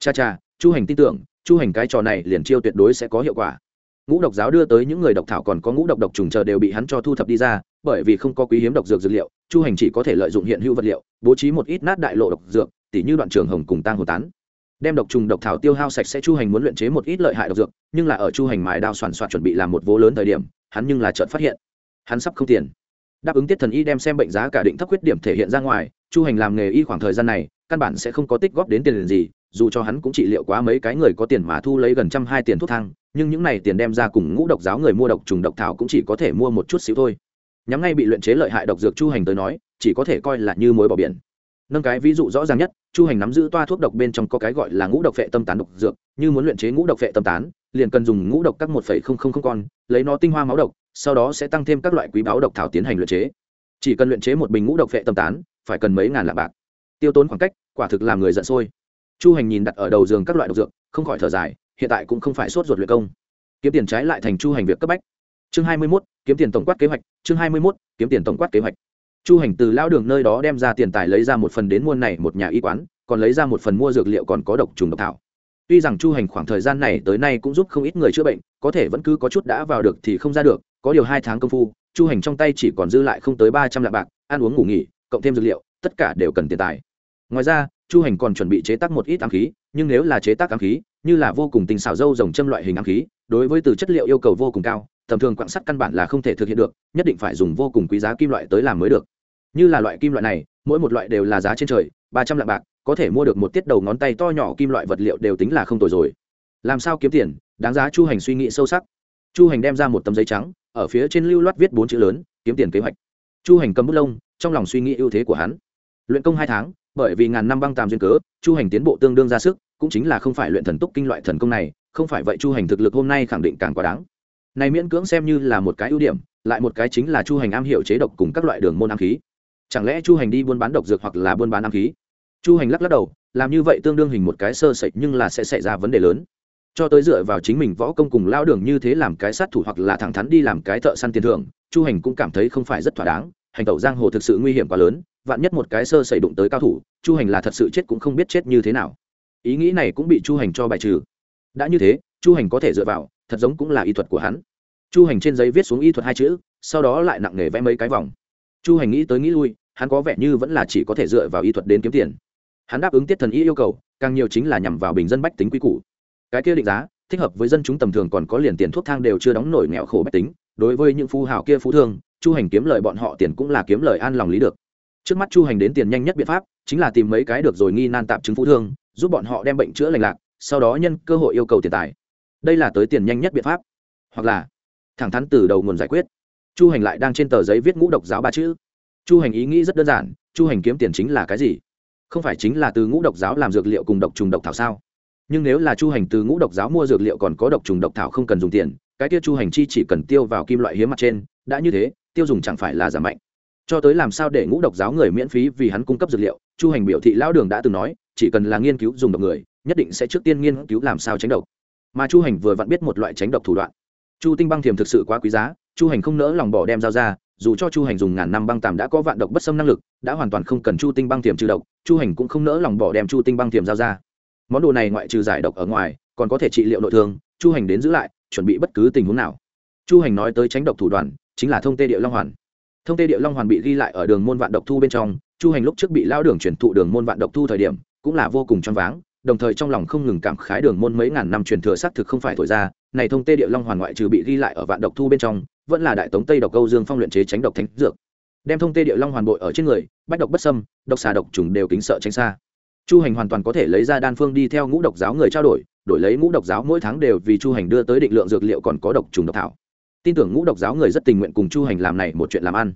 Cha cha, chu hành tin tưởng, chu hành cái trò này liền chiêu tuyệt đối sẽ có hiệu quả. Ngũ độc giáo đưa tới những người độc thảo còn có ngũ độc độc trùng chờ đều bị hắn cho thu thập đi ra, bởi vì không có quý hiếm độc dược dược liệu, chu hành chỉ có thể lợi dụng hiện hữu vật liệu, bố trí một ít nát đại lộ độc dược, tỉ như đoạn trường hồng cùng tang hồ tán. Đem độc trùng độc thảo tiêu hao sạch sẽ, chu hành muốn luyện chế một ít lợi hại độc dược, nhưng là ở chu hành mài đao soàn soạn chuẩn bị làm một vố lớn thời điểm, hắn nhưng là chợt phát hiện, hắn sắp không tiền đáp ứng tiết thần y đem xem bệnh giá cả định thấp khuyết điểm thể hiện ra ngoài, chu hành làm nghề y khoảng thời gian này, căn bản sẽ không có tích góp đến tiền gì, dù cho hắn cũng trị liệu quá mấy cái người có tiền mà thu lấy gần trăm hai tiền thuốc thang, nhưng những này tiền đem ra cùng ngũ độc giáo người mua độc trùng độc thảo cũng chỉ có thể mua một chút xíu thôi. Nhắm ngay bị luyện chế lợi hại độc dược chu hành tới nói, chỉ có thể coi là như mối bỏ biển. Nâng cái ví dụ rõ ràng nhất, chu hành nắm giữ toa thuốc độc bên trong có cái gọi là ngũ độc phệ tâm tán độc dược, như muốn luyện chế ngũ độc phệ tâm tán, liền cần dùng ngũ độc các một con, lấy nó tinh hoa máu độc sau đó sẽ tăng thêm các loại quý báo độc thảo tiến hành luyện chế. Chỉ cần luyện chế một bình ngũ độc vệ tâm tán phải cần mấy ngàn lạng bạc. Tiêu tốn khoảng cách quả thực làm người giận sôi. Chu hành nhìn đặt ở đầu giường các loại độc dược không khỏi thở dài hiện tại cũng không phải sốt ruột luyện công. Kiếm tiền trái lại thành chu hành việc cấp bách. Chương hai mươi 21, kiếm tiền tổng quát kế hoạch chương hai mươi 21, kiếm tiền tổng quát kế hoạch. Chu hành từ lao đường nơi đó đem ra tiền tài lấy ra một phần đến mua này một nhà y quán còn lấy ra một phần mua dược liệu còn có độc trùng độc thảo. Tuy rằng chu hành khoảng thời gian này tới nay cũng giúp không ít người chữa bệnh có thể vẫn cứ có chút đã vào được thì không ra được có điều hai tháng công phu, chu hành trong tay chỉ còn dư lại không tới ba trăm lạng bạc, ăn uống ngủ nghỉ, cộng thêm dược liệu, tất cả đều cần tiền tài. Ngoài ra, chu hành còn chuẩn bị chế tác một ít ám khí, nhưng nếu là chế tác ám khí, như là vô cùng tình xảo dâu dòng châm loại hình ám khí, đối với từ chất liệu yêu cầu vô cùng cao, tầm thường quạng sắt căn bản là không thể thực hiện được, nhất định phải dùng vô cùng quý giá kim loại tới làm mới được. Như là loại kim loại này, mỗi một loại đều là giá trên trời, ba trăm lạng bạc, có thể mua được một tiết đầu ngón tay to nhỏ kim loại vật liệu đều tính là không tồi rồi. Làm sao kiếm tiền? Đáng giá chu hành suy nghĩ sâu sắc. Chu hành đem ra một tấm giấy trắng ở phía trên lưu loát viết bốn chữ lớn, kiếm tiền kế hoạch. Chu hành cầm bút lông, trong lòng suy nghĩ ưu thế của hắn. Luyện công hai tháng, bởi vì ngàn năm băng tàm duyên cớ, chu hành tiến bộ tương đương ra sức, cũng chính là không phải luyện thần túc kinh loại thần công này, không phải vậy chu hành thực lực hôm nay khẳng định càng quá đáng. Này miễn cưỡng xem như là một cái ưu điểm, lại một cái chính là chu hành am hiểu chế độc cùng các loại đường môn am khí. Chẳng lẽ chu hành đi buôn bán độc dược hoặc là buôn bán am khí? Chu hành lắc lắc đầu, làm như vậy tương đương hình một cái sơ sẩy nhưng là sẽ xảy ra vấn đề lớn cho tới dựa vào chính mình võ công cùng lao đường như thế làm cái sát thủ hoặc là thẳng thắn đi làm cái thợ săn tiền thưởng, chu hành cũng cảm thấy không phải rất thỏa đáng, hành tẩu giang hồ thực sự nguy hiểm quá lớn, vạn nhất một cái sơ xảy đụng tới cao thủ, chu hành là thật sự chết cũng không biết chết như thế nào. Ý nghĩ này cũng bị chu hành cho bài trừ. Đã như thế, chu hành có thể dựa vào, thật giống cũng là y thuật của hắn. Chu hành trên giấy viết xuống y thuật hai chữ, sau đó lại nặng nề vẽ mấy cái vòng. Chu hành nghĩ tới nghĩ lui, hắn có vẻ như vẫn là chỉ có thể dựa vào y thuật đến kiếm tiền. Hắn đáp ứng tiết thần y yêu cầu, càng nhiều chính là nhằm vào bình dân bách tính quy củ cái kia định giá, thích hợp với dân chúng tầm thường còn có liền tiền thuốc thang đều chưa đóng nổi nghèo khổ bách tính. Đối với những phú hào kia phú thương, chu hành kiếm lời bọn họ tiền cũng là kiếm lời an lòng lý được. Trước mắt chu hành đến tiền nhanh nhất biện pháp, chính là tìm mấy cái được rồi nghi nan tạp chứng phú thương, giúp bọn họ đem bệnh chữa lành lạc, sau đó nhân cơ hội yêu cầu tiền tài. Đây là tới tiền nhanh nhất biện pháp. Hoặc là, thẳng thắn từ đầu nguồn giải quyết. Chu hành lại đang trên tờ giấy viết ngũ độc giáo ba chữ. Chu hành ý nghĩ rất đơn giản, chu hành kiếm tiền chính là cái gì? Không phải chính là từ ngũ độc giáo làm dược liệu cùng độc trùng độc thảo sao? Nhưng nếu là chu hành từ ngũ độc giáo mua dược liệu còn có độc trùng độc thảo không cần dùng tiền, cái tiêu chu hành chi chỉ cần tiêu vào kim loại hiếm mặt trên, đã như thế, tiêu dùng chẳng phải là giảm mạnh. Cho tới làm sao để ngũ độc giáo người miễn phí vì hắn cung cấp dược liệu, chu hành biểu thị lão đường đã từng nói, chỉ cần là nghiên cứu dùng độc người, nhất định sẽ trước tiên nghiên cứu làm sao tránh độc. Mà chu hành vừa vặn biết một loại tránh độc thủ đoạn. Chu tinh băng thiềm thực sự quá quý giá, chu hành không nỡ lòng bỏ đem giao ra, dù cho chu hành dùng ngàn năm băng tàm đã có vạn độc bất xâm năng lực, đã hoàn toàn không cần chu tinh băng thiềm trừ độc, chu hành cũng không nỡ lòng bỏ đem chu tinh băng thiềm giao ra món đồ này ngoại trừ giải độc ở ngoài, còn có thể trị liệu nội thương, chu hành đến giữ lại, chuẩn bị bất cứ tình huống nào. Chu hành nói tới tránh độc thủ đoàn, chính là thông tê địa long hoàn. Thông tê địa long hoàn bị ghi lại ở đường môn vạn độc thu bên trong, chu hành lúc trước bị lao đường chuyển thụ đường môn vạn độc thu thời điểm, cũng là vô cùng choáng váng, đồng thời trong lòng không ngừng cảm khái đường môn mấy ngàn năm truyền thừa xác thực không phải thổi ra, này thông tê địa long hoàn ngoại trừ bị ghi lại ở vạn độc thu bên trong, vẫn là đại tống tây độc câu dương phong luyện chế tránh độc thánh dược. Đem thông tê địa long hoàn bội ở trên người, bách độc bất sâm độc xà độc trùng đều kính sợ tránh xa chu hành hoàn toàn có thể lấy ra đan phương đi theo ngũ độc giáo người trao đổi đổi lấy ngũ độc giáo mỗi tháng đều vì chu hành đưa tới định lượng dược liệu còn có độc trùng độc thảo. Tin tưởng ngũ độc giáo người rất tình nguyện cùng chu hành làm này một chuyện làm ăn.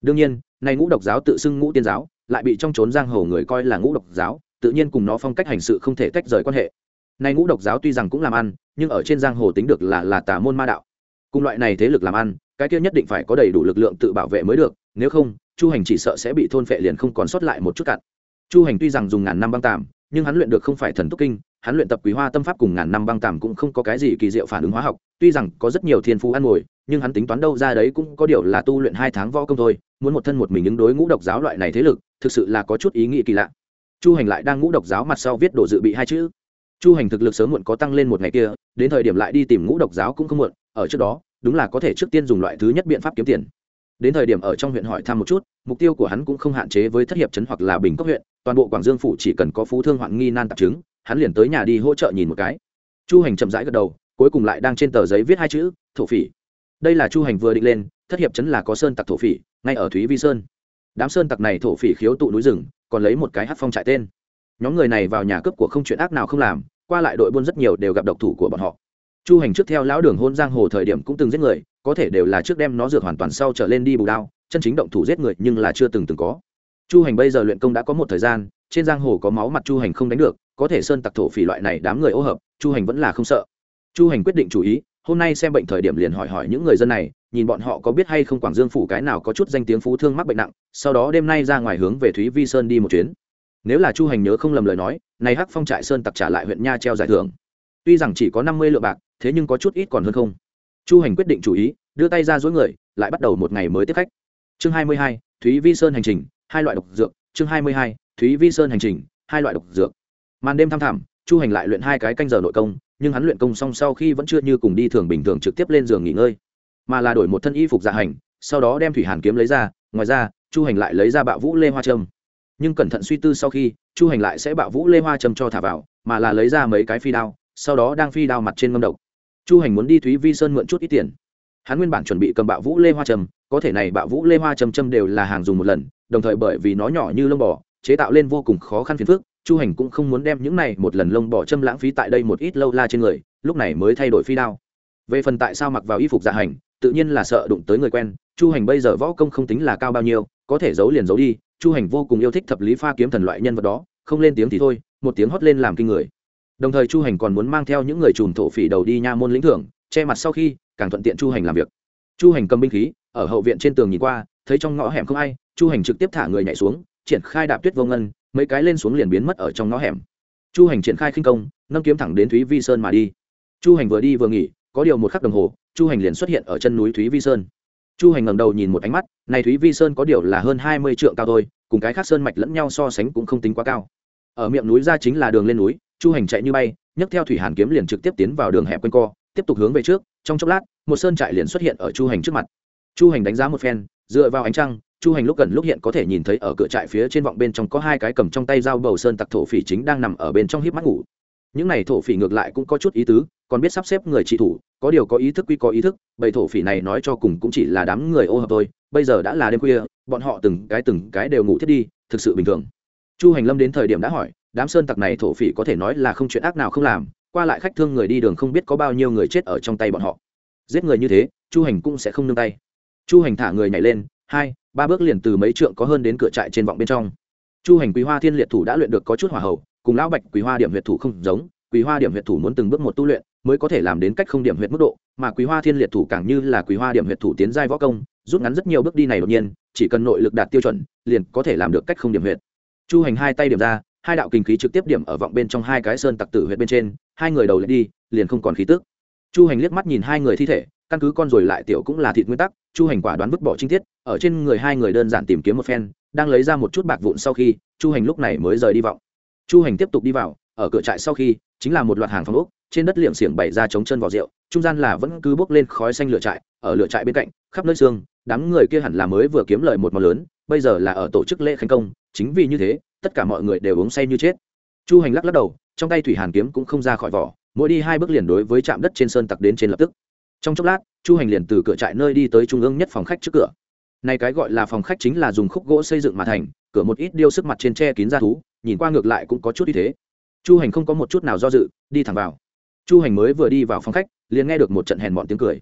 Đương nhiên nay ngũ độc giáo tự xưng ngũ tiên giáo, lại bị trong trốn giang hồ người coi là ngũ độc giáo, tự nhiên cùng nó phong cách hành sự không thể tách rời quan hệ. Nay ngũ độc giáo tuy rằng cũng làm ăn, nhưng ở trên giang hồ tính được là là tà môn ma đạo. Cùng loại này thế lực làm ăn, cái kia nhất định phải có đầy đủ lực lượng tự bảo vệ mới được, nếu không, chu hành chỉ sợ sẽ bị thôn phệ liền không còn sót lại một chút cặn chu hành tuy rằng dùng ngàn năm băng tàm, nhưng hắn luyện được không phải thần túc kinh, hắn luyện tập quý hoa tâm pháp cùng ngàn năm băng tàm cũng không có cái gì kỳ diệu phản ứng hóa học, tuy rằng có rất nhiều thiên phú ăn ngồi, nhưng hắn tính toán đâu ra đấy cũng có điều là tu luyện hai tháng võ công thôi, muốn một thân một mình ứng đối ngũ độc giáo loại này thế lực, thực sự là có chút ý nghĩ kỳ lạ. Chu hành lại đang ngũ độc giáo mặt sau viết đồ dự bị hai chữ. Chu hành thực lực sớm muộn có tăng lên một ngày kia, đến thời điểm lại đi tìm ngũ độc giáo cũng không muộn, ở trước đó, đúng là có thể trước tiên dùng loại thứ nhất biện pháp kiếm tiền đến thời điểm ở trong huyện hỏi thăm một chút, mục tiêu của hắn cũng không hạn chế với thất hiệp trấn hoặc là bình cốc huyện, toàn bộ quảng dương phủ chỉ cần có phú thương hoạn nghi nan tạp chứng, hắn liền tới nhà đi hỗ trợ nhìn một cái. Chu hành chậm rãi gật đầu, cuối cùng lại đang trên tờ giấy viết hai chữ, thổ phỉ. Đây là chu hành vừa định lên, thất hiệp trấn là có sơn tặc thổ phỉ, ngay ở thúy vi sơn. Đám sơn tặc này thổ phỉ khiếu tụ núi rừng, còn lấy một cái hát phong trại tên. Nhóm người này vào nhà cướp của không chuyện ác nào không làm, qua lại đội buôn rất nhiều đều gặp độc thủ của bọn họ chu hành trước theo lão đường hôn giang hồ thời điểm cũng từng giết người, có thể đều là trước đem nó dược hoàn toàn sau trở lên đi bù đao, chân chính động thủ giết người nhưng là chưa từng từng có. Chu hành bây giờ luyện công đã có một thời gian, trên giang hồ có máu mặt chu hành không đánh được, có thể sơn tặc thổ phỉ loại này đám người ô hợp, chu hành vẫn là không sợ. Chu hành quyết định chủ ý, hôm nay xem bệnh thời điểm liền hỏi hỏi những người dân này, nhìn bọn họ có biết hay không quảng dương phủ cái nào có chút danh tiếng phú thương mắc bệnh nặng, sau đó đêm nay ra ngoài hướng về thúy vi sơn đi một chuyến. Nếu là chu hành nhớ không lầm lời nói, này hắc phong trại sơn tặc trả lại huyện nha treo giải thưởng tuy rằng chỉ có năm mươi lượng bạc, thế nhưng có chút ít còn hơn không. Chu hành quyết định chủ ý, đưa tay ra dối người, lại bắt đầu một ngày mới tiếp khách. Chương hai mươi hai, thúy vi sơn hành trình, hai loại độc dược. Chương hai mươi hai, thúy vi sơn hành trình, hai loại độc dược. Màn đêm thăm thẳm, chu hành lại luyện hai cái canh giờ nội công, nhưng hắn luyện công xong sau khi vẫn chưa như cùng đi thường bình thường trực tiếp lên giường nghỉ ngơi, mà là đổi một thân y phục dạ hành, sau đó đem thủy hàn kiếm lấy ra, ngoài ra, chu hành lại lấy ra bạo vũ lê hoa trâm nhưng cẩn thận suy tư sau khi, chu hành lại sẽ bạo vũ lê hoa trâm cho thả vào, mà là lấy ra mấy cái phi đao sau đó đang phi đao mặt trên ngâm độc. Chu hành muốn đi thúy vi sơn mượn chút ít tiền. Hắn nguyên bản chuẩn bị cầm bạo vũ lê hoa trầm, có thể này bạo vũ lê hoa trầm trầm đều là hàng dùng một lần đồng thời bởi vì nó nhỏ như lông bò chế tạo lên vô cùng khó khăn phiền phức chu hành cũng không muốn đem những này một lần lông bỏ châm lãng phí tại đây một ít lâu la trên người lúc này mới thay đổi phi đao. Về phần tại sao mặc vào y phục dạ hành tự nhiên là sợ đụng tới người quen chu hành bây giờ võ công không tính là cao bao nhiêu có thể giấu liền giấu đi chu hành vô cùng yêu thích thập lý pha kiếm thần loại nhân vật đó không lên tiếng thì thôi một tiếng hót lên làm kinh người đồng thời chu hành còn muốn mang theo những người trùm thổ phỉ đầu đi nha môn lĩnh thưởng, che mặt sau khi, càng thuận tiện chu hành làm việc. Chu hành cầm binh khí, ở hậu viện trên tường nhìn qua, thấy trong ngõ hẻm không ai, chu hành trực tiếp thả người nhảy xuống, triển khai đạp tuyết vô ngân, mấy cái lên xuống liền biến mất ở trong ngõ hẻm. Chu hành triển khai khinh công, nâng kiếm thẳng đến thúy vi sơn mà đi. Chu hành vừa đi vừa nghỉ, có điều một khắc đồng hồ, chu hành liền xuất hiện ở chân núi thúy vi sơn. Chu hành ngẩng đầu nhìn một ánh mắt, này thúy vi sơn có điều là hơn hai mươi trượng cao thôi, cùng cái khác sơn mạch lẫn nhau so sánh cũng không tính quá cao ở miệng núi ra chính là đường lên núi, chu hành chạy như bay, nhấc theo thủy hàn kiếm liền trực tiếp tiến vào đường hẹp quanh co, tiếp tục hướng về trước, trong chốc lát, một sơn trại liền xuất hiện ở chu hành trước mặt. Chu hành đánh giá một phen, dựa vào ánh trăng, chu hành lúc gần lúc hiện có thể nhìn thấy ở cửa trại phía trên vọng bên trong có hai cái cầm trong tay dao bầu sơn tặc thổ phỉ chính đang nằm ở bên trong híp mắt ngủ. Những này thổ phỉ ngược lại cũng có chút ý tứ, còn biết sắp xếp người trị thủ, có điều có ý thức quy có ý thức, bầy thổ phỉ này nói cho cùng cũng chỉ là đám người ô hợp thôi, bây giờ đã là đêm khuya, bọn họ từng cái từng cái đều ngủ thiết đi, thực sự bình thường chu hành lâm đến thời điểm đã hỏi, đám sơn tặc này thổ phỉ có thể nói là không chuyện ác nào không làm, qua lại khách thương người đi đường không biết có bao nhiêu người chết ở trong tay bọn họ. Giết người như thế, chu hành cũng sẽ không nương tay. Chu hành thả người nhảy lên, hai, ba bước liền từ mấy trượng có hơn đến cửa trại trên vọng bên trong. Chu hành quý hoa thiên liệt thủ đã luyện được có chút hỏa hậu, cùng lão bạch quý hoa điểm huyệt thủ không giống, quý hoa điểm huyệt thủ muốn từng bước một tu luyện, mới có thể làm đến cách không điểm huyệt mức độ, mà quý hoa thiên liệt thủ càng như là quý hoa điểm huyệt thủ tiến giai võ công, rút ngắn rất nhiều bước đi này đột nhiên, chỉ cần nội lực đạt tiêu chuẩn, liền có thể làm được cách không điểm huyệt chu hành hai tay điểm ra, hai đạo kinh khí trực tiếp điểm ở vọng bên trong hai cái sơn tặc tử huyệt bên trên, hai người đầu lại đi, liền không còn khí tức. Chu hành liếc mắt nhìn hai người thi thể, căn cứ con rồi lại tiểu cũng là thịt nguyên tắc, chu hành quả đoán vứt bỏ chi tiết, ở trên người hai người đơn giản tìm kiếm một phen, đang lấy ra một chút bạc vụn sau khi, chu hành lúc này mới rời đi vọng. Chu hành tiếp tục đi vào, ở cửa trại sau khi, chính là một loạt hàng phòng ốc, trên đất liệm xiềng bày ra chống chân vào rượu, trung gian là vẫn cứ bốc lên khói xanh lửa trại, ở lửa trại bên cạnh, khắp nơi xương, đám người kia hẳn là mới vừa kiếm lời một món lớn, bây giờ là ở tổ chức lễ khánh công chính vì như thế, tất cả mọi người đều uống say như chết. Chu hành lắc lắc đầu, trong tay thủy hàn kiếm cũng không ra khỏi vỏ, mỗi đi hai bước liền đối với trạm đất trên sơn tặc đến trên lập tức. Trong chốc lát, chu hành liền từ cửa trại nơi đi tới trung ương nhất phòng khách trước cửa. Này cái gọi là phòng khách chính là dùng khúc gỗ xây dựng mà thành, cửa một ít điêu sức mặt trên tre kín ra thú, nhìn qua ngược lại cũng có chút như thế. Chu hành không có một chút nào do dự, đi thẳng vào. Chu hành mới vừa đi vào phòng khách, liền nghe được một trận hèn bọn tiếng cười.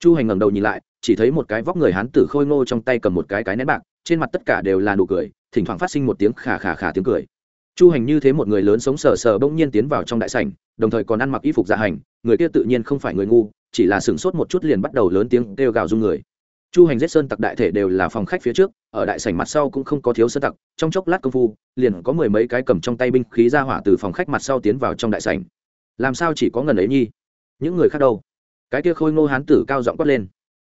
Chu hành ngẩng đầu nhìn lại, chỉ thấy một cái vóc người hán tử khôi ngô trong tay cầm một cái cái nén bạc, trên mặt tất cả đều là nụ cười thỉnh thoảng phát sinh một tiếng khà khà khà tiếng cười. Chu hành như thế một người lớn sống sờ sờ bỗng nhiên tiến vào trong đại sảnh, đồng thời còn ăn mặc y phục dạ hành, người kia tự nhiên không phải người ngu, chỉ là sửng sốt một chút liền bắt đầu lớn tiếng kêu gào rung người. Chu hành giết sơn tặc đại thể đều là phòng khách phía trước, ở đại sảnh mặt sau cũng không có thiếu sơn tặc, trong chốc lát công phu, liền có mười mấy cái cầm trong tay binh khí ra hỏa từ phòng khách mặt sau tiến vào trong đại sảnh. Làm sao chỉ có ngần ấy nhi? Những người khác đâu? Cái kia khôi ngô hán tử cao giọng quát lên.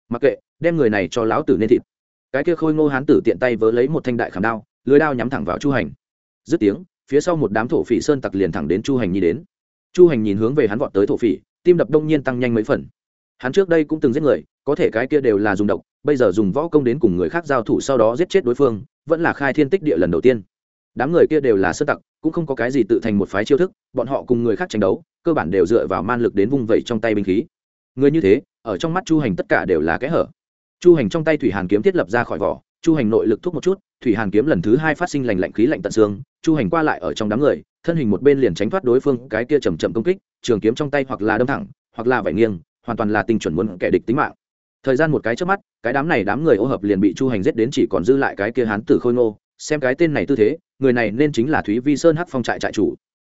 Mặc kệ, đem người này cho lão tử nên thịt. Cái kia khôi ngô hán tử tiện tay vớ lấy một thanh đại khảm đao lưới đao nhắm thẳng vào chu hành. Dứt tiếng, phía sau một đám thổ phỉ sơn tặc liền thẳng đến chu hành nhi đến. Chu hành nhìn hướng về hắn vọt tới thổ phỉ, tim đập đông nhiên tăng nhanh mấy phần. Hắn trước đây cũng từng giết người, có thể cái kia đều là dùng độc, bây giờ dùng võ công đến cùng người khác giao thủ sau đó giết chết đối phương, vẫn là khai thiên tích địa lần đầu tiên. Đám người kia đều là sơ tặc, cũng không có cái gì tự thành một phái chiêu thức, bọn họ cùng người khác tranh đấu, cơ bản đều dựa vào man lực đến vung vẩy trong tay binh khí. Người như thế, ở trong mắt chu hành tất cả đều là kẽ hở. Chu hành trong tay thủy hàn kiếm thiết lập ra khỏi vỏ chu hành nội lực thúc một chút, thủy hàn kiếm lần thứ hai phát sinh lành lạnh khí lạnh tận xương, chu hành qua lại ở trong đám người, thân hình một bên liền tránh thoát đối phương, cái kia chầm chậm công kích, trường kiếm trong tay hoặc là đâm thẳng, hoặc là vải nghiêng, hoàn toàn là tinh chuẩn muốn kẻ địch tính mạng. Thời gian một cái trước mắt, cái đám này đám người ô hợp liền bị chu hành giết đến chỉ còn dư lại cái kia hán tử khôi ngô, xem cái tên này tư thế, người này nên chính là thúy vi sơn hắc phong trại trại chủ.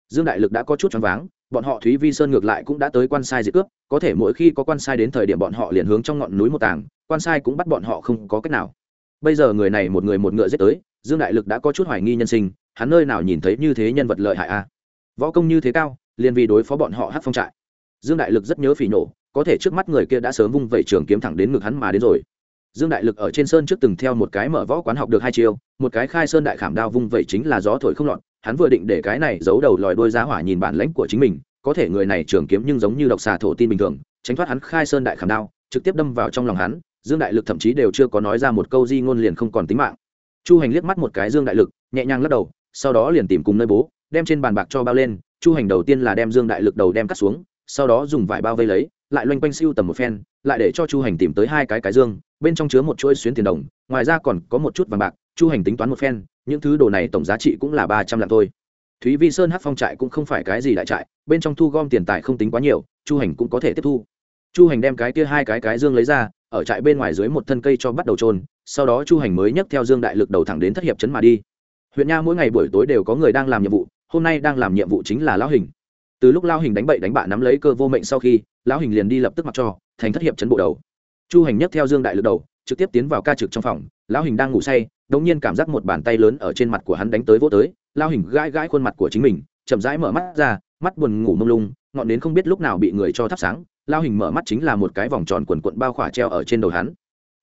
Dương đại lực đã có chút choáng váng, bọn họ thúy vi sơn ngược lại cũng đã tới quan sai diệt cướp, có thể mỗi khi có quan sai đến thời điểm bọn họ liền hướng trong ngọn núi một tàng, quan sai cũng bắt bọn họ không có cách nào bây giờ người này một người một ngựa giết tới, dương đại lực đã có chút hoài nghi nhân sinh, hắn nơi nào nhìn thấy như thế nhân vật lợi hại a võ công như thế cao, liền vì đối phó bọn họ hát phong trại. Dương đại lực rất nhớ phỉ nổ có thể trước mắt người kia đã sớm vung vẩy trường kiếm thẳng đến ngực hắn mà đến rồi. Dương đại lực ở trên sơn trước từng theo một cái mở võ quán học được hai chiêu, một cái khai sơn đại khảm đao vung vẩy chính là gió thổi không lọt, hắn vừa định để cái này giấu đầu lòi đôi giá hỏa nhìn bản lãnh của chính mình, có thể người này trường kiếm nhưng giống như độc xà thổ tin bình thường, tránh thoát hắn khai sơn đại khảm đao, trực tiếp đâm vào trong lòng hắn dương đại lực thậm chí đều chưa có nói ra một câu di ngôn liền không còn tính mạng. Chu hành liếc mắt một cái dương đại lực, nhẹ nhàng lắc đầu, sau đó liền tìm cùng nơi bố, đem trên bàn bạc cho bao lên. Chu hành đầu tiên là đem dương đại lực đầu đem cắt xuống, sau đó dùng vải bao vây lấy, lại loanh quanh siêu tầm một phen, lại để cho chu hành tìm tới hai cái cái dương, bên trong chứa một chuỗi xuyến tiền đồng, ngoài ra còn có một chút vàng bạc. Chu hành tính toán một phen, những thứ đồ này tổng giá trị cũng là ba trăm lạng thôi. Thúy vi sơn hát phong trại cũng không phải cái gì đại trại, bên trong thu gom tiền tài không tính quá nhiều, chu hành cũng có thể tiếp thu. Chu hành đem cái kia hai cái cái dương lấy ra ở trại bên ngoài dưới một thân cây cho bắt đầu trôn, sau đó chu hành mới nhấc theo dương đại lực đầu thẳng đến thất hiệp trấn mà đi. Huyện nha mỗi ngày buổi tối đều có người đang làm nhiệm vụ, hôm nay đang làm nhiệm vụ chính là lão hình. Từ lúc lao hình đánh bậy đánh bạ nắm lấy cơ vô mệnh sau khi, lão hình liền đi lập tức mặc cho, thành thất hiệp chấn bộ đầu. Chu hành nhấc theo dương đại lực đầu, trực tiếp tiến vào ca trực trong phòng, lão hình đang ngủ say, đống nhiên cảm giác một bàn tay lớn ở trên mặt của hắn đánh tới vô tới lao hình gãi gãi khuôn mặt của chính mình, chậm rãi mở mắt ra, mắt buồn ngủ mông lung, ngọn đến không biết lúc nào bị người cho thắp sáng lao hình mở mắt chính là một cái vòng tròn quần quận bao khỏa treo ở trên đầu hắn.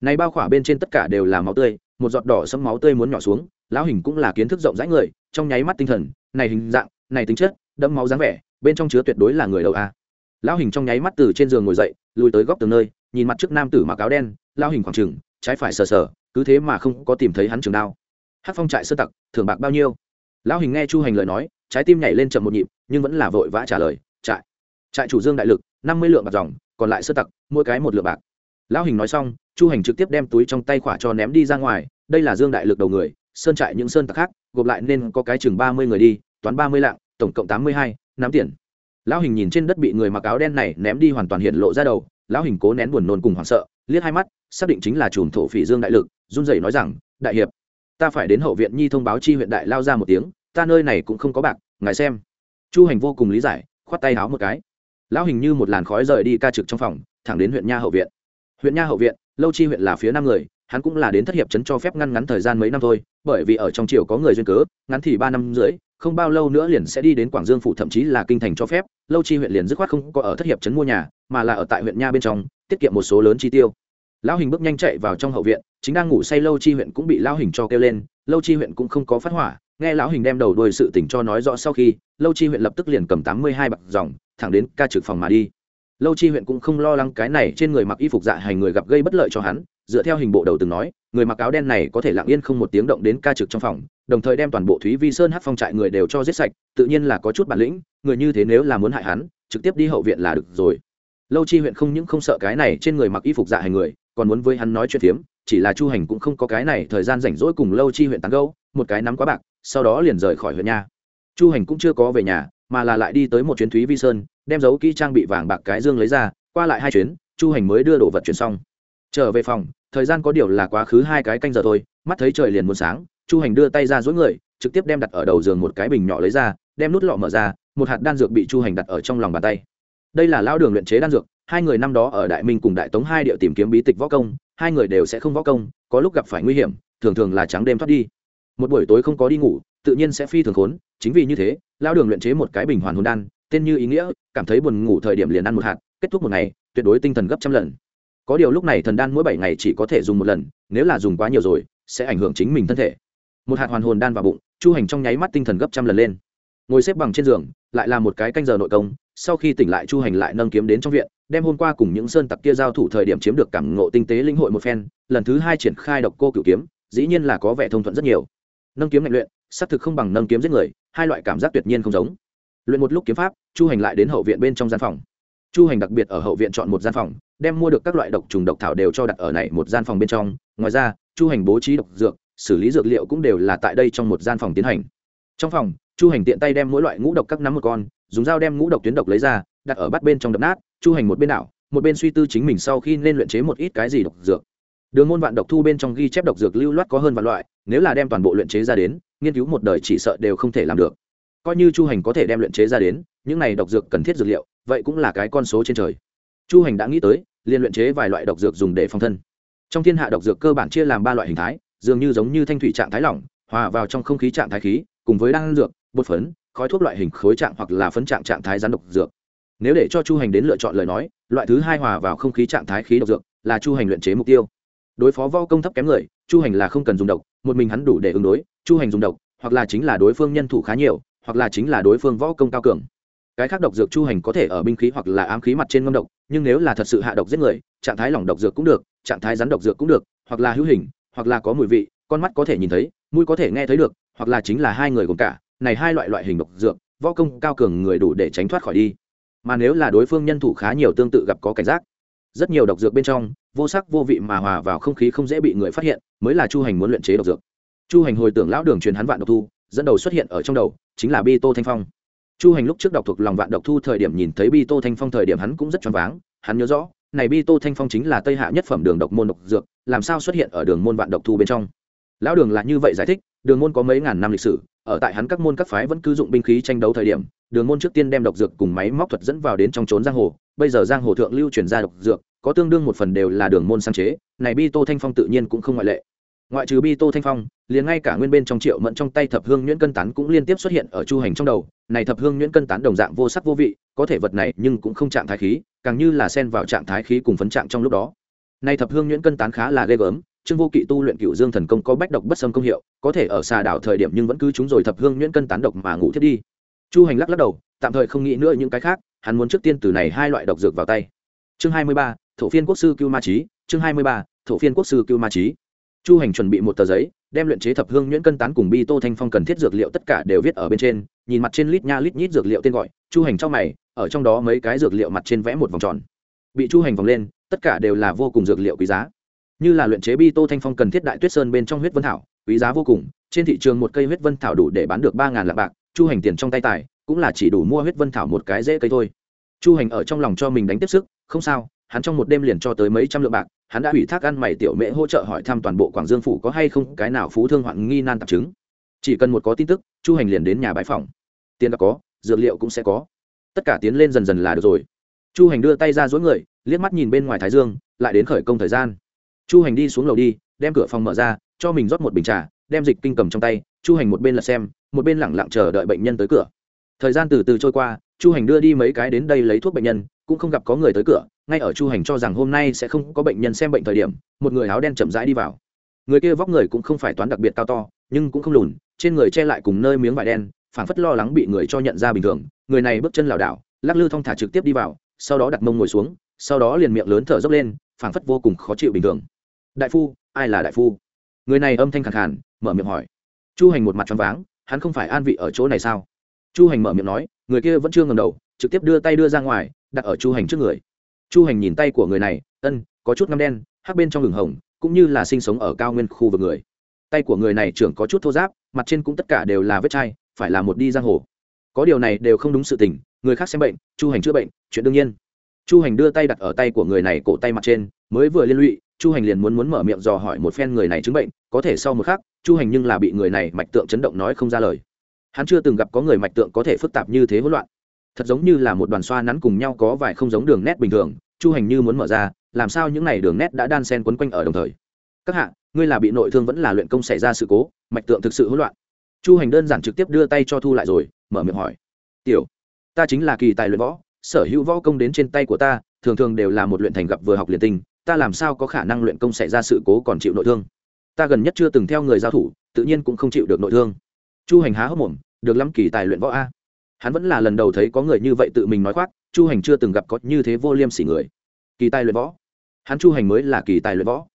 Này bao khỏa bên trên tất cả đều là máu tươi, một giọt đỏ sẫm máu tươi muốn nhỏ xuống, lão hình cũng là kiến thức rộng rãi người, trong nháy mắt tinh thần, này hình dạng, này tính chất, đẫm máu dáng vẻ, bên trong chứa tuyệt đối là người đầu a. Lão hình trong nháy mắt từ trên giường ngồi dậy, lùi tới góc tường nơi, nhìn mặt trước nam tử mặc áo đen lao hình khoảng trừng trái phải sờ sờ, cứ thế mà không có tìm thấy hắn trường đao. Hát phong trại sơ tặc, thưởng bạc bao nhiêu? Lão hình nghe chu hành lời nói, trái tim nhảy lên chậm một nhịp, nhưng vẫn là vội vã trả lời trại chủ dương đại lực, năm mươi lượng bạc dòng, còn lại sơ tặc, mỗi cái một lượng bạc. Lão hình nói xong, chu hành trực tiếp đem túi trong tay khỏa cho ném đi ra ngoài, đây là dương đại lực đầu người, sơn trại những sơn tặc khác, gộp lại nên có cái chừng ba mươi người đi, toán ba mươi lạng, tổng cộng tám mươi hai, nắm tiền. Lão hình nhìn trên đất bị người mặc áo đen này ném đi hoàn toàn hiện lộ ra đầu, lão hình cố nén buồn nôn cùng hoảng sợ, liếc hai mắt, xác định chính là chùm thổ phỉ dương đại lực, run rẩy nói rằng, đại hiệp, ta phải đến hậu viện nhi thông báo chi huyện đại lao ra một tiếng, ta nơi này cũng không có bạc, ngài xem. Chu hành vô cùng lý giải, khoát tay háo một cái lão hình như một làn khói rời đi ca trực trong phòng, thẳng đến huyện nha hậu viện. Huyện nha hậu viện, lâu chi huyện là phía năm người, hắn cũng là đến thất hiệp chấn cho phép ngăn ngắn thời gian mấy năm thôi, bởi vì ở trong triều có người duyên cớ, ngắn thì ba năm rưỡi, không bao lâu nữa liền sẽ đi đến quảng dương phủ, thậm chí là kinh thành cho phép. Lâu chi huyện liền dứt khoát không có ở thất hiệp chấn mua nhà, mà là ở tại huyện nha bên trong, tiết kiệm một số lớn chi tiêu. Lão hình bước nhanh chạy vào trong hậu viện, chính đang ngủ say lâu chi huyện cũng bị lão hình cho kêu lên, lâu chi huyện cũng không có phát hỏa nghe lão hình đem đầu đuôi sự tình cho nói rõ sau khi, lâu chi huyện lập tức liền cầm tám mươi hai bạc dòng, thẳng đến ca trực phòng mà đi. Lâu chi huyện cũng không lo lắng cái này, trên người mặc y phục dạ hành người gặp gây bất lợi cho hắn, dựa theo hình bộ đầu từng nói, người mặc áo đen này có thể lặng yên không một tiếng động đến ca trực trong phòng, đồng thời đem toàn bộ thúy vi sơn hát phong trại người đều cho giết sạch, tự nhiên là có chút bản lĩnh, người như thế nếu là muốn hại hắn, trực tiếp đi hậu viện là được rồi. Lâu chi huyện không những không sợ cái này trên người mặc y phục dạ hành người, còn muốn với hắn nói chuyện phiếm, chỉ là chu hành cũng không có cái này thời gian rảnh rỗi cùng lâu chi huyện tán gâu một cái nắm quá bạc sau đó liền rời khỏi huyện nha. Chu hành cũng chưa có về nhà, mà là lại đi tới một chuyến thúy vi sơn, đem dấu kỹ trang bị vàng bạc cái dương lấy ra, qua lại hai chuyến, chu hành mới đưa đồ vật chuyển xong. Trở về phòng, thời gian có điều là quá khứ hai cái canh giờ thôi, mắt thấy trời liền muốn sáng, chu hành đưa tay ra dối người, trực tiếp đem đặt ở đầu giường một cái bình nhỏ lấy ra, đem nút lọ mở ra, một hạt đan dược bị chu hành đặt ở trong lòng bàn tay. Đây là lao đường luyện chế đan dược, hai người năm đó ở đại minh cùng đại tống hai điệu tìm kiếm bí tịch võ công, hai người đều sẽ không võ công, có lúc gặp phải nguy hiểm, thường thường là trắng đêm thoát đi một buổi tối không có đi ngủ, tự nhiên sẽ phi thường khốn, chính vì như thế, lao đường luyện chế một cái bình hoàn hồn đan, tên như ý nghĩa, cảm thấy buồn ngủ thời điểm liền ăn một hạt, kết thúc một ngày, tuyệt đối tinh thần gấp trăm lần. Có điều lúc này thần đan mỗi bảy ngày chỉ có thể dùng một lần, nếu là dùng quá nhiều rồi, sẽ ảnh hưởng chính mình thân thể. Một hạt hoàn hồn đan vào bụng, chu hành trong nháy mắt tinh thần gấp trăm lần lên. Ngồi xếp bằng trên giường, lại là một cái canh giờ nội công, sau khi tỉnh lại chu hành lại nâng kiếm đến trong viện, đem hôm qua cùng những sơn tặc kia giao thủ thời điểm chiếm được cảm ngộ tinh tế linh hội một phen, lần thứ hai triển khai độc cô cửu kiếm, dĩ nhiên là có vẻ thông thuận rất nhiều nâng kiếm ngạnh luyện, xác thực không bằng nâng kiếm giết người, hai loại cảm giác tuyệt nhiên không giống. Luyện một lúc kiếm pháp, chu hành lại đến hậu viện bên trong gian phòng. Chu hành đặc biệt ở hậu viện chọn một gian phòng, đem mua được các loại độc trùng độc thảo đều cho đặt ở này một gian phòng bên trong. Ngoài ra, chu hành bố trí độc dược, xử lý dược liệu cũng đều là tại đây trong một gian phòng tiến hành. Trong phòng, chu hành tiện tay đem mỗi loại ngũ độc các nắm một con, dùng dao đem ngũ độc tuyến độc lấy ra, đặt ở bắt bên trong đập nát. Chu hành một bên đảo một bên suy tư chính mình sau khi nên luyện chế một ít cái gì độc dược đường môn vạn độc thu bên trong ghi chép độc dược lưu loát có hơn vạn loại, nếu là đem toàn bộ luyện chế ra đến, nghiên cứu một đời chỉ sợ đều không thể làm được. Coi như chu hành có thể đem luyện chế ra đến, những này độc dược cần thiết dược liệu, vậy cũng là cái con số trên trời. Chu hành đã nghĩ tới liên luyện chế vài loại độc dược dùng để phòng thân. Trong thiên hạ độc dược cơ bản chia làm ba loại hình thái, dường như giống như thanh thủy trạng thái lỏng, hòa vào trong không khí trạng thái khí, cùng với đan dược, bột phấn, khói thuốc loại hình khối trạng hoặc là phấn trạng trạng thái rắn độc dược. Nếu để cho chu hành đến lựa chọn lời nói, loại thứ hai hòa vào không khí trạng thái khí độc dược là chu hành luyện chế mục tiêu đối phó võ công thấp kém người, chu hành là không cần dùng độc, một mình hắn đủ để ứng đối, chu hành dùng độc, hoặc là chính là đối phương nhân thủ khá nhiều, hoặc là chính là đối phương võ công cao cường. Cái khác độc dược chu hành có thể ở binh khí hoặc là ám khí mặt trên ngâm độc, nhưng nếu là thật sự hạ độc giết người, trạng thái lỏng độc dược cũng được, trạng thái rắn độc dược cũng được, hoặc là hữu hình, hoặc là có mùi vị, con mắt có thể nhìn thấy, mũi có thể nghe thấy được, hoặc là chính là hai người gồm cả, này hai loại loại hình độc dược, võ công cao cường người đủ để tránh thoát khỏi đi. Mà nếu là đối phương nhân thủ khá nhiều tương tự gặp có cảnh giác rất nhiều độc dược bên trong, vô sắc vô vị mà hòa vào không khí không dễ bị người phát hiện, mới là chu hành muốn luyện chế độc dược. Chu hành hồi tưởng lão đường truyền hắn vạn độc thu, dẫn đầu xuất hiện ở trong đầu, chính là bi tô thanh phong. Chu hành lúc trước đọc thuộc lòng vạn độc thu thời điểm nhìn thấy bi tô thanh phong thời điểm hắn cũng rất choáng váng, hắn nhớ rõ, này bi tô thanh phong chính là tây hạ nhất phẩm đường độc môn độc dược, làm sao xuất hiện ở đường môn vạn độc thu bên trong lão đường là như vậy giải thích, đường môn có mấy ngàn năm lịch sử, ở tại hắn các môn các phái vẫn cứ dụng binh khí tranh đấu thời điểm, đường môn trước tiên đem độc dược cùng máy móc thuật dẫn vào đến trong trốn giang hồ, bây giờ giang hồ thượng lưu chuyển ra độc dược, có tương đương một phần đều là đường môn sáng chế, này bi tô thanh phong tự nhiên cũng không ngoại lệ. Ngoại trừ bi tô thanh phong, liền ngay cả nguyên bên trong triệu mẫn trong tay thập hương nhuyễn cân tán cũng liên tiếp xuất hiện ở chu hành trong đầu, này thập hương nhuyễn cân tán đồng dạng vô sắc vô vị, có thể vật này nhưng cũng không trạng thái khí, càng như là xen vào trạng thái khí cùng phấn trạng trong lúc đó. Này thập hương nhuyễn cân tán khá là ghê gớm trương vô kỵ tu luyện cựu dương thần công có bách độc bất xâm công hiệu, có thể ở xà đảo thời điểm nhưng vẫn cứ chúng rồi thập hương nhuyễn cân tán độc mà ngủ thiết đi. Chu hành lắc lắc đầu, tạm thời không nghĩ nữa những cái khác, hắn muốn trước tiên từ này hai loại độc dược vào tay. Chương hai mươi ba, thổ phiên quốc sư cưu ma trí chương hai mươi ba, thổ phiên quốc sư cưu ma trí chu hành chuẩn bị một tờ giấy, đem luyện chế thập hương nhuyễn cân tán cùng bi tô thanh phong cần thiết dược liệu tất cả đều viết ở bên trên, nhìn mặt trên lít nha lít nhít dược liệu tên gọi, chu hành trong mày, ở trong đó mấy cái dược liệu mặt trên vẽ một vòng tròn. Bị chu hành vòng lên, tất cả đều là vô cùng dược liệu quý giá như là luyện chế bi tô thanh phong cần thiết đại tuyết sơn bên trong huyết vân thảo, quý giá vô cùng. Trên thị trường một cây huyết vân thảo đủ để bán được ba ngàn lạng bạc, chu hành tiền trong tay tài, cũng là chỉ đủ mua huyết vân thảo một cái dễ cây thôi. Chu hành ở trong lòng cho mình đánh tiếp sức, không sao, hắn trong một đêm liền cho tới mấy trăm lượng bạc, hắn đã ủy thác ăn mày tiểu mễ hỗ trợ hỏi thăm toàn bộ quảng dương phủ có hay không cái nào phú thương hoạn nghi nan tạp chứng. Chỉ cần một có tin tức, chu hành liền đến nhà bãi phòng. Tiền đã có, dược liệu cũng sẽ có. Tất cả tiến lên dần dần là được rồi. Chu hành đưa tay ra dối người, liếc mắt nhìn bên ngoài thái dương, lại đến khởi công thời gian chu hành đi xuống lầu đi, đem cửa phòng mở ra, cho mình rót một bình trà, đem dịch kinh cầm trong tay, chu hành một bên là xem, một bên lẳng lặng chờ đợi bệnh nhân tới cửa. Thời gian từ từ trôi qua, chu hành đưa đi mấy cái đến đây lấy thuốc bệnh nhân, cũng không gặp có người tới cửa, ngay ở chu hành cho rằng hôm nay sẽ không có bệnh nhân xem bệnh thời điểm, một người áo đen chậm rãi đi vào. Người kia vóc người cũng không phải toán đặc biệt cao to, nhưng cũng không lùn, trên người che lại cùng nơi miếng vải đen, phảng phất lo lắng bị người cho nhận ra bình thường. Người này bước chân lảo đảo, lắc lư thong thả trực tiếp đi vào, sau đó đặt mông ngồi xuống, sau đó liền miệng lớn thở dốc lên, phảng phất vô cùng khó chịu bình thường đại phu, ai là đại phu? Người này âm thanh khẳng khàn, mở miệng hỏi. Chu hành một mặt choáng váng, hắn không phải an vị ở chỗ này sao? Chu hành mở miệng nói, người kia vẫn chưa ngầm đầu, trực tiếp đưa tay đưa ra ngoài, đặt ở chu hành trước người. Chu hành nhìn tay của người này, ân, có chút ngăm đen, hắc bên trong lửng hồng, cũng như là sinh sống ở cao nguyên khu vực người. Tay của người này trưởng có chút thô giáp mặt trên cũng tất cả đều là vết chai, phải là một đi giang hồ. Có điều này đều không đúng sự tình, người khác xem bệnh, chu hành chữa bệnh, chuyện đương nhiên. Chu hành đưa tay đặt ở tay của người này cổ tay mặt trên, mới vừa liên lụy chu hành liền muốn muốn mở miệng dò hỏi một phen người này chứng bệnh, có thể sau một khắc, chu hành nhưng là bị người này mạch tượng chấn động nói không ra lời. Hắn chưa từng gặp có người mạch tượng có thể phức tạp như thế hỗn loạn. Thật giống như là một đoàn xoa nắn cùng nhau có vài không giống đường nét bình thường, chu hành như muốn mở ra, làm sao những n à y đường nét đã đan sen quấn quanh ở đồng thời. Các hạ, ngươi là bị nội thương vẫn là luyện công xảy ra sự cố, mạch tượng thực sự hỗn loạn? Chu hành đơn giản trực tiếp đưa tay cho thu lại rồi, mở miệng hỏi. Tiểu, ta chính là kỳ tài luyện võ, sở hữu võ công đến trên tay của ta, thường thường đều là một luyện thành gặp vừa học liền tình ta làm sao có khả năng luyện công xảy ra sự cố còn chịu nội thương? Ta gần nhất chưa từng theo người giao thủ, tự nhiên cũng không chịu được nội thương. Chu hành há hốc mồm, được lắm kỳ tài luyện võ a. Hắn vẫn là lần đầu thấy có người như vậy tự mình nói khoác, chu hành chưa từng gặp có như thế vô liêm sỉ người. Kỳ tài luyện võ. Hắn chu hành mới là kỳ tài luyện võ.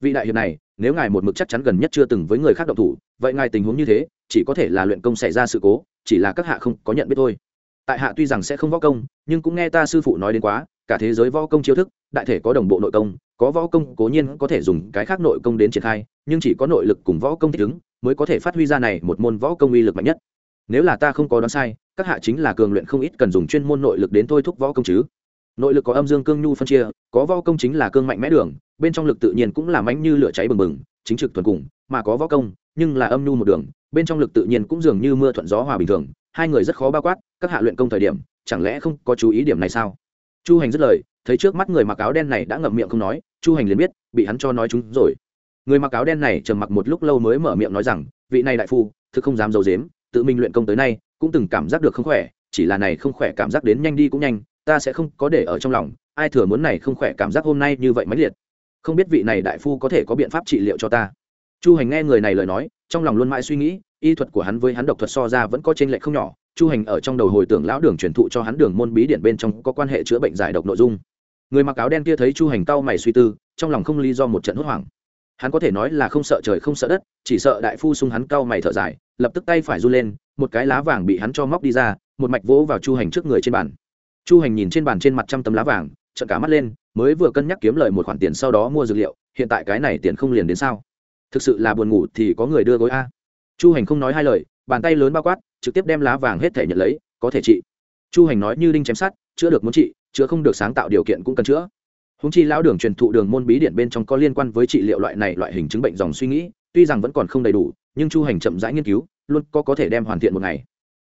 Vị đại hiệp này, nếu ngài một mực chắc chắn gần nhất chưa từng với người khác độc thủ, vậy ngài tình huống như thế, chỉ có thể là luyện công xảy ra sự cố, chỉ là các hạ không có nhận biết thôi. Tại hạ tuy rằng sẽ không võ công, nhưng cũng nghe ta sư phụ nói đến quá, cả thế giới võ công chiêu thức đại thể có đồng bộ nội công, có võ công, cố nhiên có thể dùng cái khác nội công đến triển khai, nhưng chỉ có nội lực cùng võ công thích ứng mới có thể phát huy ra này một môn võ công uy lực mạnh nhất. Nếu là ta không có đoán sai, các hạ chính là cường luyện không ít cần dùng chuyên môn nội lực đến thôi thúc võ công chứ. Nội lực có âm dương cương nhu phân chia, có võ công chính là cương mạnh mẽ đường, bên trong lực tự nhiên cũng là mánh như lửa cháy bừng bừng, chính trực thuần cùng, mà có võ công, nhưng là âm nhu một đường, bên trong lực tự nhiên cũng dường như mưa thuận gió hòa bình thường, hai người rất khó bao quát, các hạ luyện công thời điểm, chẳng lẽ không có chú ý điểm này sao? Chu hành dứt lời thấy trước mắt người mặc áo đen này đã ngậm miệng không nói, chu hành liền biết, bị hắn cho nói chúng rồi. Người mặc áo đen này trầm mặc một lúc lâu mới mở miệng nói rằng, vị này đại phu, thực không dám d i ấ u dếm tự mình luyện công tới nay, cũng từng cảm giác được không khỏe, chỉ là này không khỏe cảm giác đến nhanh đi cũng nhanh, ta sẽ không có để ở trong lòng, ai thừa muốn này không khỏe cảm giác hôm nay như vậy mãnh liệt. Không biết vị này đại phu có thể có biện pháp trị liệu cho ta. Chu hành nghe người này lời nói, trong lòng luôn mãi suy nghĩ, y thuật của hắn với hắn độc thuật so ra vẫn có t r ê n lệch không nhỏ. Chu hành ở trong đầu hồi tưởng lão đường truyền thụ cho hắn đường môn bí điển bên trong có quan hệ chữa bệnh giải độc nội dung người mặc áo đen kia thấy chu hành cau mày suy tư, trong lòng không lý do một trận hốt hoảng. Hắn có thể nói là không sợ trời không sợ đất, chỉ sợ đại phu sung hắn cau mày thở dài, lập tức tay phải run lên, một cái lá vàng bị hắn cho móc đi ra, một mạch vỗ vào chu hành trước người trên bàn. Chu hành nhìn trên bàn trên mặt trăm tấm lá vàng trận cả mắt lên, mới vừa cân nhắc kiếm lời một khoản tiền sau đó mua dược liệu, hiện tại cái này tiền không liền đến sao? Thực sự là buồn ngủ thì có người đưa gối a. Chu hành không nói hai lời, bàn tay lớn bao quát, trực tiếp đem lá vàng hết thể nhận lấy, có thể trị. Chu hành nói như đinh chém sát chữa được muốn trị chữa không được sáng tạo điều kiện cũng cần chữa. Húng chi lão đường truyền thụ đường môn bí điện bên trong có liên quan với trị liệu loại này loại hình chứng bệnh dòng suy nghĩ, tuy rằng vẫn còn không đầy đủ, nhưng chu hành chậm rãi nghiên cứu, luôn có có thể đem hoàn thiện một ngày.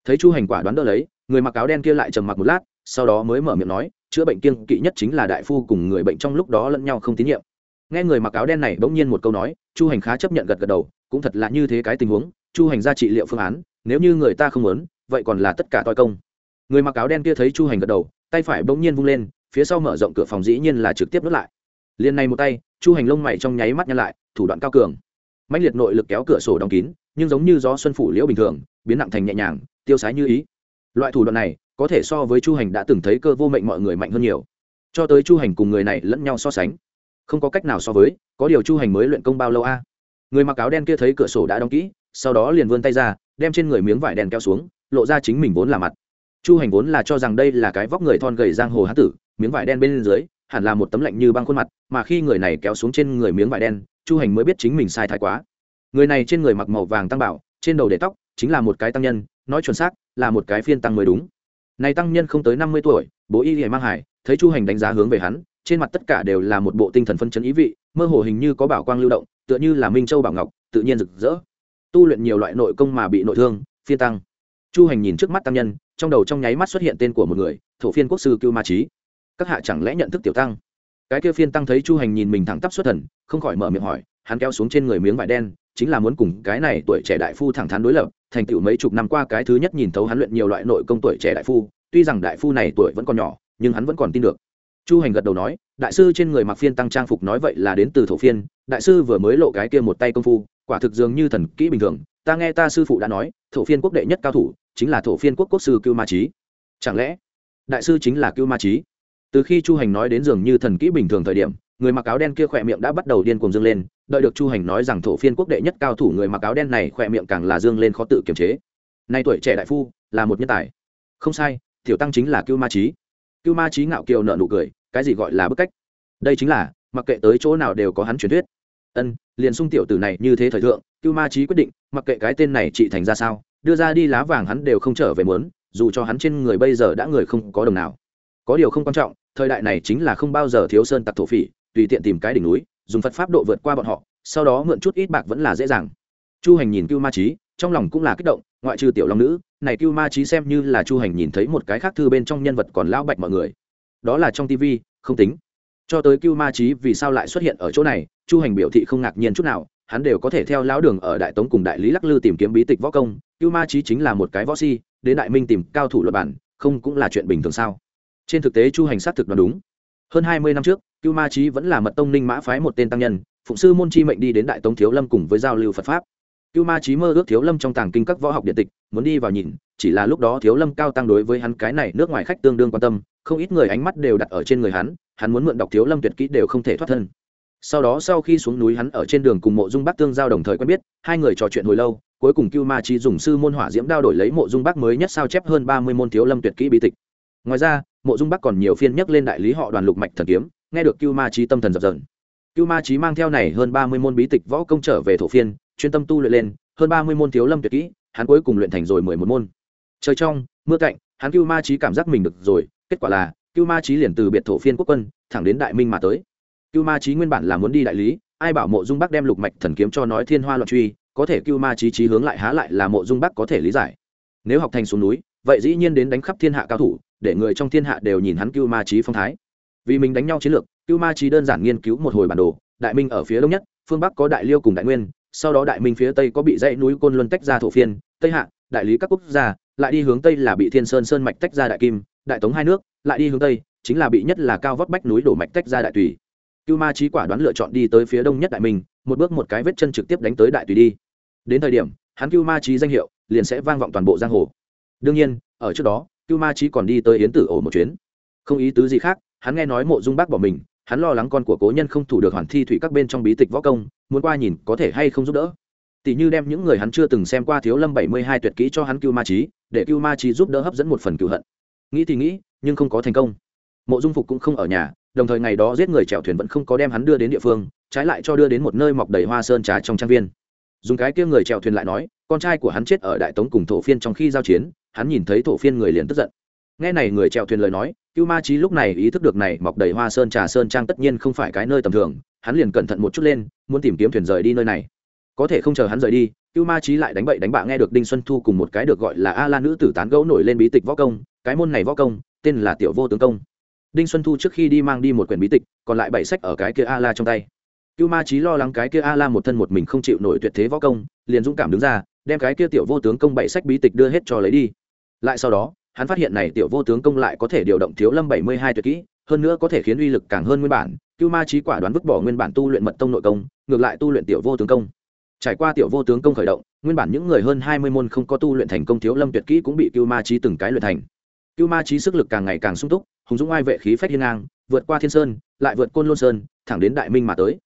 Thấy chu hành quả đoán đỡ lấy, người mặc áo đen kia lại trầm mặc một lát, sau đó mới mở miệng nói, chữa bệnh kiêng kỵ nhất chính là đại phu cùng người bệnh trong lúc đó lẫn nhau không tín nhiệm. Nghe người mặc áo đen này bỗng nhiên một câu nói, chu hành khá chấp nhận gật gật đầu, cũng thật là như thế cái tình huống, chu hành ra trị liệu phương án, nếu như người ta không muốn, vậy còn là tất cả toi công. Người mặc áo đen kia thấy chu hành gật đầu tay phải bỗng nhiên vung lên, phía sau mở rộng cửa phòng dĩ nhiên là trực tiếp nuốt lại. Liền này một tay, chu hành lông mày trong nháy mắt nhăn lại, thủ đoạn cao cường. Mạnh liệt nội lực kéo cửa sổ đóng kín, nhưng giống như gió xuân phủ liễu bình thường, biến nặng thành nhẹ nhàng, tiêu sái như ý. Loại thủ đoạn này, có thể so với chu hành đã từng thấy cơ vô mệnh mọi người mạnh hơn nhiều. Cho tới chu hành cùng người này lẫn nhau so sánh, không có cách nào so với, có điều chu hành mới luyện công bao lâu a? Người mặc áo đen kia thấy cửa sổ đã đóng kỹ, sau đó liền vươn tay ra, đem trên người miếng vải đen keo xuống, lộ ra chính mình vốn là mặt chu hành vốn là cho rằng đây là cái vóc người thon gầy giang hồ hán tử, miếng vải đen bên dưới, hẳn là một tấm lạnh như băng khuôn mặt, mà khi người này kéo xuống trên người miếng vải đen, chu hành mới biết chính mình sai thái quá. Người này trên người mặc màu vàng tăng bảo, trên đầu để tóc, chính là một cái tăng nhân, nói chuẩn xác, là một cái phiên tăng mới đúng. Này tăng nhân không tới năm mươi tuổi, bố y hề mang hải, thấy chu hành đánh giá hướng về hắn, trên mặt tất cả đều là một bộ tinh thần phân chấn ý vị, mơ hồ hình như có bảo quang lưu động, tựa như là minh châu bảo ngọc, tự nhiên rực rỡ. Tu luyện nhiều loại nội công mà bị nội thương, phiên tăng. Chu hành nhìn trước mắt tăng nhân trong đầu trong nháy mắt xuất hiện tên của một người, thổ phiên quốc sư cưu ma trí các hạ chẳng lẽ nhận thức tiểu tăng? Cái kia phiên tăng thấy chu hành nhìn mình thẳng tắp xuất thần, không khỏi mở miệng hỏi, hắn kéo xuống trên người miếng vải đen, chính là muốn cùng cái này tuổi trẻ đại phu thẳng thắn đối lập, thành tựu mấy chục năm qua cái thứ nhất nhìn thấu hắn luyện nhiều loại nội công tuổi trẻ đại phu, tuy rằng đại phu này tuổi vẫn còn nhỏ, nhưng hắn vẫn còn tin được. Chu hành gật đầu nói, đại sư trên người mặc phiên tăng trang phục nói vậy là đến từ thổ phiên, đại sư vừa mới lộ cái kia một tay công phu, quả thực dường như thần kỹ bình thường, ta nghe ta sư phụ đã nói, thổ phiên quốc đệ nhất cao thủ chính là thổ phiên quốc quốc sư cưu ma trí chẳng lẽ, đại sư chính là cưu ma trí từ khi chu hành nói đến dường như thần kỹ bình thường thời điểm, người mặc áo đen kia khỏe miệng đã bắt đầu điên cuồng dương lên, đợi được chu hành nói rằng thổ phiên quốc đệ nhất cao thủ người mặc áo đen này khỏe miệng càng là dương lên khó tự kiềm chế. Nay tuổi trẻ đại phu, là một nhân tài. Không sai, tiểu tăng chính là cưu ma trí cưu ma trí ngạo kiều nợ nụ cười, cái gì gọi là bức cách? Đây chính là, mặc kệ tới chỗ nào đều có hắn truyền thuyết ân, liền sung tiểu tử này như thế thời thượng, cưu ma trí quyết định, mặc kệ cái tên này trị thành ra sao, đưa ra đi lá vàng hắn đều không trở về muốn, dù cho hắn trên người bây giờ đã người không có đồng nào. Có điều không quan trọng, thời đại này chính là không bao giờ thiếu sơn tặc thổ phỉ, tùy tiện tìm cái đỉnh núi, dùng phật pháp độ vượt qua bọn họ, sau đó mượn chút ít bạc vẫn là dễ dàng. Chu hành nhìn cưu ma trí trong lòng cũng là kích động, ngoại trừ tiểu long nữ, này cưu ma trí xem như là chu hành nhìn thấy một cái khác thư bên trong nhân vật còn lão bạch mọi người. Đó là trong tv không tính. Cho tới cưu ma trí vì sao lại xuất hiện ở chỗ này chu hành biểu thị không ngạc nhiên chút nào, hắn đều có thể theo lão đường ở đại tống cùng đại lý lắc lư tìm kiếm bí tịch võ công, cưu ma trí chính là một cái võ si, đến đại minh tìm cao thủ luật bản, không cũng là chuyện bình thường sao? Trên thực tế chu hành xác thực đoán đúng. Hơn hai mươi năm trước, cưu ma trí vẫn là mật tông ninh mã phái một tên tăng nhân, phụng sư môn chi mệnh đi đến đại tống thiếu lâm cùng với giao lưu phật pháp. Cưu ma trí mơ ước thiếu lâm trong tàng kinh các võ học điện tịch, muốn đi vào nhìn, chỉ là lúc đó thiếu lâm cao tăng đối với hắn cái này nước ngoài khách tương đương quan tâm, không ít người ánh mắt đều đặt ở trên người hắn hắn muốn mượn đọc thiếu lâm tuyệt kỹ đều không thể thoát thân sau đó sau khi xuống núi hắn ở trên đường cùng mộ dung bắc tương giao đồng thời quen biết, hai người trò chuyện hồi lâu, cuối cùng cưu ma chi dùng sư môn hỏa diễm đao đổi lấy mộ dung bắc mới nhất sao chép hơn ba mươi môn thiếu lâm tuyệt kỹ bí tịch. Ngoài ra, mộ dung bắc còn nhiều phiên nhắc lên đại lý họ đoàn lục mạch thần kiếm, nghe được cưu ma chi tâm thần dập dần cưu ma chi mang theo này hơn ba mươi môn bí tịch võ công trở về thổ phiên, chuyên tâm tu luyện lên, hơn ba mươi môn thiếu lâm tuyệt kỹ, hắn cuối cùng luyện thành rồi mười một môn. Trời trong, mưa cạnh, hắn cưu ma chi cảm giác mình được rồi, kết quả là, cưu ma chi liền từ biệt thổ phiên quốc quân, thẳng đến đại minh mà tới cưu ma trí nguyên bản là muốn đi đại lý, ai bảo mộ dung bắc đem lục mạch thần kiếm cho nói thiên hoa loạn truy, có thể cưu ma trí trí hướng lại há lại là mộ dung bắc có thể lý giải. Nếu học thành xuống núi, vậy dĩ nhiên đến đánh khắp thiên hạ cao thủ, để người trong thiên hạ đều nhìn hắn cưu ma trí phong thái. Vì mình đánh nhau chiến lược, cưu ma trí đơn giản nghiên cứu một hồi bản đồ, đại minh ở phía đông nhất, phương bắc có đại liêu cùng đại nguyên, sau đó đại minh phía tây có bị dãy núi côn luân tách ra thổ phiên, tây hạ, đại lý các quốc gia, lại đi hướng tây là bị thiên sơn sơn mạch tách ra đại kim, đại tống hai nước, lại đi hướng tây, chính là bị nhất là cao vóc bách núi đổ mạch tách ra đại tùy cưu ma trí quả đoán lựa chọn đi tới phía đông nhất đại minh, một bước một cái vết chân trực tiếp đánh tới đại tùy đi. Đến thời điểm, hắn cưu ma trí danh hiệu liền sẽ vang vọng toàn bộ giang hồ. Đương nhiên, ở trước đó, cưu ma trí còn đi tới yến tử ổ một chuyến. Không ý tứ gì khác, hắn nghe nói mộ dung bác bỏ mình, hắn lo lắng con của cố nhân không thủ được hoàn thi thủy các bên trong bí tịch võ công, muốn qua nhìn có thể hay không giúp đỡ. Tỷ như đem những người hắn chưa từng xem qua thiếu lâm bảy mươi hai tuyệt kỹ cho hắn cưu ma trí để cưu ma trí giúp đỡ hấp dẫn một phần cựu hận. Nghĩ thì nghĩ, nhưng không có thành công. Mộ dung phục cũng không ở nhà đồng thời ngày đó giết người chèo thuyền vẫn không có đem hắn đưa đến địa phương, trái lại cho đưa đến một nơi mọc đầy hoa sơn trà trong trang viên. Dùng cái kia người chèo thuyền lại nói, con trai của hắn chết ở đại tống cùng thổ phiên trong khi giao chiến, hắn nhìn thấy thổ phiên người liền tức giận. Nghe này người chèo thuyền lời nói, cưu ma trí lúc này ý thức được này mọc đầy hoa sơn trà sơn trang tất nhiên không phải cái nơi tầm thường, hắn liền cẩn thận một chút lên, muốn tìm kiếm thuyền rời đi nơi này. Có thể không chờ hắn rời đi, cưu ma trí lại đánh bậy đánh bạ nghe được đinh xuân thu cùng một cái được gọi là a la nữ tử tán gẫu nổi lên bí tịch võ công, cái môn này võ công, tên là tiểu vô tướng công đinh xuân thu trước khi đi mang đi một quyển bí tịch, còn lại bảy sách ở cái kia a la trong tay. Cưu ma trí lo lắng cái kia a la một thân một mình không chịu nổi tuyệt thế võ công, liền dũng cảm đứng ra, đem cái kia tiểu vô tướng công bảy sách bí tịch đưa hết cho lấy đi. Lại sau đó, hắn phát hiện này tiểu vô tướng công lại có thể điều động thiếu lâm bảy mươi hai tuyệt kỹ, hơn nữa có thể khiến uy lực càng hơn nguyên bản. Cưu ma trí quả đoán vứt bỏ nguyên bản tu luyện mật tông nội công, ngược lại tu luyện tiểu vô tướng công. Trải qua tiểu vô tướng công khởi động, nguyên bản những người hơn hai mươi môn không có tu luyện thành công thiếu lâm tuyệt kỹ cũng bị cưu ma trí từng cái luyện thành cưu ma trí sức lực càng ngày càng sung túc, hùng dũng ai vệ khí phách hiên ngang, vượt qua thiên sơn, lại vượt côn lôn sơn, thẳng đến đại minh mà tới.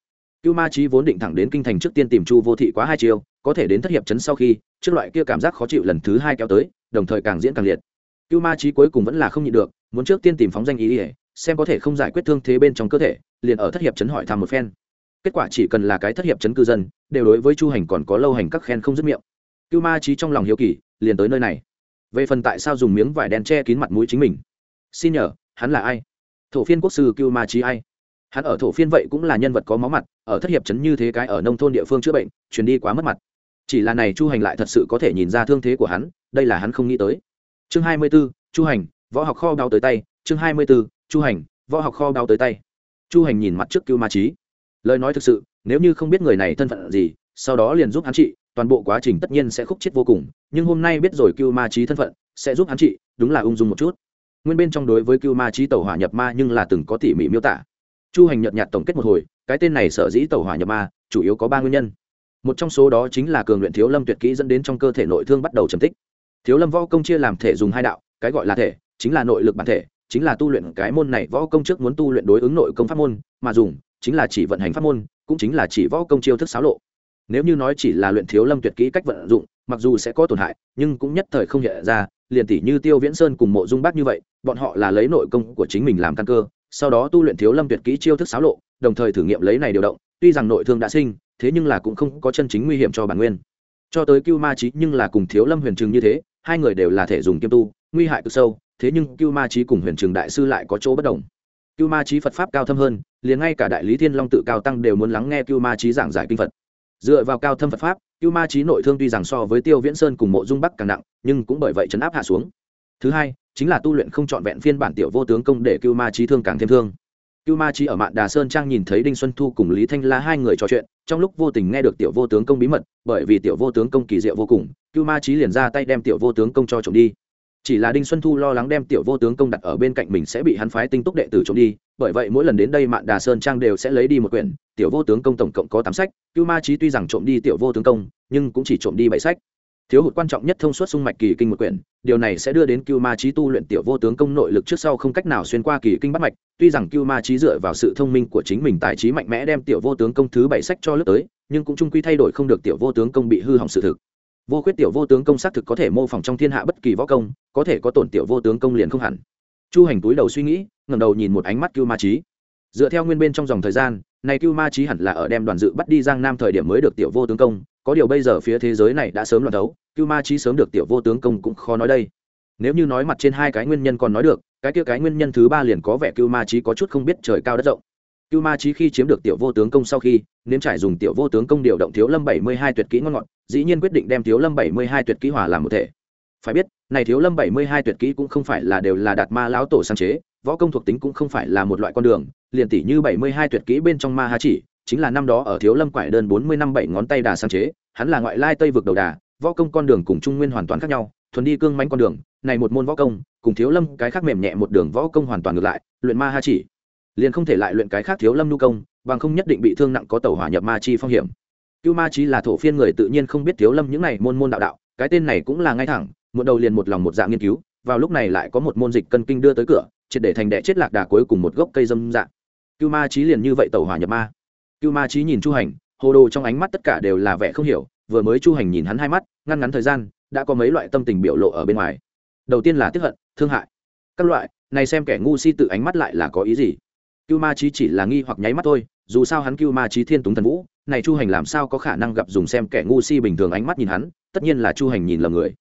Cưu ma trí vốn định thẳng đến kinh thành trước tiên tìm chu vô thị quá hai chiều có thể đến thất hiệp chấn sau khi, trước loại kia cảm giác khó chịu lần thứ hai kéo tới, đồng thời càng diễn càng liệt. Cưu ma trí cuối cùng vẫn là không nhịn được, muốn trước tiên tìm phóng danh ý ỉa xem có thể không giải quyết thương thế bên trong cơ thể, liền ở thất hiệp chấn hỏi thăm một phen. Kết quả chỉ cần là cái thất hiệp chấn cư dân, đều đối với chu hành còn có lâu hành các khen không dứt miệng. Cưu ma trí trong lòng hiếu kỳ, liền tới nơi này về phần tại sao dùng miếng vải đen che kín mặt mũi chính mình. Xin nhờ hắn là ai? Thổ phiên quốc sư cưu ma trí ai. Hắn ở thổ phiên vậy cũng là nhân vật có máu mặt ở thất hiệp chấn như thế cái ở nông thôn địa phương chữa bệnh truyền đi quá mất mặt. Chỉ là này chu hành lại thật sự có thể nhìn ra thương thế của hắn đây là hắn không nghĩ tới. Chương hai mươi 24, chu hành võ học kho đau tới tay. Chương hai mươi 24, chu hành võ học kho đau tới tay. Chu hành nhìn mặt trước cưu ma trí lời nói thực sự nếu như không biết người này thân phận gì sau đó liền giúp hắn trị toàn bộ quá trình tất nhiên sẽ khúc chết vô cùng, nhưng hôm nay biết rồi cưu ma trí thân phận, sẽ giúp hắn trị, đúng là ung dung một chút. Nguyên bên trong đối với cưu ma trí tàu hỏa nhập ma nhưng là từng có tỉ mỉ miêu tả. Chu hành nhợt nhạt tổng kết một hồi, cái tên này sở dĩ tàu hỏa nhập ma, chủ yếu có ba nguyên nhân. Một trong số đó chính là cường luyện thiếu lâm tuyệt kỹ dẫn đến trong cơ thể nội thương bắt đầu trầm tích. Thiếu lâm võ công chia làm thể dùng hai đạo, cái gọi là thể, chính là nội lực bản thể, chính là tu luyện cái môn này võ công trước muốn tu luyện đối ứng nội công pháp môn, mà dùng, chính là chỉ vận hành pháp môn, cũng chính là chỉ võ công chiêu thức xáo lộ nếu như nói chỉ là luyện thiếu lâm tuyệt kỹ cách vận dụng, mặc dù sẽ có tổn hại, nhưng cũng nhất thời không hiện ra, liền tỷ như tiêu viễn sơn cùng mộ dung bác như vậy, bọn họ là lấy nội công của chính mình làm căn cơ, sau đó tu luyện thiếu lâm tuyệt kỹ chiêu thức xáo lộ, đồng thời thử nghiệm lấy này điều động, tuy rằng nội thương đã sinh, thế nhưng là cũng không có chân chính nguy hiểm cho bản nguyên. Cho tới cưu ma trí nhưng là cùng thiếu lâm huyền trừng như thế, hai người đều là thể dùng kiêm tu, nguy hại cực sâu, thế nhưng cưu ma trí cùng huyền trừng đại sư lại có chỗ bất đồng. Cưu ma trí phật pháp cao thâm hơn, liền ngay cả đại lý thiên long tự cao tăng đều muốn lắng nghe cưu ma trí giảng giải kinh phật dựa vào cao thâm phật pháp, cưu ma trí nội thương tuy rằng so với tiêu viễn sơn cùng mộ dung bắc càng nặng, nhưng cũng bởi vậy chấn áp hạ xuống. Thứ hai, chính là tu luyện không trọn vẹn phiên bản tiểu vô tướng công để cưu ma trí thương càng thêm thương. Cưu ma trí ở mạn đà sơn trang nhìn thấy đinh xuân thu cùng lý thanh la hai người trò chuyện, trong lúc vô tình nghe được tiểu vô tướng công bí mật, bởi vì tiểu vô tướng công kỳ diệu vô cùng, cưu ma trí liền ra tay đem tiểu vô tướng công cho trộm đi chỉ là đinh xuân thu lo lắng đem tiểu vô tướng công đặt ở bên cạnh mình sẽ bị hắn phái tinh túc đệ tử trộm đi, bởi vậy mỗi lần đến đây mạn đà sơn trang đều sẽ lấy đi một quyển, tiểu vô tướng công tổng cộng có tám sách, cưu ma trí tuy rằng trộm đi tiểu vô tướng công, nhưng cũng chỉ trộm đi bảy sách. Thiếu hụt quan trọng nhất thông suốt sung mạch kỳ kinh một quyển, điều này sẽ đưa đến cưu ma trí tu luyện tiểu vô tướng công nội lực trước sau không cách nào xuyên qua kỳ kinh bắt mạch, tuy rằng cưu ma trí dựa vào sự thông minh của chính mình tài trí mạnh mẽ đem tiểu vô tướng công thứ bảy sách cho lướt tới, nhưng cũng trung quy thay đổi không được tiểu vô tướng công bị hư hỏng sự thực vô khuyết tiểu vô tướng công xác thực có thể mô phỏng trong thiên hạ bất kỳ võ công có thể có tổn tiểu vô tướng công liền không hẳn. Chu hành túi đầu suy nghĩ ngầm đầu nhìn một ánh mắt cưu ma trí dựa theo nguyên bên trong dòng thời gian này cưu ma trí hẳn là ở đem đoàn dự bắt đi giang nam thời điểm mới được tiểu vô tướng công có điều bây giờ phía thế giới này đã sớm loạn đấu, cưu ma trí sớm được tiểu vô tướng công cũng khó nói đây. Nếu như nói mặt trên hai cái nguyên nhân còn nói được cái kia cái nguyên nhân thứ ba liền có vẻ cưu ma trí có chút không biết trời cao đất rộng cưu ma trí khi chiếm được tiểu vô tướng công sau khi, nếm trải dùng tiểu vô tướng công điều động thiếu lâm bảy mươi hai tuyệt kỹ ngon ngọt, dĩ nhiên quyết định đem thiếu lâm bảy mươi hai tuyệt kỹ hòa làm một thể. Phải biết, này thiếu lâm bảy mươi hai tuyệt kỹ cũng không phải là đều là đạt ma lão tổ sáng chế, võ công thuộc tính cũng không phải là một loại con đường, liền tỷ như bảy mươi hai tuyệt kỹ bên trong ma ha chỉ, chính là năm đó ở thiếu lâm quải đơn bốn mươi năm bảy ngón tay đà sáng chế, hắn là ngoại lai tây vực đầu đà, võ công con đường cùng trung nguyên hoàn toàn khác nhau, thuần đi cương mánh con đường, này một môn võ công, cùng thiếu lâm cái khác mềm nhẹ một đường võ công hoàn toàn ngược lại, luyện ma ha chỉ liền không thể lại luyện cái khác thiếu lâm nu công, bằng không nhất định bị thương nặng có tàu hỏa nhập ma chi phong hiểm. Cưu ma chi là thổ phiên người tự nhiên không biết thiếu lâm những này môn môn đạo đạo, cái tên này cũng là ngay thẳng, một đầu liền một lòng một dạng nghiên cứu, vào lúc này lại có một môn dịch cân kinh đưa tới cửa, triệt để thành đệ chết lạc đà cuối cùng một gốc cây dâm dạng. Cưu ma chí liền như vậy tàu hỏa nhập ma. Cưu ma chí nhìn chu hành, hồ đồ trong ánh mắt tất cả đều là vẻ không hiểu, vừa mới chu hành nhìn hắn hai mắt, ngăn ngắn thời gian, đã có mấy loại tâm tình biểu lộ ở bên ngoài. Đầu tiên là tiếp hận, thương hại. Các loại, này xem kẻ ngu si tự ánh mắt lại là có ý gì? Cưu ma trí chỉ là nghi hoặc nháy mắt thôi, dù sao hắn cưu ma trí thiên túng thần vũ, này chu hành làm sao có khả năng gặp dùng xem kẻ ngu si bình thường ánh mắt nhìn hắn, tất nhiên là chu hành nhìn lầm người.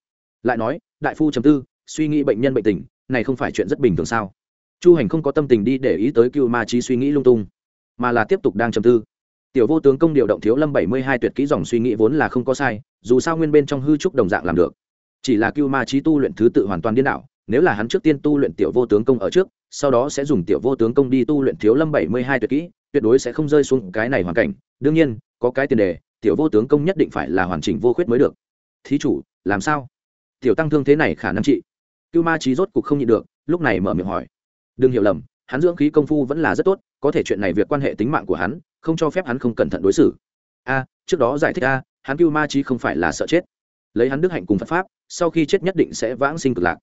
Lại nói, đại phu chấm tư, suy nghĩ bệnh nhân bệnh tình, này không phải chuyện rất bình thường sao? Chu hành không có tâm tình đi để ý tới cưu ma trí suy nghĩ lung tung, mà là tiếp tục đang chấm tư. Tiểu vô tướng công điều động thiếu lâm bảy mươi hai tuyệt kỹ dòng suy nghĩ vốn là không có sai, dù sao nguyên bên trong hư trúc đồng dạng làm được. Chỉ là cưu ma trí tu luyện thứ tự hoàn toàn điên đảo, nếu là hắn trước tiên tu luyện tiểu vô tướng công ở trước sau đó sẽ dùng tiểu vô tướng công đi tu luyện thiếu lâm bảy mươi hai tuyệt kỹ, tuyệt đối sẽ không rơi xuống cái này hoàn cảnh. Đương nhiên, có cái tiền đề, tiểu vô tướng công nhất định phải là hoàn chỉnh vô khuyết mới được. Thí chủ, làm sao? Tiểu tăng thương thế này khả năng trị. Cưu ma trí rốt cục không nhịn được, lúc này mở miệng hỏi. Đừng hiểu lầm, hắn dưỡng khí công phu vẫn là rất tốt, có thể chuyện này việc quan hệ tính mạng của hắn, không cho phép hắn không cẩn thận đối xử. A, trước đó giải thích a, hắn cưu ma trí không phải là sợ chết. Lấy hắn đức hạnh cùng phật pháp, sau khi chết nhất định sẽ vãng sinh cực lạc.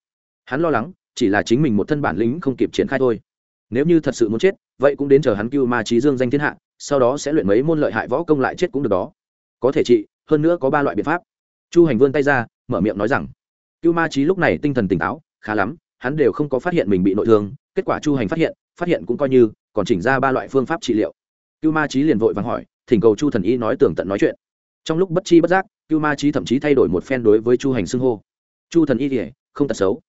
Hắn lo lắng chỉ là chính mình một thân bản lĩnh không kịp triển khai thôi. Nếu như thật sự muốn chết, vậy cũng đến chờ hắn cưu ma trí dương danh thiên hạ, sau đó sẽ luyện mấy môn lợi hại võ công lại chết cũng được đó. Có thể trị, hơn nữa có ba loại biện pháp. Chu hành vươn tay ra, mở miệng nói rằng cưu ma trí lúc này tinh thần tỉnh táo, khá lắm, hắn đều không có phát hiện mình bị nội thương, kết quả chu hành phát hiện phát hiện cũng coi như, còn chỉnh ra ba loại phương pháp trị liệu. Cưu ma trí liền vội vàng hỏi, thỉnh cầu chu thần y nói tường tận nói chuyện. Trong lúc bất chi bất giác cưu ma trí thậm chí thay đổi một phen đối với chu hành xưng hô. Chu thần y thì không tật xấu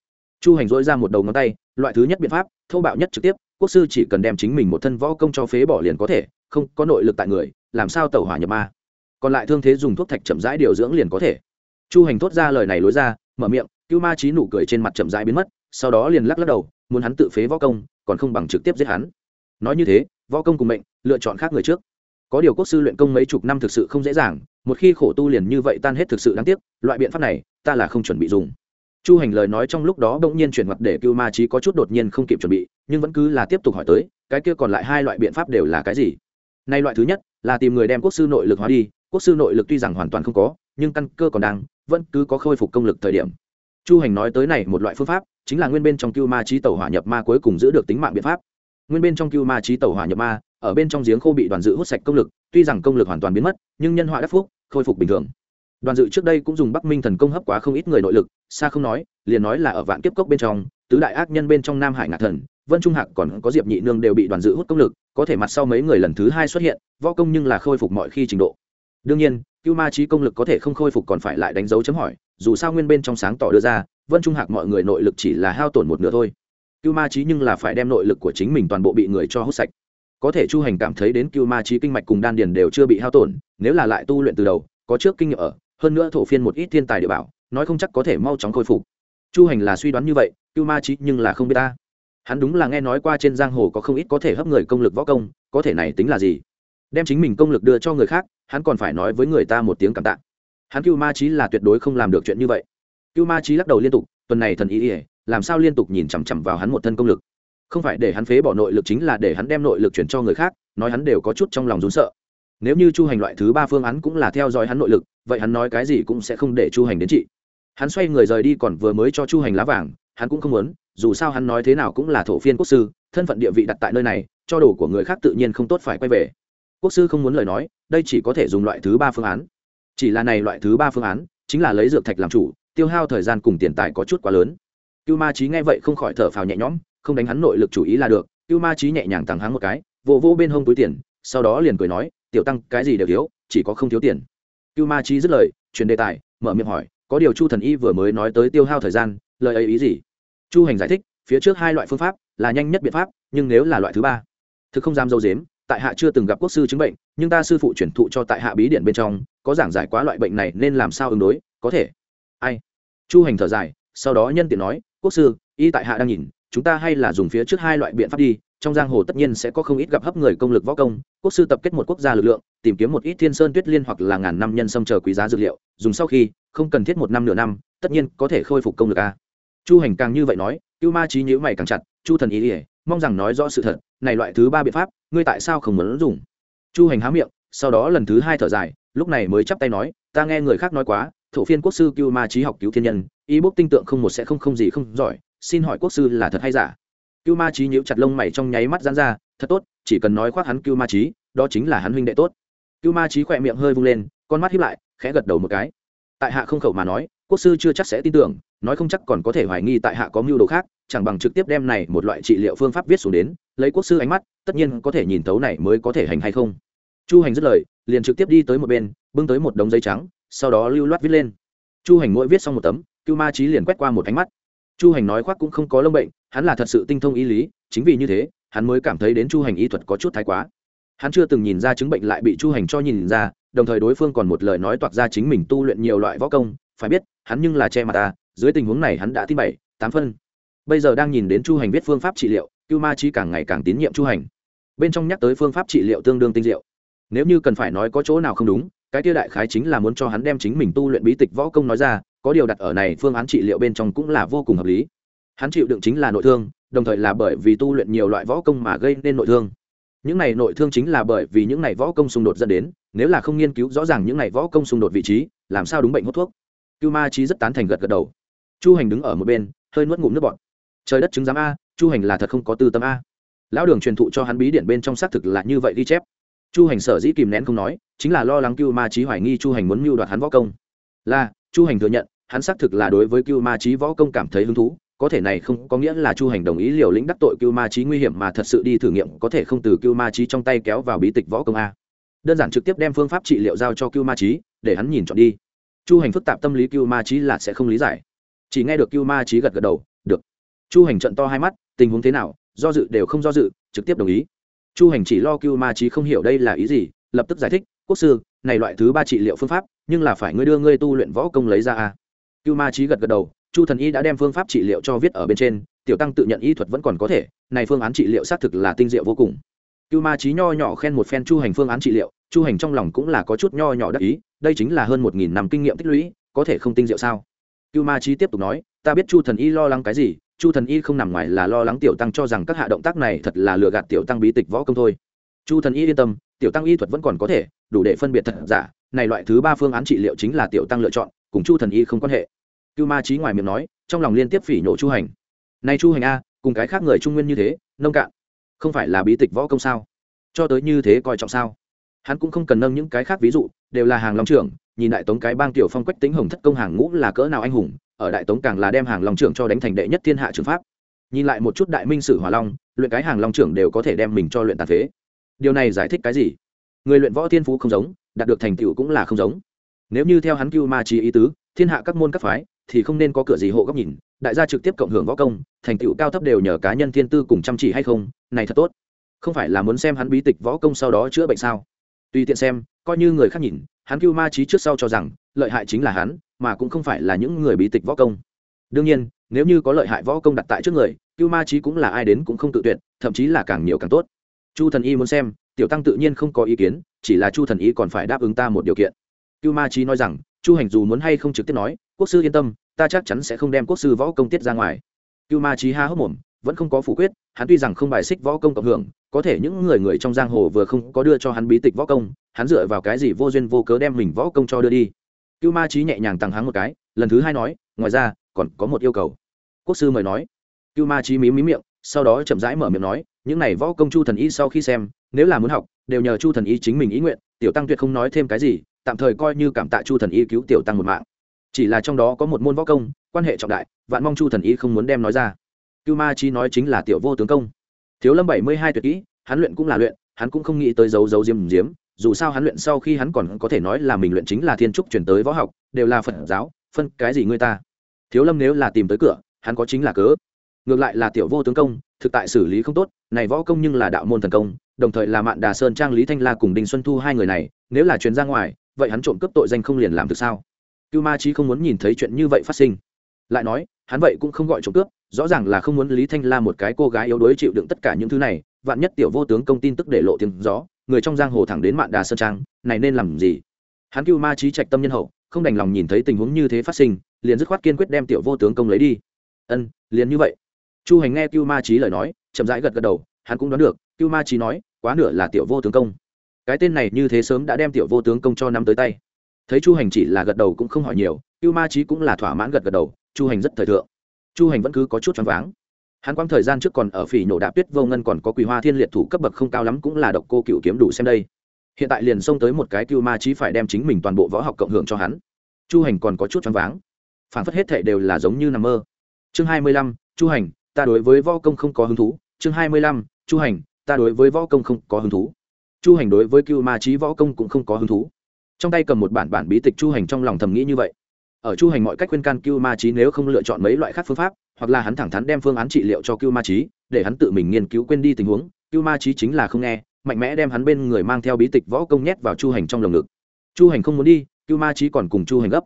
chu hành dỗi ra một đầu ngón tay, loại thứ nhất biện pháp, thô bạo nhất trực tiếp, quốc sư chỉ cần đem chính mình một thân võ công cho phế bỏ liền có thể, không có nội lực tại người, làm sao tẩu hỏa nhập ma. Còn lại thương thế dùng thuốc thạch chậm rãi điều dưỡng liền có thể. Chu hành thốt ra lời này lối ra, mở miệng, cưu ma trí nụ cười trên mặt chậm rãi biến mất, sau đó liền lắc lắc đầu, muốn hắn tự phế võ công, còn không bằng trực tiếp giết hắn. Nói như thế, võ công cùng mệnh, lựa chọn khác người trước. Có điều quốc sư luyện công mấy chục năm thực sự không dễ dàng, một khi khổ tu liền như vậy tan hết thực sự đáng tiếc, loại biện pháp này, ta là không chuẩn bị dùng chu hành lời nói trong lúc đó bỗng nhiên chuyển mặt để cưu ma trí có chút đột nhiên không kịp chuẩn bị, nhưng vẫn cứ là tiếp tục hỏi tới, cái kia còn lại hai loại biện pháp đều là cái gì? Nay loại thứ nhất là tìm người đem quốc sư nội lực hóa đi, quốc sư nội lực tuy rằng hoàn toàn không có, nhưng căn cơ còn đang, vẫn cứ có khôi phục công lực thời điểm. Chu hành nói tới này một loại phương pháp, chính là nguyên bên trong cưu ma trí tàu hỏa nhập ma cuối cùng giữ được tính mạng biện pháp. Nguyên bên trong cưu ma trí tàu hỏa nhập ma, ở bên trong giếng khô bị đoàn dự hút sạch công lực, tuy rằng công lực hoàn toàn biến mất, nhưng nhân họa đắc phúc, khôi phục bình thường. Đoàn dự trước đây cũng dùng bắc minh thần công hấp quá không ít người nội lực xa không nói, liền nói là ở vạn kiếp cốc bên trong, tứ đại ác nhân bên trong nam hải ngạc thần, vân trung hạc còn có diệp nhị nương đều bị đoàn dự hút công lực, có thể mặt sau mấy người lần thứ hai xuất hiện, võ công nhưng là khôi phục mọi khi trình độ. Đương nhiên cưu ma trí công lực có thể không khôi phục còn phải lại đánh dấu chấm hỏi, dù sao nguyên bên trong sáng tỏ đưa ra, vân trung hạc mọi người nội lực chỉ là hao tổn một nửa thôi. Cưu ma trí nhưng là phải đem nội lực của chính mình toàn bộ bị người cho hút sạch. Có thể chu hành cảm thấy đến cưu ma trí kinh mạch cùng đan điền đều chưa bị hao tổn, nếu là lại tu luyện từ đầu, có trước kinh nghiệm ở, hơn nữa thổ phiên một ít thiên tài địa bảo nói không chắc có thể mau chóng khôi phục. Chu hành là suy đoán như vậy, cưu ma trí nhưng là không biết ta. Hắn đúng là nghe nói qua trên giang hồ có không ít có thể hấp người công lực võ công, có thể này tính là gì? Đem chính mình công lực đưa cho người khác, hắn còn phải nói với người ta một tiếng cảm tạ. Hắn cưu ma trí là tuyệt đối không làm được chuyện như vậy. Cưu ma trí lắc đầu liên tục, tuần này thần ý ỉa làm sao liên tục nhìn chằm chằm vào hắn một thân công lực? Không phải để hắn phế bỏ nội lực chính là để hắn đem nội lực chuyển cho người khác, nói hắn đều có chút trong lòng rún sợ nếu như chu hành loại thứ ba phương án cũng là theo dõi hắn nội lực, vậy hắn nói cái gì cũng sẽ không để chu hành đến trị. Hắn xoay người rời đi còn vừa mới cho chu hành lá vàng, hắn cũng không muốn, dù sao hắn nói thế nào cũng là thổ phiên quốc sư, thân phận địa vị đặt tại nơi này, cho đồ của người khác tự nhiên không tốt phải quay về. Quốc sư không muốn lời nói, đây chỉ có thể dùng loại thứ ba phương án. Chỉ là này loại thứ ba phương án, chính là lấy dược thạch làm chủ, tiêu hao thời gian cùng tiền tài có chút quá lớn. Cưu ma trí nghe vậy không khỏi thở phào nhẹ nhõm, không đánh hắn nội lực chủ ý là được, cưu ma trí nhẹ nhàng tàng hắn một cái, vỗ vỗ bên hông túi tiền, sau đó liền cười nói tiểu tăng, cái gì đều thiếu, chỉ có không thiếu tiền. Cưu ma chi dứt lời truyền đề tài, mở miệng hỏi, có điều chu thần y vừa mới nói tới tiêu hao thời gian, lời ấy ý gì? Chu hành giải thích, phía trước hai loại phương pháp là nhanh nhất biện pháp, nhưng nếu là loại thứ ba, thực không dám dâu dếm, tại hạ chưa từng gặp quốc sư chứng bệnh, nhưng ta sư phụ chuyển thụ cho tại hạ bí điện bên trong, có giảng giải quá loại bệnh này nên làm sao ứng đối, có thể. Ai? Chu hành thở dài, sau đó nhân tiện nói, quốc sư, y tại hạ đang nhìn, chúng ta hay là dùng phía trước hai loại biện pháp đi trong giang hồ tất nhiên sẽ có không ít gặp hấp người công lực võ công, quốc sư tập kết một quốc gia lực lượng, tìm kiếm một ít thiên sơn tuyết liên hoặc là ngàn năm nhân sâm chờ quý giá dược liệu, dùng sau khi, không cần thiết một năm nửa năm, tất nhiên có thể khôi phục công lực a. Chu hành càng như vậy nói, cưu ma trí nhữ mày càng chặt, chu thần ý ỉa mong rằng nói rõ sự thật, này loại thứ ba biện pháp, ngươi tại sao không muốn dùng? Chu hành há miệng, sau đó lần thứ hai thở dài, lúc này mới chắp tay nói, ta nghe người khác nói quá, thổ phiên quốc sư cưu ma trí học cứu thiên nhân ý bốc tinh tượng không một sẽ không không gì không giỏi, xin hỏi quốc sư là thật hay giả? Cưu ma trí nhíu chặt lông mày trong nháy mắt dán ra, thật tốt, chỉ cần nói khoác hắn cưu ma trí đó chính là hắn huynh đệ tốt. Cưu ma trí khỏe miệng hơi vung lên, con mắt hiếp lại, khẽ gật đầu một cái. Tại hạ không khẩu mà nói, quốc sư chưa chắc sẽ tin tưởng, nói không chắc còn có thể hoài nghi tại hạ có mưu đồ khác, chẳng bằng trực tiếp đem này một loại trị liệu phương pháp viết xuống đến, lấy quốc sư ánh mắt, tất nhiên có thể nhìn thấu này mới có thể hành hay không. Chu hành dứt lời, liền trực tiếp đi tới một bên, bưng tới một đống giấy trắng, sau đó lưu loát viết lên. Chu hành mỗi viết xong một tấm, cưu ma trí liền quét qua một ánh mắt. Chu hành nói khoác cũng không có lông bệnh hắn là thật sự tinh thông y lý, chính vì như thế, hắn mới cảm thấy đến chu hành y thuật có chút thái quá. Hắn chưa từng nhìn ra chứng bệnh lại bị chu hành cho nhìn ra, đồng thời đối phương còn một lời nói toạc ra chính mình tu luyện nhiều loại võ công, phải biết, hắn nhưng là che mặt ta, dưới tình huống này hắn đã tin bảy, tám phân. Bây giờ đang nhìn đến chu hành viết phương pháp trị liệu, cưu ma chi càng ngày càng tín nhiệm chu hành. Bên trong nhắc tới phương pháp trị liệu tương đương tinh diệu. Nếu như cần phải nói có chỗ nào không đúng, cái tiêu đại khái chính là muốn cho hắn đem chính mình tu luyện bí tịch võ công nói ra, có điều đặt ở này phương án trị liệu bên trong cũng là vô cùng hợp lý hắn chịu đựng chính là nội thương, đồng thời là bởi vì tu luyện nhiều loại võ công mà gây nên nội thương. Những này nội thương chính là bởi vì những này võ công xung đột dẫn đến, nếu là không nghiên cứu rõ ràng những này võ công xung đột vị trí, làm sao đúng bệnh hút thuốc? Cưu ma trí rất tán thành gật gật đầu. Chu hành đứng ở một bên, hơi nuốt ngụm nước bọt. Trời đất chứng giám a, chu hành là thật không có tư tâm a. Lão đường truyền thụ cho hắn bí điển bên trong xác thực là như vậy ghi chép. Chu hành sở dĩ kìm nén không nói, chính là lo lắng cưu ma trí hoài nghi chu hành muốn mưu đoạt hắn võ công. Là, chu hành thừa nhận, hắn xác thực là đối với cưu ma trí võ công cảm thấy hứng thú có thể này không có nghĩa là chu hành đồng ý liều lĩnh đắc tội cưu ma trí nguy hiểm mà thật sự đi thử nghiệm, có thể không từ cưu ma trí trong tay kéo vào bí tịch võ công a. Đơn giản trực tiếp đem phương pháp trị liệu giao cho cưu ma trí để hắn nhìn chọn đi. Chu hành phức tạp tâm lý cưu ma trí là sẽ không lý giải. Chỉ nghe được cưu ma trí gật gật đầu, được. Chu hành trận to hai mắt, tình huống thế nào? Do dự đều không do dự, trực tiếp đồng ý. Chu hành chỉ lo cưu ma trí không hiểu đây là ý gì, lập tức giải thích, quốc sư, này loại thứ ba trị liệu phương pháp, nhưng là phải ngươi đưa ngươi tu luyện võ công lấy ra a. Cưu ma trí gật gật đầu chu thần y đã đem phương pháp trị liệu cho viết ở bên trên, tiểu tăng tự nhận y thuật vẫn còn có thể, này phương án trị liệu xác thực là tinh diệu vô cùng. Cưu ma trí nho nhỏ khen một phen chu hành phương án trị liệu, chu hành trong lòng cũng là có chút nho nhỏ đắc ý, đây chính là hơn một nghìn năm kinh nghiệm tích lũy, có thể không tinh diệu sao? Cưu ma trí tiếp tục nói, ta biết chu thần y lo lắng cái gì, chu thần y không nằm ngoài là lo lắng tiểu tăng cho rằng các hạ động tác này thật là lừa gạt tiểu tăng bí tịch võ công thôi. Chu thần y yên tâm, tiểu tăng y thuật vẫn còn có thể, đủ để phân biệt thật giả, này loại thứ ba phương án trị liệu chính là tiểu tăng lựa chọn, cùng chu thần y không quan hệ cưu ma trí ngoài miệng nói, trong lòng liên tiếp phỉ nhổ chu hành. Nay chu hành a, cùng cái khác người trung nguyên như thế, nông cạn. Không phải là bí tịch võ công sao? Cho tới như thế coi trọng sao? Hắn cũng không cần nâng những cái khác ví dụ, đều là hàng long trưởng, nhìn đại tống cái bang tiểu phong quách tính hồng thất công hàng ngũ là cỡ nào anh hùng, ở đại tống càng là đem hàng long trưởng cho đánh thành đệ nhất thiên hạ trường pháp. Nhìn lại một chút đại minh sử hỏa long, luyện cái hàng long trưởng đều có thể đem mình cho luyện tàn phế. Điều này giải thích cái gì? Người luyện võ thiên phú không giống, đạt được thành tựu cũng là không giống. Nếu như theo hắn cưu ma trí ý tứ, thiên hạ các môn các phái thì không nên có cửa gì hộ góc nhìn, đại gia trực tiếp cộng hưởng võ công, thành tựu cao thấp đều nhờ cá nhân thiên tư cùng chăm chỉ hay không, này thật tốt. Không phải là muốn xem hắn bí tịch võ công sau đó chữa bệnh sao? Tùy tiện xem, coi như người khác nhìn, hắn cưu ma trí trước sau cho rằng, lợi hại chính là hắn, mà cũng không phải là những người bí tịch võ công. Đương nhiên, nếu như có lợi hại võ công đặt tại trước người, cưu ma trí cũng là ai đến cũng không tự tuyệt, thậm chí là càng nhiều càng tốt. Chu thần y muốn xem, tiểu tăng tự nhiên không có ý kiến, chỉ là chu thần y còn phải đáp ứng ta một điều kiện. Cưu ma trí nói rằng, chu hành dù muốn hay không trực tiếp nói quốc sư yên tâm, ta chắc chắn sẽ không đem quốc sư võ công tiết ra ngoài. Cưu ma trí ha hốc mồm, vẫn không có phủ quyết, hắn tuy rằng không bài xích võ công cộng hưởng, có thể những người người trong giang hồ vừa không có đưa cho hắn bí tịch võ công, hắn dựa vào cái gì vô duyên vô cớ đem mình võ công cho đưa đi. Cưu ma trí nhẹ nhàng tặng hắn một cái, lần thứ hai nói, ngoài ra, còn có một yêu cầu. Quốc sư mời nói. Cưu ma trí mí mí miệng, sau đó chậm rãi mở miệng nói, những này võ công chu thần y sau khi xem, nếu là muốn học, đều nhờ chu thần y chính mình ý nguyện, tiểu tăng tuyệt không nói thêm cái gì, tạm thời coi như cảm tạ chu thần y cứu tiểu tăng một mạng chỉ là trong đó có một môn võ công, quan hệ trọng đại, vạn mong chu thần y không muốn đem nói ra. Cưu ma chi nói chính là tiểu vô tướng công. Thiếu lâm bảy mươi hai tuyệt kỹ, hắn luyện cũng là luyện, hắn cũng không nghĩ tới dấu dấu diêm diếm, dù sao hắn luyện sau khi hắn còn có thể nói là mình luyện chính là thiên trúc chuyển tới võ học, đều là phật giáo, phân cái gì người ta. Thiếu lâm nếu là tìm tới cửa, hắn có chính là cớ. Ngược lại là tiểu vô tướng công, thực tại xử lý không tốt, này võ công nhưng là đạo môn thần công, đồng thời là mạn đà sơn trang lý thanh la cùng đinh xuân thu hai người này, nếu là chuyến ra ngoài, vậy hắn trộm cướp tội danh không liền làm được sao? Cưu ma trí không muốn nhìn thấy chuyện như vậy phát sinh. Lại nói, hắn vậy cũng không gọi trộm cướp, rõ ràng là không muốn lý thanh la một cái cô gái yếu đuối chịu đựng tất cả những thứ này, vạn nhất tiểu vô tướng công tin tức để lộ tiếng gió, người trong giang hồ thẳng đến mạn đà sơn trang, này nên làm gì? Hắn cưu ma trí trạch tâm nhân hậu, không đành lòng nhìn thấy tình huống như thế phát sinh, liền dứt khoát kiên quyết đem tiểu vô tướng công lấy đi. Ân, liền như vậy. Chu hành nghe cưu ma trí lời nói, chậm rãi gật gật đầu, hắn cũng đoán được, cưu ma trí nói, quá nửa là tiểu vô tướng công. Cái tên này như thế sớm đã đem tiểu vô tướng công cho năm tới tay thấy chu hành chỉ là gật đầu cũng không hỏi nhiều cưu ma trí cũng là thỏa mãn gật gật đầu, chu hành rất thời thượng. Chu hành vẫn cứ có chút choáng váng. Hắn quang thời gian trước còn ở phỉ nhổ đạp tuyết vô ngân còn có quỳ hoa thiên liệt thủ cấp bậc không cao lắm cũng là độc cô cựu kiếm đủ xem đây. Hiện tại liền xông tới một cái cưu ma trí phải đem chính mình toàn bộ võ học cộng hưởng cho hắn. Chu hành còn có chút choáng váng. Phản phất hết thệ đều là giống như nằm mơ. Chương hai mươi lăm, chu hành, ta đối với võ công không có hứng thú. Chương hai mươi lăm, chu hành, ta đối với võ công không có hứng thú. Chu hành đối với cưu ma trí võ công cũng không có hứng thú trong tay cầm một bản bản bí tịch chu hành trong lòng thầm nghĩ như vậy. Ở chu hành mọi cách khuyên can cưu ma trí nếu không lựa chọn mấy loại khác phương pháp, hoặc là hắn thẳng thắn đem phương án trị liệu cho cưu ma trí để hắn tự mình nghiên cứu quên đi tình huống, cưu ma trí chính là không nghe, mạnh mẽ đem hắn bên người mang theo bí tịch võ công nhét vào chu hành trong lồng ngực. Chu hành không muốn đi, cưu ma trí còn cùng chu hành gấp.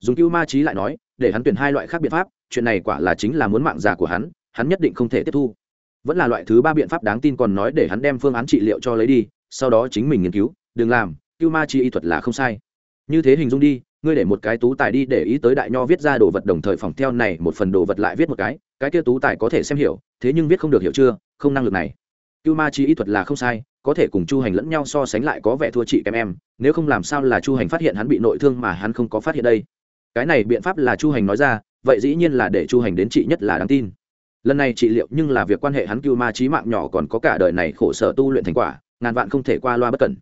Dùng cưu ma trí lại nói, để hắn tuyển hai loại khác biện pháp, chuyện này quả là chính là muốn mạng già của hắn hắn nhất định không thể tiếp thu. Vẫn là loại thứ ba biện pháp đáng tin còn nói để hắn đem phương án trị liệu cho lấy đi, sau đó chính mình nghiên cứu, đừng làm cưu ma chi y thuật là không sai. Như thế hình dung đi, ngươi để một cái tú tài đi để ý tới đại nho viết ra đồ vật đồng thời phòng theo này một phần đồ vật lại viết một cái cái kia tú tài có thể xem hiểu, thế nhưng viết không được hiểu chưa, không năng lực này. Cưu ma chi y thuật là không sai, có thể cùng chu hành lẫn nhau so sánh lại có vẻ thua chị kém em, nếu không làm sao là chu hành phát hiện hắn bị nội thương mà hắn không có phát hiện đây. Cái này biện pháp là chu hành nói ra, vậy dĩ nhiên là để chu hành đến trị nhất là đáng tin. Lần này trị liệu nhưng là việc quan hệ hắn cưu ma trí mạng nhỏ còn có cả đời này khổ sở tu luyện thành quả, ngàn vạn không thể qua loa bất cẩn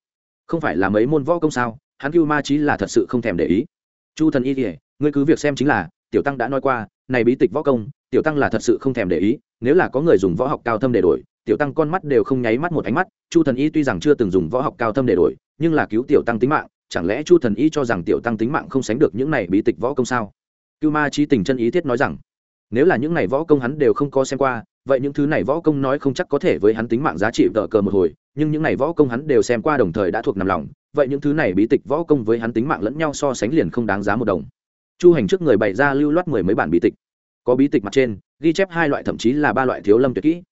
không phải là mấy môn võ công sao? Hắn cưu ma trí là thật sự không thèm để ý. Chu thần y kỉa ngươi cứ việc xem chính là, tiểu tăng đã nói qua, này bí tịch võ công, tiểu tăng là thật sự không thèm để ý. Nếu là có người dùng võ học cao thâm để đổi, tiểu tăng con mắt đều không nháy mắt một ánh mắt. Chu thần y tuy rằng chưa từng dùng võ học cao thâm để đổi, nhưng là cứu tiểu tăng tính mạng, chẳng lẽ chu thần y cho rằng tiểu tăng tính mạng không sánh được những này bí tịch võ công sao? Cưu ma trí tình chân ý thiết nói rằng, nếu là những này võ công hắn đều không có xem qua, vậy những thứ này võ công nói không chắc có thể với hắn tính mạng giá trị vợ cờ một hồi nhưng những này võ công hắn đều xem qua đồng thời đã thuộc nằm lòng, vậy những thứ này bí tịch võ công với hắn tính mạng lẫn nhau so sánh liền không đáng giá một đồng. Chu hành trước người bày ra lưu loát mười mấy bản bí tịch. Có bí tịch mặt trên, ghi chép hai loại thậm chí là ba loại thiếu lâm tuyệt kỹ.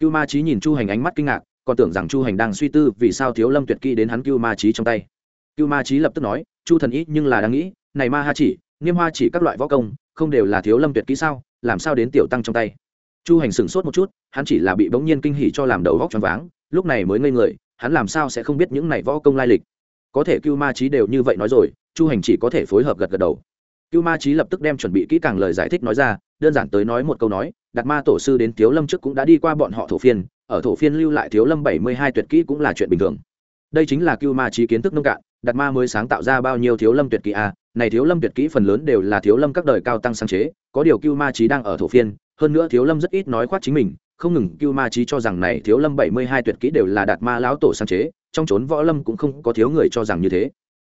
Cưu ma trí nhìn chu hành ánh mắt kinh ngạc, còn tưởng rằng chu hành đang suy tư vì sao thiếu lâm tuyệt kỹ đến hắn cưu ma trí trong tay. Cưu ma trí lập tức nói, chu thần ý nhưng là đang nghĩ, này ma ha chỉ, nghiêm hoa chỉ các loại võ công, không đều là thiếu lâm tuyệt kỹ sao, làm sao đến tiểu tăng trong tay? Chu hành sửng sốt một chút, hắn chỉ là bị bỗng nhiên kinh hỉ cho làm đầu góc choáng váng lúc này mới ngây người, hắn làm sao sẽ không biết những này võ công lai lịch có thể cưu ma trí đều như vậy nói rồi, chu hành chỉ có thể phối hợp gật gật đầu cưu ma trí lập tức đem chuẩn bị kỹ càng lời giải thích nói ra, đơn giản tới nói một câu nói đặt ma tổ sư đến thiếu lâm trước cũng đã đi qua bọn họ thổ phiên, ở thổ phiên lưu lại thiếu lâm bảy mươi hai tuyệt kỹ cũng là chuyện bình thường đây chính là cưu ma trí kiến thức nông cạn đặt ma mới sáng tạo ra bao nhiêu thiếu lâm tuyệt kỹ a à? này thiếu lâm tuyệt kỹ phần lớn đều là thiếu lâm các đời cao tăng sáng chế, có điều cưu ma trí đang ở thổ phiên, hơn nữa thiếu lâm rất ít nói khoác chính mình không ngừng cưu ma trí cho rằng này thiếu lâm bảy mươi hai tuyệt kỹ đều là đạt ma lão tổ sáng chế, trong trốn võ lâm cũng không có thiếu người cho rằng như thế.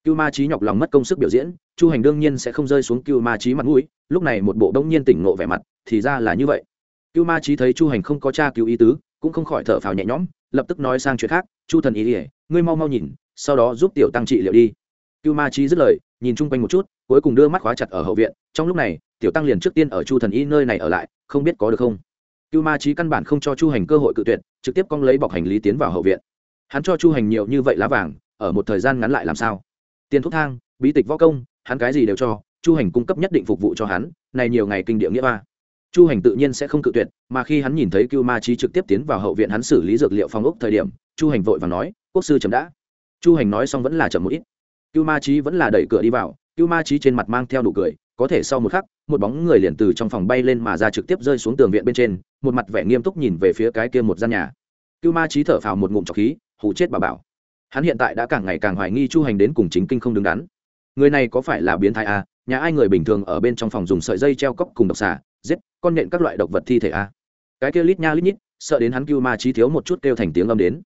Cưu ma trí nhọc lòng mất công sức biểu diễn, chu hành đương nhiên sẽ không rơi xuống cưu ma trí mặt mũi, lúc này một bộ đông nhiên tỉnh ngộ vẻ mặt, thì ra là như vậy. Cưu ma trí thấy chu hành không có tra cứu ý tứ, cũng không khỏi thở phào nhẹ nhõm, lập tức nói sang chuyện khác, chu thần ý ỉa ngươi mau mau nhìn, sau đó giúp tiểu tăng trị liệu đi. Cưu ma trí dứt lời, nhìn chung quanh một chút, cuối cùng đưa mắt khóa chặt ở hậu viện, trong lúc này, tiểu tăng liền trước tiên ở chu thần y nơi này ở lại, không biết có được không cưu ma trí căn bản không cho chu hành cơ hội cự tuyệt, trực tiếp cong lấy bọc hành lý tiến vào hậu viện. Hắn cho chu hành nhiều như vậy lá vàng, ở một thời gian ngắn lại làm sao? Tiền thuốc thang, bí tịch võ công, hắn cái gì đều cho, chu hành cung cấp nhất định phục vụ cho hắn, này nhiều ngày kinh địa nghĩa ba. Chu hành tự nhiên sẽ không cự tuyệt, mà khi hắn nhìn thấy cưu ma trí trực tiếp tiến vào hậu viện hắn xử lý dược liệu phòng ốc thời điểm, chu hành vội và nói, quốc sư chấm đã. Chu hành nói xong vẫn là chậm một ít. Cưu ma trí vẫn là đẩy cửa đi vào, cưu ma trí trên mặt mang theo đủ cười có thể sau một khắc, một bóng người liền từ trong phòng bay lên mà ra trực tiếp rơi xuống tường viện bên trên, một mặt vẻ nghiêm túc nhìn về phía cái kia một gian nhà. Cưu ma trí thở phào một ngụm trọc khí hụ chết bà bảo. Hắn hiện tại đã càng ngày càng hoài nghi chu hành đến cùng chính kinh không đứng đắn. Người này có phải là biến thái a? Nhà ai người bình thường ở bên trong phòng dùng sợi dây treo cốc cùng độc xà, giết, con nhện các loại độc vật thi thể a? Cái kia lít nha lít nhít, sợ đến hắn cưu ma trí thiếu một chút kêu thành tiếng âm đến.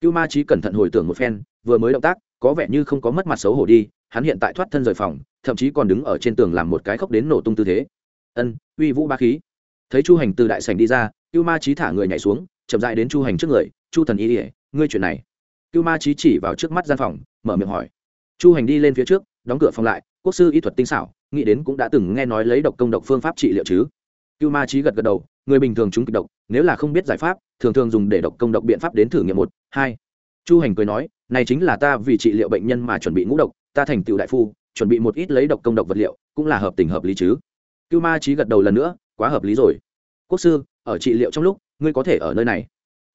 Cưu ma trí cẩn thận hồi tưởng một phen, vừa mới động tác, có vẻ như không có mất mặt xấu hổ đi hắn hiện tại thoát thân rời phòng, thậm chí còn đứng ở trên tường làm một cái khóc đến nổ tung tư thế. Ân, uy vũ ba khí. Thấy chu hành từ đại sảnh đi ra, cưu ma trí thả người nhảy xuống, chậm dại đến chu hành trước người, chu thần y ỉa ngươi chuyện này. Cưu ma trí chỉ vào trước mắt gian phòng, mở miệng hỏi. Chu hành đi lên phía trước, đóng cửa phòng lại, quốc sư y thuật tinh xảo, nghĩ đến cũng đã từng nghe nói lấy độc công độc phương pháp trị liệu chứ. Cưu ma trí gật gật đầu, người bình thường chúng kịch độc, nếu là không biết giải pháp, thường thường dùng để độc công độc biện pháp đến thử nghiệm một, hai. Chu hành cười nói, này chính là ta vì trị liệu bệnh nhân mà chuẩn bị ngũ độc ta thành tựu đại phu, chuẩn bị một ít lấy độc công độc vật liệu, cũng là hợp tình hợp lý chứ. Cưu ma trí gật đầu lần nữa, quá hợp lý rồi. Quốc sư, ở trị liệu trong lúc, ngươi có thể ở nơi này.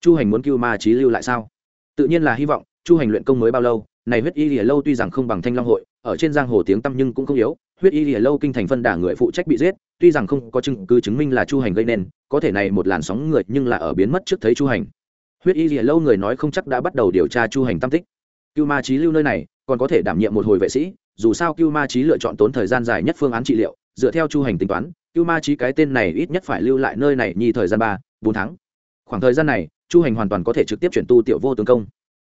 Chu hành muốn cưu ma trí lưu lại sao? Tự nhiên là hy vọng, chu hành luyện công mới bao lâu, này huyết y lìa lâu tuy rằng không bằng thanh long hội, ở trên giang hồ tiếng tăm nhưng cũng không yếu, huyết y lìa lâu kinh thành phân đả người phụ trách bị giết, tuy rằng không có chứng cứ chứng minh là chu hành gây nên, có thể này một làn sóng người nhưng là ở biến mất trước thấy chu hành. Huyết y lìa lâu người nói không chắc đã bắt đầu điều tra chu hành tam tích. Cưu ma trí lưu nơi này còn có thể đảm nhiệm một hồi vệ sĩ, dù sao cưu ma trí lựa chọn tốn thời gian dài nhất phương án trị liệu, dựa theo chu hành tính toán, cưu ma trí cái tên này ít nhất phải lưu lại nơi này nhi thời gian ba, bốn tháng. Khoảng thời gian này, chu hành hoàn toàn có thể trực tiếp chuyển tu tiểu vô tướng công.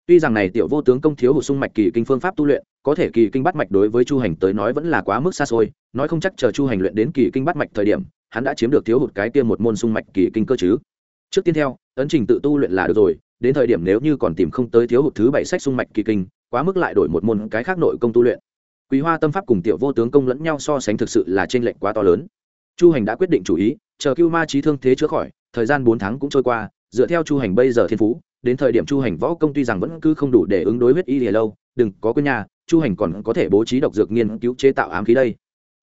Tuy rằng này tiểu vô tướng công thiếu hụt sung mạch kỳ kinh phương pháp tu luyện, có thể kỳ kinh bắt mạch đối với chu hành tới nói vẫn là quá mức xa xôi, nói không chắc chờ chu hành luyện đến kỳ kinh bắt mạch thời điểm, hắn đã chiếm được thiếu hụt cái kia một môn sung mạch kỳ kinh cơ chứ. Trước tiên theo, ấn trình tự tu luyện là được rồi, đến thời điểm nếu như còn tìm không tới thiếu hụt thứ bảy sách sung mạch kỳ kinh quá mức lại đổi một môn cái khác nội công tu luyện. Quý hoa tâm pháp cùng tiểu vô tướng công lẫn nhau so sánh thực sự là t r ê n lệch quá to lớn. Chu hành đã quyết định chủ ý, chờ cưu ma trí thương thế chữa khỏi, thời gian bốn tháng cũng trôi qua, dựa theo chu hành bây giờ thiên phú, đến thời điểm chu hành võ công tuy rằng vẫn cứ không đủ để ứng đối huyết y lìa lâu, đừng có quên nhà chu hành còn có thể bố trí độc dược nghiên cứu chế tạo ám khí đây.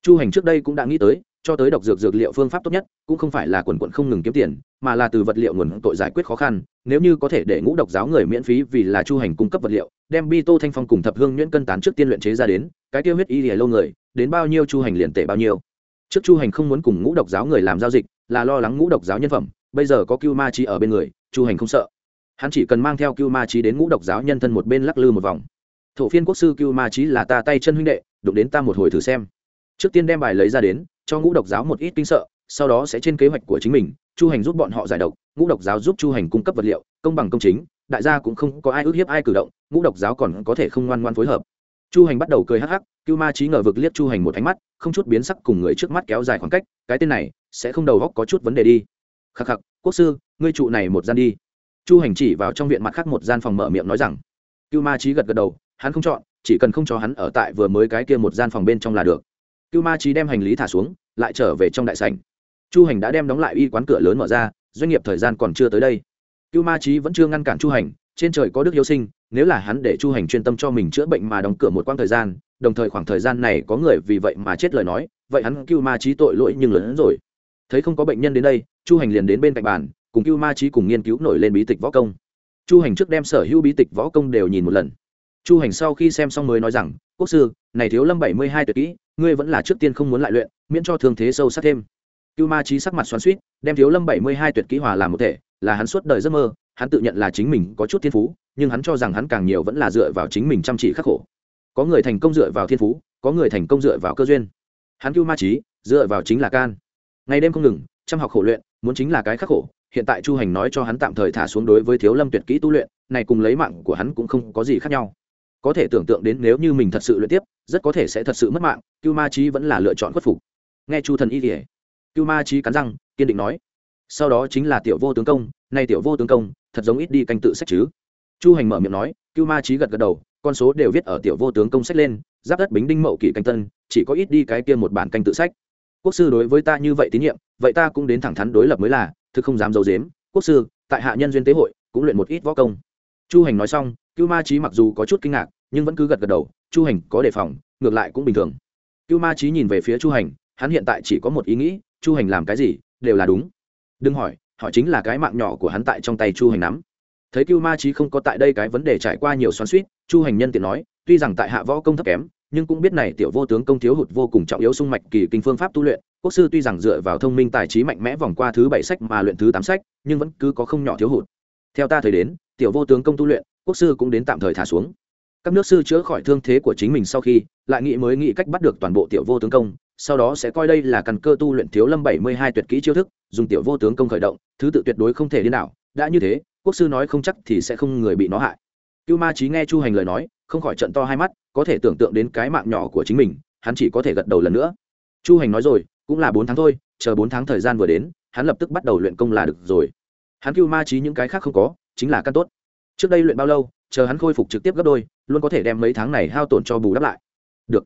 Chu hành trước đây cũng đã nghĩ tới, cho tới độc dược dược liệu phương pháp tốt nhất, cũng không phải là quần quận không ngừng kiếm tiền, mà là từ vật liệu nguồn tội giải quyết khó khăn, nếu như có thể để ngũ độc giáo người miễn phí vì là chu hành cung cấp vật liệu đem bi tô thanh phong cùng thập hương nhuyễn cân tán trước tiên luyện chế ra đến, cái tiêu huyết y lìa lâu người, đến bao nhiêu chu hành liền tệ bao nhiêu. Trước chu hành không muốn cùng ngũ độc giáo người làm giao dịch, là lo lắng ngũ độc giáo nhân phẩm, bây giờ có cưu ma trí ở bên người, chu hành không sợ. Hắn chỉ cần mang theo cưu ma trí đến ngũ độc giáo nhân thân một bên lắc lư một vòng. Thổ phiên quốc sư cưu ma trí là ta tay chân huynh đệ, đụng đến ta một hồi thử xem. Trước tiên đem bài lấy ra đến, cho ngũ độc giáo một ít kinh sợ, sau đó sẽ trên kế hoạch của chính mình, chu hành giúp bọn họ giải độc, ngũ độc giáo giúp chu hành cung cấp vật liệu, công bằng công chính đại gia cũng không có ai ức hiếp ai cử động, ngũ độc giáo còn có thể không ngoan ngoan phối hợp. Chu hành bắt đầu cười hắc hắc, cưu ma trí ngờ vực liếc chu hành một ánh mắt, không chút biến sắc cùng người trước mắt kéo dài khoảng cách, cái tên này sẽ không đầu góc có chút vấn đề đi. Khắc khắc, quốc sư, ngươi trụ này một gian đi. Chu hành chỉ vào trong viện mặt khác một gian phòng mở miệng nói rằng. Cưu ma trí gật gật đầu, hắn không chọn, chỉ cần không cho hắn ở tại vừa mới cái kia một gian phòng bên trong là được. Cưu ma trí đem hành lý thả xuống, lại trở về trong đại sảnh. Chu hành đã đem đóng lại y quán cửa lớn mở ra, doanh nghiệp thời gian còn chưa tới đây cưu ma trí vẫn chưa ngăn cản chu hành, trên trời có đức hiếu sinh, nếu là hắn để chu hành chuyên tâm cho mình chữa bệnh mà đóng cửa một quãng thời gian, đồng thời khoảng thời gian này có người vì vậy mà chết lời nói, vậy hắn cưu ma trí tội lỗi nhưng lớn hơn rồi. Thấy không có bệnh nhân đến đây, chu hành liền đến bên cạnh bàn, cùng cưu ma trí cùng nghiên cứu nổi lên bí tịch võ công. Chu hành trước đem sở hữu bí tịch võ công đều nhìn một lần. Chu hành sau khi xem xong mới nói rằng, quốc sư, này thiếu lâm bảy mươi hai tuyệt kỹ, ngươi vẫn là trước tiên không muốn lại luyện, miễn cho thương thế sâu sắc thêm. Cưu ma trí sắc mặt xoắn suýt đem thiếu lâm bảy mươi hai tuyệt kỹ hòa làm một thể là hắn suốt đời giấc mơ, hắn tự nhận là chính mình có chút thiên phú, nhưng hắn cho rằng hắn càng nhiều vẫn là dựa vào chính mình chăm chỉ khắc khổ. Có người thành công dựa vào thiên phú, có người thành công dựa vào cơ duyên. Hắn cưu ma trí, dựa vào chính là can. Ngày đêm không ngừng, chăm học khổ luyện, muốn chính là cái khắc khổ. Hiện tại chu hành nói cho hắn tạm thời thả xuống đối với thiếu lâm tuyệt kỹ tu luyện, này cùng lấy mạng của hắn cũng không có gì khác nhau. Có thể tưởng tượng đến nếu như mình thật sự luyện tiếp, rất có thể sẽ thật sự mất mạng, cưu ma trí vẫn là lựa chọn khuất phục. Nghe chu thần y kể cưu ma trí cắn răng, kiên định nói sau đó chính là tiểu vô tướng công, nay tiểu vô tướng công, thật giống ít đi canh tự sách chứ. Chu hành mở miệng nói, cưu ma trí gật gật đầu, con số đều viết ở tiểu vô tướng công sách lên, giáp đất bính đinh mậu kỷ canh tân, chỉ có ít đi cái kia một bản canh tự sách. Quốc sư đối với ta như vậy tín nhiệm, vậy ta cũng đến thẳng thắn đối lập mới là, thực không dám d i ấ u dếm quốc sư, tại hạ nhân duyên tế hội, cũng luyện một ít võ công. Chu hành nói xong, cưu ma trí mặc dù có chút kinh ngạc, nhưng vẫn cứ gật gật đầu, chu hành có đề phòng, ngược lại cũng bình thường. Cưu ma trí nhìn về phía chu hành, hắn hiện tại chỉ có một ý nghĩ, chu hành làm cái gì, đều là đúng đừng hỏi, họ chính là cái mạng nhỏ của hắn tại trong tay chu hành nắm. Thấy cưu ma trí không có tại đây cái vấn đề trải qua nhiều xoắn suýt chu hành nhân tiện nói, tuy rằng tại hạ võ công thấp kém, nhưng cũng biết này tiểu vô tướng công thiếu hụt vô cùng trọng yếu sung mạch kỳ kinh phương pháp tu luyện. Quốc sư tuy rằng dựa vào thông minh tài trí mạnh mẽ vòng qua thứ bảy sách mà luyện thứ tám sách, nhưng vẫn cứ có không nhỏ thiếu hụt. Theo ta thấy đến, tiểu vô tướng công tu luyện, quốc sư cũng đến tạm thời thả xuống. Các nước sư chữa khỏi thương thế của chính mình sau khi, lại nghĩ mới nghĩ cách bắt được toàn bộ tiểu vô tướng công sau đó sẽ coi đây là căn cơ tu luyện thiếu lâm bảy mươi hai tuyệt kỹ chiêu thức, dùng tiểu vô tướng công khởi động, thứ tự tuyệt đối không thể điên đảo. Đã như thế, quốc sư nói không chắc thì sẽ không người bị nó hại. Cưu ma trí nghe chu hành lời nói, không khỏi trận to hai mắt, có thể tưởng tượng đến cái mạng nhỏ của chính mình, hắn chỉ có thể gật đầu lần nữa. Chu hành nói rồi, cũng là bốn tháng thôi, chờ bốn tháng thời gian vừa đến, hắn lập tức bắt đầu luyện công là được rồi. Hắn cưu ma trí những cái khác không có, chính là căn tốt. Trước đây luyện bao lâu, chờ hắn khôi phục trực tiếp gấp đôi, luôn có thể đem mấy tháng này hao tổn cho bù đắp lại. Được.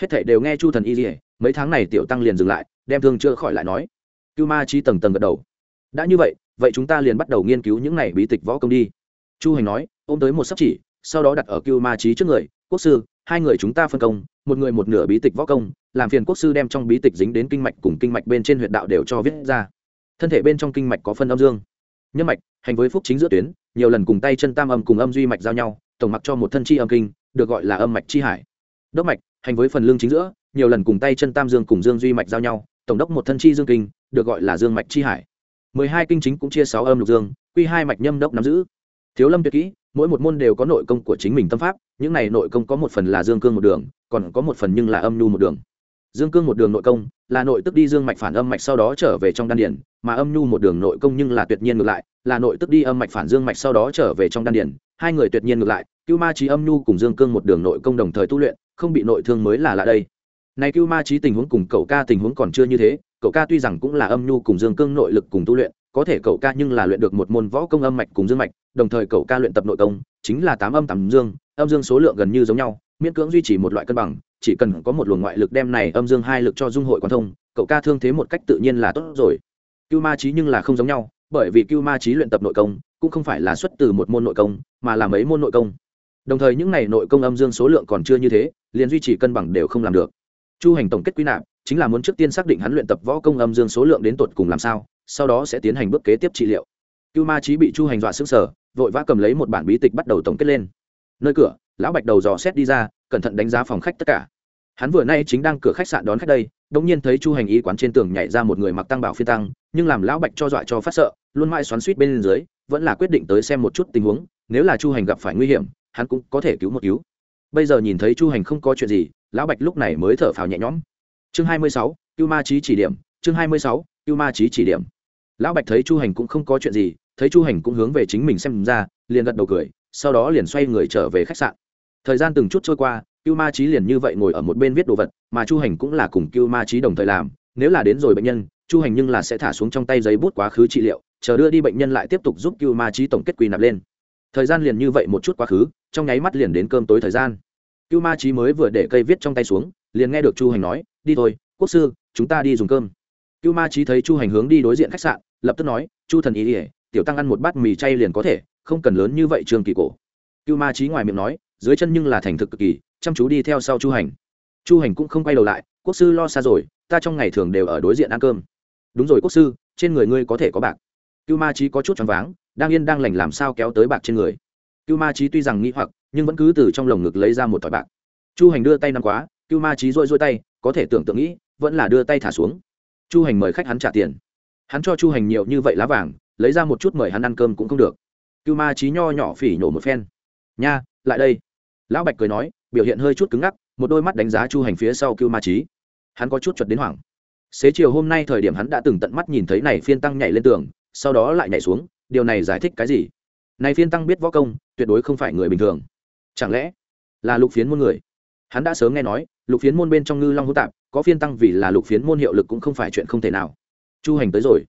Hết thảy đều nghe chu thần y dỉa mấy tháng này tiểu tăng liền dừng lại, đem thương chữa khỏi lại nói. Cưu ma chi tầng tầng gật đầu. Đã như vậy vậy chúng ta liền bắt đầu nghiên cứu những này bí tịch võ công đi. Chu hành nói, ôm tới một sắp chỉ, sau đó đặt ở cưu ma trí trước người. Quốc sư, hai người chúng ta phân công, một người một nửa bí tịch võ công, làm phiền quốc sư đem trong bí tịch dính đến kinh mạch cùng kinh mạch bên trên huyệt đạo đều cho viết ra. Thân thể bên trong kinh mạch có phân âm dương. Nhân mạch, hành với phúc chính giữa tuyến, nhiều lần cùng tay chân tam âm cùng âm duy mạch giao nhau, tổng mặc cho một thân chi âm kinh, được gọi là âm mạch chi hải. Đốc mạch, hành với phần lương chính giữa nhiều lần cùng tay chân tam dương cùng dương duy mạch giao nhau, tổng đốc một thân chi dương kinh, được gọi là dương mạch chi hải. Mười hai kinh chính cũng chia sáu âm lục dương, quy hai mạch nhâm đốc nắm giữ. Thiếu lâm tuyệt kỹ, mỗi một môn đều có nội công của chính mình tâm pháp, những này nội công có một phần là dương cương một đường, còn có một phần nhưng là âm nhu một đường. Dương cương một đường nội công, là nội tức đi dương mạch phản âm mạch sau đó trở về trong đan điển mà âm nhu một đường nội công nhưng là tuyệt nhiên ngược lại, là nội tức đi âm mạch phản dương mạch sau đó trở về trong đan điển hai người tuyệt nhiên ngược lại, cưu ma trí âm nhu cùng dương cương một đường nội công đồng thời tu luyện, không bị nội thương mới là lạ đây này cưu ma trí tình huống cùng cậu ca tình huống còn chưa như thế, cậu ca tuy rằng cũng là âm nhu cùng dương cương nội lực cùng tu luyện, có thể cậu ca nhưng là luyện được một môn võ công âm mạch cùng dương mạch, đồng thời cậu ca luyện tập nội công, chính là tám âm tám dương, âm dương số lượng gần như giống nhau, miễn cưỡng duy trì một loại cân bằng, chỉ cần có một luồng ngoại lực đem này âm dương hai lực cho dung hội quan thông, cậu ca thương thế một cách tự nhiên là tốt rồi. Cưu ma trí nhưng là không giống nhau, bởi vì cưu ma trí luyện tập nội công, cũng không phải là xuất từ một môn nội công, mà là mấy môn nội công. Đồng thời những này nội công âm dương số lượng còn chưa như thế, liền duy trì cân bằng đều không làm được chu hành tổng kết quy nạp, chính là muốn trước tiên xác định hắn luyện tập võ công âm dương số lượng đến tột cùng làm sao, sau đó sẽ tiến hành bước kế tiếp trị liệu. Cưu ma trí bị chu hành dọa sức sở vội vã cầm lấy một bản bí tịch bắt đầu tổng kết lên. Nơi cửa, lão bạch đầu dò xét đi ra, cẩn thận đánh giá phòng khách tất cả. Hắn vừa nay chính đang cửa khách sạn đón khách đây đống nhiên thấy chu hành y quán trên tường nhảy ra một người mặc tăng bảo phi tăng, nhưng làm lão bạch cho dọa cho phát sợ, luôn mãi xoắn suýt bên dưới, vẫn là quyết định tới xem một chút tình huống, nếu là chu hành gặp phải nguy hiểm, hắn cũng có thể cứu một cứu bây giờ nhìn thấy chu hành không có chuyện gì, lão bạch lúc này mới thở phào nhẹ nhõm. Chương hai mươi sáu, cưu ma trí chỉ điểm, chương hai mươi sáu, cưu ma trí chỉ điểm. Lão bạch thấy chu hành cũng không có chuyện gì, thấy chu hành cũng hướng về chính mình xem ra, liền gật đầu cười, sau đó liền xoay người trở về khách sạn. Thời gian từng chút trôi qua, cưu ma trí liền như vậy ngồi ở một bên viết đồ vật, mà chu hành cũng là cùng cưu ma trí đồng thời làm, nếu là đến rồi bệnh nhân, chu hành nhưng là sẽ thả xuống trong tay giấy bút quá khứ trị liệu, chờ đưa đi bệnh nhân lại tiếp tục giúp cưu ma trí tổng kết quy nạp lên. Thời gian liền như vậy một chút quá khứ trong nháy mắt liền đến cơm tối thời gian. Cưu ma trí mới vừa để cây viết trong tay xuống, liền nghe được chu hành nói, đi thôi, quốc sư, chúng ta đi dùng cơm. Cưu ma trí thấy chu hành hướng đi đối diện khách sạn, lập tức nói, chu thần ý ỉa tiểu tăng ăn một bát mì chay liền có thể, không cần lớn như vậy trường kỳ cổ. Cưu ma trí ngoài miệng nói, dưới chân nhưng là thành thực cực kỳ, chăm chú đi theo sau chu hành. Chu hành cũng không quay đầu lại, quốc sư lo xa rồi, ta trong ngày thường đều ở đối diện ăn cơm. Đúng rồi quốc sư, trên người ngươi có thể có bạc. Cưu ma trí có chút choáng váng, đang yên đang lành làm sao kéo tới bạc trên người cưu ma trí tuy rằng nghĩ hoặc, nhưng vẫn cứ từ trong lồng ngực lấy ra một tỏi bạc. Chu hành đưa tay nằm quá, cưu ma trí rôi rôi tay, có thể tưởng tượng nghĩ, vẫn là đưa tay thả xuống. Chu hành mời khách hắn trả tiền. Hắn cho chu hành nhiều như vậy lá vàng, lấy ra một chút mời hắn ăn cơm cũng không được. Cưu ma trí nho nhỏ phỉ nhổ một phen. Nha, lại đây. Lão bạch cười nói, biểu hiện hơi chút cứng ngắc, một đôi mắt đánh giá chu hành phía sau cưu ma trí hắn có chút chuật đến hoảng. Xế chiều hôm nay thời điểm hắn đã từng tận mắt nhìn thấy này phiên tăng nhảy lên tường, sau đó lại nhảy xuống, điều này giải thích cái gì? Này phiên tăng biết võ công, tuyệt đối không phải người bình thường. Chẳng lẽ là lục phiến môn người? Hắn đã sớm nghe nói, lục phiến môn bên trong ngư long hữu tạp, có phiên tăng vì là lục phiến môn hiệu lực cũng không phải chuyện không thể nào. Chu hành tới rồi.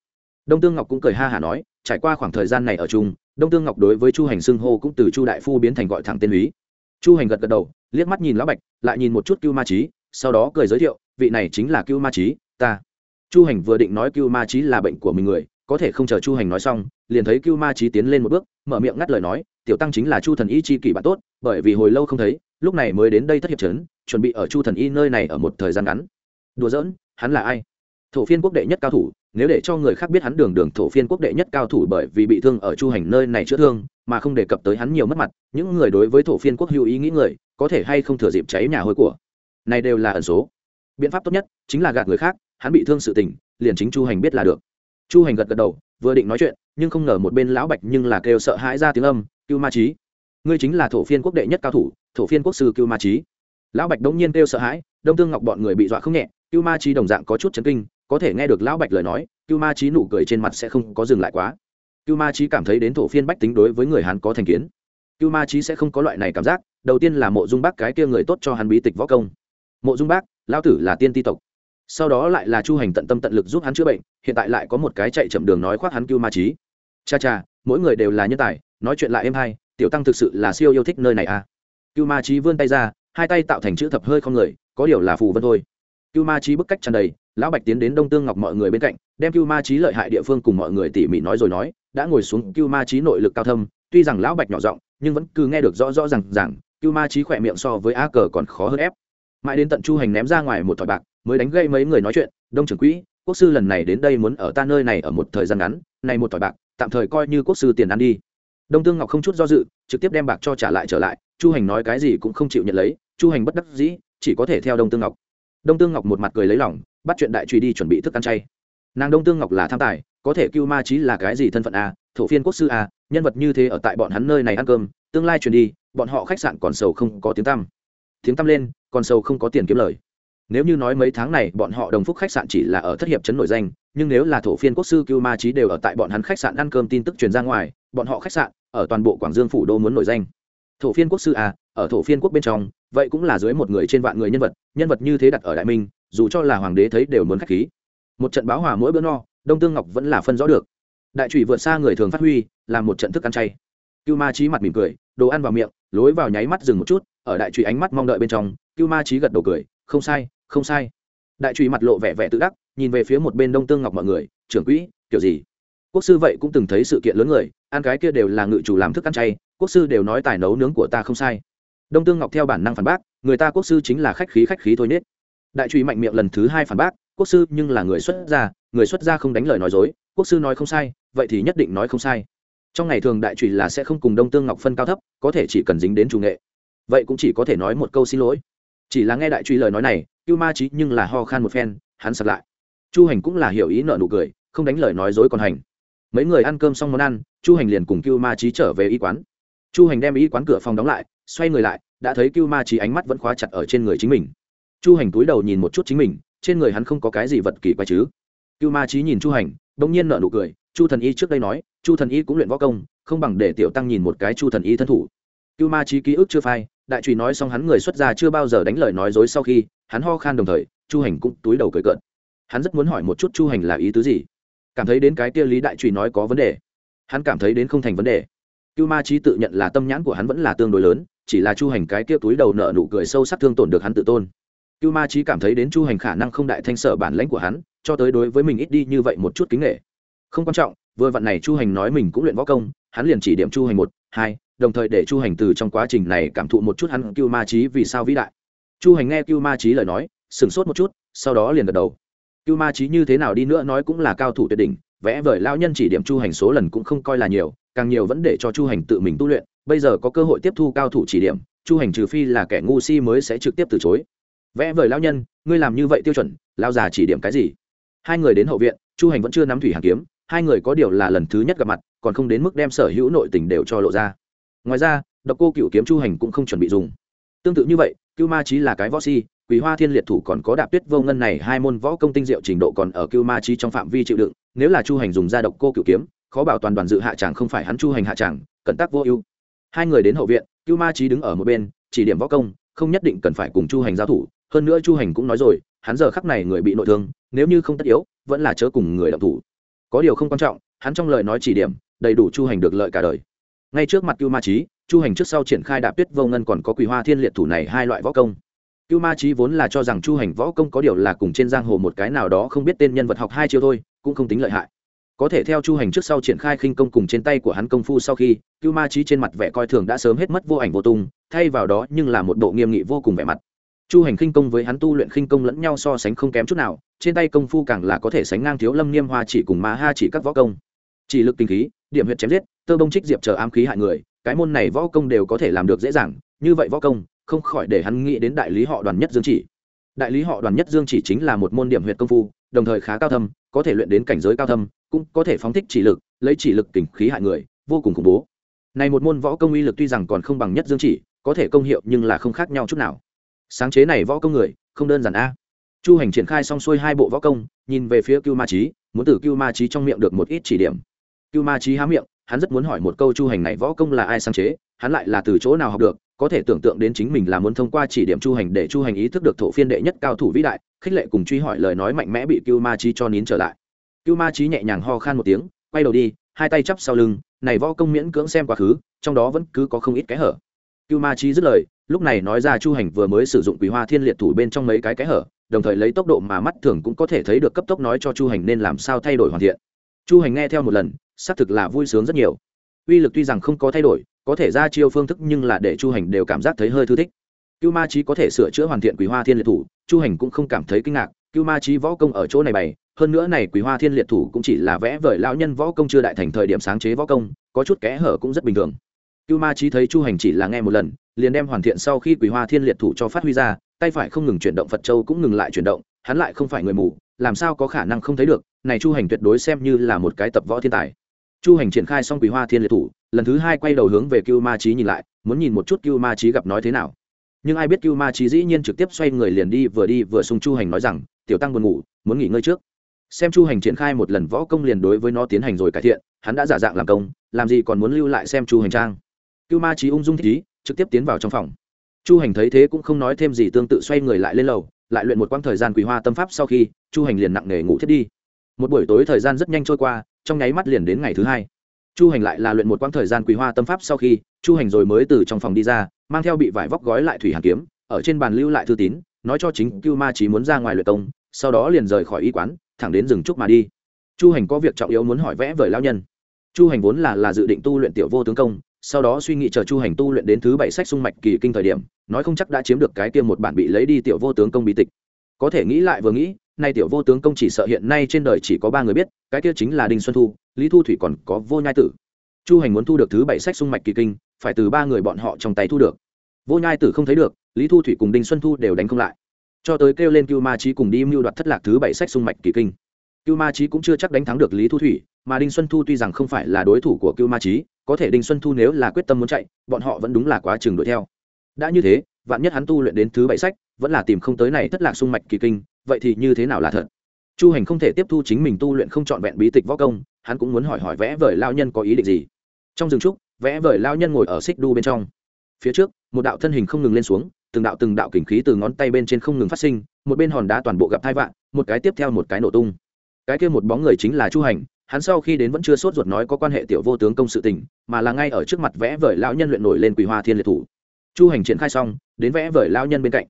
Đông tương ngọc cũng cười ha hả nói, trải qua khoảng thời gian này ở chung, đông tương ngọc đối với chu hành xưng hô cũng từ chu đại phu biến thành gọi thẳng tên lý chu hành gật gật đầu, liếc mắt nhìn lão bạch, lại nhìn một chút cưu ma trí sau đó cười giới thiệu, vị này chính là cưu ma trí ta. Chu hành vừa định nói cưu ma trí là bệnh của mình người, có thể không chờ chu hành nói xong, liền thấy cưu ma trí tiến lên một bước mở miệng ngắt lời nói, tiểu tăng chính là chu thần y chi kỷ bạn tốt, bởi vì hồi lâu không thấy, lúc này mới đến đây thất hiệp trấn, chuẩn bị ở chu thần y nơi này ở một thời gian ngắn. Đùa giỡn, hắn là ai? Thổ phiên quốc đệ nhất cao thủ, nếu để cho người khác biết hắn đường đường thổ phiên quốc đệ nhất cao thủ bởi vì bị thương ở chu hành nơi này chữa thương, mà không đề cập tới hắn nhiều mất mặt, những người đối với thổ phiên quốc hữu ý nghĩ người, có thể hay không thừa dịp cháy nhà hôi của. Này đều là ẩn số. Biện pháp tốt nhất chính là gạt người khác, hắn bị thương sự tình, liền chính chu hành biết là được. Chu hành gật gật đầu, vừa định nói chuyện nhưng không ngờ một bên lão bạch nhưng là kêu sợ hãi ra tiếng âm, cưu ma trí ngươi chính là thổ phiên quốc đệ nhất cao thủ, thổ phiên quốc sư cưu ma trí lão bạch đống nhiên kêu sợ hãi, đông tương ngọc bọn người bị dọa không nhẹ, cưu ma trí đồng dạng có chút chấn kinh, có thể nghe được lão bạch lời nói, cưu ma trí nụ cười trên mặt sẽ không có dừng lại quá. Cưu ma trí cảm thấy đến thổ phiên bách tính đối với người hắn có thành kiến. Cưu ma trí sẽ không có loại này cảm giác, đầu tiên là mộ dung bác cái kia người tốt cho hắn bí tịch võ công. Mộ dung bác, lão tử là tiên ti tộc sau đó lại là chu hành tận tâm tận lực giúp hắn chữa bệnh, hiện tại lại có một cái chạy chậm đường nói khoác hắn cưu ma trí cha cha, mỗi người đều là nhân tài, nói chuyện lại êm hay, tiểu tăng thực sự là siêu yêu thích nơi này à. Cưu ma trí vươn tay ra, hai tay tạo thành chữ thập hơi không người, có điều là phù vân thôi. Cưu ma trí bức cách tràn đầy, lão bạch tiến đến đông tương ngọc mọi người bên cạnh, đem cưu ma trí lợi hại địa phương cùng mọi người tỉ mỉ nói rồi nói, đã ngồi xuống, cưu ma trí nội lực cao thâm, tuy rằng lão bạch nhỏ giọng, nhưng vẫn cứ nghe được rõ rõ rằng rằng cưu ma trí khỏe miệng so với a cờ còn khó hơn ép. Mãi đến tận chu hành ném ra ngoài một thỏi bạc mới đánh gây mấy người nói chuyện, đông trưởng quỹ, quốc sư lần này đến đây muốn ở ta nơi này ở một thời gian ngắn, này một thỏi bạc, tạm thời coi như quốc sư tiền ăn đi. Đông tương ngọc không chút do dự, trực tiếp đem bạc cho trả lại trở lại, chu hành nói cái gì cũng không chịu nhận lấy, chu hành bất đắc dĩ, chỉ có thể theo đông tương ngọc. Đông tương ngọc một mặt cười lấy lòng, bắt chuyện đại truy đi chuẩn bị thức ăn chay. Nàng đông tương ngọc là tham tài, có thể cưu ma trí là cái gì thân phận a thổ phiên quốc sư a nhân vật như thế ở tại bọn hắn nơi này ăn cơm, tương lai truyền đi, bọn họ khách sạn còn sầu không có tiếng tăm. Tiếng tăm lên, còn sầu không có tiền kiếm lời nếu như nói mấy tháng này bọn họ đồng phúc khách sạn chỉ là ở thất hiệp trấn nổi danh, nhưng nếu là thổ phiên quốc sư cưu ma trí đều ở tại bọn hắn khách sạn ăn cơm tin tức truyền ra ngoài, bọn họ khách sạn ở toàn bộ quảng dương phủ đô muốn nổi danh. Thổ phiên quốc sư à ở thổ phiên quốc bên trong, vậy cũng là dưới một người trên vạn người nhân vật nhân vật như thế đặt ở đại minh, dù cho là hoàng đế thấy đều muốn khách khí. Một trận báo hòa mỗi bữa no, đông tương ngọc vẫn là phân rõ được. Đại trụy vượt xa người thường phát huy là một trận thức ăn chay. Cưu ma trí mặt mỉm cười, đồ ăn vào miệng, lối vào nháy mắt dừng một chút, ở đại trụy ánh mắt mong đợi bên trong, cưu ma trí gật đầu cười, không sai không sai. Đại trụy mặt lộ vẻ vẻ tự đắc, nhìn về phía một bên đông tương ngọc mọi người, trưởng quỹ, kiểu gì? Quốc sư vậy cũng từng thấy sự kiện lớn người, ăn cái kia đều là ngự chủ làm thức ăn chay, quốc sư đều nói tài nấu nướng của ta không sai. Đông tương ngọc theo bản năng phản bác, người ta quốc sư chính là khách khí khách khí thôi nết. Đại trụy mạnh miệng lần thứ hai phản bác, quốc sư nhưng là người xuất gia, người xuất gia không đánh lời nói dối, quốc sư nói không sai, vậy thì nhất định nói không sai. Trong ngày thường đại trụy là sẽ không cùng đông tương ngọc phân cao thấp, có thể chỉ cần dính đến chủ nghệ. Vậy cũng chỉ có thể nói một câu xin lỗi chỉ là nghe đại truy lời nói này, cưu ma trí nhưng là ho khan một phen, hắn sập lại. Chu hành cũng là hiểu ý nợ nụ cười, không đánh lời nói dối còn hành. Mấy người ăn cơm xong món ăn, chu hành liền cùng cưu ma trí trở về y quán. Chu hành đem y quán cửa phòng đóng lại, xoay người lại, đã thấy cưu ma trí ánh mắt vẫn khóa chặt ở trên người chính mình. Chu hành túi đầu nhìn một chút chính mình, trên người hắn không có cái gì vật kỳ quái chứ. Cưu ma trí nhìn chu hành đ ỗ n g nhiên nợ nụ cười, chu thần y trước đây nói, chu thần y cũng luyện võ công, không bằng để tiểu tăng nhìn một cái chu thần y thân thủ cưu ma trí ký ức chưa phai, đại trùy nói xong hắn người xuất gia chưa bao giờ đánh lời nói dối sau khi, hắn ho khan đồng thời, chu hành cũng túi đầu cười cợt. Hắn rất muốn hỏi một chút chu hành là ý tứ gì? Cảm thấy đến cái kia lý đại trùy nói có vấn đề. Hắn cảm thấy đến không thành vấn đề. Cưu ma trí tự nhận là tâm nhãn của hắn vẫn là tương đối lớn, chỉ là chu hành cái kia túi đầu nợ nụ cười sâu sắc thương tổn được hắn tự tôn. Cưu ma trí cảm thấy đến chu hành khả năng không đại thanh sở bản lãnh của hắn, cho tới đối với mình ít đi như vậy một chút kính nghệ không quan trọng, vừa vặn này chu hành nói mình cũng luyện võ công, hắn liền chỉ điểm chu hành một, hai đồng thời để chu hành từ trong quá trình này cảm thụ một chút hắn cưu ma trí vì sao vĩ đại. Chu hành nghe cưu ma trí lời nói, sửng sốt một chút, sau đó liền gật đầu. Cưu ma trí như thế nào đi nữa nói cũng là cao thủ tuyệt đỉnh, vẽ vời lao nhân chỉ điểm chu hành số lần cũng không coi là nhiều, càng nhiều vẫn để cho chu hành tự mình tu luyện, bây giờ có cơ hội tiếp thu cao thủ chỉ điểm, chu hành trừ phi là kẻ ngu si mới sẽ trực tiếp từ chối. Vẽ vời lao nhân, ngươi làm như vậy tiêu chuẩn lao già chỉ điểm cái gì? Hai người đến hậu viện, chu hành vẫn chưa nắm thủy hàng kiếm, hai người có điều là lần thứ nhất gặp mặt, còn không đến mức đem sở hữu nội tình đều cho lộ ra ngoài ra, độc cô cựu kiếm chu hành cũng không chuẩn bị dùng. Tương tự như vậy, cưu ma trí là cái võ si quý hoa thiên liệt thủ còn có đạp tuyết vô ngân này hai môn võ công tinh diệu trình độ còn ở cưu ma trí trong phạm vi chịu đựng, nếu là chu hành dùng ra độc cô cựu kiếm, khó bảo toàn đoàn dự hạ tràng không phải hắn chu hành hạ tràng cận tác vô ưu. Hai người đến hậu viện, cưu ma trí đứng ở một bên, chỉ điểm võ công, không nhất định cần phải cùng chu hành giao thủ, hơn nữa chu hành cũng nói rồi, hắn giờ khắc này người bị nội thương, nếu như không tất yếu, vẫn là chớ cùng người động thủ. Có điều không quan trọng, hắn trong lời nói chỉ điểm, đầy đủ chu hành được lợi cả đời ngay trước mặt cưu ma trí chu hành trước sau triển khai đạp tuyết vô ngân còn có quỳ hoa thiên liệt thủ này hai loại võ công. Cưu ma trí vốn là cho rằng chu hành võ công có điều là cùng trên giang hồ một cái nào đó không biết tên nhân vật học hai chiêu thôi, cũng không tính lợi hại. Có thể theo chu hành trước sau triển khai khinh công cùng trên tay của hắn công phu sau khi, cưu ma trí trên mặt vẻ coi thường đã sớm hết mất vô ảnh vô tung, thay vào đó nhưng là một bộ nghiêm nghị vô cùng vẻ mặt. Chu hành khinh công với hắn tu luyện khinh công lẫn nhau so sánh không kém chút nào, trên tay công phu càng là có thể sánh ngang thiếu lâm niêm hoa chỉ cùng ma ha chỉ các võ công. Chỉ lực kinh khí, điểm huyệt chém giết tơ bông trích diệp chờ ám khí hại người, cái môn này võ công đều có thể làm được dễ dàng, như vậy võ công, không khỏi để hắn nghĩ đến đại lý họ đoàn nhất dương chỉ. Đại lý họ đoàn nhất dương chỉ chính là một môn điểm huyệt công phu, đồng thời khá cao thâm, có thể luyện đến cảnh giới cao thâm, cũng có thể phóng thích chỉ lực, lấy chỉ lực kình khí hại người, vô cùng khủng bố. Này một môn võ công uy lực tuy rằng còn không bằng nhất dương chỉ, có thể công hiệu nhưng là không khác nhau chút nào. Sáng chế này võ công người, không đơn giản a. Chu hành triển khai xong xuôi hai bộ võ công, nhìn về phía cưu ma trí muốn từ cưu ma trí trong miệng được một ít chỉ điểm. Cưu ma trí há miệng hắn rất muốn hỏi một câu chu hành này võ công là ai sáng chế, hắn lại là từ chỗ nào học được, có thể tưởng tượng đến chính mình là muốn thông qua chỉ điểm chu hành để chu hành ý thức được thổ phiên đệ nhất cao thủ vĩ đại, khích lệ cùng truy hỏi lời nói mạnh mẽ bị cưu ma trí cho nín trở lại. Cưu ma trí nhẹ nhàng ho khan một tiếng, quay đầu đi, hai tay chắp sau lưng, này võ công miễn cưỡng xem quá khứ, trong đó vẫn cứ có không ít cái hở. Cưu ma trí dứt lời, lúc này nói ra chu hành vừa mới sử dụng quý hoa thiên liệt thủ bên trong mấy cái cái hở, đồng thời lấy tốc độ mà mắt thường cũng có thể thấy được cấp tốc nói cho chu hành nên làm sao thay đổi hoàn thiện. Chu hành nghe theo một lần xác thực là vui sướng rất nhiều. Uy lực tuy rằng không có thay đổi, có thể ra chiêu phương thức nhưng là để chu hành đều cảm giác thấy hơi thư thích. Cưu ma trí có thể sửa chữa hoàn thiện quý hoa thiên liệt thủ, chu hành cũng không cảm thấy kinh ngạc, cưu ma trí võ công ở chỗ này bày, hơn nữa này quý hoa thiên liệt thủ cũng chỉ là vẽ vời lão nhân võ công chưa đại thành thời điểm sáng chế võ công, có chút kẽ hở cũng rất bình thường. Cưu ma trí thấy chu hành chỉ là nghe một lần, liền đem hoàn thiện sau khi quý hoa thiên liệt thủ cho phát huy ra, tay phải không ngừng chuyển động phật châu cũng ngừng lại chuyển động, hắn lại không phải người mù, làm sao có khả năng không thấy được, này chu hành tuyệt đối xem như là một cái tập võ thiên tài chu hành triển khai xong quỷ hoa thiên liệt thủ, lần thứ hai quay đầu hướng về cưu ma trí nhìn lại, muốn nhìn một chút cưu ma trí gặp nói thế nào. Nhưng ai biết cưu ma trí dĩ nhiên trực tiếp xoay người liền đi vừa đi vừa sung chu hành nói rằng, tiểu tăng buồn ngủ, muốn nghỉ ngơi trước. Xem chu hành triển khai một lần võ công liền đối với nó tiến hành rồi cải thiện, hắn đã giả dạng làm công, làm gì còn muốn lưu lại xem chu hành trang. Cưu ma trí ung dung thích ý, trực tiếp tiến vào trong phòng. Chu hành thấy thế cũng không nói thêm gì tương tự xoay người lại lên lầu, lại luyện một quãng thời gian quý hoa tâm pháp sau khi, chu hành liền nặng nề ngủ thiết đi. Một buổi tối thời gian rất nhanh trôi qua trong nháy mắt liền đến ngày thứ hai. Chu hành lại là luyện một quãng thời gian quý hoa tâm pháp sau khi, chu hành rồi mới từ trong phòng đi ra, mang theo bị vải vóc gói lại thủy hàn kiếm, ở trên bàn lưu lại thư tín, nói cho chính cưu ma trí muốn ra ngoài luyện công, sau đó liền rời khỏi y quán, thẳng đến rừng trúc mà đi. Chu hành có việc trọng yếu muốn hỏi vẽ vời lao nhân. Chu hành vốn là là dự định tu luyện tiểu vô tướng công, sau đó suy nghĩ chờ chu hành tu luyện đến thứ bảy sách sung mạch kỳ kinh thời điểm, nói không chắc đã chiếm được cái kia một bản bị lấy đi tiểu vô tướng công bí tịch. Có thể nghĩ lại vừa nghĩ nay tiểu vô tướng công chỉ sợ hiện nay trên đời chỉ có ba người biết, cái kia chính là đinh xuân thu, lý thu thủy còn có vô nhai tử. Chu hành muốn thu được thứ bảy sách sung mạch kỳ kinh, phải từ ba người bọn họ trong tay thu được. Vô nhai tử không thấy được, lý thu thủy cùng đinh xuân thu đều đánh không lại. Cho tới kêu lên cưu ma trí cùng đi mưu đoạt thất lạc thứ bảy sách sung mạch kỳ kinh. Cưu ma trí cũng chưa chắc đánh thắng được lý thu thủy, mà đinh xuân thu tuy rằng không phải là đối thủ của cưu ma trí có thể đinh xuân thu nếu là quyết tâm muốn chạy, bọn họ vẫn đúng là quá chừng đuổi theo. Đã như thế, vạn nhất hắn tu luyện đến thứ bảy sách, vẫn là tìm không tới này thất lạc sung mạch kỳ kinh vậy thì như thế nào là thật? Chu hành không thể tiếp thu chính mình tu luyện không trọn vẹn bí tịch võ công, hắn cũng muốn hỏi hỏi vẽ vời lao nhân có ý định gì. Trong rừng trúc, vẽ vời lao nhân ngồi ở xích đu bên trong. Phía trước, một đạo thân hình không ngừng lên xuống, từng đạo từng đạo kình khí từ ngón tay bên trên không ngừng phát sinh, một bên hòn đá toàn bộ gặp thai vạn, một cái tiếp theo một cái nổ tung. Cái kia một bóng người chính là chu hành, hắn sau khi đến vẫn chưa sốt ruột nói có quan hệ tiểu vô tướng công sự tình, mà là ngay ở trước mặt vẽ vời lão nhân luyện nổi lên quỳ hoa thiên liệt thủ. Chu hành triển khai xong, đến vẽ vời lão nhân bên cạnh.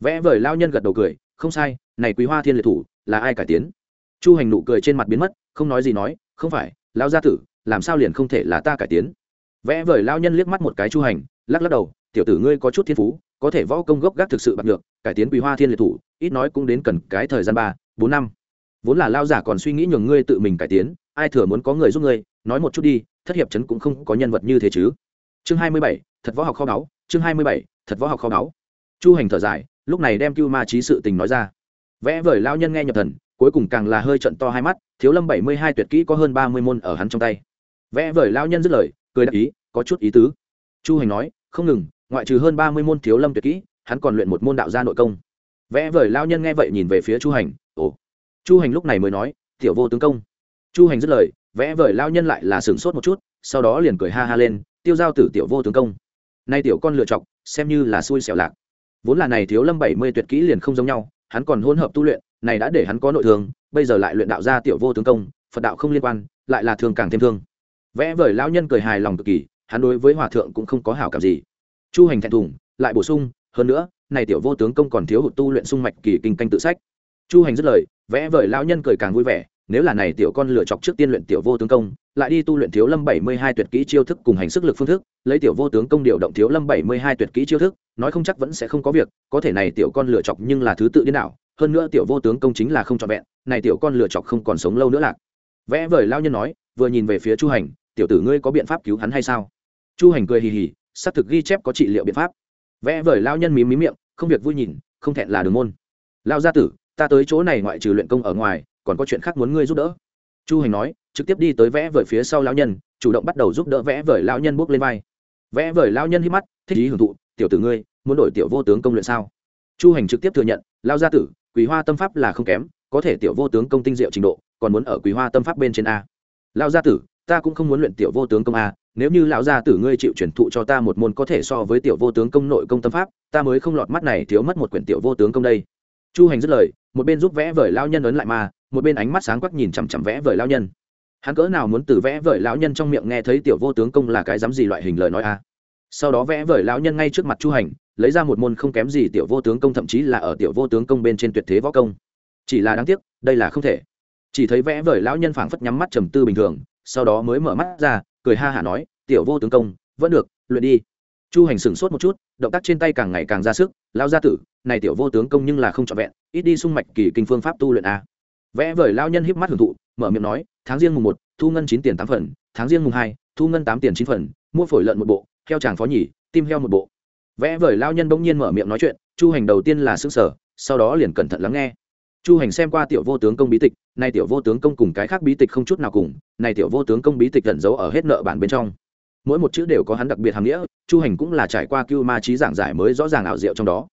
Vẽ vời lão nhân gật đầu cười, không sai này quý hoa thiên liệt thủ là ai cải tiến? Chu hành nụ cười trên mặt biến mất, không nói gì nói, không phải, lão gia tử, làm sao liền không thể là ta cải tiến? Vẽ vời lão nhân liếc mắt một cái chu hành, lắc lắc đầu, tiểu tử ngươi có chút thiên phú, có thể võ công gốc gác thực sự bạc được cải tiến quý hoa thiên liệt thủ, ít nói cũng đến cần cái thời gian ba, bốn năm. Vốn là lao giả còn suy nghĩ nhường ngươi tự mình cải tiến, ai thừa muốn có người giúp ngươi, nói một chút đi, thất hiệp trấn cũng không có nhân vật như thế chứ. Chương hai mươi bảy, thật võ học kho báu, chương hai mươi bảy, thật võ học kho báu. Chu hành thở dài, lúc này đem cưu ma trí sự tình nói ra vẽ vời lao nhân nghe nhập thần, cuối cùng càng là hơi trận to hai mắt, thiếu lâm bảy mươi hai tuyệt kỹ có hơn ba mươi môn ở hắn trong tay. Vẽ vời lao nhân dứt lời, cười đáp ý, có chút ý tứ. Chu hành nói, không ngừng, ngoại trừ hơn ba mươi môn thiếu lâm tuyệt kỹ, hắn còn luyện một môn đạo gia nội công. Vẽ vời lao nhân nghe vậy nhìn về phía chu hành, ồ. Chu hành lúc này mới nói, tiểu vô tướng công. Chu hành dứt lời, vẽ vời lao nhân lại là sửng sốt một chút, sau đó liền cười ha ha lên, tiêu giao tử tiểu vô tướng công. Nay tiểu con lựa chọc, xem như là xui xẻo lạc. Vốn là này thiếu lâm bảy mươi tuyệt kỹ liền không giống nhau hắn còn hỗn hợp tu luyện, này đã để hắn có nội thương, bây giờ lại luyện đạo ra tiểu vô tướng công, phật đạo không liên quan, lại là thương càng thêm thương. Vẽ vời lão nhân cười hài lòng cực kỳ, hắn đối với hòa thượng cũng không có hảo cảm gì. Chu hành thẹn thùng, lại bổ sung, hơn nữa, này tiểu vô tướng công còn thiếu hụt tu luyện sung mạch kỳ kinh canh tự sách. Chu hành dứt lời, vẽ vời lão nhân cười càng vui vẻ nếu là này tiểu con lựa chọc trước tiên luyện tiểu vô tướng công, lại đi tu luyện thiếu lâm bảy mươi hai tuyệt kỹ chiêu thức cùng hành sức lực phương thức, lấy tiểu vô tướng công điều động thiếu lâm bảy mươi hai tuyệt kỹ chiêu thức, nói không chắc vẫn sẽ không có việc, có thể này tiểu con lựa chọc nhưng là thứ tự điên đảo, hơn nữa tiểu vô tướng công chính là không trọn vẹn, này tiểu con lựa chọc không còn sống lâu nữa lạc. Vẽ vời lao nhân nói, vừa nhìn về phía chu hành, tiểu tử ngươi có biện pháp cứu hắn hay sao? Chu hành cười hì hì, xác thực ghi chép có trị liệu biện pháp. Vẽ vời lao nhân mím mím miệng, không việc vui nhìn, không thẹn là đường môn. Lao gia tử, ta tới chỗ này ngoại trừ luyện công ở ngoài còn có chuyện khác muốn ngươi giúp đỡ. Chu hành nói, trực tiếp đi tới vẽ vời phía sau lão nhân, chủ động bắt đầu giúp đỡ vẽ vời lão nhân bước lên vai. Vẽ vời lão nhân hít mắt, thích ý hưởng thụ, tiểu tử ngươi, muốn đổi tiểu vô tướng công luyện sao? Chu hành trực tiếp thừa nhận lao gia tử quý hoa tâm pháp là không kém, có thể tiểu vô tướng công tinh diệu trình độ, còn muốn ở quý hoa tâm pháp bên trên a. Lao gia tử, ta cũng không muốn luyện tiểu vô tướng công a, nếu như lão gia tử ngươi chịu truyền thụ cho ta một môn có thể so với tiểu vô tướng công nội công tâm pháp, ta mới không lọt mắt này thiếu mất một quyển tiểu vô tướng công đây. Chu hành dứt lời, một bên giúp vẽ vời lao nhân ấn lại mà một bên ánh mắt sáng quắc nhìn chằm chằm vẽ vời lao nhân. Hắn cỡ nào muốn từ vẽ vời lão nhân trong miệng nghe thấy tiểu vô tướng công là cái dám gì loại hình lời nói a? Sau đó vẽ vời lão nhân ngay trước mặt chu hành, lấy ra một môn không kém gì tiểu vô tướng công, thậm chí là ở tiểu vô tướng công bên trên tuyệt thế võ công. Chỉ là đáng tiếc, đây là không thể. Chỉ thấy vẽ vời lão nhân phảng phất nhắm mắt trầm tư bình thường, sau đó mới mở mắt ra, cười ha hả nói, tiểu vô tướng công, vẫn được, luyện đi. Chu hành sửng sốt một chút, động tác trên tay càng ngày càng ra sức lao gia tử, này tiểu vô tướng công nhưng là không trọn vẹn, ít đi sung mạch kỳ kinh phương pháp tu luyện a vẽ vời lao nhân híp mắt hưởng thụ mở miệng nói tháng riêng mùng một thu ngân chín tiền tám phần tháng riêng mùng hai thu ngân tám tiền chín phần mua phổi lợn một bộ heo tràng phó nhỉ, tim heo một bộ. Vẽ vời lao nhân bỗng nhiên mở miệng nói chuyện chu hành đầu tiên là xương sở sau đó liền cẩn thận lắng nghe. Chu hành xem qua tiểu vô tướng công bí tịch nay tiểu vô tướng công cùng cái khác bí tịch không chút nào cùng này tiểu vô tướng công bí tịch gần giấu ở hết nợ bản bên trong. Mỗi một chữ đều có hắn đặc biệt hàm nghĩa chu hành cũng là trải qua cưu ma trí giảng giải mới rõ ràng ảo diệu trong đó.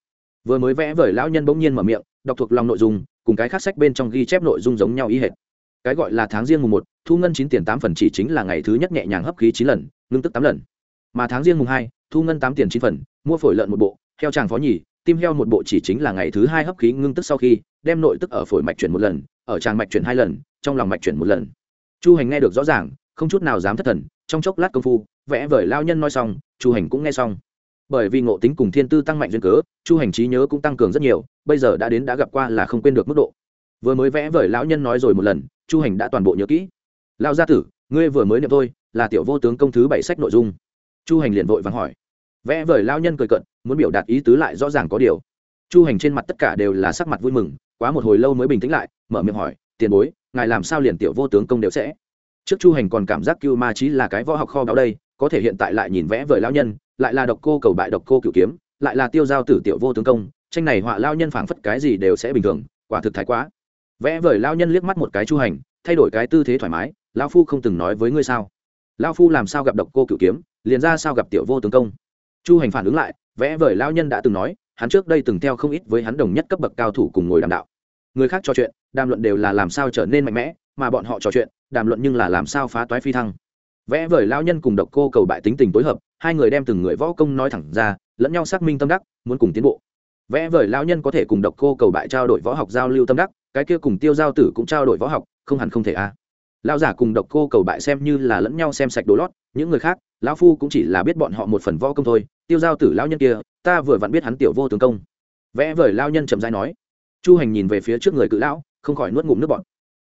Vừa mới vẽ vời lão nhân bỗng nhiên mở miệng đọc thuộc lòng nội dung, cùng cái khác sách bên trong ghi chép nội dung giống nhau ý hệt. Cái gọi là tháng riêng mùng một, thu ngân chín tiền tám phần chỉ chính là ngày thứ nhất nhẹ nhàng hấp khí chín lần, ngưng tức tám lần. Mà tháng riêng mùng hai, thu ngân tám tiền chín phần, mua phổi lợn một bộ, heo tràng phó nhì, tim heo một bộ chỉ chính là ngày thứ hai hấp khí ngưng tức sau khi, đem nội tức ở phổi mạch chuyển một lần, ở tràng mạch chuyển hai lần, trong lòng mạch chuyển một lần. Chu hành nghe được rõ ràng, không chút nào dám thất thần, trong chốc lát công phu, vẽ vời lao nhân nói xong, chu hành cũng nghe xong bởi vì ngộ tính cùng thiên tư tăng mạnh duyên cớ, chu hành trí nhớ cũng tăng cường rất nhiều, bây giờ đã đến đã gặp qua là không quên được mức độ. Vừa mới vẽ vời lão nhân nói rồi một lần, chu hành đã toàn bộ nhớ kỹ. Lao gia tử, ngươi vừa mới niệm thôi, là tiểu vô tướng công thứ bảy sách nội dung. Chu hành liền vội vắng hỏi. Vẽ vời lao nhân cười cận muốn biểu đạt ý tứ lại rõ ràng có điều. Chu hành trên mặt tất cả đều là sắc mặt vui mừng, quá một hồi lâu mới bình tĩnh lại, mở miệng hỏi, tiền bối, ngài làm sao liền tiểu vô tướng công đều sẽ? Trước chu hành còn cảm giác cưu ma trí là cái võ học kho báo đây có thể hiện tại lại nhìn vẽ vời lao nhân, lại là độc cô cầu bại độc cô cựu kiếm, lại là tiêu giao tử tiểu vô tướng công, tranh này họa lao nhân phảng phất cái gì đều sẽ bình thường, quả thực thái quá. Vẽ vời lao nhân liếc mắt một cái chu hành, thay đổi cái tư thế thoải mái lao phu không từng nói với ngươi sao? Lao phu làm sao gặp độc cô cựu kiếm, liền ra sao gặp tiểu vô tướng công? Chu hành phản ứng lại, vẽ vời lao nhân đã từng nói, hắn trước đây từng theo không ít với hắn đồng nhất cấp bậc cao thủ cùng ngồi đàm đạo. Người khác trò chuyện, đàm luận đều là làm sao trở nên mạnh mẽ, mà bọn họ trò chuyện, đàm luận nhưng là làm sao phá toái phi thăng vẽ vời lao nhân cùng độc cô cầu bại tính tình tối hợp, hai người đem từng người võ công nói thẳng ra, lẫn nhau xác minh tâm đắc, muốn cùng tiến bộ. Vẽ vời lao nhân có thể cùng độc cô cầu bại trao đổi võ học giao lưu tâm đắc, cái kia cùng tiêu giao tử cũng trao đổi võ học, không hẳn không thể a à. lao giả cùng độc cô cầu bại xem như là lẫn nhau xem sạch đồ lót, những người khác, lão phu cũng chỉ là biết bọn họ một phần võ công thôi, tiêu giao tử lao nhân kia, ta vừa vặn biết hắn tiểu vô tướng công. Vẽ vời lao nhân chậm dai nói. Chu hành nhìn về phía trước người cự lão, không khỏi nuốt ngụm nước bọt.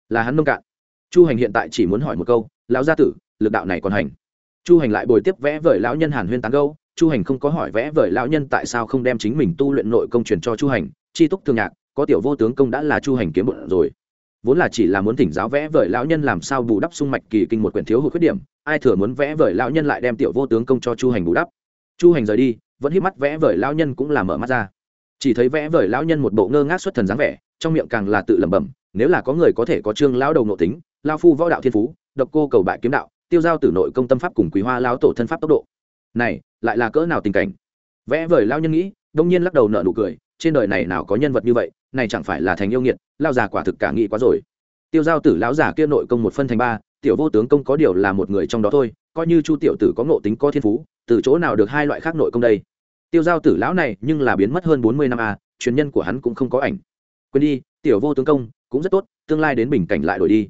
Là hắn nông cạn. Chu hành hiện tại chỉ muốn hỏi một câu, lão gia tử lực đạo này còn hành. Chu hành lại bồi tiếp vẽ vời lão nhân hàn huyên tán gâu chu hành không có hỏi vẽ vời lão nhân tại sao không đem chính mình tu luyện nội công truyền cho chu hành chi túc thương nhạc, có tiểu vô tướng công đã là chu hành kiếm bụng rồi. Vốn là chỉ là muốn thỉnh giáo vẽ vời lão nhân làm sao bù đắp sung mạch kỳ kinh một quyển thiếu hụt khuyết điểm, ai thừa muốn vẽ vời lão nhân lại đem tiểu vô tướng công cho chu hành bù đắp. Chu hành rời đi, vẫn hít mắt vẽ vời lão nhân cũng là mở mắt ra. Chỉ thấy vẽ vời lão nhân một bộ ngơ ngác xuất thần dáng vẻ, trong miệng càng là tự lẩm bẩm, nếu là có người có thể có trương lão đầu nội tính, lao phu võ đạo thiên phú, độc cô cầu bại kiếm đạo tiêu giao tử nội công tâm pháp cùng quý hoa lao tổ thân pháp tốc độ. Này lại là cỡ nào tình cảnh? Vẽ vời lao nhân nghĩ đông nhiên lắc đầu nợ nụ cười trên đời này nào có nhân vật như vậy này chẳng phải là thành yêu nghiệt lao già quả thực cả nghĩ quá rồi. Tiêu giao tử lão già kia nội công một phân thành ba tiểu vô tướng công có điều là một người trong đó thôi coi như chu tiểu tử có ngộ tính có thiên phú từ chỗ nào được hai loại khác nội công đây? Tiêu giao tử lão này nhưng là biến mất hơn bốn mươi năm a à, truyền nhân của hắn cũng không có ảnh. Quên đi tiểu vô tướng công cũng rất tốt tương lai đến bình cảnh lại đổi đi.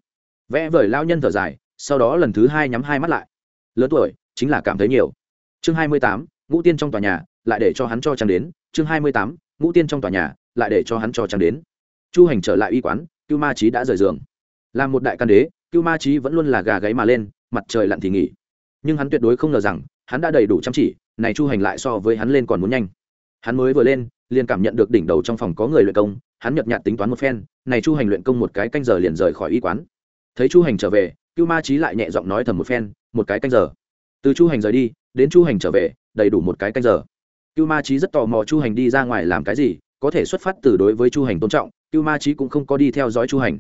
Vẽ vời lao nhân thở dài sau đó lần thứ hai nhắm hai mắt lại. Lớn tuổi, chính là cảm thấy nhiều. Chương hai mươi tám, ngũ tiên trong tòa nhà, lại để cho hắn cho trang đến. Chương hai mươi tám, ngũ tiên trong tòa nhà, lại để cho hắn cho trang đến. Chu hành trở lại y quán, cưu ma trí đã rời giường. Làm một đại can đế, cưu ma trí vẫn luôn là gà gáy mà lên, mặt trời lặn thì nghỉ. Nhưng hắn tuyệt đối không ngờ rằng, hắn đã đầy đủ chăm chỉ, này chu hành lại so với hắn lên còn muốn nhanh. Hắn mới vừa lên, liền cảm nhận được đỉnh đầu trong phòng có người luyện công, hắn nhợt nhạt tính toán một phen, này chu hành luyện công một cái canh giờ liền rời khỏi y quán. Thấy chu hành trở về cưu ma trí lại nhẹ giọng nói thầm một phen, một cái canh giờ. Từ chu hành rời đi, đến chu hành trở về, đầy đủ một cái canh giờ. Cưu ma trí rất tò mò chu hành đi ra ngoài làm cái gì, có thể xuất phát từ đối với chu hành tôn trọng, cưu ma trí cũng không có đi theo dõi chu hành.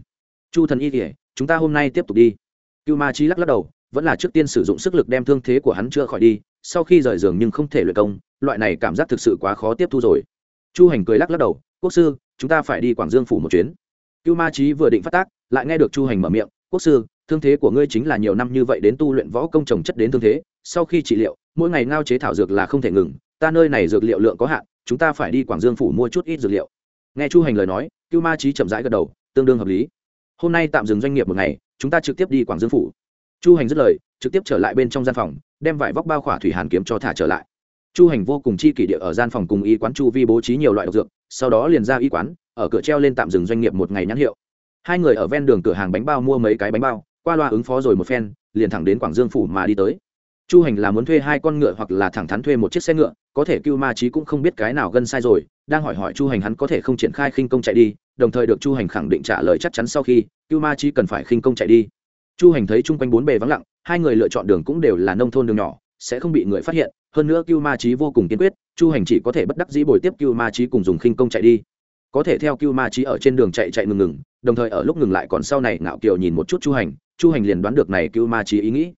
Chu thần y kể chúng ta hôm nay tiếp tục đi. Cưu ma trí lắc lắc đầu, vẫn là trước tiên sử dụng sức lực đem thương thế của hắn chưa khỏi đi, sau khi rời giường nhưng không thể luyện công, loại này cảm giác thực sự quá khó tiếp thu rồi. Chu hành cười lắc lắc đầu, quốc sư, chúng ta phải đi quảng dương phủ một chuyến. Cưu ma trí vừa định phát tác, lại nghe được chu hành mở miệng, quốc sư thương thế của ngươi chính là nhiều năm như vậy đến tu luyện võ công trồng chất đến thương thế, sau khi trị liệu, mỗi ngày ngao chế thảo dược là không thể ngừng, ta nơi này dược liệu lượng có hạn, chúng ta phải đi quảng dương phủ mua chút ít dược liệu. Nghe chu hành lời nói, cưu ma trí chậm rãi gật đầu, tương đương hợp lý. Hôm nay tạm dừng doanh nghiệp một ngày, chúng ta trực tiếp đi quảng dương phủ. Chu hành dứt lời, trực tiếp trở lại bên trong gian phòng, đem vải vóc bao khỏa thủy hàn kiếm cho thả trở lại. Chu hành vô cùng chi kỷ địa ở gian phòng cùng y quán chu vi bố trí nhiều loại độc dược, sau đó liền ra y quán, ở cửa treo lên tạm dừng doanh nghiệp một ngày nhãn hiệu. Hai người ở ven đường cửa hàng bánh bao mua mấy cái bánh bao qua loa ứng phó rồi một phen, liền thẳng đến quảng dương phủ mà đi tới. Chu hành là muốn thuê hai con ngựa hoặc là thẳng thắn thuê một chiếc xe ngựa, có thể cưu ma trí cũng không biết cái nào gân sai rồi, đang hỏi hỏi chu hành hắn có thể không triển khai khinh công chạy đi, đồng thời được chu hành khẳng định trả lời chắc chắn sau khi cưu ma trí cần phải khinh công chạy đi. Chu hành thấy chung quanh bốn bề vắng lặng, hai người lựa chọn đường cũng đều là nông thôn đường nhỏ, sẽ không bị người phát hiện, hơn nữa cưu ma trí vô cùng kiên quyết, chu hành chỉ có thể bất đắc dĩ bồi tiếp cưu ma trí cùng dùng khinh công chạy đi. Có thể theo cưu ma trí ở trên đường chạy chạy ngừng ngừng, đồng thời ở lúc ngừng lại còn sau này ngạo kiều nhìn một chút chu hành chu hành liền đoán được này cưu ma trí ý nghĩ.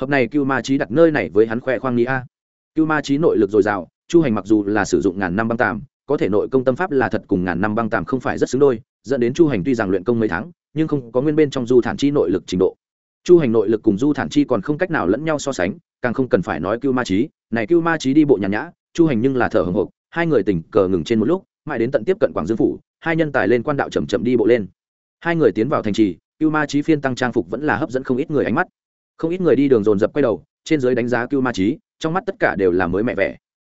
Hợp này cưu ma trí đặt nơi này với hắn khoe khoang nghĩ a. Cưu ma trí nội lực dồi dào, chu hành mặc dù là sử dụng ngàn năm băng tàm có thể nội công tâm pháp là thật cùng ngàn năm băng tàm không phải rất xứng đôi, dẫn đến chu hành tuy rằng luyện công mấy tháng, nhưng không có nguyên bên trong du thản chi nội lực trình độ. Chu hành nội lực cùng du thản chi còn không cách nào lẫn nhau so sánh, càng không cần phải nói cưu ma trí này cưu ma trí đi bộ nhàn nhã, chu hành nhưng là thở hồng hộc, hai người tình cờ ngừng trên một lúc, mãi đến tận tiếp cận quảng dương phủ, hai nhân tài lên quan đạo chậm chậm đi bộ lên. Hai người tiến vào thành trì cưu ma trí phiên tăng trang phục vẫn là hấp dẫn không ít người ánh mắt. Không ít người đi đường dồn dập quay đầu, trên dưới đánh giá cưu ma trí trong mắt tất cả đều là mới mẹ vẻ.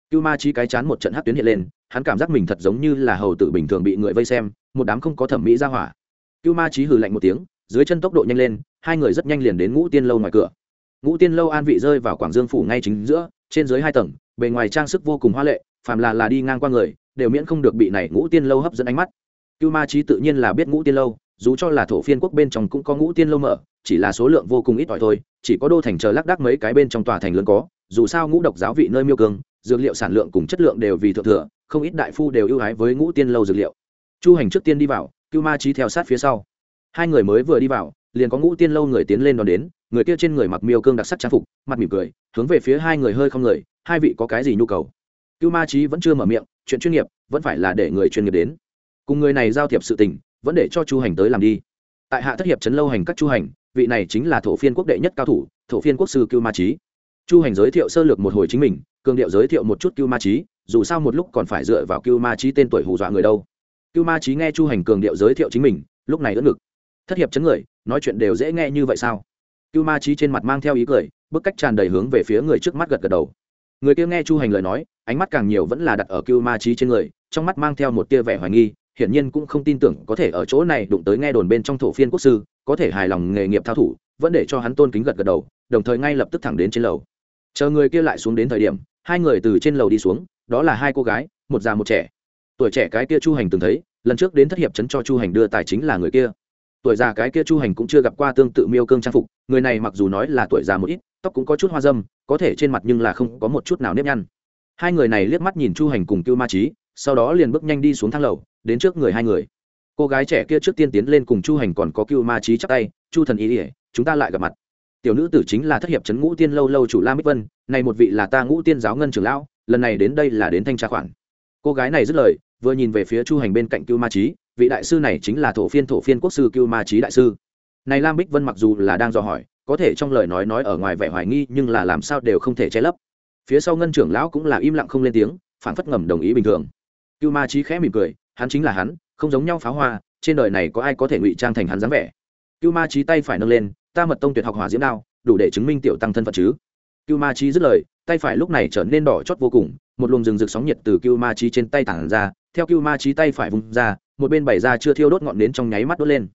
Cưu ma trí cái chán một trận hát tuyến hiện lên, hắn cảm giác mình thật giống như là hầu tử bình thường bị người vây xem, một đám không có thẩm mỹ ra hỏa. Cưu ma trí hừ lạnh một tiếng, dưới chân tốc độ nhanh lên, hai người rất nhanh liền đến ngũ tiên lâu ngoài cửa. Ngũ tiên lâu an vị rơi vào quảng dương phủ ngay chính giữa, trên dưới hai tầng, bề ngoài trang sức vô cùng hoa lệ, phàm là là đi ngang qua người, đều miễn không được bị này ngũ tiên lâu hấp dẫn ánh mắt. Cưu ma trí tự nhiên là biết ngũ tiên lâu dù cho là thổ phiên quốc bên trong cũng có ngũ tiên lâu mở, chỉ là số lượng vô cùng ít ỏi thôi, chỉ có đô thành chờ lác đác mấy cái bên trong tòa thành lớn có, dù sao ngũ độc giáo vị nơi miêu cương, dược liệu sản lượng cùng chất lượng đều vì thượng thừa, không ít đại phu đều ưu ái với ngũ tiên lâu dược liệu. Chu hành trước tiên đi vào, cưu ma trí theo sát phía sau. Hai người mới vừa đi vào, liền có ngũ tiên lâu người tiến lên đón đến, người kia trên người mặc miêu cương đặc sắc trang phục, mặt mỉm cười, hướng về phía hai người hơi không người, hai vị có cái gì nhu cầu? Cưu ma trí vẫn chưa mở miệng, chuyện chuyên nghiệp, vẫn phải là để người chuyên nghiệp đến. Cùng người này giao thiệp sự tình vẫn để cho chu hành tới làm đi. Tại hạ thất hiệp trấn lâu hành các chu hành, vị này chính là thổ phiên quốc đệ nhất cao thủ, thổ phiên quốc sư cưu ma trí chu hành giới thiệu sơ lược một hồi chính mình, cường điệu giới thiệu một chút cưu ma trí dù sao một lúc còn phải dựa vào cưu ma trí tên tuổi hù dọa người đâu. Cưu ma trí nghe chu hành cường điệu giới thiệu chính mình, lúc này ớt ngực. Thất hiệp chấn người, nói chuyện đều dễ nghe như vậy sao? Cưu ma trí trên mặt mang theo ý cười, bức cách tràn đầy hướng về phía người trước mắt gật gật đầu. Người kia nghe chu hành lời nói, ánh mắt càng nhiều vẫn là đặt ở cưu ma trí trên người, trong mắt mang theo một tia vẻ hoài nghi hiển nhiên cũng không tin tưởng có thể ở chỗ này đụng tới nghe đồn bên trong thổ phiên quốc sư, có thể hài lòng nghề nghiệp thao thủ, vẫn để cho hắn tôn kính gật gật đầu, đồng thời ngay lập tức thẳng đến trên lầu. Chờ người kia lại xuống đến thời điểm, hai người từ trên lầu đi xuống, đó là hai cô gái, một già một trẻ. Tuổi trẻ cái kia chu hành từng thấy, lần trước đến thất hiệp chấn cho chu hành đưa tài chính là người kia. Tuổi già cái kia chu hành cũng chưa gặp qua tương tự miêu cương trang phục, người này mặc dù nói là tuổi già một ít, tóc cũng có chút hoa dâm, có thể trên mặt nhưng là không có một chút nào nếp nhăn. Hai người này liếc mắt nhìn chu hành cùng cưu ma trí sau đó liền bước nhanh đi xuống thang lầu, đến trước người hai người. Cô gái trẻ kia trước tiên tiến lên cùng chu hành còn có cưu ma trí chắc tay, chu thần ý ỉa chúng ta lại gặp mặt. Tiểu nữ tử chính là thất hiệp trấn ngũ tiên lâu lâu chủ la bích vân, này một vị là ta ngũ tiên giáo ngân trưởng lão, lần này đến đây là đến thanh tra khoản. Cô gái này dứt lời, vừa nhìn về phía chu hành bên cạnh cưu ma trí vị đại sư này chính là thổ phiên thổ phiên quốc sư cưu ma trí đại sư. Này lam bích vân mặc dù là đang dò hỏi, có thể trong lời nói nói ở ngoài vẻ hoài nghi, nhưng là làm sao đều không thể che lấp. Phía sau ngân trưởng lão cũng là im lặng không lên tiếng phản phất ngầm đồng ý bình thường cưu ma trí khẽ mỉm cười, hắn chính là hắn, không giống nhau pháo hoa, trên đời này có ai có thể ngụy trang thành hắn dáng vẻ. Cưu ma trí tay phải nâng lên, ta mật tông tuyệt học hỏa diễm đao, đủ để chứng minh tiểu tăng thân phận chứ. Cưu ma trí dứt lời, tay phải lúc này trở nên đỏ chót vô cùng, một luồng rừng rực sóng nhiệt từ cưu ma trí trên tay tản ra, theo cưu ma trí tay phải vung ra, một bên bày ra chưa thiêu đốt ngọn nến trong nháy mắt đốt lên.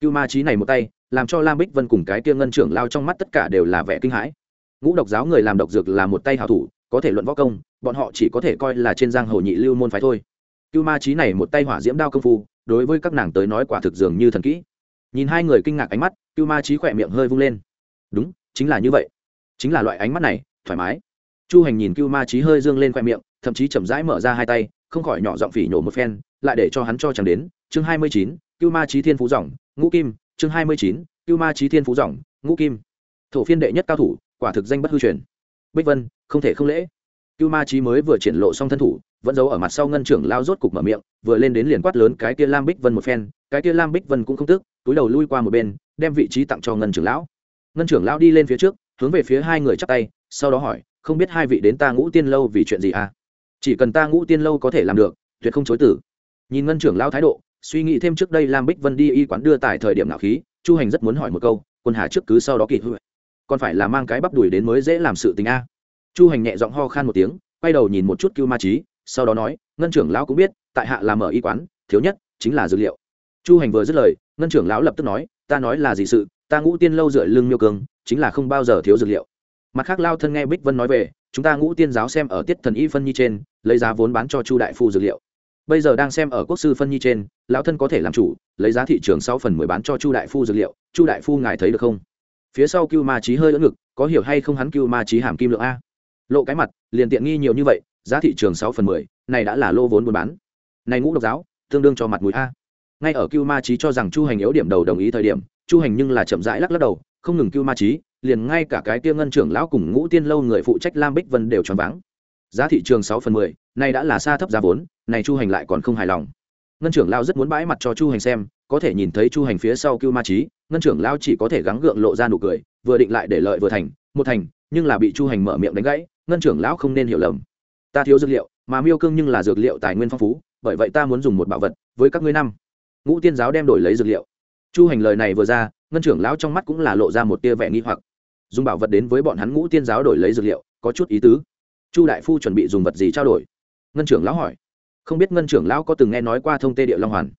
Cưu ma trí này một tay, làm cho lam bích vân cùng cái kia ngân trưởng lao trong mắt tất cả đều là vẻ kinh hãi. Ngũ độc giáo người làm độc dược là một tay hảo thủ có thể luận võ công, bọn họ chỉ có thể coi là trên giang hồ nhị lưu môn phái thôi. Cưu ma trí này một tay hỏa diễm đao công phu, đối với các nàng tới nói quả thực dường như thần kỹ. Nhìn hai người kinh ngạc ánh mắt, cưu ma trí khỏe miệng hơi vung lên. Đúng, chính là như vậy. Chính là loại ánh mắt này, thoải mái. Chu hành nhìn cưu ma trí hơi dương lên khoe miệng, thậm chí chậm rãi mở ra hai tay, không khỏi nhỏ giọng phỉ nhổ một phen, lại để cho hắn cho chẳng đến. Chương hai mươi chín, cưu ma trí thiên phú dòng, ngũ kim. Chương hai mươi chín, cưu ma trí thiên phú dòng, ngũ kim. Thổ phiên đệ nhất cao thủ, quả thực danh bất hư truyền bích vân, không thể không lễ. Cưu ma trí mới vừa triển lộ xong thân thủ, vẫn giấu ở mặt sau ngân trưởng lao rốt cục mở miệng, vừa lên đến liền quát lớn cái kia lam bích vân một phen, cái kia lam bích vân cũng không tức, túi đầu lui qua một bên, đem vị trí tặng cho ngân trưởng lão. Ngân trưởng lão đi lên phía trước, hướng về phía hai người chắp tay, sau đó hỏi, không biết hai vị đến ta ngũ tiên lâu vì chuyện gì à? Chỉ cần ta ngũ tiên lâu có thể làm được, tuyệt không chối tử. Nhìn ngân trưởng lão thái độ, suy nghĩ thêm trước đây lam bích vân đi y quán đưa tại thời điểm nào khí, chu hành rất muốn hỏi một câu, quân hà trước cứ sau đó kỳ hữu còn phải là mang cái bắp đùi đến mới dễ làm sự tình a. Chu hành nhẹ giọng ho khan một tiếng, quay đầu nhìn một chút cưu ma trí sau đó nói, ngân trưởng lão cũng biết, tại hạ làm ở y quán, thiếu nhất chính là dược liệu. Chu hành vừa dứt lời, ngân trưởng lão lập tức nói, ta nói là gì sự, ta ngũ tiên lâu dựa lưng miêu cương, chính là không bao giờ thiếu dược liệu. Mặt khác lao thân nghe bích vân nói về, chúng ta ngũ tiên giáo xem ở tiết thần y phân nhi trên, lấy giá vốn bán cho chu đại phu dược liệu. Bây giờ đang xem ở quốc sư phân nhi trên, lão thân có thể làm chủ, lấy giá thị trường sáu phần mười bán cho chu đại phu dược liệu, chu đại phu ngài thấy được không? Phía sau cưu ma trí hơi ỡ ngực, có hiểu hay không hắn cưu ma trí hàm kim lượng a? Lộ cái mặt, liền tiện nghi nhiều như vậy, giá thị trường sáu phần mười, này đã là lô vốn buôn bán. Này ngũ độc giáo, tương đương cho mặt mũi a. Ngay ở cưu ma trí cho rằng chu hành yếu điểm đầu đồng ý thời điểm, chu hành nhưng là chậm rãi lắc lắc đầu, không ngừng cưu ma trí liền ngay cả cái tiêu ngân trưởng lão cùng ngũ tiên lâu người phụ trách lam bích vân đều choáng váng. Giá thị trường sáu phần mười, này đã là xa thấp giá vốn, này chu hành lại còn không hài lòng. Ngân trưởng lao rất muốn bãi mặt cho chu hành xem có thể nhìn thấy chu hành phía sau cưu ma trí ngân trưởng lao chỉ có thể gắng gượng lộ ra nụ cười, vừa định lại để lợi vừa thành, một thành, nhưng là bị chu hành mở miệng đánh gãy, ngân trưởng lão không nên hiểu lầm. Ta thiếu dược liệu, mà miêu cương nhưng là dược liệu tài nguyên phong phú, bởi vậy ta muốn dùng một bảo vật, với các ngươi năm. Ngũ tiên giáo đem đổi lấy dược liệu. Chu hành lời này vừa ra, ngân trưởng lão trong mắt cũng là lộ ra một tia vẻ nghi hoặc. Dùng bảo vật đến với bọn hắn ngũ tiên giáo đổi lấy dược liệu, có chút ý tứ. Chu đại phu chuẩn bị dùng vật gì trao đổi? Ngân trưởng lão hỏi. Không biết ngân trưởng lão có từng nghe nói qua thông tê địa long hoàn?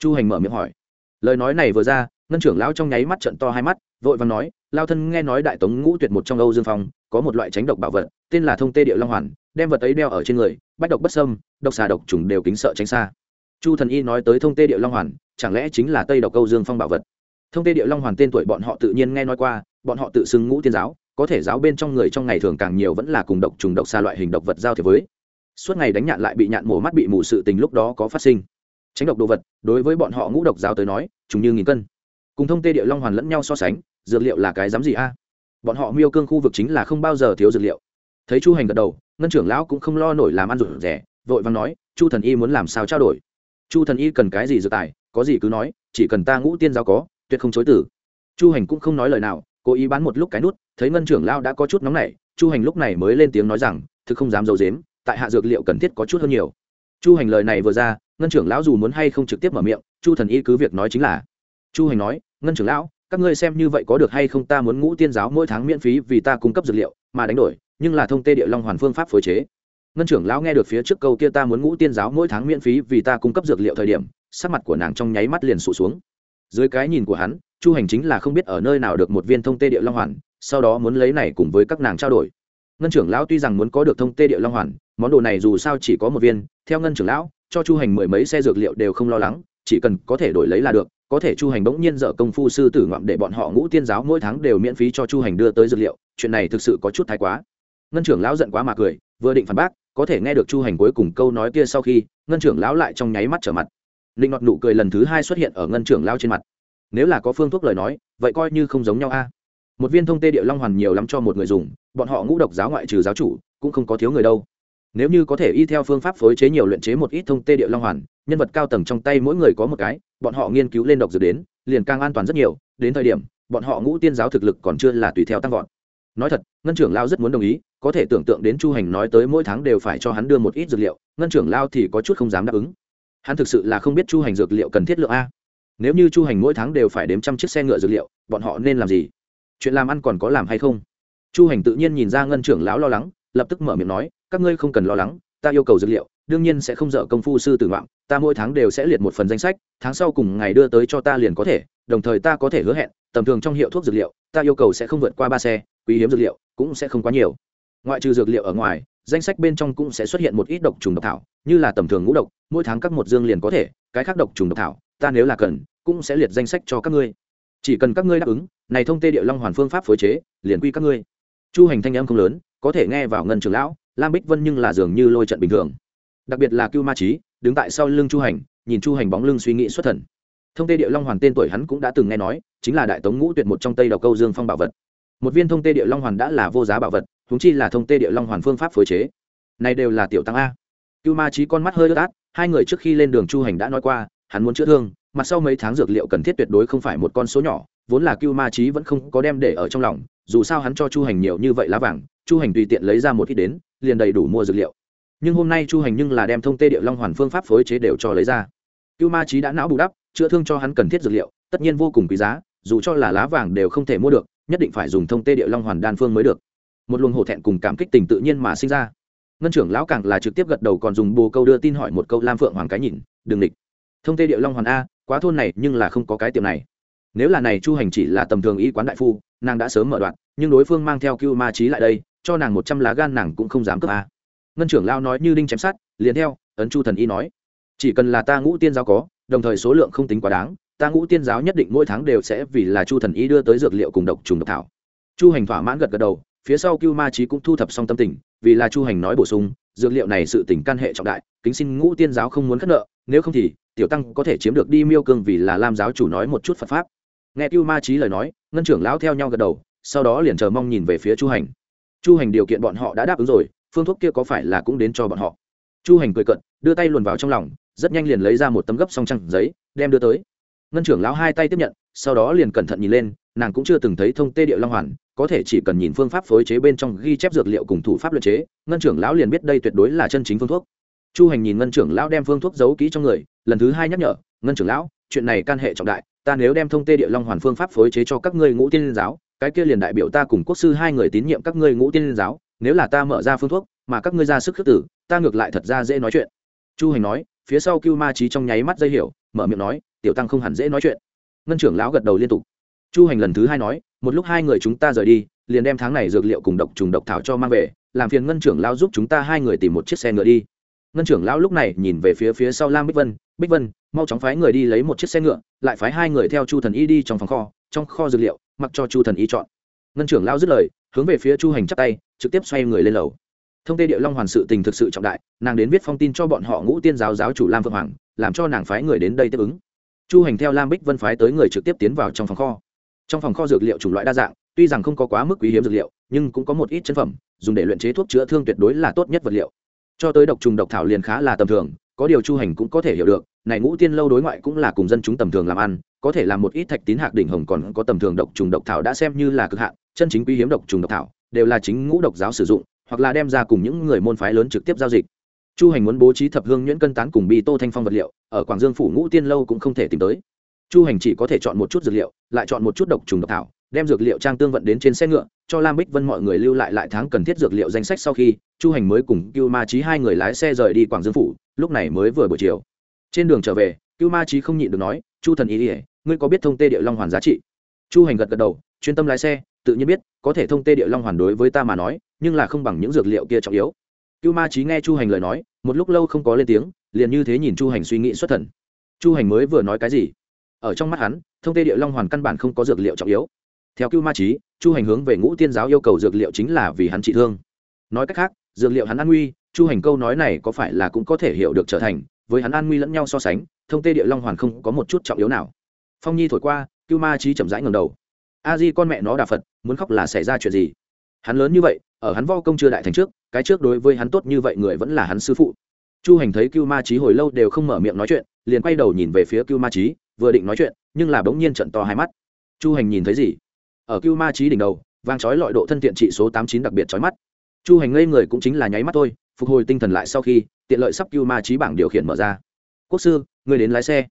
Chu hành mở miệng hỏi. Lời nói này vừa ra, ngân trưởng lão trong nháy mắt trận to hai mắt, vội vàng nói, lao thân nghe nói đại tống ngũ tuyệt một trong âu dương phong, có một loại tránh độc bảo vật, tên là thông tê địa long hoàn, đem vật ấy đeo ở trên người, bách độc bất sâm độc xà độc trùng đều kính sợ tránh xa. Chu thần y nói tới thông tê địa long hoàn, chẳng lẽ chính là tây độc âu dương phong bảo vật? Thông tê địa long hoàn tên tuổi bọn họ tự nhiên nghe nói qua, bọn họ tự xưng ngũ tiên giáo, có thể giáo bên trong người trong ngày thường càng nhiều vẫn là cùng độc trùng độc xa loại hình độc vật giao thế với. Suốt ngày đánh nhạn lại bị nhạn mổ mắt bị mù sự tình lúc đó có phát sinh tránh độc đồ vật, đối với bọn họ ngũ độc giáo tới nói chúng như nghìn cân. Cùng thông tê địa long hoàn lẫn nhau so sánh, dược liệu là cái dám gì a? Bọn họ miêu cương khu vực chính là không bao giờ thiếu dược liệu. Thấy chu hành gật đầu, ngân trưởng lão cũng không lo nổi làm ăn rủi rẻ, vội vàng nói, chu thần y muốn làm sao trao đổi? Chu thần y cần cái gì dược tài, có gì cứ nói, chỉ cần ta ngũ tiên giáo có, tuyệt không chối tử. Chu hành cũng không nói lời nào, cố ý bán một lúc cái nút, thấy ngân trưởng lao đã có chút nóng nảy, chu hành lúc này mới lên tiếng nói rằng, thực không dám d i ấ u dếm tại hạ dược liệu cần thiết có chút hơn nhiều. Chu hành lời này vừa ra ngân trưởng lão dù muốn hay không trực tiếp mở miệng, chu thần y cứ việc nói chính là, chu hành nói, ngân trưởng lão, các ngươi xem như vậy có được hay không ta muốn ngũ tiên giáo mỗi tháng miễn phí vì ta cung cấp dược liệu mà đánh đổi, nhưng là thông tê địa long hoàn phương pháp phối chế. Ngân trưởng lão nghe được phía trước câu kia ta muốn ngũ tiên giáo mỗi tháng miễn phí vì ta cung cấp dược liệu thời điểm, sắc mặt của nàng trong nháy mắt liền sụt xuống. Dưới cái nhìn của hắn, chu hành chính là không biết ở nơi nào được một viên thông tê địa long hoàn, sau đó muốn lấy này cùng với các nàng trao đổi ngân trưởng lão tuy rằng muốn có được thông tê địa long hoàn, món đồ này dù sao chỉ có một viên, theo ngân trưởng lão, cho chu hành mười mấy xe dược liệu đều không lo lắng, chỉ cần có thể đổi lấy là được, có thể chu hành bỗng nhiên dở công phu sư tử ngoạm để bọn họ ngũ tiên giáo mỗi tháng đều miễn phí cho chu hành đưa tới dược liệu, chuyện này thực sự có chút thái quá. Ngân trưởng lão giận quá mà cười, vừa định phản bác, có thể nghe được chu hành cuối cùng câu nói kia sau khi, ngân trưởng lão lại trong nháy mắt trở mặt. Linh ngọt nụ cười lần thứ hai xuất hiện ở ngân trưởng lão trên mặt. Nếu là có phương thuốc lời nói, vậy coi như không giống nhau a một viên thông tê địa long hoàn nhiều lắm cho một người dùng, bọn họ ngũ độc giáo ngoại trừ giáo chủ, cũng không có thiếu người đâu. Nếu như có thể y theo phương pháp phối chế nhiều luyện chế một ít thông tê địa long hoàn, nhân vật cao tầng trong tay mỗi người có một cái, bọn họ nghiên cứu lên độc dược đến, liền càng an toàn rất nhiều, đến thời điểm, bọn họ ngũ tiên giáo thực lực còn chưa là tùy theo tăng vọt. Nói thật, ngân trưởng lao rất muốn đồng ý, có thể tưởng tượng đến chu hành nói tới mỗi tháng đều phải cho hắn đưa một ít dược liệu, ngân trưởng lao thì có chút không dám đáp ứng. Hắn thực sự là không biết chu hành dược liệu cần thiết lượng a. Nếu như chu hành mỗi tháng đều phải đếm trăm chiếc xe ngựa dược liệu, bọn họ nên làm gì? Chuyện làm ăn còn có làm hay không? Chu hành tự nhiên nhìn ra ngân trưởng lão lo lắng, lập tức mở miệng nói, các ngươi không cần lo lắng, ta yêu cầu dược liệu, đương nhiên sẽ không dở công phu sư tử ngoạn ta mỗi tháng đều sẽ liệt một phần danh sách, tháng sau cùng ngày đưa tới cho ta liền có thể, đồng thời ta có thể hứa hẹn, tầm thường trong hiệu thuốc dược liệu, ta yêu cầu sẽ không vượt qua ba xe, quý hiếm dược liệu cũng sẽ không quá nhiều. Ngoại trừ dược liệu ở ngoài, danh sách bên trong cũng sẽ xuất hiện một ít độc trùng độc thảo, như là tầm thường ngũ độc, mỗi tháng các một dương liền có thể, cái khác độc trùng độc thảo, ta nếu là cần, cũng sẽ liệt danh sách cho các ngươi chỉ cần các ngươi đáp ứng, này thông tê địa long hoàn phương pháp phối chế, liền quy các ngươi. Chu hành thanh âm không lớn, có thể nghe vào ngân trường lão, lam bích vân nhưng là dường như lôi trận bình thường. Đặc biệt là cưu ma trí đứng tại sau lưng chu hành, nhìn chu hành bóng lưng suy nghĩ xuất thần. Thông tê địa long hoàn tên tuổi hắn cũng đã từng nghe nói, chính là đại tống ngũ tuyệt một trong tây đầu câu dương phong bảo vật. Một viên thông tê địa long hoàn đã là vô giá bảo vật húng chi là thông tê địa long hoàn phương pháp phối chế. Này đều là tiểu tăng a. Cưu ma trí con mắt hơi ướt át, hai người trước khi lên đường chu hành đã nói qua, hắn muốn chữa thương mặt sau mấy tháng dược liệu cần thiết tuyệt đối không phải một con số nhỏ, vốn là cưu ma trí vẫn không có đem để ở trong lòng, dù sao hắn cho chu hành nhiều như vậy lá vàng, chu hành tùy tiện lấy ra một ít đến, liền đầy đủ mua dược liệu. Nhưng hôm nay chu hành nhưng là đem thông tê địa long hoàn phương pháp phối chế đều cho lấy ra. Cưu ma trí đã não bù đắp, chữa thương cho hắn cần thiết dược liệu, tất nhiên vô cùng quý giá, dù cho là lá vàng đều không thể mua được, nhất định phải dùng thông tê địa long hoàn đan phương mới được. Một luồng hổ thẹn cùng cảm kích tình tự nhiên mà sinh ra. Ngân trưởng lão càng là trực tiếp gật đầu còn dùng bồ câu đưa tin hỏi một câu lam phượng hoàng cái nhìn, đừng địch. Thông tê địa long hoàn a quá thôn này nhưng là không có cái tiệm này. Nếu là này chu hành chỉ là tầm thường y quán đại phu, nàng đã sớm mở đoạn, nhưng đối phương mang theo cưu ma trí lại đây, cho nàng một trăm lá gan nàng cũng không dám cướp a. Ngân trưởng lao nói như đinh chém sát liền theo, ấn chu thần y nói. Chỉ cần là ta ngũ tiên giáo có, đồng thời số lượng không tính quá đáng, ta ngũ tiên giáo nhất định mỗi tháng đều sẽ vì là chu thần y đưa tới dược liệu cùng độc trùng độc thảo. Chu hành thỏa mãn gật gật đầu, phía sau cưu ma trí cũng thu thập xong tâm tình, vì là chu hành nói bổ sung, dược liệu này sự tỉnh căn hệ trọng đại, kính xin ngũ tiên giáo không muốn khất nợ, nếu không thì tiểu tăng có thể chiếm được đi miêu cương vì là lam giáo chủ nói một chút phật pháp. Nghe cưu ma trí lời nói, ngân trưởng lão theo nhau gật đầu, sau đó liền chờ mong nhìn về phía chu hành. Chu hành điều kiện bọn họ đã đáp ứng rồi, phương thuốc kia có phải là cũng đến cho bọn họ? Chu hành cười cận đưa tay luồn vào trong lòng, rất nhanh liền lấy ra một tấm gấp song trăng giấy, đem đưa tới. Ngân trưởng lão hai tay tiếp nhận, sau đó liền cẩn thận nhìn lên, nàng cũng chưa từng thấy thông tê địa long hoàn, có thể chỉ cần nhìn phương pháp phối chế bên trong ghi chép dược liệu cùng thủ pháp luật chế, ngân trưởng lão liền biết đây tuyệt đối là chân chính phương thuốc. Chu hành nhìn ngân trưởng lão đem phương thuốc giấu kỹ trong người lần thứ hai nhắc nhở, ngân trưởng lão, chuyện này can hệ trọng đại, ta nếu đem thông tê địa long hoàn phương pháp phối chế cho các ngươi ngũ tiên giáo, cái kia liền đại biểu ta cùng quốc sư hai người tín nhiệm các ngươi ngũ tiên giáo, nếu là ta mở ra phương thuốc, mà các ngươi ra sức khước tử, ta ngược lại thật ra dễ nói chuyện. Chu hành nói, phía sau cưu ma trí trong nháy mắt dây hiểu, mở miệng nói, tiểu tăng không hẳn dễ nói chuyện. Ngân trưởng lão gật đầu liên tục. Chu hành lần thứ hai nói, một lúc hai người chúng ta rời đi, liền đem tháng này dược liệu cùng độc trùng độc thảo cho mang về, làm phiền ngân trưởng lão giúp chúng ta hai người tìm một chiếc xe ngựa đi. Ngân trưởng lão lúc này nhìn về phía phía sau lam bích vân bích vân, mau chóng phái người đi lấy một chiếc xe ngựa, lại phái hai người theo chu thần y đi trong phòng kho, trong kho dược liệu, mặc cho chu thần y chọn. Ngân trưởng lao dứt lời, hướng về phía chu hành chắp tay, trực tiếp xoay người lên lầu. Thông tê địa long hoàn sự tình thực sự trọng đại, nàng đến viết phong tin cho bọn họ ngũ tiên giáo giáo chủ lam vượng hoàng, làm cho nàng phái người đến đây tiếp ứng. Chu hành theo lam bích vân phái tới người trực tiếp tiến vào trong phòng kho. Trong phòng kho dược liệu chủng loại đa dạng, tuy rằng không có quá mức quý hiếm dược liệu, nhưng cũng có một ít chân phẩm, dùng để luyện chế thuốc chữa thương tuyệt đối là tốt nhất vật liệu. Cho tới độc trùng độc thảo liền khá là tầm thường có điều chu hành cũng có thể hiểu được, này ngũ tiên lâu đối ngoại cũng là cùng dân chúng tầm thường làm ăn, có thể làm một ít thạch tín hạc đỉnh hồng còn có tầm thường độc trùng độc thảo đã xem như là cực hạn, chân chính quý hiếm độc trùng độc thảo, đều là chính ngũ độc giáo sử dụng, hoặc là đem ra cùng những người môn phái lớn trực tiếp giao dịch. Chu hành muốn bố trí thập hương nhuyễn cân tán cùng bi tô thanh phong vật liệu, ở quảng dương phủ ngũ tiên lâu cũng không thể tìm tới. Chu hành chỉ có thể chọn một chút dược liệu, lại chọn một chút độc trùng độc thảo đem dược liệu trang tương vận đến trên xe ngựa, cho lam bích vân mọi người lưu lại lại tháng cần thiết dược liệu danh sách sau khi, chu hành mới cùng cưu ma trí hai người lái xe rời đi quảng dương phủ, lúc này mới vừa buổi chiều. Trên đường trở về, cưu ma trí không nhịn được nói, chu thần ý ỉa ngươi có biết thông tê địa long hoàn giá trị? Chu hành gật gật đầu, chuyên tâm lái xe, tự nhiên biết, có thể thông tê địa long hoàn đối với ta mà nói, nhưng là không bằng những dược liệu kia trọng yếu. Cưu ma trí nghe chu hành lời nói, một lúc lâu không có lên tiếng, liền như thế nhìn chu hành suy nghĩ xuất thần. Chu hành mới vừa nói cái gì? Ở trong mắt hắn, thông tê địa long hoàn căn bản không có dược liệu trọng yếu theo cưu ma trí chu hành hướng về ngũ tiên giáo yêu cầu dược liệu chính là vì hắn trị thương. Nói cách khác, dược liệu hắn an nguy, chu hành câu nói này có phải là cũng có thể hiểu được trở thành, với hắn an nguy lẫn nhau so sánh, thông tê địa long hoàn không có một chút trọng yếu nào. Phong nhi thổi qua, cưu ma trí chậm rãi ngầm đầu. A di con mẹ nó đà phật, muốn khóc là xảy ra chuyện gì? Hắn lớn như vậy, ở hắn vo công chưa đại thành trước, cái trước đối với hắn tốt như vậy người vẫn là hắn sư phụ. Chu hành thấy cưu ma trí hồi lâu đều không mở miệng nói chuyện, liền quay đầu nhìn về phía cưu ma trí vừa định nói chuyện, nhưng là bỗng nhiên trận to hai mắt. Chu hành nhìn thấy gì? Ở cưu ma trí đỉnh đầu, vang trói lọi độ thân thiện trị số tám chín đặc biệt trói mắt. Chu hành ngây người cũng chính là nháy mắt thôi, phục hồi tinh thần lại sau khi, tiện lợi sắp cưu ma trí bảng điều khiển mở ra. Quốc sư người đến lái xe.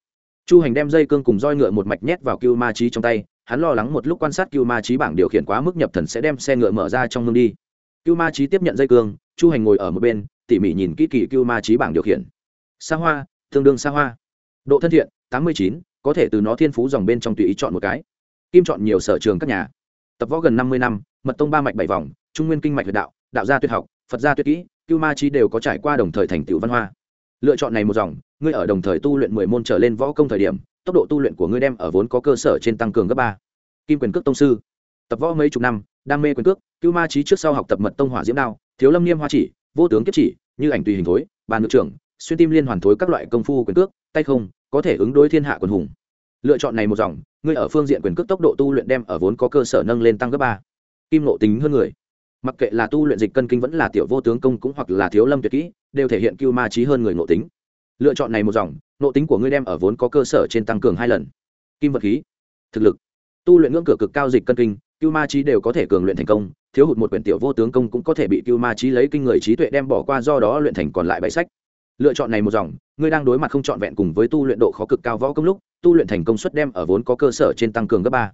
Chu hành đem dây cương cùng roi ngựa một mạch nhét vào cưu ma trí trong tay, hắn lo lắng một lúc quan sát cưu ma trí bảng điều khiển quá mức nhập thần sẽ đem xe ngựa mở ra trong mương đi. Cưu ma trí tiếp nhận dây cương, chu hành ngồi ở một bên, tỉ mỉ nhìn kỹ kỳ cưu ma trí bảng điều khiển. Xa hoa, tương đương xa hoa. Độ thân thiện, tám mươi chín, có thể từ nó thiên phú dòng bên trong tùy ý chọn một cái kim chọn nhiều sở trường các nhà. Tập võ gần năm mươi năm, mật tông ba mạch bảy vòng, trung nguyên kinh mạch huyệt đạo đạo gia tuyệt học, phật gia tuyệt kỹ, cưu ma trí đều có trải qua đồng thời thành tựu văn hoa. Lựa chọn này một dòng, ngươi ở đồng thời tu luyện mười môn trở lên võ công thời điểm, tốc độ tu luyện của ngươi đem ở vốn có cơ sở trên tăng cường gấp ba. Kim quyền cước tông sư. Tập võ mấy chục năm, đam mê quyền cước, cưu ma trí trước sau học tập mật tông hỏa diễm đao, thiếu lâm niêm hoa chỉ, vô tướng kiếp chỉ, như ảnh tùy hình thối bàn ngự trưởng, xuyên tim liên hoàn thối các loại công phu quyền cước, tay không, có thể ứng đối thiên hạ quần hùng. Lựa chọn này một dòng ngươi ở phương diện quyền cước tốc độ tu luyện đem ở vốn có cơ sở nâng lên tăng gấp ba. Kim nộ tính hơn người. Mặc kệ là tu luyện dịch cân kinh vẫn là tiểu vô tướng công cũng hoặc là thiếu lâm tuyệt kỹ, đều thể hiện cưu ma trí hơn người nộ tính. Lựa chọn này một dòng nộ tính của ngươi đem ở vốn có cơ sở trên tăng cường hai lần. Kim vật khí. Thực lực. Tu luyện ngưỡng cửa cực cao dịch cân kinh, cưu ma trí đều có thể cường luyện thành công, thiếu hụt một quyển tiểu vô tướng công cũng có thể bị cưu ma trí lấy kinh người trí tuệ đem bỏ qua do đó luyện thành còn lại bảy sách lựa chọn này một dòng, ngươi đang đối mặt không trọn vẹn cùng với tu luyện độ khó cực cao võ công lúc, tu luyện thành công suất đem ở vốn có cơ sở trên tăng cường gấp ba.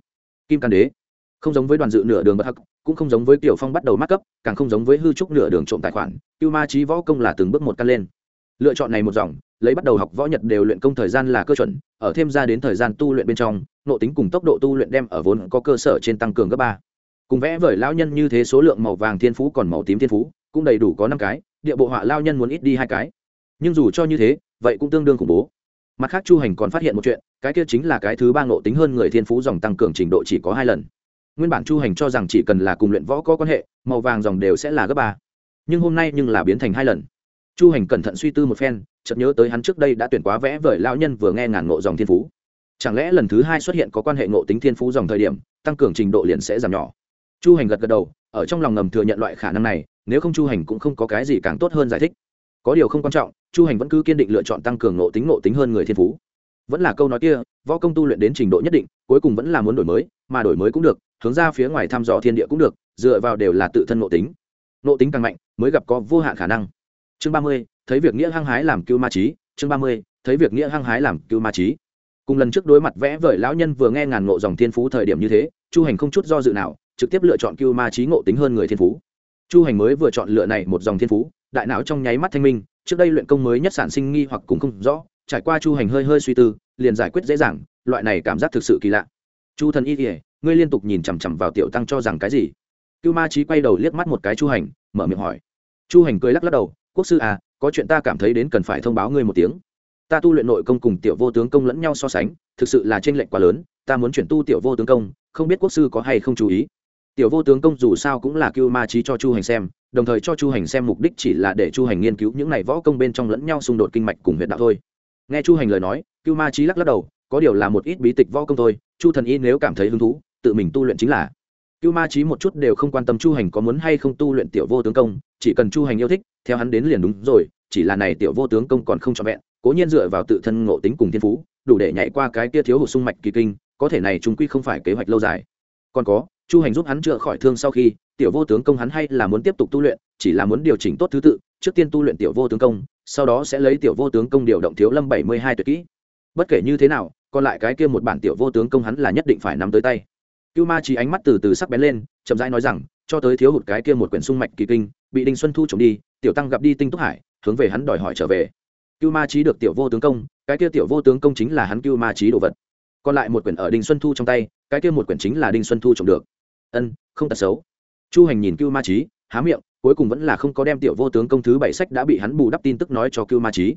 Kim can đế, không giống với đoàn dự nửa đường bất hắc, cũng không giống với tiểu phong bắt đầu mắc cấp, càng không giống với hư trúc nửa đường trộm tài khoản, cưu ma trí võ công là từng bước một căn lên. Lựa chọn này một dòng, lấy bắt đầu học võ nhật đều luyện công thời gian là cơ chuẩn, ở thêm ra đến thời gian tu luyện bên trong nộ tính cùng tốc độ tu luyện đem ở vốn có cơ sở trên tăng cường gấp ba. Cùng vẽ vời lao nhân như thế số lượng màu vàng thiên phú còn màu tím thiên phú, cũng đầy đủ có năm cái, địa bộ họa lao nhân muốn ít đi hai cái nhưng dù cho như thế, vậy cũng tương đương khủng bố. Mặt khác, chu hành còn phát hiện một chuyện, cái kia chính là cái thứ ba ngộ tính hơn người thiên phú dòng tăng cường trình độ chỉ có hai lần. Nguyên bản chu hành cho rằng chỉ cần là cùng luyện võ có quan hệ, màu vàng dòng đều sẽ là gấp ba. Nhưng hôm nay nhưng là biến thành hai lần. Chu hành cẩn thận suy tư một phen, chợt nhớ tới hắn trước đây đã tuyển quá vẽ vời lao nhân vừa nghe ngàn ngộ dòng thiên phú. Chẳng lẽ lần thứ hai xuất hiện có quan hệ ngộ tính thiên phú dòng thời điểm, tăng cường trình độ liền sẽ giảm nhỏ? Chu hành gật gật đầu, ở trong lòng ngầm thừa nhận loại khả năng này, nếu không chu hành cũng không có cái gì càng tốt hơn giải thích có điều không quan trọng, chu hành vẫn cứ kiên định lựa chọn tăng cường nộ tính nộ tính hơn người thiên phú. Vẫn là câu nói kia, võ công tu luyện đến trình độ nhất định, cuối cùng vẫn là muốn đổi mới, mà đổi mới cũng được, hướng ra phía ngoài thăm dò thiên địa cũng được, dựa vào đều là tự thân nộ tính. Nộ tính càng mạnh, mới gặp có vô hạn khả năng. Chương ba mươi, thấy việc nghĩa hăng hái làm cưu ma trí. Chương ba mươi, thấy việc nghĩa hăng hái làm cưu ma trí. Cùng lần trước đối mặt vẽ vời lão nhân vừa nghe ngàn ngộ dòng thiên phú thời điểm như thế, chu hành không chút do dự nào, trực tiếp lựa chọn cưu ma trí ngộ tính hơn người thiên phú. Chu hành mới vừa chọn lựa này một dòng thiên phú đại não trong nháy mắt thanh minh, trước đây luyện công mới nhất sản sinh nghi hoặc cũng không rõ, trải qua chu hành hơi hơi suy tư, liền giải quyết dễ dàng, loại này cảm giác thực sự kỳ lạ. Chu thần y kỉa ngươi liên tục nhìn chằm chằm vào tiểu tăng cho rằng cái gì? Cưu ma trí quay đầu liếc mắt một cái chu hành, mở miệng hỏi. Chu hành cười lắc lắc đầu, quốc sư à có chuyện ta cảm thấy đến cần phải thông báo ngươi một tiếng. Ta tu luyện nội công cùng tiểu vô tướng công lẫn nhau so sánh, thực sự là tranh lệch quá lớn, ta muốn chuyển tu tiểu vô tướng công, không biết quốc sư có hay không chú ý. Tiểu vô tướng công dù sao cũng là cưu ma trí cho chu hành xem đồng thời cho chu hành xem mục đích chỉ là để chu hành nghiên cứu những này võ công bên trong lẫn nhau xung đột kinh mạch cùng huyệt đạo thôi. Nghe chu hành lời nói, cưu ma trí lắc lắc đầu, có điều là một ít bí tịch võ công thôi, chu thần y nếu cảm thấy hứng thú, tự mình tu luyện chính là. Cưu ma trí một chút đều không quan tâm chu hành có muốn hay không tu luyện tiểu vô tướng công, chỉ cần chu hành yêu thích, theo hắn đến liền đúng rồi, chỉ là này tiểu vô tướng công còn không trọn vẹn, cố nhiên dựa vào tự thân ngộ tính cùng thiên phú, đủ để nhảy qua cái kia thiếu hụt sung mạch kỳ kinh, có thể này chúng quy không phải kế hoạch lâu dài. Còn có chu hành giúp hắn chữa khỏi thương sau khi, tiểu vô tướng công hắn hay là muốn tiếp tục tu luyện, chỉ là muốn điều chỉnh tốt thứ tự, trước tiên tu luyện tiểu vô tướng công, sau đó sẽ lấy tiểu vô tướng công điều động thiếu lâm bảy mươi hai tuyệt kỹ. Bất kể như thế nào, còn lại cái kia một bản tiểu vô tướng công hắn là nhất định phải nắm tới tay. Cưu ma chỉ ánh mắt từ từ sắc bén lên, chậm rãi nói rằng, cho tới thiếu hụt cái kia một quyển sung mạch kỳ kinh, bị đinh xuân thu trộm đi, tiểu tăng gặp đi tinh túc hải, hướng về hắn đòi hỏi trở về. Cưu ma trí được tiểu vô tướng công, cái kia tiểu vô tướng công chính là hắn cưu ma trí đồ vật. Còn lại một quyển ở đinh xuân thu trong tay, cái kia một quyển chính là đinh xuân thu trộm được ân, không tật xấu. Chu hành nhìn cưu ma trí há miệng, cuối cùng vẫn là không có đem tiểu vô tướng công thứ bảy sách đã bị hắn bù đắp tin tức nói cho cưu ma trí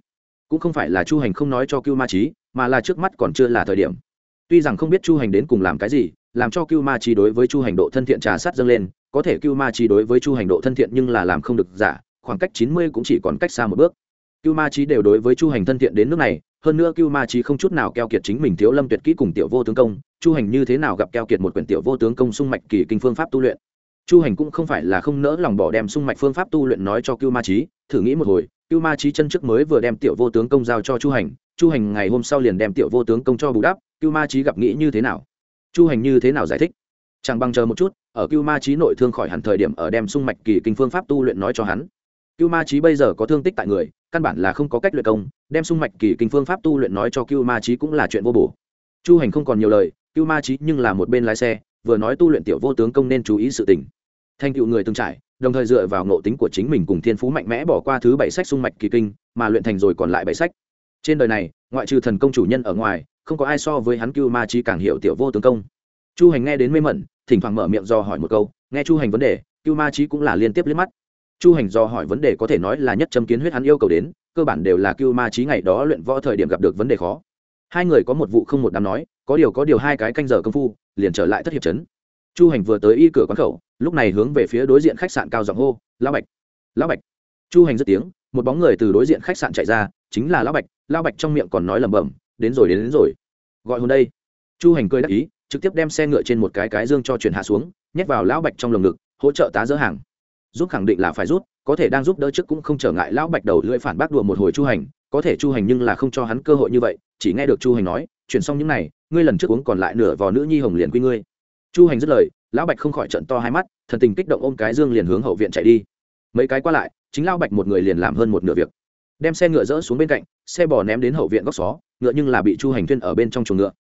cũng không phải là chu hành không nói cho cưu ma trí mà là trước mắt còn chưa là thời điểm. Tuy rằng không biết chu hành đến cùng làm cái gì, làm cho cưu ma trí đối với chu hành độ thân thiện trà sát dâng lên, có thể cưu ma trí đối với chu hành độ thân thiện nhưng là làm không được giả, khoảng cách chín mươi cũng chỉ còn cách xa một bước. Cưu ma trí đều đối với chu hành thân thiện đến nước này hơn nữa cưu ma trí không chút nào keo kiệt chính mình thiếu lâm tuyệt kỹ cùng tiểu vô tướng công, chu hành như thế nào gặp keo kiệt một quyển tiểu vô tướng công sung mạch kỳ kinh phương pháp tu luyện? Chu hành cũng không phải là không nỡ lòng bỏ đem sung mạch phương pháp tu luyện nói cho cưu ma trí thử nghĩ một hồi, cưu ma trí chân trước mới vừa đem tiểu vô tướng công giao cho chu hành chu hành ngày hôm sau liền đem tiểu vô tướng công cho bù đắp, cưu ma trí gặp nghĩ như thế nào? Chu hành như thế nào giải thích? Chẳng bằng chờ một chút, ở cưu ma trí nội thương khỏi hẳn thời điểm ở đem sung mạch kỳ kinh phương pháp tu luyện nói cho hắn. Cưu ma trí bây giờ có thương tích tại người căn bản là không có cách luyện công, đem sung mạch kỳ kinh phương pháp tu luyện nói cho cưu ma trí cũng là chuyện vô bổ. Chu hành không còn nhiều lời, cưu ma trí nhưng là một bên lái xe, vừa nói tu luyện tiểu vô tướng công nên chú ý sự tình. Thành tựu người từng trải, đồng thời dựa vào ngộ tính của chính mình cùng thiên phú mạnh mẽ bỏ qua thứ bảy sách sung mạch kỳ kinh, mà luyện thành rồi còn lại bảy sách. Trên đời này, ngoại trừ thần công chủ nhân ở ngoài, không có ai so với hắn cưu ma trí càng hiểu tiểu vô tướng công. Chu hành nghe đến mê mẩn, thỉnh thoảng mở miệng do hỏi một câu, nghe chu hành vấn đề, cưu ma trí cũng là liên tiếp liếc mắt chu hành do hỏi vấn đề có thể nói là nhất châm kiến huyết hắn yêu cầu đến cơ bản đều là cưu ma trí ngày đó luyện võ thời điểm gặp được vấn đề khó. Hai người có một vụ không một đám nói có điều có điều hai cái canh giờ công phu liền trở lại thất hiệp trấn. Chu hành vừa tới y cửa quán khẩu lúc này hướng về phía đối diện khách sạn cao giọng hô lão bạch lão bạch. Chu hành rất tiếng một bóng người từ đối diện khách sạn chạy ra chính là lão bạch lão bạch trong miệng còn nói lẩm bẩm đến rồi đến, đến rồi. Gọi hồn đây. Chu hành cười đắc ý trực tiếp đem xe ngựa trên một cái cái dương cho chuyển hạ xuống nhét vào lão bạch trong lồng ngực hỗ trợ tá dỡ hàng giúp khẳng định là phải rút có thể đang giúp đỡ trước cũng không trở ngại lão bạch đầu lưỡi phản bác đùa một hồi chu hành, có thể chu hành nhưng là không cho hắn cơ hội như vậy, chỉ nghe được chu hành nói, chuyển xong những này, ngươi lần trước uống còn lại nửa vò nữ nhi hồng liền quy ngươi. Chu hành dứt lời, lão bạch không khỏi trận to hai mắt, thần tình kích động ôm cái dương liền hướng hậu viện chạy đi. Mấy cái qua lại, chính lão bạch một người liền làm hơn một nửa việc. Đem xe ngựa dỡ xuống bên cạnh, xe bò ném đến hậu viện góc xó, ngựa nhưng là bị chu hành thuyên ở bên trong chuồng ngựa.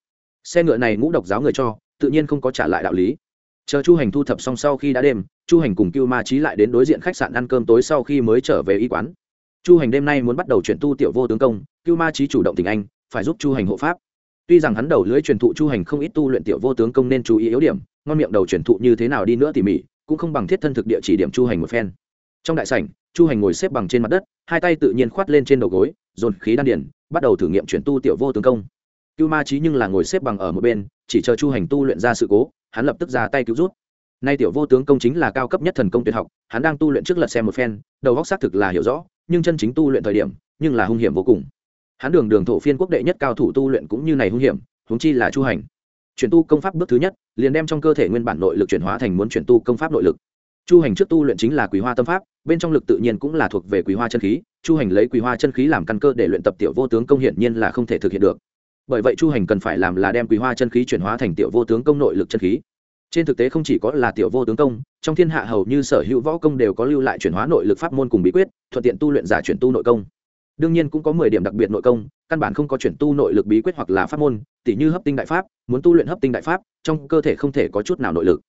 Xe ngựa này ngũ độc giáo người cho, tự nhiên không có trả lại đạo lý chờ chu hành thu thập xong sau khi đã đêm, chu hành cùng cưu ma trí lại đến đối diện khách sạn ăn cơm tối sau khi mới trở về y quán. Chu hành đêm nay muốn bắt đầu chuyển tu tiểu vô tướng công cưu ma trí chủ động tình anh, phải giúp chu hành hộ pháp. Tuy rằng hắn đầu lưới truyền thụ chu hành không ít tu luyện tiểu vô tướng công nên chú ý yếu điểm, ngon miệng đầu truyền thụ như thế nào đi nữa tỉ mỉ, cũng không bằng thiết thân thực địa chỉ điểm chu hành một phen. Trong đại sảnh, chu hành ngồi xếp bằng trên mặt đất, hai tay tự nhiên khoát lên trên đầu gối, dồn khí đan điển bắt đầu thử nghiệm chuyển tu tiểu vô tướng công cưu ma trí nhưng là ngồi xếp bằng ở một bên, chỉ chờ chu hành tu luyện ra sự cố, hắn lập tức ra tay cứu rút. Nay tiểu vô tướng công chính là cao cấp nhất thần công tuyệt học, hắn đang tu luyện trước lật xem một phen, đầu góc xác thực là hiểu rõ, nhưng chân chính tu luyện thời điểm, nhưng là hung hiểm vô cùng. Hắn đường đường thổ phiên quốc đệ nhất cao thủ tu luyện cũng như này hung hiểm, huống chi là chu hành. Chuyển tu công pháp bước thứ nhất, liền đem trong cơ thể nguyên bản nội lực chuyển hóa thành muốn chuyển tu công pháp nội lực. Chu hành trước tu luyện chính là quý hoa tâm pháp, bên trong lực tự nhiên cũng là thuộc về quý hoa chân khí, chu hành lấy quý hoa chân khí làm căn cơ để luyện tập tiểu vô tướng công hiển nhiên là không thể thực hiện được bởi vậy chu hành cần phải làm là đem quý hoa chân khí chuyển hóa thành tiểu vô tướng công nội lực chân khí. Trên thực tế không chỉ có là tiểu vô tướng công, trong thiên hạ hầu như sở hữu võ công đều có lưu lại chuyển hóa nội lực pháp môn cùng bí quyết, thuận tiện tu luyện giả chuyển tu nội công. Đương nhiên cũng có mười điểm đặc biệt nội công, căn bản không có chuyển tu nội lực bí quyết hoặc là pháp môn, tỉ như hấp tinh đại pháp, muốn tu luyện hấp tinh đại pháp, trong cơ thể không thể có chút nào nội lực.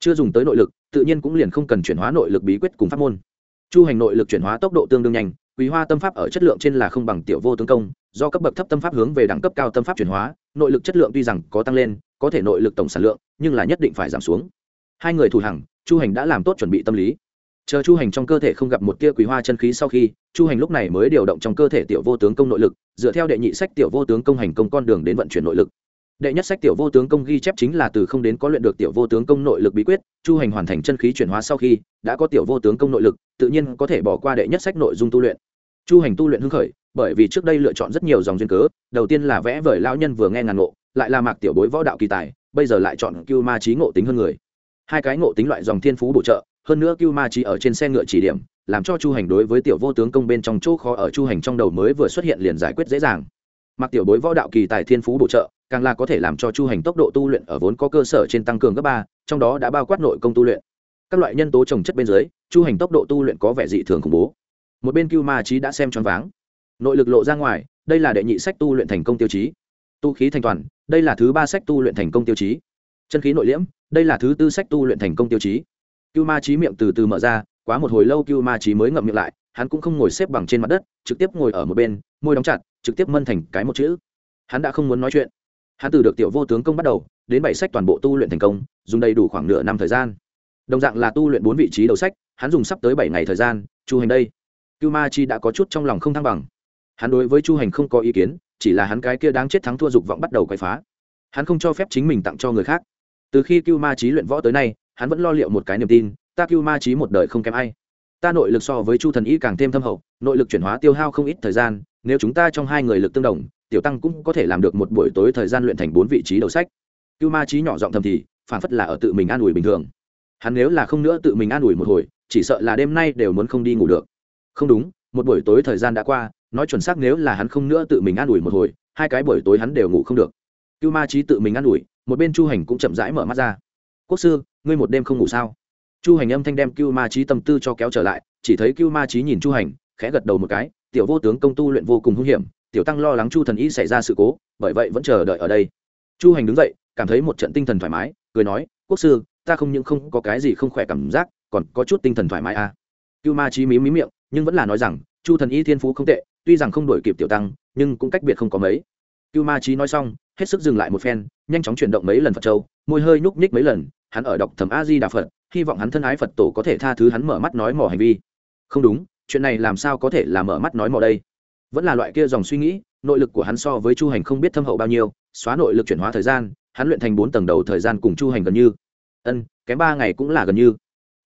Chưa dùng tới nội lực, tự nhiên cũng liền không cần chuyển hóa nội lực bí quyết cùng pháp môn. Chu hành nội lực chuyển hóa tốc độ tương đương nhanh quý hoa tâm pháp ở chất lượng trên là không bằng tiểu vô tướng công do cấp bậc thấp tâm pháp hướng về đẳng cấp cao tâm pháp chuyển hóa, nội lực chất lượng tuy rằng có tăng lên, có thể nội lực tổng sản lượng, nhưng là nhất định phải giảm xuống. Hai người thủ hằng, chu hành đã làm tốt chuẩn bị tâm lý. Chờ chu hành trong cơ thể không gặp một tia quý hoa chân khí sau khi, chu hành lúc này mới điều động trong cơ thể tiểu vô tướng công nội lực, dựa theo đệ nhị sách tiểu vô tướng công hành công con đường đến vận chuyển nội lực. Đệ nhất sách tiểu vô tướng công ghi chép chính là từ không đến có luyện được tiểu vô tướng công nội lực bí quyết, chu hành hoàn thành chân khí chuyển hóa sau khi, đã có tiểu vô tướng công nội lực, tự nhiên có thể bỏ qua đệ nhất sách nội dung tu luyện. Chu hành tu luyện hưng khởi bởi vì trước đây lựa chọn rất nhiều dòng duyên cớ, đầu tiên là vẽ vời lao nhân vừa nghe ngàn ngộ, lại là mạc tiểu bối võ đạo kỳ tài, bây giờ lại chọn cưu ma trí ngộ tính hơn người. Hai cái ngộ tính loại dòng thiên phú bổ trợ, hơn nữa cưu ma trí ở trên xe ngựa chỉ điểm, làm cho chu hành đối với tiểu vô tướng công bên trong chỗ khó ở chu hành trong đầu mới vừa xuất hiện liền giải quyết dễ dàng. Mặc tiểu bối võ đạo kỳ tài thiên phú bổ trợ, càng là có thể làm cho chu hành tốc độ tu luyện ở vốn có cơ sở trên tăng cường gấp ba, trong đó đã bao quát nội công tu luyện. Các loại nhân tố trồng chất bên dưới, chu hành tốc độ tu luyện có vẻ dị thường khủng bố. Một bên cưu ma trí đã xem choáng váng nội lực lộ ra ngoài, đây là đệ nhị sách tu luyện thành công tiêu chí. Tu khí thành toàn, đây là thứ ba sách tu luyện thành công tiêu chí. Chân khí nội liễm, đây là thứ tư sách tu luyện thành công tiêu chí. Cưu ma trí miệng từ từ mở ra, quá một hồi lâu cưu ma trí mới ngậm miệng lại, hắn cũng không ngồi xếp bằng trên mặt đất, trực tiếp ngồi ở một bên, môi đóng chặt, trực tiếp mân thành cái một chữ. Hắn đã không muốn nói chuyện. Hắn từ được tiểu vô tướng công bắt đầu, đến bảy sách toàn bộ tu luyện thành công, dùng đầy đủ khoảng nửa năm thời gian. Đồng dạng là tu luyện bốn vị trí đầu sách, hắn dùng sắp tới bảy ngày thời gian, chu hành đây. Cưu ma chi đã có chút trong lòng không thăng bằng hắn đối với chu hành không có ý kiến, chỉ là hắn cái kia đáng chết thắng thua dục vọng bắt đầu quậy phá. Hắn không cho phép chính mình tặng cho người khác. Từ khi cưu ma trí luyện võ tới nay, hắn vẫn lo liệu một cái niềm tin, ta cưu ma trí một đời không kém ai. Ta nội lực so với chu thần y càng thêm thâm hậu, nội lực chuyển hóa tiêu hao không ít thời gian, nếu chúng ta trong hai người lực tương đồng, tiểu tăng cũng có thể làm được một buổi tối thời gian luyện thành bốn vị trí đầu sách. Cưu ma trí nhỏ giọng thầm thì, phản phất là ở tự mình an ủi bình thường. Hắn nếu là không nữa tự mình an ủi một hồi, chỉ sợ là đêm nay đều muốn không đi ngủ được. Không đúng, một buổi tối thời gian đã qua nói chuẩn xác nếu là hắn không nữa tự mình an ủi một hồi, hai cái buổi tối hắn đều ngủ không được. Cưu ma trí tự mình an ủi, một bên chu hành cũng chậm rãi mở mắt ra. Quốc sư, ngươi một đêm không ngủ sao? Chu hành âm thanh đem cưu ma trí tâm tư cho kéo trở lại, chỉ thấy cưu ma trí nhìn chu hành, khẽ gật đầu một cái, tiểu vô tướng công tu luyện vô cùng hung hiểm, tiểu tăng lo lắng chu thần y xảy ra sự cố, bởi vậy vẫn chờ đợi ở đây. Chu hành đứng dậy, cảm thấy một trận tinh thần thoải mái, cười nói, quốc sư, ta không những không có cái gì không khỏe cảm giác, còn có chút tinh thần thoải mái à. cưu ma trí mí mí miệng, nhưng vẫn là nói rằng, chu thần y thiên phú không tệ tuy rằng không đổi kịp tiểu tăng, nhưng cũng cách biệt không có mấy. Cưu ma trí nói xong, hết sức dừng lại một phen, nhanh chóng chuyển động mấy lần phật châu, môi hơi nhúc nhích mấy lần, hắn ở đọc thầm a di đà phật, hy vọng hắn thân ái phật tổ có thể tha thứ hắn mở mắt nói mỏ hành vi. Không đúng, chuyện này làm sao có thể là mở mắt nói mỏ đây? Vẫn là loại kia dòng suy nghĩ, nội lực của hắn so với chu hành không biết thâm hậu bao nhiêu, xóa nội lực chuyển hóa thời gian, hắn luyện thành bốn tầng đầu thời gian cùng chu hành gần như. Ân, kém ba ngày cũng là gần như.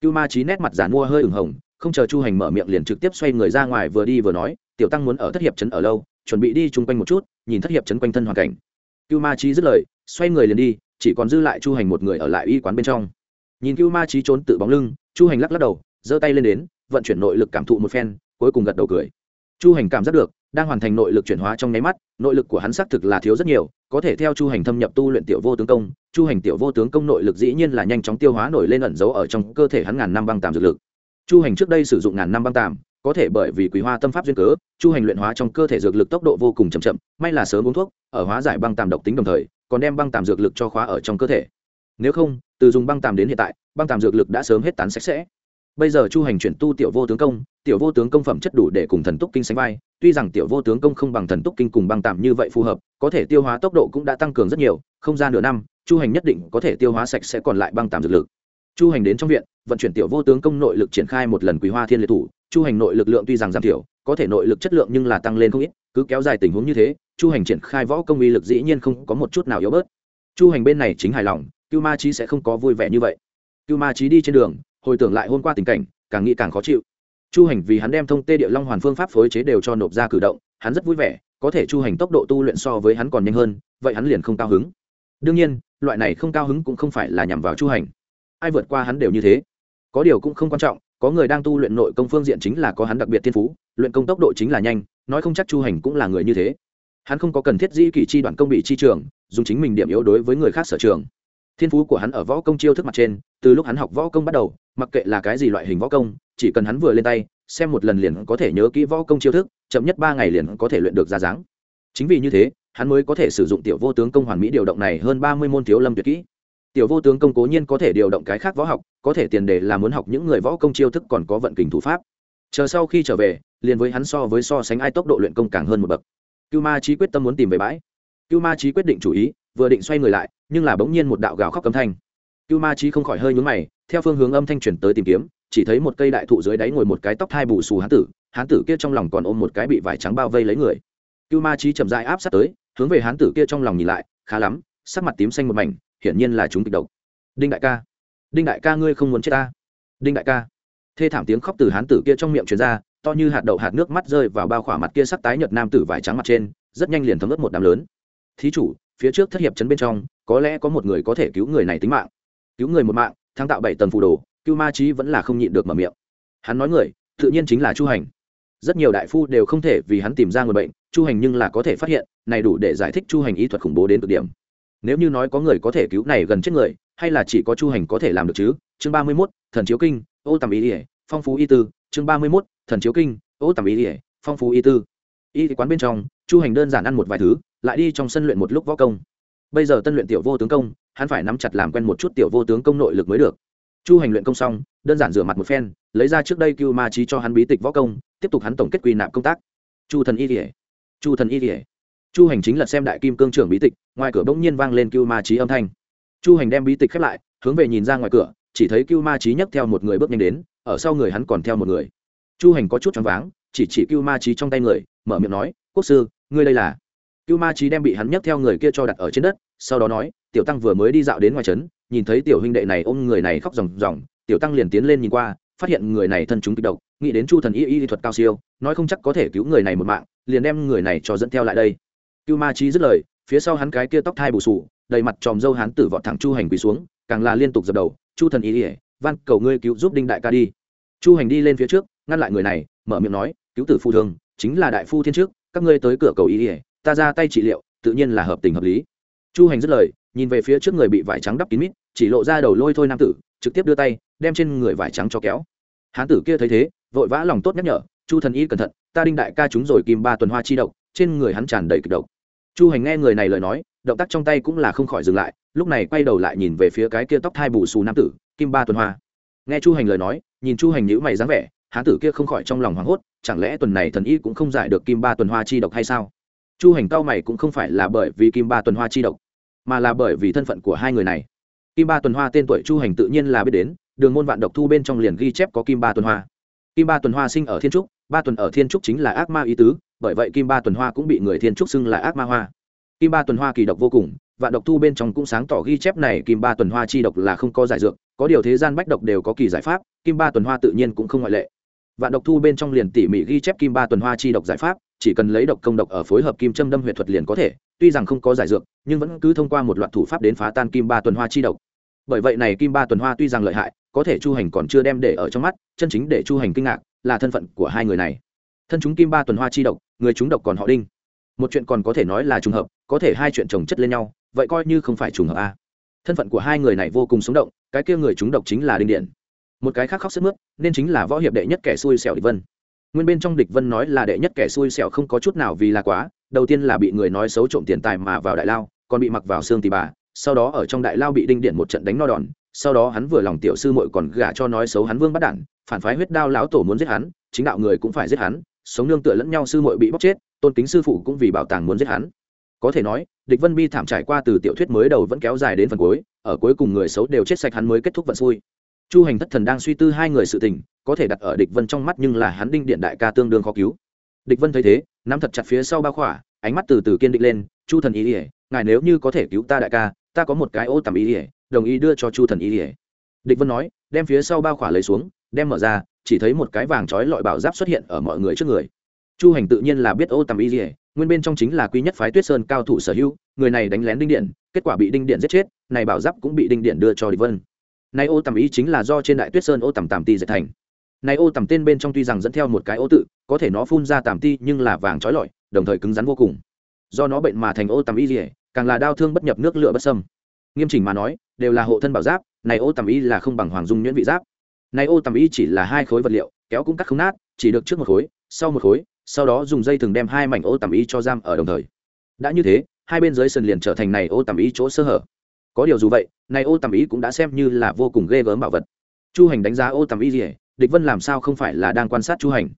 Cưu ma trí nét mặt giả mua hơi ửng hồng không chờ chu hành mở miệng liền trực tiếp xoay người ra ngoài vừa đi vừa nói, tiểu tăng muốn ở thất hiệp trấn ở lâu, chuẩn bị đi chung quanh một chút, nhìn thất hiệp trấn quanh thân hoàn cảnh. Cưu ma trí dứt lời, xoay người liền đi, chỉ còn dư lại chu hành một người ở lại y quán bên trong. Nhìn cưu ma trí trốn tự bóng lưng, chu hành lắc lắc đầu, giơ tay lên đến, vận chuyển nội lực cảm thụ một phen, cuối cùng gật đầu cười. Chu hành cảm giác được, đang hoàn thành nội lực chuyển hóa trong nháy mắt, nội lực của hắn xác thực là thiếu rất nhiều, có thể theo chu hành thâm nhập tu luyện tiểu vô tướng công, chu hành tiểu vô tướng công nội lực dĩ nhiên là nhanh chóng tiêu hóa nổi lên ẩn giấu ở trong cơ thể hắn ngàn năm băng tàm dược lực chu hành trước đây sử dụng ngàn năm băng tàm, có thể bởi vì quý hoa tâm pháp duyên cớ, chu hành luyện hóa trong cơ thể dược lực tốc độ vô cùng chậm chậm, may là sớm uống thuốc, ở hóa giải băng tàm độc tính đồng thời, còn đem băng tàm dược lực cho khóa ở trong cơ thể. Nếu không, từ dùng băng tàm đến hiện tại, băng tàm dược lực đã sớm hết tán sạch sẽ. Bây giờ chu hành chuyển tu tiểu vô tướng công, tiểu vô tướng công phẩm chất đủ để cùng thần túc kinh sánh vai, tuy rằng tiểu vô tướng công không bằng thần túc kinh cùng băng tạm như vậy phù hợp, có thể tiêu hóa tốc độ cũng đã tăng cường rất nhiều, không ra nửa năm, chu hành nhất định có thể tiêu hóa sạch sẽ còn lại băng tạm dược lực chu hành đến trong viện, vận chuyển tiểu vô tướng công nội lực triển khai một lần quý hoa thiên liệt thủ. Chu hành nội lực lượng tuy rằng giảm thiểu, có thể nội lực chất lượng nhưng là tăng lên không ít, cứ kéo dài tình huống như thế, chu hành triển khai võ công uy lực dĩ nhiên không có một chút nào yếu bớt. Chu hành bên này chính hài lòng, cưu ma trí sẽ không có vui vẻ như vậy. Cưu ma trí đi trên đường, hồi tưởng lại hôm qua tình cảnh, càng nghĩ càng khó chịu. Chu hành vì hắn đem thông tê địa long hoàn phương pháp phối chế đều cho nộp ra cử động, hắn rất vui vẻ, có thể chu hành tốc độ tu luyện so với hắn còn nhanh hơn, vậy hắn liền không cao hứng. Đương nhiên, loại này không cao hứng cũng không phải là nhằm vào chu hành ai vượt qua hắn đều như thế. Có điều cũng không quan trọng, có người đang tu luyện nội công phương diện chính là có hắn đặc biệt thiên phú, luyện công tốc độ chính là nhanh, nói không chắc chu hành cũng là người như thế. Hắn không có cần thiết di kỷ chi đoạn công bị chi trường, dùng chính mình điểm yếu đối với người khác sở trường. Thiên phú của hắn ở võ công chiêu thức mặt trên, từ lúc hắn học võ công bắt đầu, mặc kệ là cái gì loại hình võ công, chỉ cần hắn vừa lên tay, xem một lần liền có thể nhớ kỹ võ công chiêu thức, chậm nhất ba ngày liền có thể luyện được ra dáng. Chính vì như thế, hắn mới có thể sử dụng tiểu vô tướng công hoàn mỹ điều động này hơn ba mươi môn thiếu lâm tuyệt kỹ tiểu vô tướng công cố nhiên có thể điều động cái khác võ học, có thể tiền đề là muốn học những người võ công chiêu thức còn có vận kình thủ pháp. Chờ sau khi trở về, liền với hắn so với so sánh ai tốc độ luyện công càng hơn một bậc. Cưu ma trí quyết tâm muốn tìm về bãi. Cưu ma trí quyết định chủ ý, vừa định xoay người lại, nhưng là bỗng nhiên một đạo gào khóc âm thanh. Cưu ma trí không khỏi hơi nhúng mày, theo phương hướng âm thanh chuyển tới tìm kiếm, chỉ thấy một cây đại thụ dưới đáy ngồi một cái tóc thai bù xù hán tử hán tử kia trong lòng còn ôm một cái bị vải trắng bao vây lấy người. Cưu ma trí chậm dại áp sát tới, hướng về hán tử kia trong lòng nhìn lại, khá lắm, sắc mặt tím xanh một mảnh hiển nhiên là chúng kịch độc. Đinh đại ca. Đinh đại ca ngươi không muốn chết ta. Đinh đại ca. Thê thảm tiếng khóc từ hán tử kia trong miệng truyền ra, to như hạt đậu hạt nước mắt rơi vào bao khỏa mặt kia sắc tái nhợt nam tử vải trắng mặt trên, rất nhanh liền thấm ướt một đám lớn. Thí chủ, phía trước thất hiệp chấn bên trong, có lẽ có một người có thể cứu người này tính mạng. Cứu người một mạng thang tạo bảy tầng phù đồ cưu ma trí vẫn là không nhịn được mở miệng. Hắn nói người, tự nhiên chính là chu hành. Rất nhiều đại phu đều không thể vì hắn tìm ra người bệnh, chu hành nhưng là có thể phát hiện, này đủ để giải thích chu hành ý thuật khủng bố đến cực điểm nếu như nói có người có thể cứu này gần chết người, hay là chỉ có chu hành có thể làm được chứ? Chương ba mươi mốt, thần chiếu kinh, ô tầm ý ỉa phong phú y tư. Chương ba mươi mốt, thần chiếu kinh, ô tầm ý ỉa phong phú y tư. Y quán bên trong, chu hành đơn giản ăn một vài thứ, lại đi trong sân luyện một lúc võ công. Bây giờ tân luyện tiểu vô tướng công, hắn phải nắm chặt làm quen một chút tiểu vô tướng công nội lực mới được. Chu hành luyện công xong, đơn giản rửa mặt một phen, lấy ra trước đây cưu ma trí cho hắn bí tịch võ công, tiếp tục hắn tổng kết quy nạp công tác. Chu thần y ỉa chu thần y ỉa chu hành chính là xem đại kim cương trưởng bí tịch, ngoài cửa bỗng nhiên vang lên cưu ma trí âm thanh. Chu hành đem bí tịch khép lại, hướng về nhìn ra ngoài cửa, chỉ thấy cưu ma trí nhấc theo một người bước nhanh đến, ở sau người hắn còn theo một người. Chu hành có chút choáng váng, chỉ chỉ cưu ma trí trong tay người, mở miệng nói, quốc sư, ngươi đây là? Cưu ma trí đem bị hắn nhấc theo người kia cho đặt ở trên đất, sau đó nói, tiểu tăng vừa mới đi dạo đến ngoài trấn, nhìn thấy tiểu huynh đệ này ôm người này khóc ròng ròng, tiểu tăng liền tiến lên nhìn qua, phát hiện người này thân chúng kịch độc, nghĩ đến chu thần y y thuật cao siêu, nói không chắc có thể cứu người này một mạng, liền đem người này cho dẫn theo lại đây cưu ma trí dứt lời, phía sau hắn cái kia tóc thai bù sù, đầy mặt tròm dâu hắn tử vọt thẳng chu hành quỳ xuống, càng là liên tục dập đầu, chu thần y ỉa van cầu ngươi cứu giúp đinh đại ca đi. Chu hành đi lên phía trước, ngăn lại người này, mở miệng nói, cứu tử phu thương chính là đại phu thiên trước, các ngươi tới cửa cầu y ỉa ta ra tay trị liệu, tự nhiên là hợp tình hợp lý. Chu hành dứt lời, nhìn về phía trước người bị vải trắng đắp kín mít, chỉ lộ ra đầu lôi thôi nam tử, trực tiếp đưa tay, đem trên người vải trắng cho kéo. Hán tử kia thấy thế, vội vã lòng tốt nhắc nhở, chu thần y cẩn thận, ta đinh đại ca chúng rồi kim ba tuần hoa chi độc, trên người hắn tràn đầy kịch độc chu hành nghe người này lời nói, động tác trong tay cũng là không khỏi dừng lại, lúc này quay đầu lại nhìn về phía cái kia tóc thai bù xù nam tử, kim ba tuần hoa. Nghe chu hành lời nói, nhìn chu hành nhữ mày dáng vẻ hán tử kia không khỏi trong lòng hoảng hốt, chẳng lẽ tuần này thần y cũng không giải được kim ba tuần hoa chi độc hay sao? Chu hành cao mày cũng không phải là bởi vì kim ba tuần hoa chi độc, mà là bởi vì thân phận của hai người này. Kim ba tuần hoa tên tuổi chu hành tự nhiên là biết đến, đường môn vạn độc thu bên trong liền ghi chép có kim ba tuần hoa. Kim ba tuần hoa sinh ở thiên trúc, ba tuần ở thiên trúc chính là ác ma ý tứ bởi vậy kim ba tuần hoa cũng bị người thiên trúc xưng là ác ma hoa. Kim ba tuần hoa kỳ độc vô cùng, vạn độc thu bên trong cũng sáng tỏ ghi chép này kim ba tuần hoa chi độc là không có giải dược, có điều thế gian bách độc đều có kỳ giải pháp, kim ba tuần hoa tự nhiên cũng không ngoại lệ. Vạn độc thu bên trong liền tỉ mỉ ghi chép kim ba tuần hoa chi độc giải pháp, chỉ cần lấy độc công độc ở phối hợp kim châm đâm huyệt thuật liền có thể, tuy rằng không có giải dược, nhưng vẫn cứ thông qua một loạt thủ pháp đến phá tan kim ba tuần hoa chi độc. Bởi vậy này kim ba tuần hoa tuy rằng lợi hại, có thể chu hành còn chưa đem để ở trong mắt, chân chính để chu hành kinh ngạc là thân phận của hai người này. Thân chúng kim ba tuần hoa chi độc người chúng độc còn họ đinh. Một chuyện còn có thể nói là trùng hợp, có thể hai chuyện chồng chất lên nhau, vậy coi như không phải trùng hợp a thân phận của hai người này vô cùng sống động, cái kia người chúng độc chính là đinh điện. Một cái khác khóc sức mướt, nên chính là võ hiệp đệ nhất kẻ xui xẻo địch vân. Nguyên bên trong địch vân nói là đệ nhất kẻ xui xẻo không có chút nào vì là quá, đầu tiên là bị người nói xấu trộm tiền tài mà vào đại lao, còn bị mặc vào xương tì bà, sau đó ở trong đại lao bị đinh điện một trận đánh no đòn, sau đó hắn vừa lòng tiểu sư muội còn gả cho nói xấu hắn vương bắt đản, phản phái huyết đao lão tổ muốn giết hắn, chính đạo người cũng phải giết hắn sống nương tựa lẫn nhau sư muội bị bóc chết, tôn kính sư phụ cũng vì bảo tàng muốn giết hắn. Có thể nói, địch vân bi thảm trải qua từ tiểu thuyết mới đầu vẫn kéo dài đến phần cuối, ở cuối cùng người xấu đều chết sạch hắn mới kết thúc vận xui. Chu hành thất thần đang suy tư hai người sự tình, có thể đặt ở địch vân trong mắt nhưng là hắn đinh điện đại ca tương đương khó cứu. Địch vân thấy thế, nắm thật chặt phía sau bao khỏa, ánh mắt từ từ kiên định lên, chu thần ý ỉa ngài nếu như có thể cứu ta đại ca, ta có một cái ô tầm ý ỉa đồng ý đưa cho chu thần ý ỉa địch vân nói, đem phía sau bao khỏa lấy xuống, đem mở ra chỉ thấy một cái vàng trói lọi bảo giáp xuất hiện ở mọi người trước người. Chu hành tự nhiên là biết ô tầm y dỉa nguyên bên trong chính là quý nhất phái tuyết sơn cao thủ sở hữu, người này đánh lén đinh điện, kết quả bị đinh điện giết chết, này bảo giáp cũng bị đinh điện đưa cho địch vân. Này ô tầm y chính là do trên đại tuyết sơn ô tầm tàm ti dệt thành. Này ô tầm tên bên trong tuy rằng dẫn theo một cái ô tự, có thể nó phun ra tàm ti nhưng là vàng trói lọi, đồng thời cứng rắn vô cùng. Do nó bệnh mà thành ô tầm y dỉa càng là đau thương bất nhập nước lửa bất sâm nghiêm chỉnh mà nói, đều là hộ thân bảo giáp, này ô tầm y là không bằng hoàng dung nhuyễn vị giáp này ô tầm y chỉ là hai khối vật liệu, kéo cũng cắt không nát, chỉ được trước một khối, sau một khối, sau đó dùng dây thừng đem hai mảnh ô tầm y cho giam ở đồng thời. Đã như thế, hai bên dưới sườn liền trở thành này ô tầm y chỗ sơ hở. Có điều dù vậy, này ô tầm y cũng đã xem như là vô cùng ghê gớm bảo vật. Chu hành đánh giá ô tầm y dỉa địch vân làm sao không phải là đang quan sát chu hành?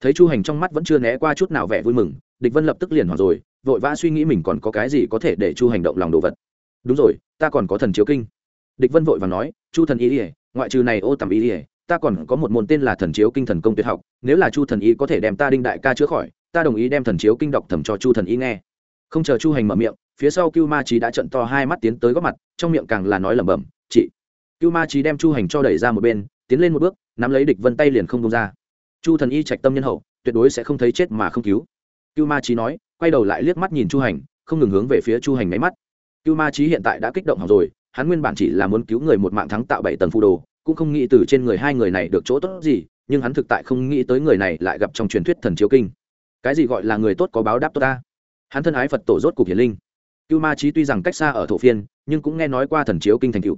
Thấy chu hành trong mắt vẫn chưa né qua chút nào vẻ vui mừng, địch vân lập tức liền hoảng rồi, vội vã suy nghĩ mình còn có cái gì có thể để chu hành động lòng đồ vật. Đúng rồi, ta còn có thần chiếu kinh. Địch vân vội và nói, chu thần y ỉa ngoại trừ này ô tầm y ỉa ta còn có một môn tên là thần chiếu kinh thần công tuyệt học, nếu là chu thần y có thể đem ta đinh đại ca chữa khỏi, ta đồng ý đem thần chiếu kinh đọc thầm cho chu thần y nghe. Không chờ chu hành mở miệng, phía sau cưu ma trí đã trận to hai mắt tiến tới góp mặt, trong miệng càng là nói lẩm bẩm, chị. Cưu ma trí đem chu hành cho đẩy ra một bên, tiến lên một bước, nắm lấy địch vân tay liền không công ra. Chu thần y trạch tâm nhân hậu, tuyệt đối sẽ không thấy chết mà không cứu. Cưu ma trí nói, quay đầu lại liếc mắt nhìn chu hành, không ngừng hướng về phía chu hành máy mắt. Cưu ma trí hiện tại đã kích động hỏng rồi hắn nguyên bản chỉ là muốn cứu người một mạng thắng tạo bảy tầng phù đồ, cũng không nghĩ từ trên người hai người này được chỗ tốt gì, nhưng hắn thực tại không nghĩ tới người này lại gặp trong truyền thuyết thần chiếu kinh. Cái gì gọi là người tốt có báo đáp tốt ta? Hắn thân ái phật tổ rốt cục hiền linh. Cưu ma trí tuy rằng cách xa ở thổ phiên, nhưng cũng nghe nói qua thần chiếu kinh thành cựu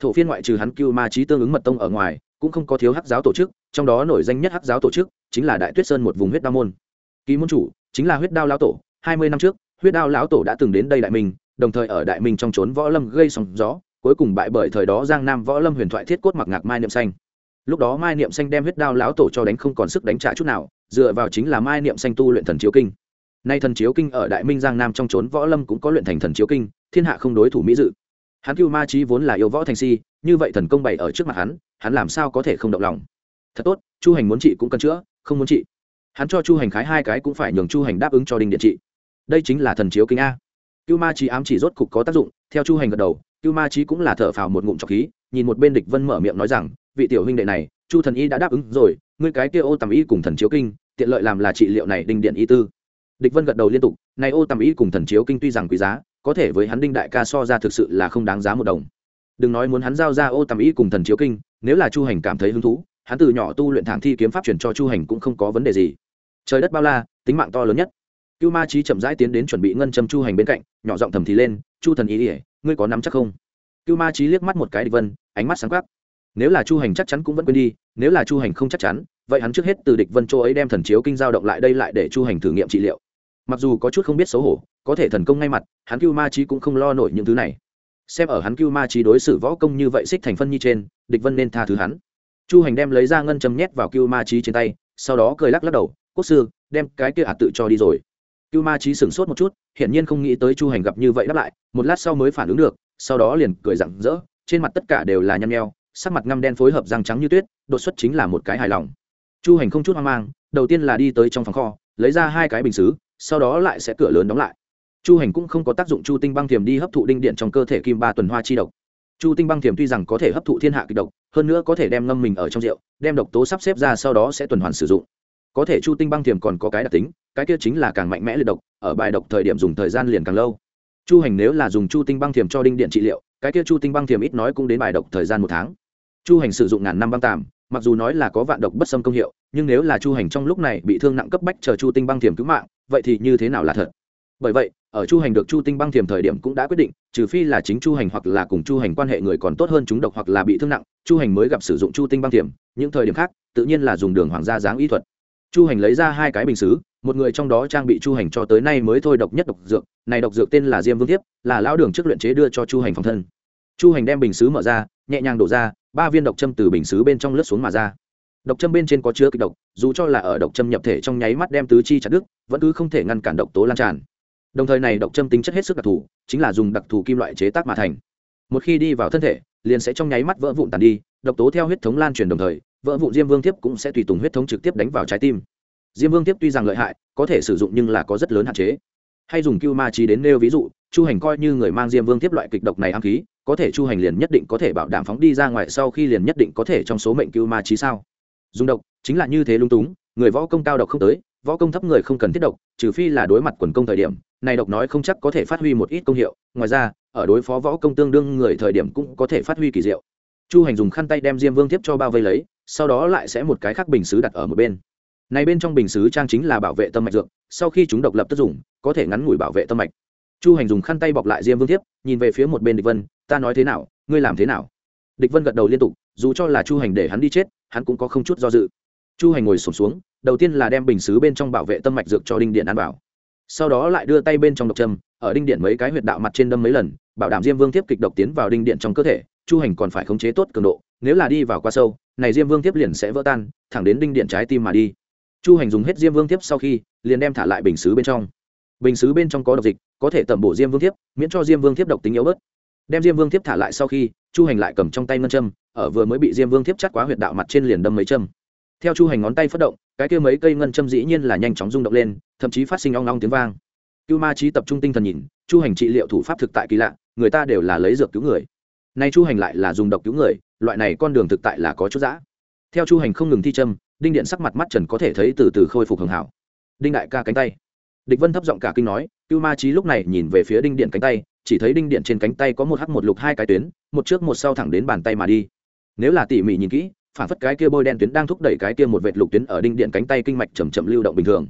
thổ phiên ngoại trừ hắn cưu ma trí tương ứng mật tông ở ngoài, cũng không có thiếu hắc giáo tổ chức, trong đó nổi danh nhất hắc giáo tổ chức chính là đại tuyết sơn một vùng huyết đao môn. Ký môn chủ chính là huyết đao lão tổ. Hai mươi năm trước, huyết đao lão tổ đã từng đến đây đại minh đồng thời ở đại minh trong trốn võ lâm gây sóng gió, cuối cùng bại bởi thời đó giang nam võ lâm huyền thoại thiết cốt mặc ngạc mai niệm xanh. Lúc đó mai niệm xanh đem huyết đao lão tổ cho đánh không còn sức đánh trả chút nào, dựa vào chính là mai niệm xanh tu luyện thần chiếu kinh. Nay thần chiếu kinh ở đại minh giang nam trong trốn võ lâm cũng có luyện thành thần chiếu kinh, thiên hạ không đối thủ mỹ dự. Hắn cưu ma trí vốn là yêu võ thành si, như vậy thần công bày ở trước mặt hắn hắn làm sao có thể không động lòng? Thật tốt, chu hành muốn trị cũng cần chữa, không muốn trị. Hắn cho chu hành khái hai cái cũng phải nhường chu hành đáp ứng cho đinh điện trị. Đây chính là thần chiếu kinh a cưu ma trí ám chỉ rốt cục có tác dụng, theo chu hành gật đầu, cưu ma trí cũng là thở phào một ngụm trọc khí, nhìn một bên địch vân mở miệng nói rằng, vị tiểu huynh đệ này, chu thần y đã đáp ứng rồi, ngươi cái kia ô tầm y cùng thần chiếu kinh, tiện lợi làm là trị liệu này đinh điện y tư. Địch vân gật đầu liên tục, này ô tầm y cùng thần chiếu kinh tuy rằng quý giá, có thể với hắn đinh đại ca so ra thực sự là không đáng giá một đồng. Đừng nói muốn hắn giao ra ô tầm y cùng thần chiếu kinh, nếu là chu hành cảm thấy hứng thú, hắn từ nhỏ tu luyện thẳng thi kiếm pháp truyền cho chu hành cũng không có vấn đề gì. Trời đất bao la, tính mạng to lớn nhất cưu ma trí chậm rãi tiến đến chuẩn bị ngân châm chu hành bên cạnh, nhỏ giọng thầm thì lên, chu thần ý ỉa ngươi có nắm chắc không? Cưu ma trí liếc mắt một cái địch vân, ánh mắt sáng khắc nếu là chu hành chắc chắn cũng vẫn quên đi, nếu là chu hành không chắc chắn, vậy hắn trước hết từ địch vân châu ấy đem thần chiếu kinh giao động lại đây lại để chu hành thử nghiệm trị liệu. Mặc dù có chút không biết xấu hổ, có thể thần công ngay mặt, hắn cưu ma trí cũng không lo nổi những thứ này. Xem ở hắn cưu ma trí đối xử võ công như vậy xích thành phân nhi trên, địch vân nên tha thứ hắn. Chu hành đem lấy ra ngân châm nhét vào cưu ma trí trên tay, sau đó cười lắc lắc đầu, quốc sư, đem cái kia ạt tự cho đi rồi cưu ma trí sửng sốt một chút, hiển nhiên không nghĩ tới chu hành gặp như vậy đáp lại, một lát sau mới phản ứng được, sau đó liền cười rặng rỡ, trên mặt tất cả đều là nhăn nheo, sắc mặt ngăm đen phối hợp răng trắng như tuyết, đột xuất chính là một cái hài lòng. Chu hành không chút hoang mang, đầu tiên là đi tới trong phòng kho, lấy ra hai cái bình xứ, sau đó lại sẽ cửa lớn đóng lại. Chu hành cũng không có tác dụng chu tinh băng thiềm đi hấp thụ đinh điện trong cơ thể kim ba tuần hoa chi độc. Chu tinh băng thiềm tuy rằng có thể hấp thụ thiên hạ kịch độc, hơn nữa có thể đem ngâm mình ở trong rượu, đem độc tố sắp xếp ra sau đó sẽ tuần hoàn sử dụng có thể chu tinh băng thiềm còn có cái đặc tính, cái kia chính là càng mạnh mẽ liệt độc, ở bài độc thời điểm dùng thời gian liền càng lâu. Chu hành nếu là dùng chu tinh băng thiềm cho đinh điện trị liệu, cái kia chu tinh băng thiềm ít nói cũng đến bài độc thời gian một tháng. Chu hành sử dụng ngàn năm băng tàm mặc dù nói là có vạn độc bất xâm công hiệu, nhưng nếu là chu hành trong lúc này bị thương nặng cấp bách chờ chu tinh băng thiềm cứu mạng, vậy thì như thế nào là thật? Bởi vậy, ở chu hành được chu tinh băng thiềm thời điểm cũng đã quyết định, trừ phi là chính chu hành hoặc là cùng chu hành quan hệ người còn tốt hơn chúng độc hoặc là bị thương nặng, chu hành mới gặp sử dụng chu tinh băng thiềm những thời điểm khác, tự nhiên là dùng đường hoàng gia dáng y thuật chu hành lấy ra hai cái bình xứ, một người trong đó trang bị chu hành cho tới nay mới thôi độc nhất độc dược, này độc dược tên là diêm vương thiếp, là lão đường trước luyện chế đưa cho chu hành phòng thân. Chu hành đem bình xứ mở ra, nhẹ nhàng đổ ra, ba viên độc châm từ bình xứ bên trong lướt xuống mà ra. Độc châm bên trên có chứa kịch độc, dù cho là ở độc châm nhập thể trong nháy mắt đem tứ chi chặt đứt, vẫn cứ không thể ngăn cản độc tố lan tràn. Đồng thời này độc châm tính chất hết sức đặc thù, chính là dùng đặc thù kim loại chế tác mà thành. Một khi đi vào thân thể, liền sẽ trong nháy mắt vỡ vụn tàn đi, độc tố theo huyết thống lan truyền đồng thời vỡ vụ diêm vương thiếp cũng sẽ tùy tùng huyết thống trực tiếp đánh vào trái tim. Diêm vương tiếp tuy rằng lợi hại, có thể sử dụng nhưng là có rất lớn hạn chế. Hay dùng cưu ma trí đến nêu ví dụ, chu hành coi như người mang diêm vương tiếp loại kịch độc này ám khí, có thể chu hành liền nhất định có thể bảo đảm phóng đi ra ngoài sau khi liền nhất định có thể trong số mệnh cưu ma trí sao? Dùng độc, chính là như thế lung túng, người võ công cao độc không tới, võ công thấp người không cần thiết độc, trừ phi là đối mặt quần công thời điểm, này độc nói không chắc có thể phát huy một ít công hiệu, ngoài ra, ở đối phó võ công tương đương người thời điểm cũng có thể phát huy kỳ diệu. Chu hành dùng khăn tay đem diêm vương tiếp cho bao vây lấy sau đó lại sẽ một cái khác bình xứ đặt ở một bên. Này bên trong bình xứ trang chính là bảo vệ tâm mạch dược, sau khi chúng độc lập tức dùng, có thể ngắn ngủi bảo vệ tâm mạch. Chu hành dùng khăn tay bọc lại diêm vương tiếp nhìn về phía một bên địch vân, ta nói thế nào, ngươi làm thế nào? Địch vân gật đầu liên tục, dù cho là chu hành để hắn đi chết, hắn cũng có không chút do dự. Chu hành ngồi sổm xuống, đầu tiên là đem bình xứ bên trong bảo vệ tâm mạch dược cho đinh điện ăn bảo sau đó lại đưa tay bên trong độc châm, ở đinh điện mấy cái huyệt đạo mặt trên đâm mấy lần, bảo đảm diêm vương tiếp kịch độc tiến vào đinh điện trong cơ thể, chu hành còn phải khống chế tốt cường độ, nếu là đi vào qua sâu này diêm vương tiếp liền sẽ vỡ tan, thẳng đến đinh điện trái tim mà đi. Chu hành dùng hết diêm vương tiếp sau khi, liền đem thả lại bình xứ bên trong. Bình xứ bên trong có độc dịch, có thể tẩm bổ diêm vương tiếp miễn cho diêm vương tiếp độc tính yếu bớt. Đem diêm vương tiếp thả lại sau khi, chu hành lại cầm trong tay ngân châm, ở vừa mới bị diêm vương tiếp chắt quá huyệt đạo mặt trên liền đâm mấy châm. Theo chu hành ngón tay phát động, cái kia mấy cây ngân châm dĩ nhiên là nhanh chóng rung động lên, thậm chí phát sinh ong ong tiếng vang. Cưu ma trí tập trung tinh thần nhìn, chu hành trị liệu thủ pháp thực tại kỳ lạ, người ta đều là lấy dược cứu người nay chu hành lại là dùng độc cứu người, loại này con đường thực tại là có chút giã theo chu hành không ngừng thi châm, đinh điện sắc mặt mắt trần có thể thấy từ từ khôi phục hưởng hảo. Đinh đại ca cánh tay. Địch vân thấp giọng cả kinh nói, cưu ma trí lúc này nhìn về phía đinh điện cánh tay, chỉ thấy đinh điện trên cánh tay có một h một lục hai cái tuyến, một trước một sau thẳng đến bàn tay mà đi. Nếu là tỉ mỉ nhìn kỹ, phản phất cái kia bôi đen tuyến đang thúc đẩy cái kia một vệt lục tuyến ở đinh điện cánh tay kinh mạch chầm chậm lưu động bình thường.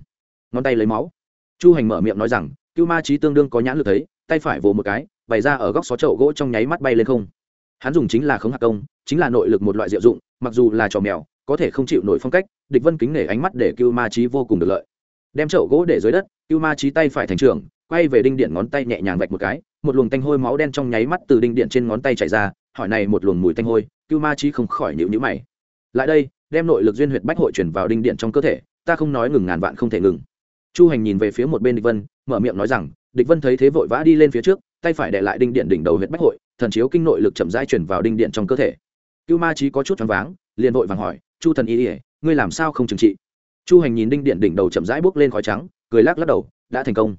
Ngón tay lấy máu. Chu hành mở miệng nói rằng, cưu ma trí tương đương có nhãn lực thấy, tay phải vồ một cái bày ra ở góc xó chậu gỗ trong nháy mắt bay lên không. Hắn dùng chính là khống hạt công, chính là nội lực một loại diệu dụng, mặc dù là trò mèo, có thể không chịu nổi phong cách, địch vân kính nể ánh mắt để cưu ma trí vô cùng được lợi. Đem chậu gỗ để dưới đất, cưu ma trí tay phải thành trường, quay về đinh điện ngón tay nhẹ nhàng vạch một cái, một luồng tanh hôi máu đen trong nháy mắt từ đinh điện trên ngón tay chảy ra, hỏi này một luồng mùi tanh hôi, cưu ma trí không khỏi nhịu nhữ mày. Lại đây, đem nội lực duyên huyệt bách hội chuyển vào đinh điện trong cơ thể, ta không nói ngừng ngàn vạn không thể ngừng. Chu hành nhìn về phía một bên địch vân, mở miệng nói rằng, địch vân thấy thế vội vã đi lên phía trước tay phải đệ lại đinh điện đỉnh đầu huyện bách hội, thần chiếu kinh nội lực chậm rãi chuyển vào đinh điện trong cơ thể. Cưu ma trí có chút choáng váng, liền vội vàng hỏi, chu thần y ỉa ngươi làm sao không trừng trị? Chu hành nhìn đinh điện đỉnh đầu chậm rãi bốc lên khói trắng, cười lắc lắc đầu, đã thành công.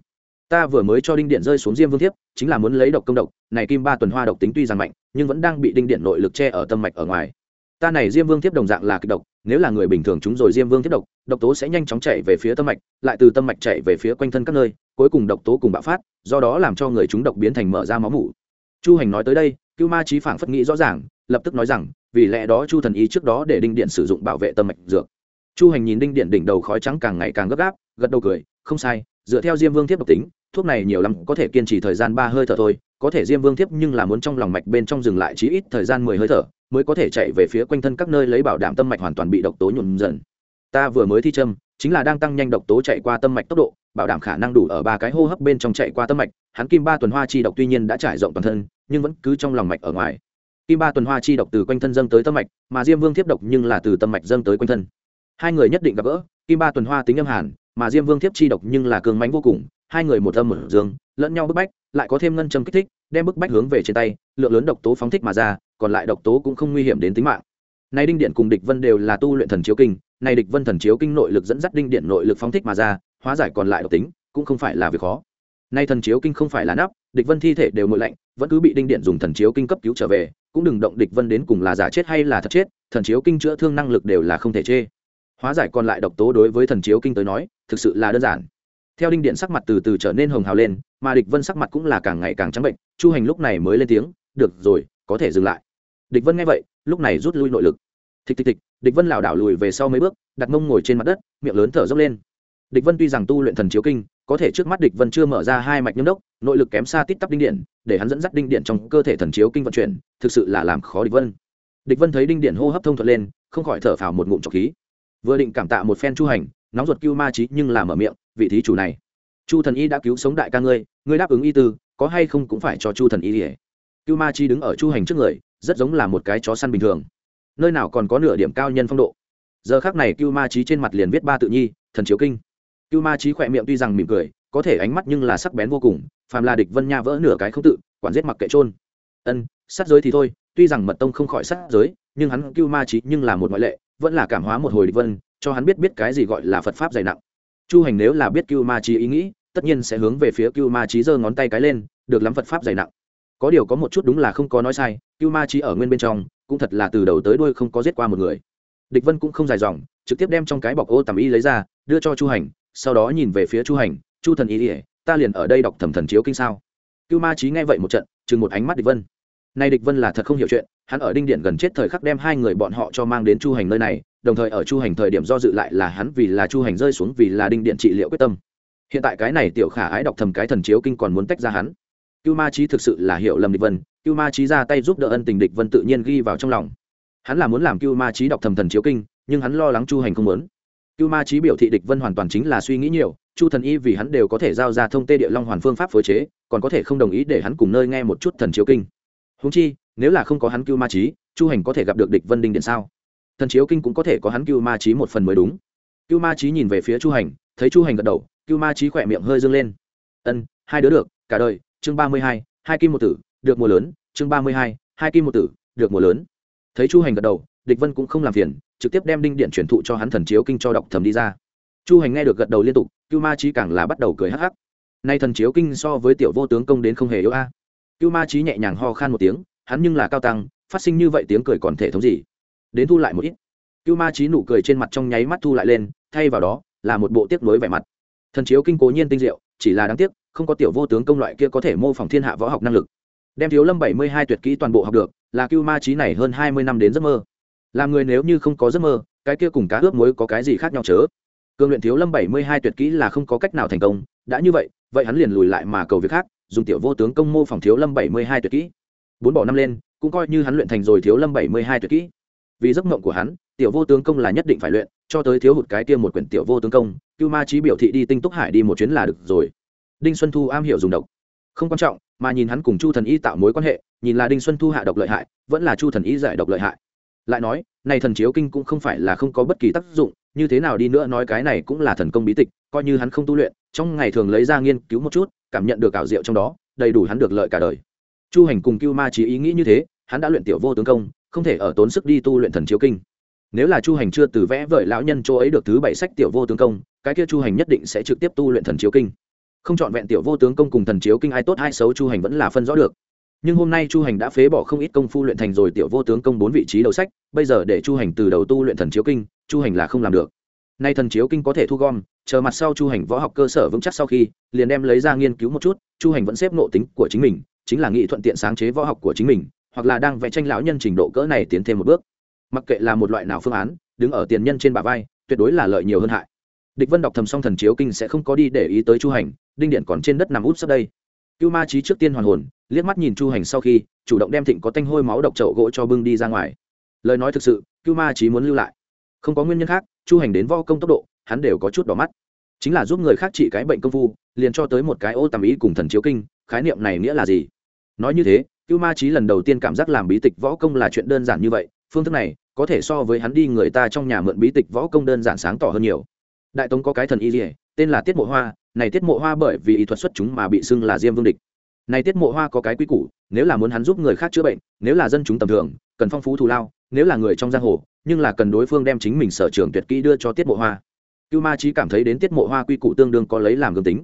Ta vừa mới cho đinh điện rơi xuống diêm vương thiếp, chính là muốn lấy độc công độc, này kim ba tuần hoa độc tính tuy rằng mạnh, nhưng vẫn đang bị đinh điện nội lực che ở tâm mạch ở ngoài. Ta này diêm vương thiếp đồng dạng là kịch độc, nếu là người bình thường chúng rồi diêm vương thiếp độc độc tố sẽ nhanh chóng chạy về phía tâm mạch, lại từ tâm mạch chạy về phía quanh thân các nơi cuối cùng độc tố cùng bạo phát, do đó làm cho người chúng độc biến thành mở ra máu mủ. Chu hành nói tới đây, cưu ma trí phảng phất nghĩ rõ ràng, lập tức nói rằng, vì lẽ đó chu thần ý trước đó để đinh điện sử dụng bảo vệ tâm mạch dược. Chu hành nhìn đinh điện đỉnh đầu khói trắng càng ngày càng gấp gáp, gật đầu cười, không sai, dựa theo diêm vương thiếp độc tính, thuốc này nhiều lắm có thể kiên trì thời gian ba hơi thở thôi, có thể diêm vương thiếp nhưng là muốn trong lòng mạch bên trong dừng lại chí ít thời gian mười hơi thở, mới có thể chạy về phía quanh thân các nơi lấy bảo đảm tâm mạch hoàn toàn bị độc tố nhuộm dần. Ta vừa mới thi châm, chính là đang tăng nhanh độc tố chạy qua tâm mạch tốc độ bảo đảm khả năng đủ ở ba cái hô hấp bên trong chạy qua tâm mạch. Hắn kim ba tuần hoa chi độc tuy nhiên đã trải rộng toàn thân, nhưng vẫn cứ trong lòng mạch ở ngoài. Kim ba tuần hoa chi độc từ quanh thân dâng tới tâm mạch, mà diêm vương thiếp độc nhưng là từ tâm mạch dâng tới quanh thân. Hai người nhất định gặp gỡ, kim ba tuần hoa tính âm hàn, mà diêm vương thiếp chi độc nhưng là cường mánh vô cùng. Hai người một âm một dương, lẫn nhau bức bách, lại có thêm ngân châm kích thích, đem bức bách hướng về trên tay, lượng lớn độc tố phóng thích mà ra, còn lại độc tố cũng không nguy hiểm đến tính mạng. Nay đinh điện cùng địch vân đều là tu luyện thần chiếu kinh, nay địch vân thần chiếu kinh nội lực dẫn dắt đinh điện nội lực phóng thích mà ra hóa giải còn lại độc tính, cũng không phải là việc khó. Nay thần chiếu kinh không phải là nắp, địch vân thi thể đều nguội lạnh, vẫn cứ bị đinh điện dùng thần chiếu kinh cấp cứu trở về, cũng đừng động địch vân đến cùng là giả chết hay là thật chết, thần chiếu kinh chữa thương năng lực đều là không thể chê. Hóa giải còn lại độc tố đối với thần chiếu kinh tới nói, thực sự là đơn giản. Theo đinh điện sắc mặt từ từ trở nên hồng hào lên, mà địch vân sắc mặt cũng là càng ngày càng trắng bệnh, chu hành lúc này mới lên tiếng, được rồi, có thể dừng lại. Địch vân nghe vậy, lúc này rút lui nội lực. Thịch thịch thịch, địch vân lảo đảo lùi về sau mấy bước, đặt mông ngồi trên mặt đất, miệng lớn thở dốc lên địch vân tuy rằng tu luyện thần chiếu kinh, có thể trước mắt địch vân chưa mở ra hai mạch nhâm đốc, nội lực kém xa tít tắp đinh điện, để hắn dẫn dắt đinh điện trong cơ thể thần chiếu kinh vận chuyển, thực sự là làm khó địch vân. Địch vân thấy đinh điện hô hấp thông thuận lên, không khỏi thở phào một ngụm trọc khí. Vừa định cảm tạ một phen chu hành, nóng ruột cưu ma trí nhưng làm ở miệng, vị thí chủ này, chu thần y đã cứu sống đại ca ngươi ngươi đáp ứng y tư, có hay không cũng phải cho chu thần y ỉa cưu ma chi đứng ở chu hành trước người, rất giống là một cái chó săn bình thường. Nơi nào còn có nửa điểm cao nhân phong độ. Giờ khác này cưu ma trí trên mặt liền viết ba tự nhi, thần chiếu kinh cưu ma trí khỏe miệng tuy rằng mỉm cười, có thể ánh mắt nhưng là sắc bén vô cùng, phàm là địch vân nha vỡ nửa cái không tự, quản giết mặc kệ trôn ân, sát giới thì thôi, tuy rằng mật tông không khỏi sát giới, nhưng hắn cưu ma trí nhưng là một ngoại lệ, vẫn là cảm hóa một hồi địch vân, cho hắn biết biết cái gì gọi là phật pháp dày nặng. Chu hành nếu là biết cưu ma trí ý nghĩ, tất nhiên sẽ hướng về phía cưu ma trí giơ ngón tay cái lên, được lắm phật pháp dày nặng. Có điều có một chút đúng là không có nói sai, cưu ma trí ở nguyên bên trong, cũng thật là từ đầu tới đuôi không có giết qua một người. Địch vân cũng không dài dòng, trực tiếp đem trong cái bọc ô tầm y lấy ra, đưa cho chu hành sau đó nhìn về phía chu hành, chu thần ý ỉa ta liền ở đây đọc thẩm thần chiếu kinh sao? Cưu ma trí nghe vậy một trận chừng một ánh mắt địch vân. Nay địch vân là thật không hiểu chuyện, hắn ở đinh điện gần chết thời khắc đem hai người bọn họ cho mang đến chu hành nơi này, đồng thời ở chu hành thời điểm do dự lại là hắn vì là chu hành rơi xuống vì là đinh điện trị liệu quyết tâm. Hiện tại cái này tiểu khả ái đọc thầm cái thần chiếu kinh còn muốn tách ra hắn. Cưu ma trí thực sự là hiểu lầm địch vân, cưu ma trí ra tay giúp đỡ ân tình địch vân tự nhiên ghi vào trong lòng. Hắn là muốn làm cưu ma trí đọc thầm thần chiếu kinh, nhưng hắn lo lắng chu hành không muốn cưu ma trí biểu thị địch vân hoàn toàn chính là suy nghĩ nhiều, chu thần y vì hắn đều có thể giao ra thông tê địa long hoàn phương pháp phối chế, còn có thể không đồng ý để hắn cùng nơi nghe một chút thần chiếu kinh. Húng chi, nếu là không có hắn cưu ma trí chu hành có thể gặp được địch vân đinh điện sao? Thần chiếu kinh cũng có thể có hắn cưu ma trí một phần mới đúng. Cưu ma trí nhìn về phía chu hành, thấy chu hành gật đầu, cưu ma trí khỏe miệng hơi dâng lên. Ân, hai đứa được, cả đời, chương ba mươi hai hai kim một tử, được mùa lớn, chương ba mươi hai hai kim một tử, được mùa lớn. Thấy chu hành gật đầu địch vân cũng không làm phiền, trực tiếp đem đinh điện truyền thụ cho hắn thần chiếu kinh cho đọc thầm đi ra. Chu hành nghe được gật đầu liên tục, cưu ma trí càng là bắt đầu cười hắc hắc. Nay thần chiếu kinh so với tiểu vô tướng công đến không hề yếu a. À. Cưu ma trí nhẹ nhàng ho khan một tiếng, hắn nhưng là cao tăng, phát sinh như vậy tiếng cười còn thể thống gì? Đến thu lại một ít. Cưu ma trí nụ cười trên mặt trong nháy mắt thu lại lên, thay vào đó, là một bộ tiếc nối vẻ mặt. Thần chiếu kinh cố nhiên tinh diệu, chỉ là đáng tiếc, không có tiểu vô tướng công loại kia có thể mô phỏng thiên hạ võ học năng lực. Đem thiếu lâm bảy mươi hai tuyệt kỹ toàn bộ học được, là cưu ma trí này hơn hai mươi năm đến giấc mơ làm người nếu như không có giấc mơ, cái kia cùng cá ướp muối có cái gì khác nhau chớ? Cường luyện thiếu lâm bảy mươi hai tuyệt kỹ là không có cách nào thành công, đã như vậy vậy hắn liền lùi lại mà cầu việc khác, dùng tiểu vô tướng công mô phỏng thiếu lâm bảy mươi hai tuyệt kỹ. Bốn bỏ năm lên, cũng coi như hắn luyện thành rồi thiếu lâm bảy mươi hai tuyệt kỹ. Vì giấc mộng của hắn, tiểu vô tướng công là nhất định phải luyện, cho tới thiếu hụt cái kia một quyển tiểu vô tướng công, cưu ma trí biểu thị đi tinh túc hải đi một chuyến là được rồi. Đinh xuân thu am hiểu dùng độc. Không quan trọng, mà nhìn hắn cùng chu thần y tạo mối quan hệ, nhìn là đinh xuân thu hạ độc lợi hại, vẫn là chu thần y giải độc lợi hại lại nói, này thần chiếu kinh cũng không phải là không có bất kỳ tác dụng, như thế nào đi nữa nói cái này cũng là thần công bí tịch, coi như hắn không tu luyện, trong ngày thường lấy ra nghiên cứu một chút, cảm nhận được ảo diệu trong đó, đầy đủ hắn được lợi cả đời. Chu hành cùng cưu ma chỉ ý nghĩ như thế, hắn đã luyện tiểu vô tướng công, không thể ở tốn sức đi tu luyện thần chiếu kinh. Nếu là chu hành chưa từ vẽ vợi lão nhân chỗ ấy được thứ bảy sách tiểu vô tướng công, cái kia chu hành nhất định sẽ trực tiếp tu luyện thần chiếu kinh. Không chọn vẹn tiểu vô tướng công cùng thần chiếu kinh ai tốt ai xấu chu hành vẫn là phân rõ được nhưng hôm nay chu hành đã phế bỏ không ít công phu luyện thành rồi tiểu vô tướng công bốn vị trí đầu sách, bây giờ để chu hành từ đầu tu luyện thần chiếu kinh, chu hành là không làm được. Nay thần chiếu kinh có thể thu gom, chờ mặt sau chu hành võ học cơ sở vững chắc sau khi, liền đem lấy ra nghiên cứu một chút, chu hành vẫn xếp nộ tính của chính mình, chính là nghị thuận tiện sáng chế võ học của chính mình, hoặc là đang vẽ tranh lão nhân trình độ cỡ này tiến thêm một bước. Mặc kệ là một loại nào phương án, đứng ở tiền nhân trên bả vai, tuyệt đối là lợi nhiều hơn hại. Địch vân đọc thầm xong thần chiếu kinh sẽ không có đi để ý tới chu hành, đinh điện còn trên đất nằm út sắp đây. Cưu ma trí trước tiên hoàn hồn liếc mắt nhìn chu hành sau khi, chủ động đem thịnh có tanh hôi máu độc chậu gỗ cho bưng đi ra ngoài. Lời nói thực sự, cưu ma trí muốn lưu lại. Không có nguyên nhân khác, chu hành đến vo công tốc độ, hắn đều có chút đỏ mắt. Chính là giúp người khác trị cái bệnh công phu, liền cho tới một cái ô tầm ý cùng thần chiếu kinh, khái niệm này nghĩa là gì? Nói như thế, cưu ma trí lần đầu tiên cảm giác làm bí tịch võ công là chuyện đơn giản như vậy, phương thức này có thể so với hắn đi người ta trong nhà mượn bí tịch võ công đơn giản sáng tỏ hơn nhiều. Đại tống có cái thần y dỉa tên là tiết mộ hoa, này tiết mộ hoa bởi vì y thuật xuất chúng mà bị xưng là diêm vương địch này tiết mộ hoa có cái quy củ, nếu là muốn hắn giúp người khác chữa bệnh, nếu là dân chúng tầm thường, cần phong phú thù lao, nếu là người trong giang hồ, nhưng là cần đối phương đem chính mình sở trường tuyệt kỹ đưa cho tiết mộ hoa. Cưu ma trí cảm thấy đến tiết mộ hoa quy củ tương đương có lấy làm gương tính.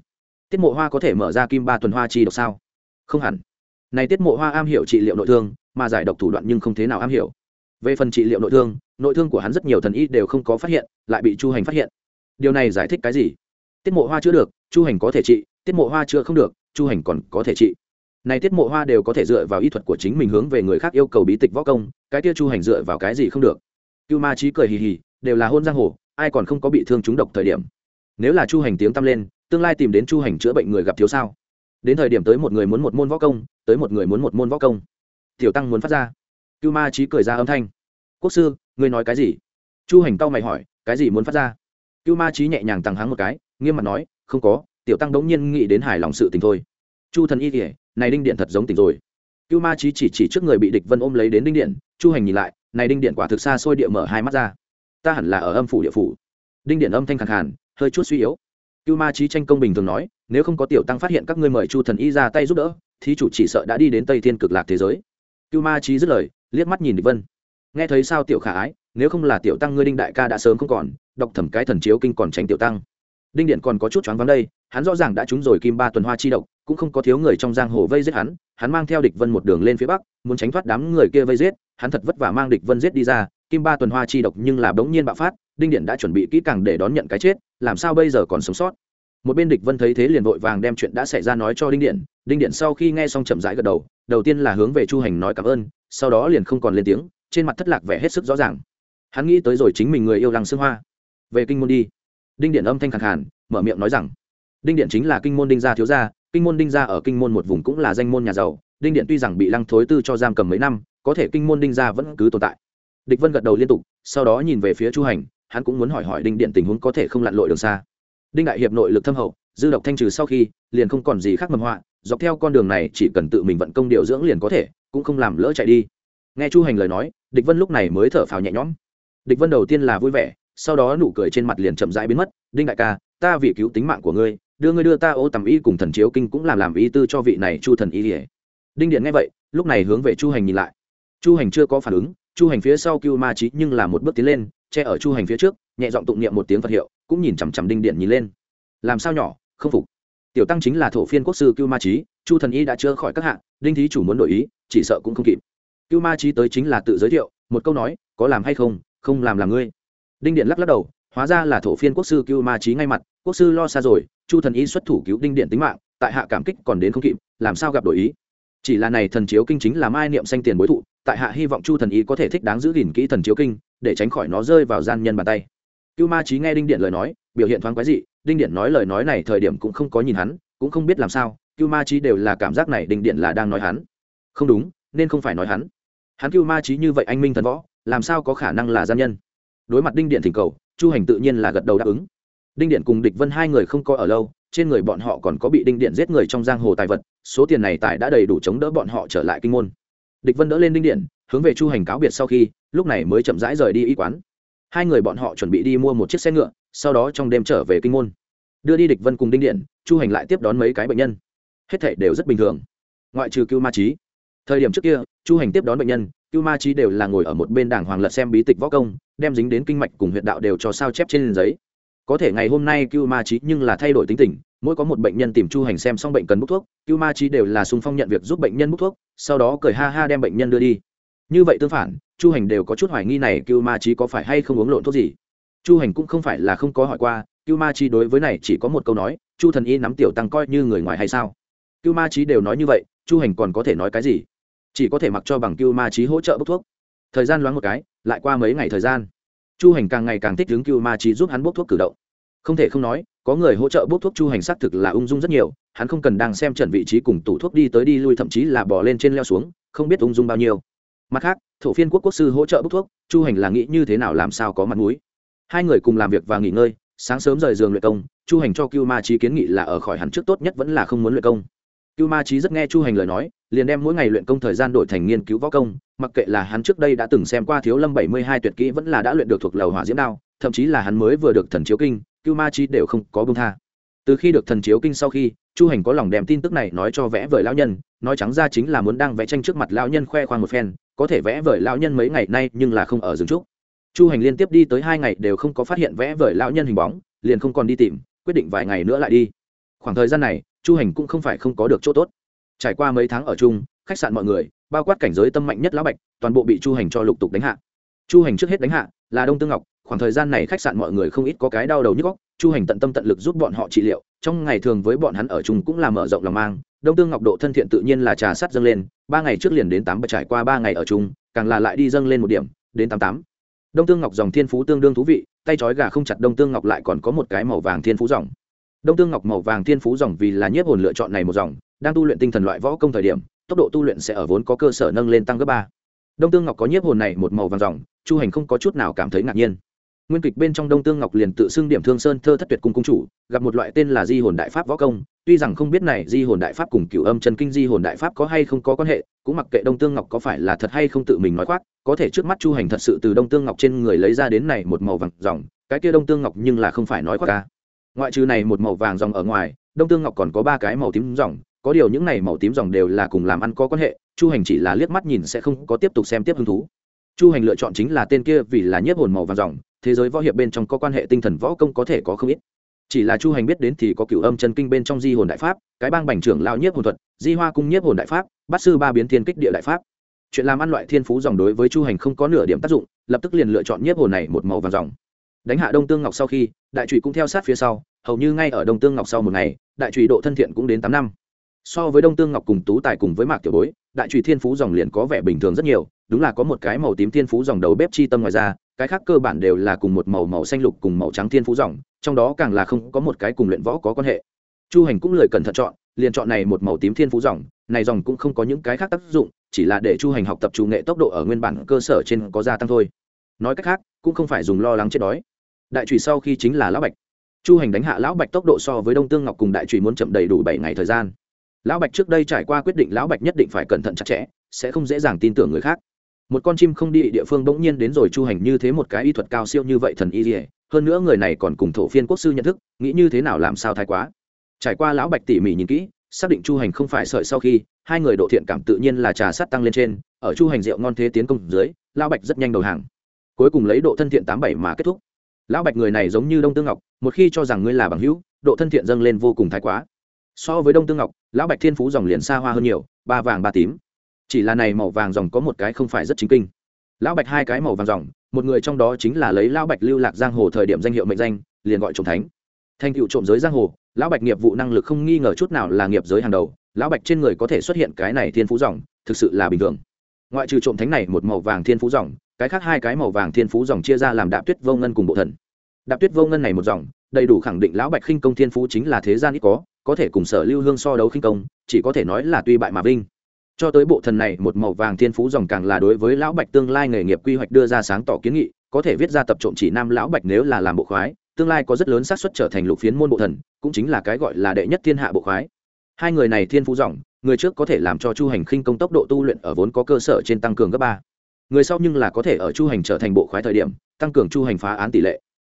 Tiết mộ hoa có thể mở ra kim ba tuần hoa chi độc sao? Không hẳn. Này tiết mộ hoa am hiểu trị liệu nội thương, mà giải độc thủ đoạn nhưng không thế nào am hiểu. Về phần trị liệu nội thương nội thương của hắn rất nhiều thần y đều không có phát hiện, lại bị chu hành phát hiện. Điều này giải thích cái gì? Tiết mộ hoa chữa được, chu hành có thể trị, tiết mộ hoa chữa không được chu hành còn có thể trị. Này tiết mộ hoa đều có thể dựa vào y thuật của chính mình hướng về người khác yêu cầu bí tịch võ công, cái kia chu hành dựa vào cái gì không được. Cưu ma trí cười hì hì, đều là hôn giang hồ, ai còn không có bị thương trúng độc thời điểm. Nếu là chu hành tiếng tăm lên, tương lai tìm đến chu hành chữa bệnh người gặp thiếu sao? Đến thời điểm tới một người muốn một môn võ công, tới một người muốn một môn võ công. Tiểu tăng muốn phát ra. Cưu ma trí cười ra âm thanh. Quốc sư, ngươi nói cái gì? Chu hành tao mày hỏi, cái gì muốn phát ra? Cưu ma trí nhẹ nhàng tăng háng một cái, nghiêm mặt nói, không có tiểu tăng đống nhiên nghĩ đến hài lòng sự tình thôi. Chu thần y kể này đinh điện thật giống tình rồi. Cưu ma trí chỉ chỉ trước người bị địch vân ôm lấy đến đinh điện, chu hành nhìn lại, này đinh điện quả thực xa xôi địa mở hai mắt ra. Ta hẳn là ở âm phủ địa phủ. Đinh điện âm thanh khẳng hẳn hơi chút suy yếu. Cưu ma trí tranh công bình thường nói, nếu không có tiểu tăng phát hiện các ngươi mời chu thần y ra tay giúp đỡ thì chủ chỉ sợ đã đi đến tây thiên cực lạc thế giới. Cưu ma trí dứt lời, liếc mắt nhìn địch vân. Nghe thấy sao tiểu khả ái, nếu không là tiểu tăng ngươi đinh đại ca đã sớm không còn, đọc thẩm cái thần chiếu kinh còn tránh tiểu tăng đinh điện còn có chút choáng váng đây, hắn rõ ràng đã trúng rồi kim ba tuần hoa chi độc, cũng không có thiếu người trong giang hồ vây giết hắn hắn mang theo địch vân một đường lên phía bắc, muốn tránh thoát đám người kia vây giết, hắn thật vất vả mang địch vân giết đi ra, kim ba tuần hoa chi độc nhưng là bỗng nhiên bạo phát, đinh điện đã chuẩn bị kỹ càng để đón nhận cái chết, làm sao bây giờ còn sống sót? Một bên địch vân thấy thế liền vội vàng đem chuyện đã xảy ra nói cho đinh điện đinh điện sau khi nghe xong chậm rãi gật đầu đầu tiên là hướng về chu hành nói cảm ơn, sau đó liền không còn lên tiếng, trên mặt thất lạc vẻ hết sức rõ ràng. Hắn nghĩ tới rồi chính mình người yêu lăng xương hoa. Về kinh môn đi đinh điện âm thanh khẳng khàn, mở miệng nói rằng đinh điện chính là kinh môn đinh gia thiếu gia kinh môn đinh gia ở kinh môn một vùng cũng là danh môn nhà giàu. Đinh điện tuy rằng bị lăng thối tư cho giam cầm mấy năm có thể kinh môn đinh gia vẫn cứ tồn tại. Địch vân gật đầu liên tục sau đó nhìn về phía chu hành hắn cũng muốn hỏi hỏi đinh điện tình huống có thể không lặn lội đường xa. Đinh đại hiệp nội lực thâm hậu dư độc thanh trừ sau khi liền không còn gì khác mầm họa dọc theo con đường này chỉ cần tự mình vận công điều dưỡng liền có thể cũng không làm lỡ chạy đi. Nghe chu hành lời nói địch vân lúc này mới thở phào nhẹ nhõm. Địch vân đầu tiên là vui vẻ sau đó nụ cười trên mặt liền chậm rãi biến mất, đinh đại ca, ta vì cứu tính mạng của ngươi, đưa ngươi đưa ta ô tầm y cùng thần chiếu kinh cũng làm làm y tư cho vị này chu thần y ỉa đinh điện nghe vậy, lúc này hướng về chu hành nhìn lại. Chu hành chưa có phản ứng, chu hành phía sau cưu ma trí nhưng là một bước tiến lên, che ở chu hành phía trước, nhẹ giọng tụng niệm một tiếng phật hiệu, cũng nhìn chằm chằm đinh điện nhìn lên. Làm sao nhỏ, không phục. Tiểu tăng chính là thổ phiên quốc sư cưu ma trí chu thần y đã chữa khỏi các hạng, đinh thí chủ muốn đổi ý, chỉ sợ cũng không kịp. Cưu ma trí tới chính là tự giới thiệu, một câu nói, có làm hay không không làm là ngươi đinh điện lắc lắc đầu, hóa ra là thổ phiên quốc sư cưu ma trí ngay mặt, quốc sư lo xa rồi, chu thần y xuất thủ cứu đinh điện tính mạng, tại hạ cảm kích còn đến không kịp, làm sao gặp đổi ý? Chỉ là này thần chiếu kinh chính là mai niệm sanh tiền bối thụ, tại hạ hy vọng chu thần y có thể thích đáng giữ gìn kỹ thần chiếu kinh, để tránh khỏi nó rơi vào gian nhân bàn tay. Cưu ma trí nghe đinh điện lời nói, biểu hiện thoáng quái dị, đinh điện nói lời nói này thời điểm cũng không có nhìn hắn, cũng không biết làm sao, cưu ma trí đều là cảm giác này đinh điện là đang nói hắn. Không đúng, nên không phải nói hắn. Hắn cưu ma trí như vậy anh minh thần võ, làm sao có khả năng là gian nhân? Đối mặt đinh điện thỉnh cầu, chu hành tự nhiên là gật đầu đáp ứng. Đinh điện cùng địch vân hai người không có ở lâu, trên người bọn họ còn có bị đinh điện giết người trong giang hồ tài vật, số tiền này tài đã đầy đủ chống đỡ bọn họ trở lại kinh môn. Địch vân đỡ lên đinh điện, hướng về chu hành cáo biệt sau khi, lúc này mới chậm rãi rời đi y quán. Hai người bọn họ chuẩn bị đi mua một chiếc xe ngựa, sau đó trong đêm trở về kinh môn. Đưa đi địch vân cùng đinh điện, chu hành lại tiếp đón mấy cái bệnh nhân. Hết thể đều rất bình thường. Ngoại trừ cưu ma trí thời điểm trước kia, chu hành tiếp đón bệnh nhân cưu ma trí đều là ngồi ở một bên đảng hoàng lật xem bí tịch võ công, đem dính đến kinh mạch cùng huyện đạo đều cho sao chép trên giấy. Có thể ngày hôm nay cưu ma trí nhưng là thay đổi tính tình, mỗi có một bệnh nhân tìm chu hành xem xong bệnh cần bút thuốc, cưu ma trí đều là sung phong nhận việc giúp bệnh nhân bút thuốc, sau đó cười ha ha đem bệnh nhân đưa đi. Như vậy tương phản, chu hành đều có chút hoài nghi này cưu ma trí có phải hay không uống lộn thuốc gì. Chu hành cũng không phải là không có hỏi qua, cưu ma trí đối với này chỉ có một câu nói, chu thần y nắm tiểu tăng coi như người ngoài hay sao? Cưu ma trí đều nói như vậy, chu hành còn có thể nói cái gì? Chỉ có thể mặc cho bằng cưu ma trí hỗ trợ bốc thuốc. Thời gian loáng một cái, lại qua mấy ngày thời gian. Chu hành càng ngày càng thích đứng cưu ma trí giúp hắn bốc thuốc cử động. Không thể không nói, có người hỗ trợ bốc thuốc chu hành xác thực là ung dung rất nhiều, hắn không cần đang xem trần vị trí cùng tủ thuốc đi tới đi lui, thậm chí là bỏ lên trên leo xuống, không biết ung dung bao nhiêu. Mặt khác, thổ phiên quốc quốc sư hỗ trợ bốc thuốc, chu hành là nghĩ như thế nào làm sao có mặt mũi. Hai người cùng làm việc và nghỉ ngơi, sáng sớm rời giường luyện công, chu hành cho cưu ma trí kiến nghị là ở khỏi hắn trước tốt nhất vẫn là không muốn luyện công. Cưu ma trí rất nghe chu hành lời nói liền đem mỗi ngày luyện công thời gian đổi thành nghiên cứu võ công, mặc kệ là hắn trước đây đã từng xem qua thiếu lâm bảy mươi hai tuyệt kỹ vẫn là đã luyện được thuộc lầu hỏa diễm đao, thậm chí là hắn mới vừa được thần chiếu kinh, cưu ma chi đều không có bông tha. Từ khi được thần chiếu kinh sau khi, chu hành có lòng đem tin tức này nói cho vẽ vời lão nhân, nói trắng ra chính là muốn đang vẽ tranh trước mặt lão nhân khoe khoang một phen, có thể vẽ vời lão nhân mấy ngày nay nhưng là không ở rừng trúc. Chu hành liên tiếp đi tới hai ngày đều không có phát hiện vẽ vời lão nhân hình bóng, liền không còn đi tìm, quyết định vài ngày nữa lại đi. Khoảng thời gian này, chu hành cũng không phải không có được chỗ tốt trải qua mấy tháng ở chung, khách sạn mọi người, bao quát cảnh giới tâm mạnh nhất lão bạch, toàn bộ bị chu hành cho lục tục đánh hạ. Chu hành trước hết đánh hạ là đông tương ngọc, khoảng thời gian này khách sạn mọi người không ít có cái đau đầu nhức góc chu hành tận tâm tận lực giúp bọn họ trị liệu, trong ngày thường với bọn hắn ở chung cũng là mở rộng lòng mang, đông tương ngọc độ thân thiện tự nhiên là trà sắt dâng lên, ba ngày trước liền đến tám và trải qua ba ngày ở chung, càng là lại đi dâng lên một điểm, đến tám tám. Đông tương ngọc dòng thiên phú tương đương thú vị, tay trói gà không chặt đông tương ngọc lại còn có một cái màu vàng thiên phú dòng. Đông tương ngọc màu vàng thiên phú dòng vì là nhiếp hồn lựa chọn này một dòng đang tu luyện tinh thần loại võ công thời điểm, tốc độ tu luyện sẽ ở vốn có cơ sở nâng lên tăng gấp ba. Đông tương ngọc có nhiếp hồn này một màu vàng dòng chu hành không có chút nào cảm thấy ngạc nhiên. Nguyên kịch bên trong đông tương ngọc liền tự xưng điểm thương sơn thơ thất tuyệt cung cung chủ, gặp một loại tên là di hồn đại pháp võ công, tuy rằng không biết này di hồn đại pháp cùng cửu âm trần kinh di hồn đại pháp có hay không có quan hệ, cũng mặc kệ đông tương ngọc có phải là thật hay không tự mình nói khoác, có thể trước mắt chu hành thật sự từ đông tương ngọc trên người lấy ra đến này một màu vàng dòng cái kia đông tương ngọc nhưng là không phải nói khoác ca ngoại trừ này một màu vàng dòng ở ngoài, đông tương ngọc còn có ba cái màu tím dòng có điều những này màu tím dòng đều là cùng làm ăn có quan hệ, chu hành chỉ là liếc mắt nhìn sẽ không có tiếp tục xem tiếp hứng thú. Chu hành lựa chọn chính là tên kia vì là nhiếp hồn màu vàng dòng, thế giới võ hiệp bên trong có quan hệ tinh thần võ công có thể có không ít. Chỉ là chu hành biết đến thì có cửu âm chân kinh bên trong di hồn đại pháp, cái bang bành trưởng lao nhiếp hồn thuật, di hoa cung nhiếp hồn đại pháp, bát sư ba biến thiên kích địa đại pháp. Chuyện làm ăn loại thiên phú dòng đối với chu hành không có nửa điểm tác dụng, lập tức liền lựa chọn nhiếp hồn này một màu vàng dòng. Đánh hạ đông tương ngọc sau khi, đại trụy cũng theo sát phía sau, hầu như ngay ở đông tương ngọc sau một ngày, đại trụy độ thân thiện cũng đến tám năm so với đông tương ngọc cùng tú tài cùng với mạc tiểu bối, đại trùy thiên phú dòng liền có vẻ bình thường rất nhiều, đúng là có một cái màu tím thiên phú dòng đầu bếp chi tâm ngoài ra, cái khác cơ bản đều là cùng một màu màu xanh lục cùng màu trắng thiên phú dòng, trong đó càng là không có một cái cùng luyện võ có quan hệ. Chu hành cũng lời cẩn thận chọn, liền chọn này một màu tím thiên phú dòng, này dòng cũng không có những cái khác tác dụng, chỉ là để chu hành học tập chủ nghệ tốc độ ở nguyên bản cơ sở trên có gia tăng thôi. Nói cách khác, cũng không phải dùng lo lắng chết đói. Đại trùy sau khi chính là lão bạch. Chu hành đánh hạ lão bạch tốc độ so với đông tương ngọc cùng đại trùy muốn chậm đầy đủ bảy ngày thời gian lão bạch trước đây trải qua quyết định lão bạch nhất định phải cẩn thận chặt chẽ, sẽ không dễ dàng tin tưởng người khác. Một con chim không đi địa phương bỗng nhiên đến rồi chu hành như thế một cái y thuật cao siêu như vậy thần y dỉa hơn nữa người này còn cùng thổ phiên quốc sư nhận thức, nghĩ như thế nào làm sao thái quá. Trải qua lão bạch tỉ mỉ nhìn kỹ, xác định chu hành không phải sợi sau khi, hai người độ thiện cảm tự nhiên là trà sát tăng lên trên, ở chu hành rượu ngon thế tiến công dưới, lão bạch rất nhanh đầu hàng. Cuối cùng lấy độ thân thiện tám bảy mà kết thúc. Lão bạch người này giống như đông tương ngọc, một khi cho rằng ngươi là bằng hữu, độ thân thiện dâng lên vô cùng thái quá. So với đông tương ngọc lão bạch thiên phú dòng liền xa hoa hơn nhiều, ba vàng ba tím. Chỉ là này màu vàng dòng có một cái không phải rất chính kinh. Lão bạch hai cái màu vàng dòng, một người trong đó chính là lấy lão bạch lưu lạc giang hồ thời điểm danh hiệu mệnh danh, liền gọi trộm thánh. Thành cựu trộm giới giang hồ, lão bạch nghiệp vụ năng lực không nghi ngờ chút nào là nghiệp giới hàng đầu, lão bạch trên người có thể xuất hiện cái này thiên phú dòng, thực sự là bình thường. Ngoại trừ trộm thánh này một màu vàng thiên phú dòng, cái khác hai cái màu vàng thiên phú dòng chia ra làm đạp tuyết vô ngân cùng bộ thần. Đạp tuyết vô ngân này một dòng, đầy đủ khẳng định lão bạch khinh công thiên phú chính là thế gian ít có có thể cùng sở lưu hương so đấu khinh công, chỉ có thể nói là tuy bại mà vinh. Cho tới bộ thần này, một màu vàng thiên phú dòng càng là đối với lão bạch tương lai nghề nghiệp quy hoạch đưa ra sáng tỏ kiến nghị, có thể viết ra tập trộm chỉ nam lão bạch nếu là làm bộ khoái, tương lai có rất lớn xác suất trở thành lục phiến môn bộ thần, cũng chính là cái gọi là đệ nhất thiên hạ bộ khoái. Hai người này thiên phú dòng, người trước có thể làm cho chu hành khinh công tốc độ tu luyện ở vốn có cơ sở trên tăng cường gấp ba. Người sau nhưng là có thể ở chu hành trở thành bộ khoái thời điểm, tăng cường chu hành phá án tỷ lệ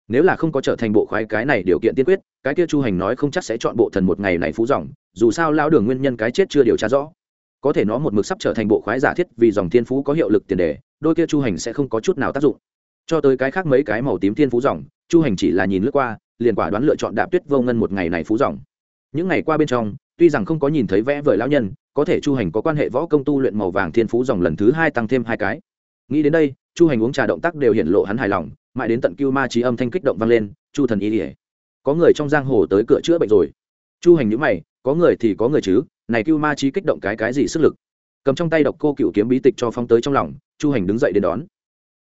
nếu là không có trở thành bộ khoái cái này điều kiện tiên quyết, cái kia chu hành nói không chắc sẽ chọn bộ thần một ngày này phú dòng, dù sao lao đường nguyên nhân cái chết chưa điều tra rõ. Có thể nó một mực sắp trở thành bộ khoái giả thiết vì dòng thiên phú có hiệu lực tiền đề, đôi kia chu hành sẽ không có chút nào tác dụng. Cho tới cái khác mấy cái màu tím thiên phú dòng, chu hành chỉ là nhìn lướt qua, liền quả đoán lựa chọn đạp tuyết vô ngân một ngày này phú dòng. Những ngày qua bên trong, tuy rằng không có nhìn thấy vẽ vời lão nhân, có thể chu hành có quan hệ võ công tu luyện màu vàng thiên phú dòng lần thứ hai tăng thêm hai cái. Nghĩ đến đây, chu hành uống trà động tác đều hiện lộ hắn hài lòng mãi đến tận cưu ma trí âm thanh kích động vang lên, chu thần ý ỉa có người trong giang hồ tới cửa chữa bệnh rồi. Chu hành nhữ mày, có người thì có người chứ, này cưu ma trí kích động cái cái gì sức lực. Cầm trong tay độc cô cựu kiếm bí tịch cho phóng tới trong lòng, chu hành đứng dậy đến đón.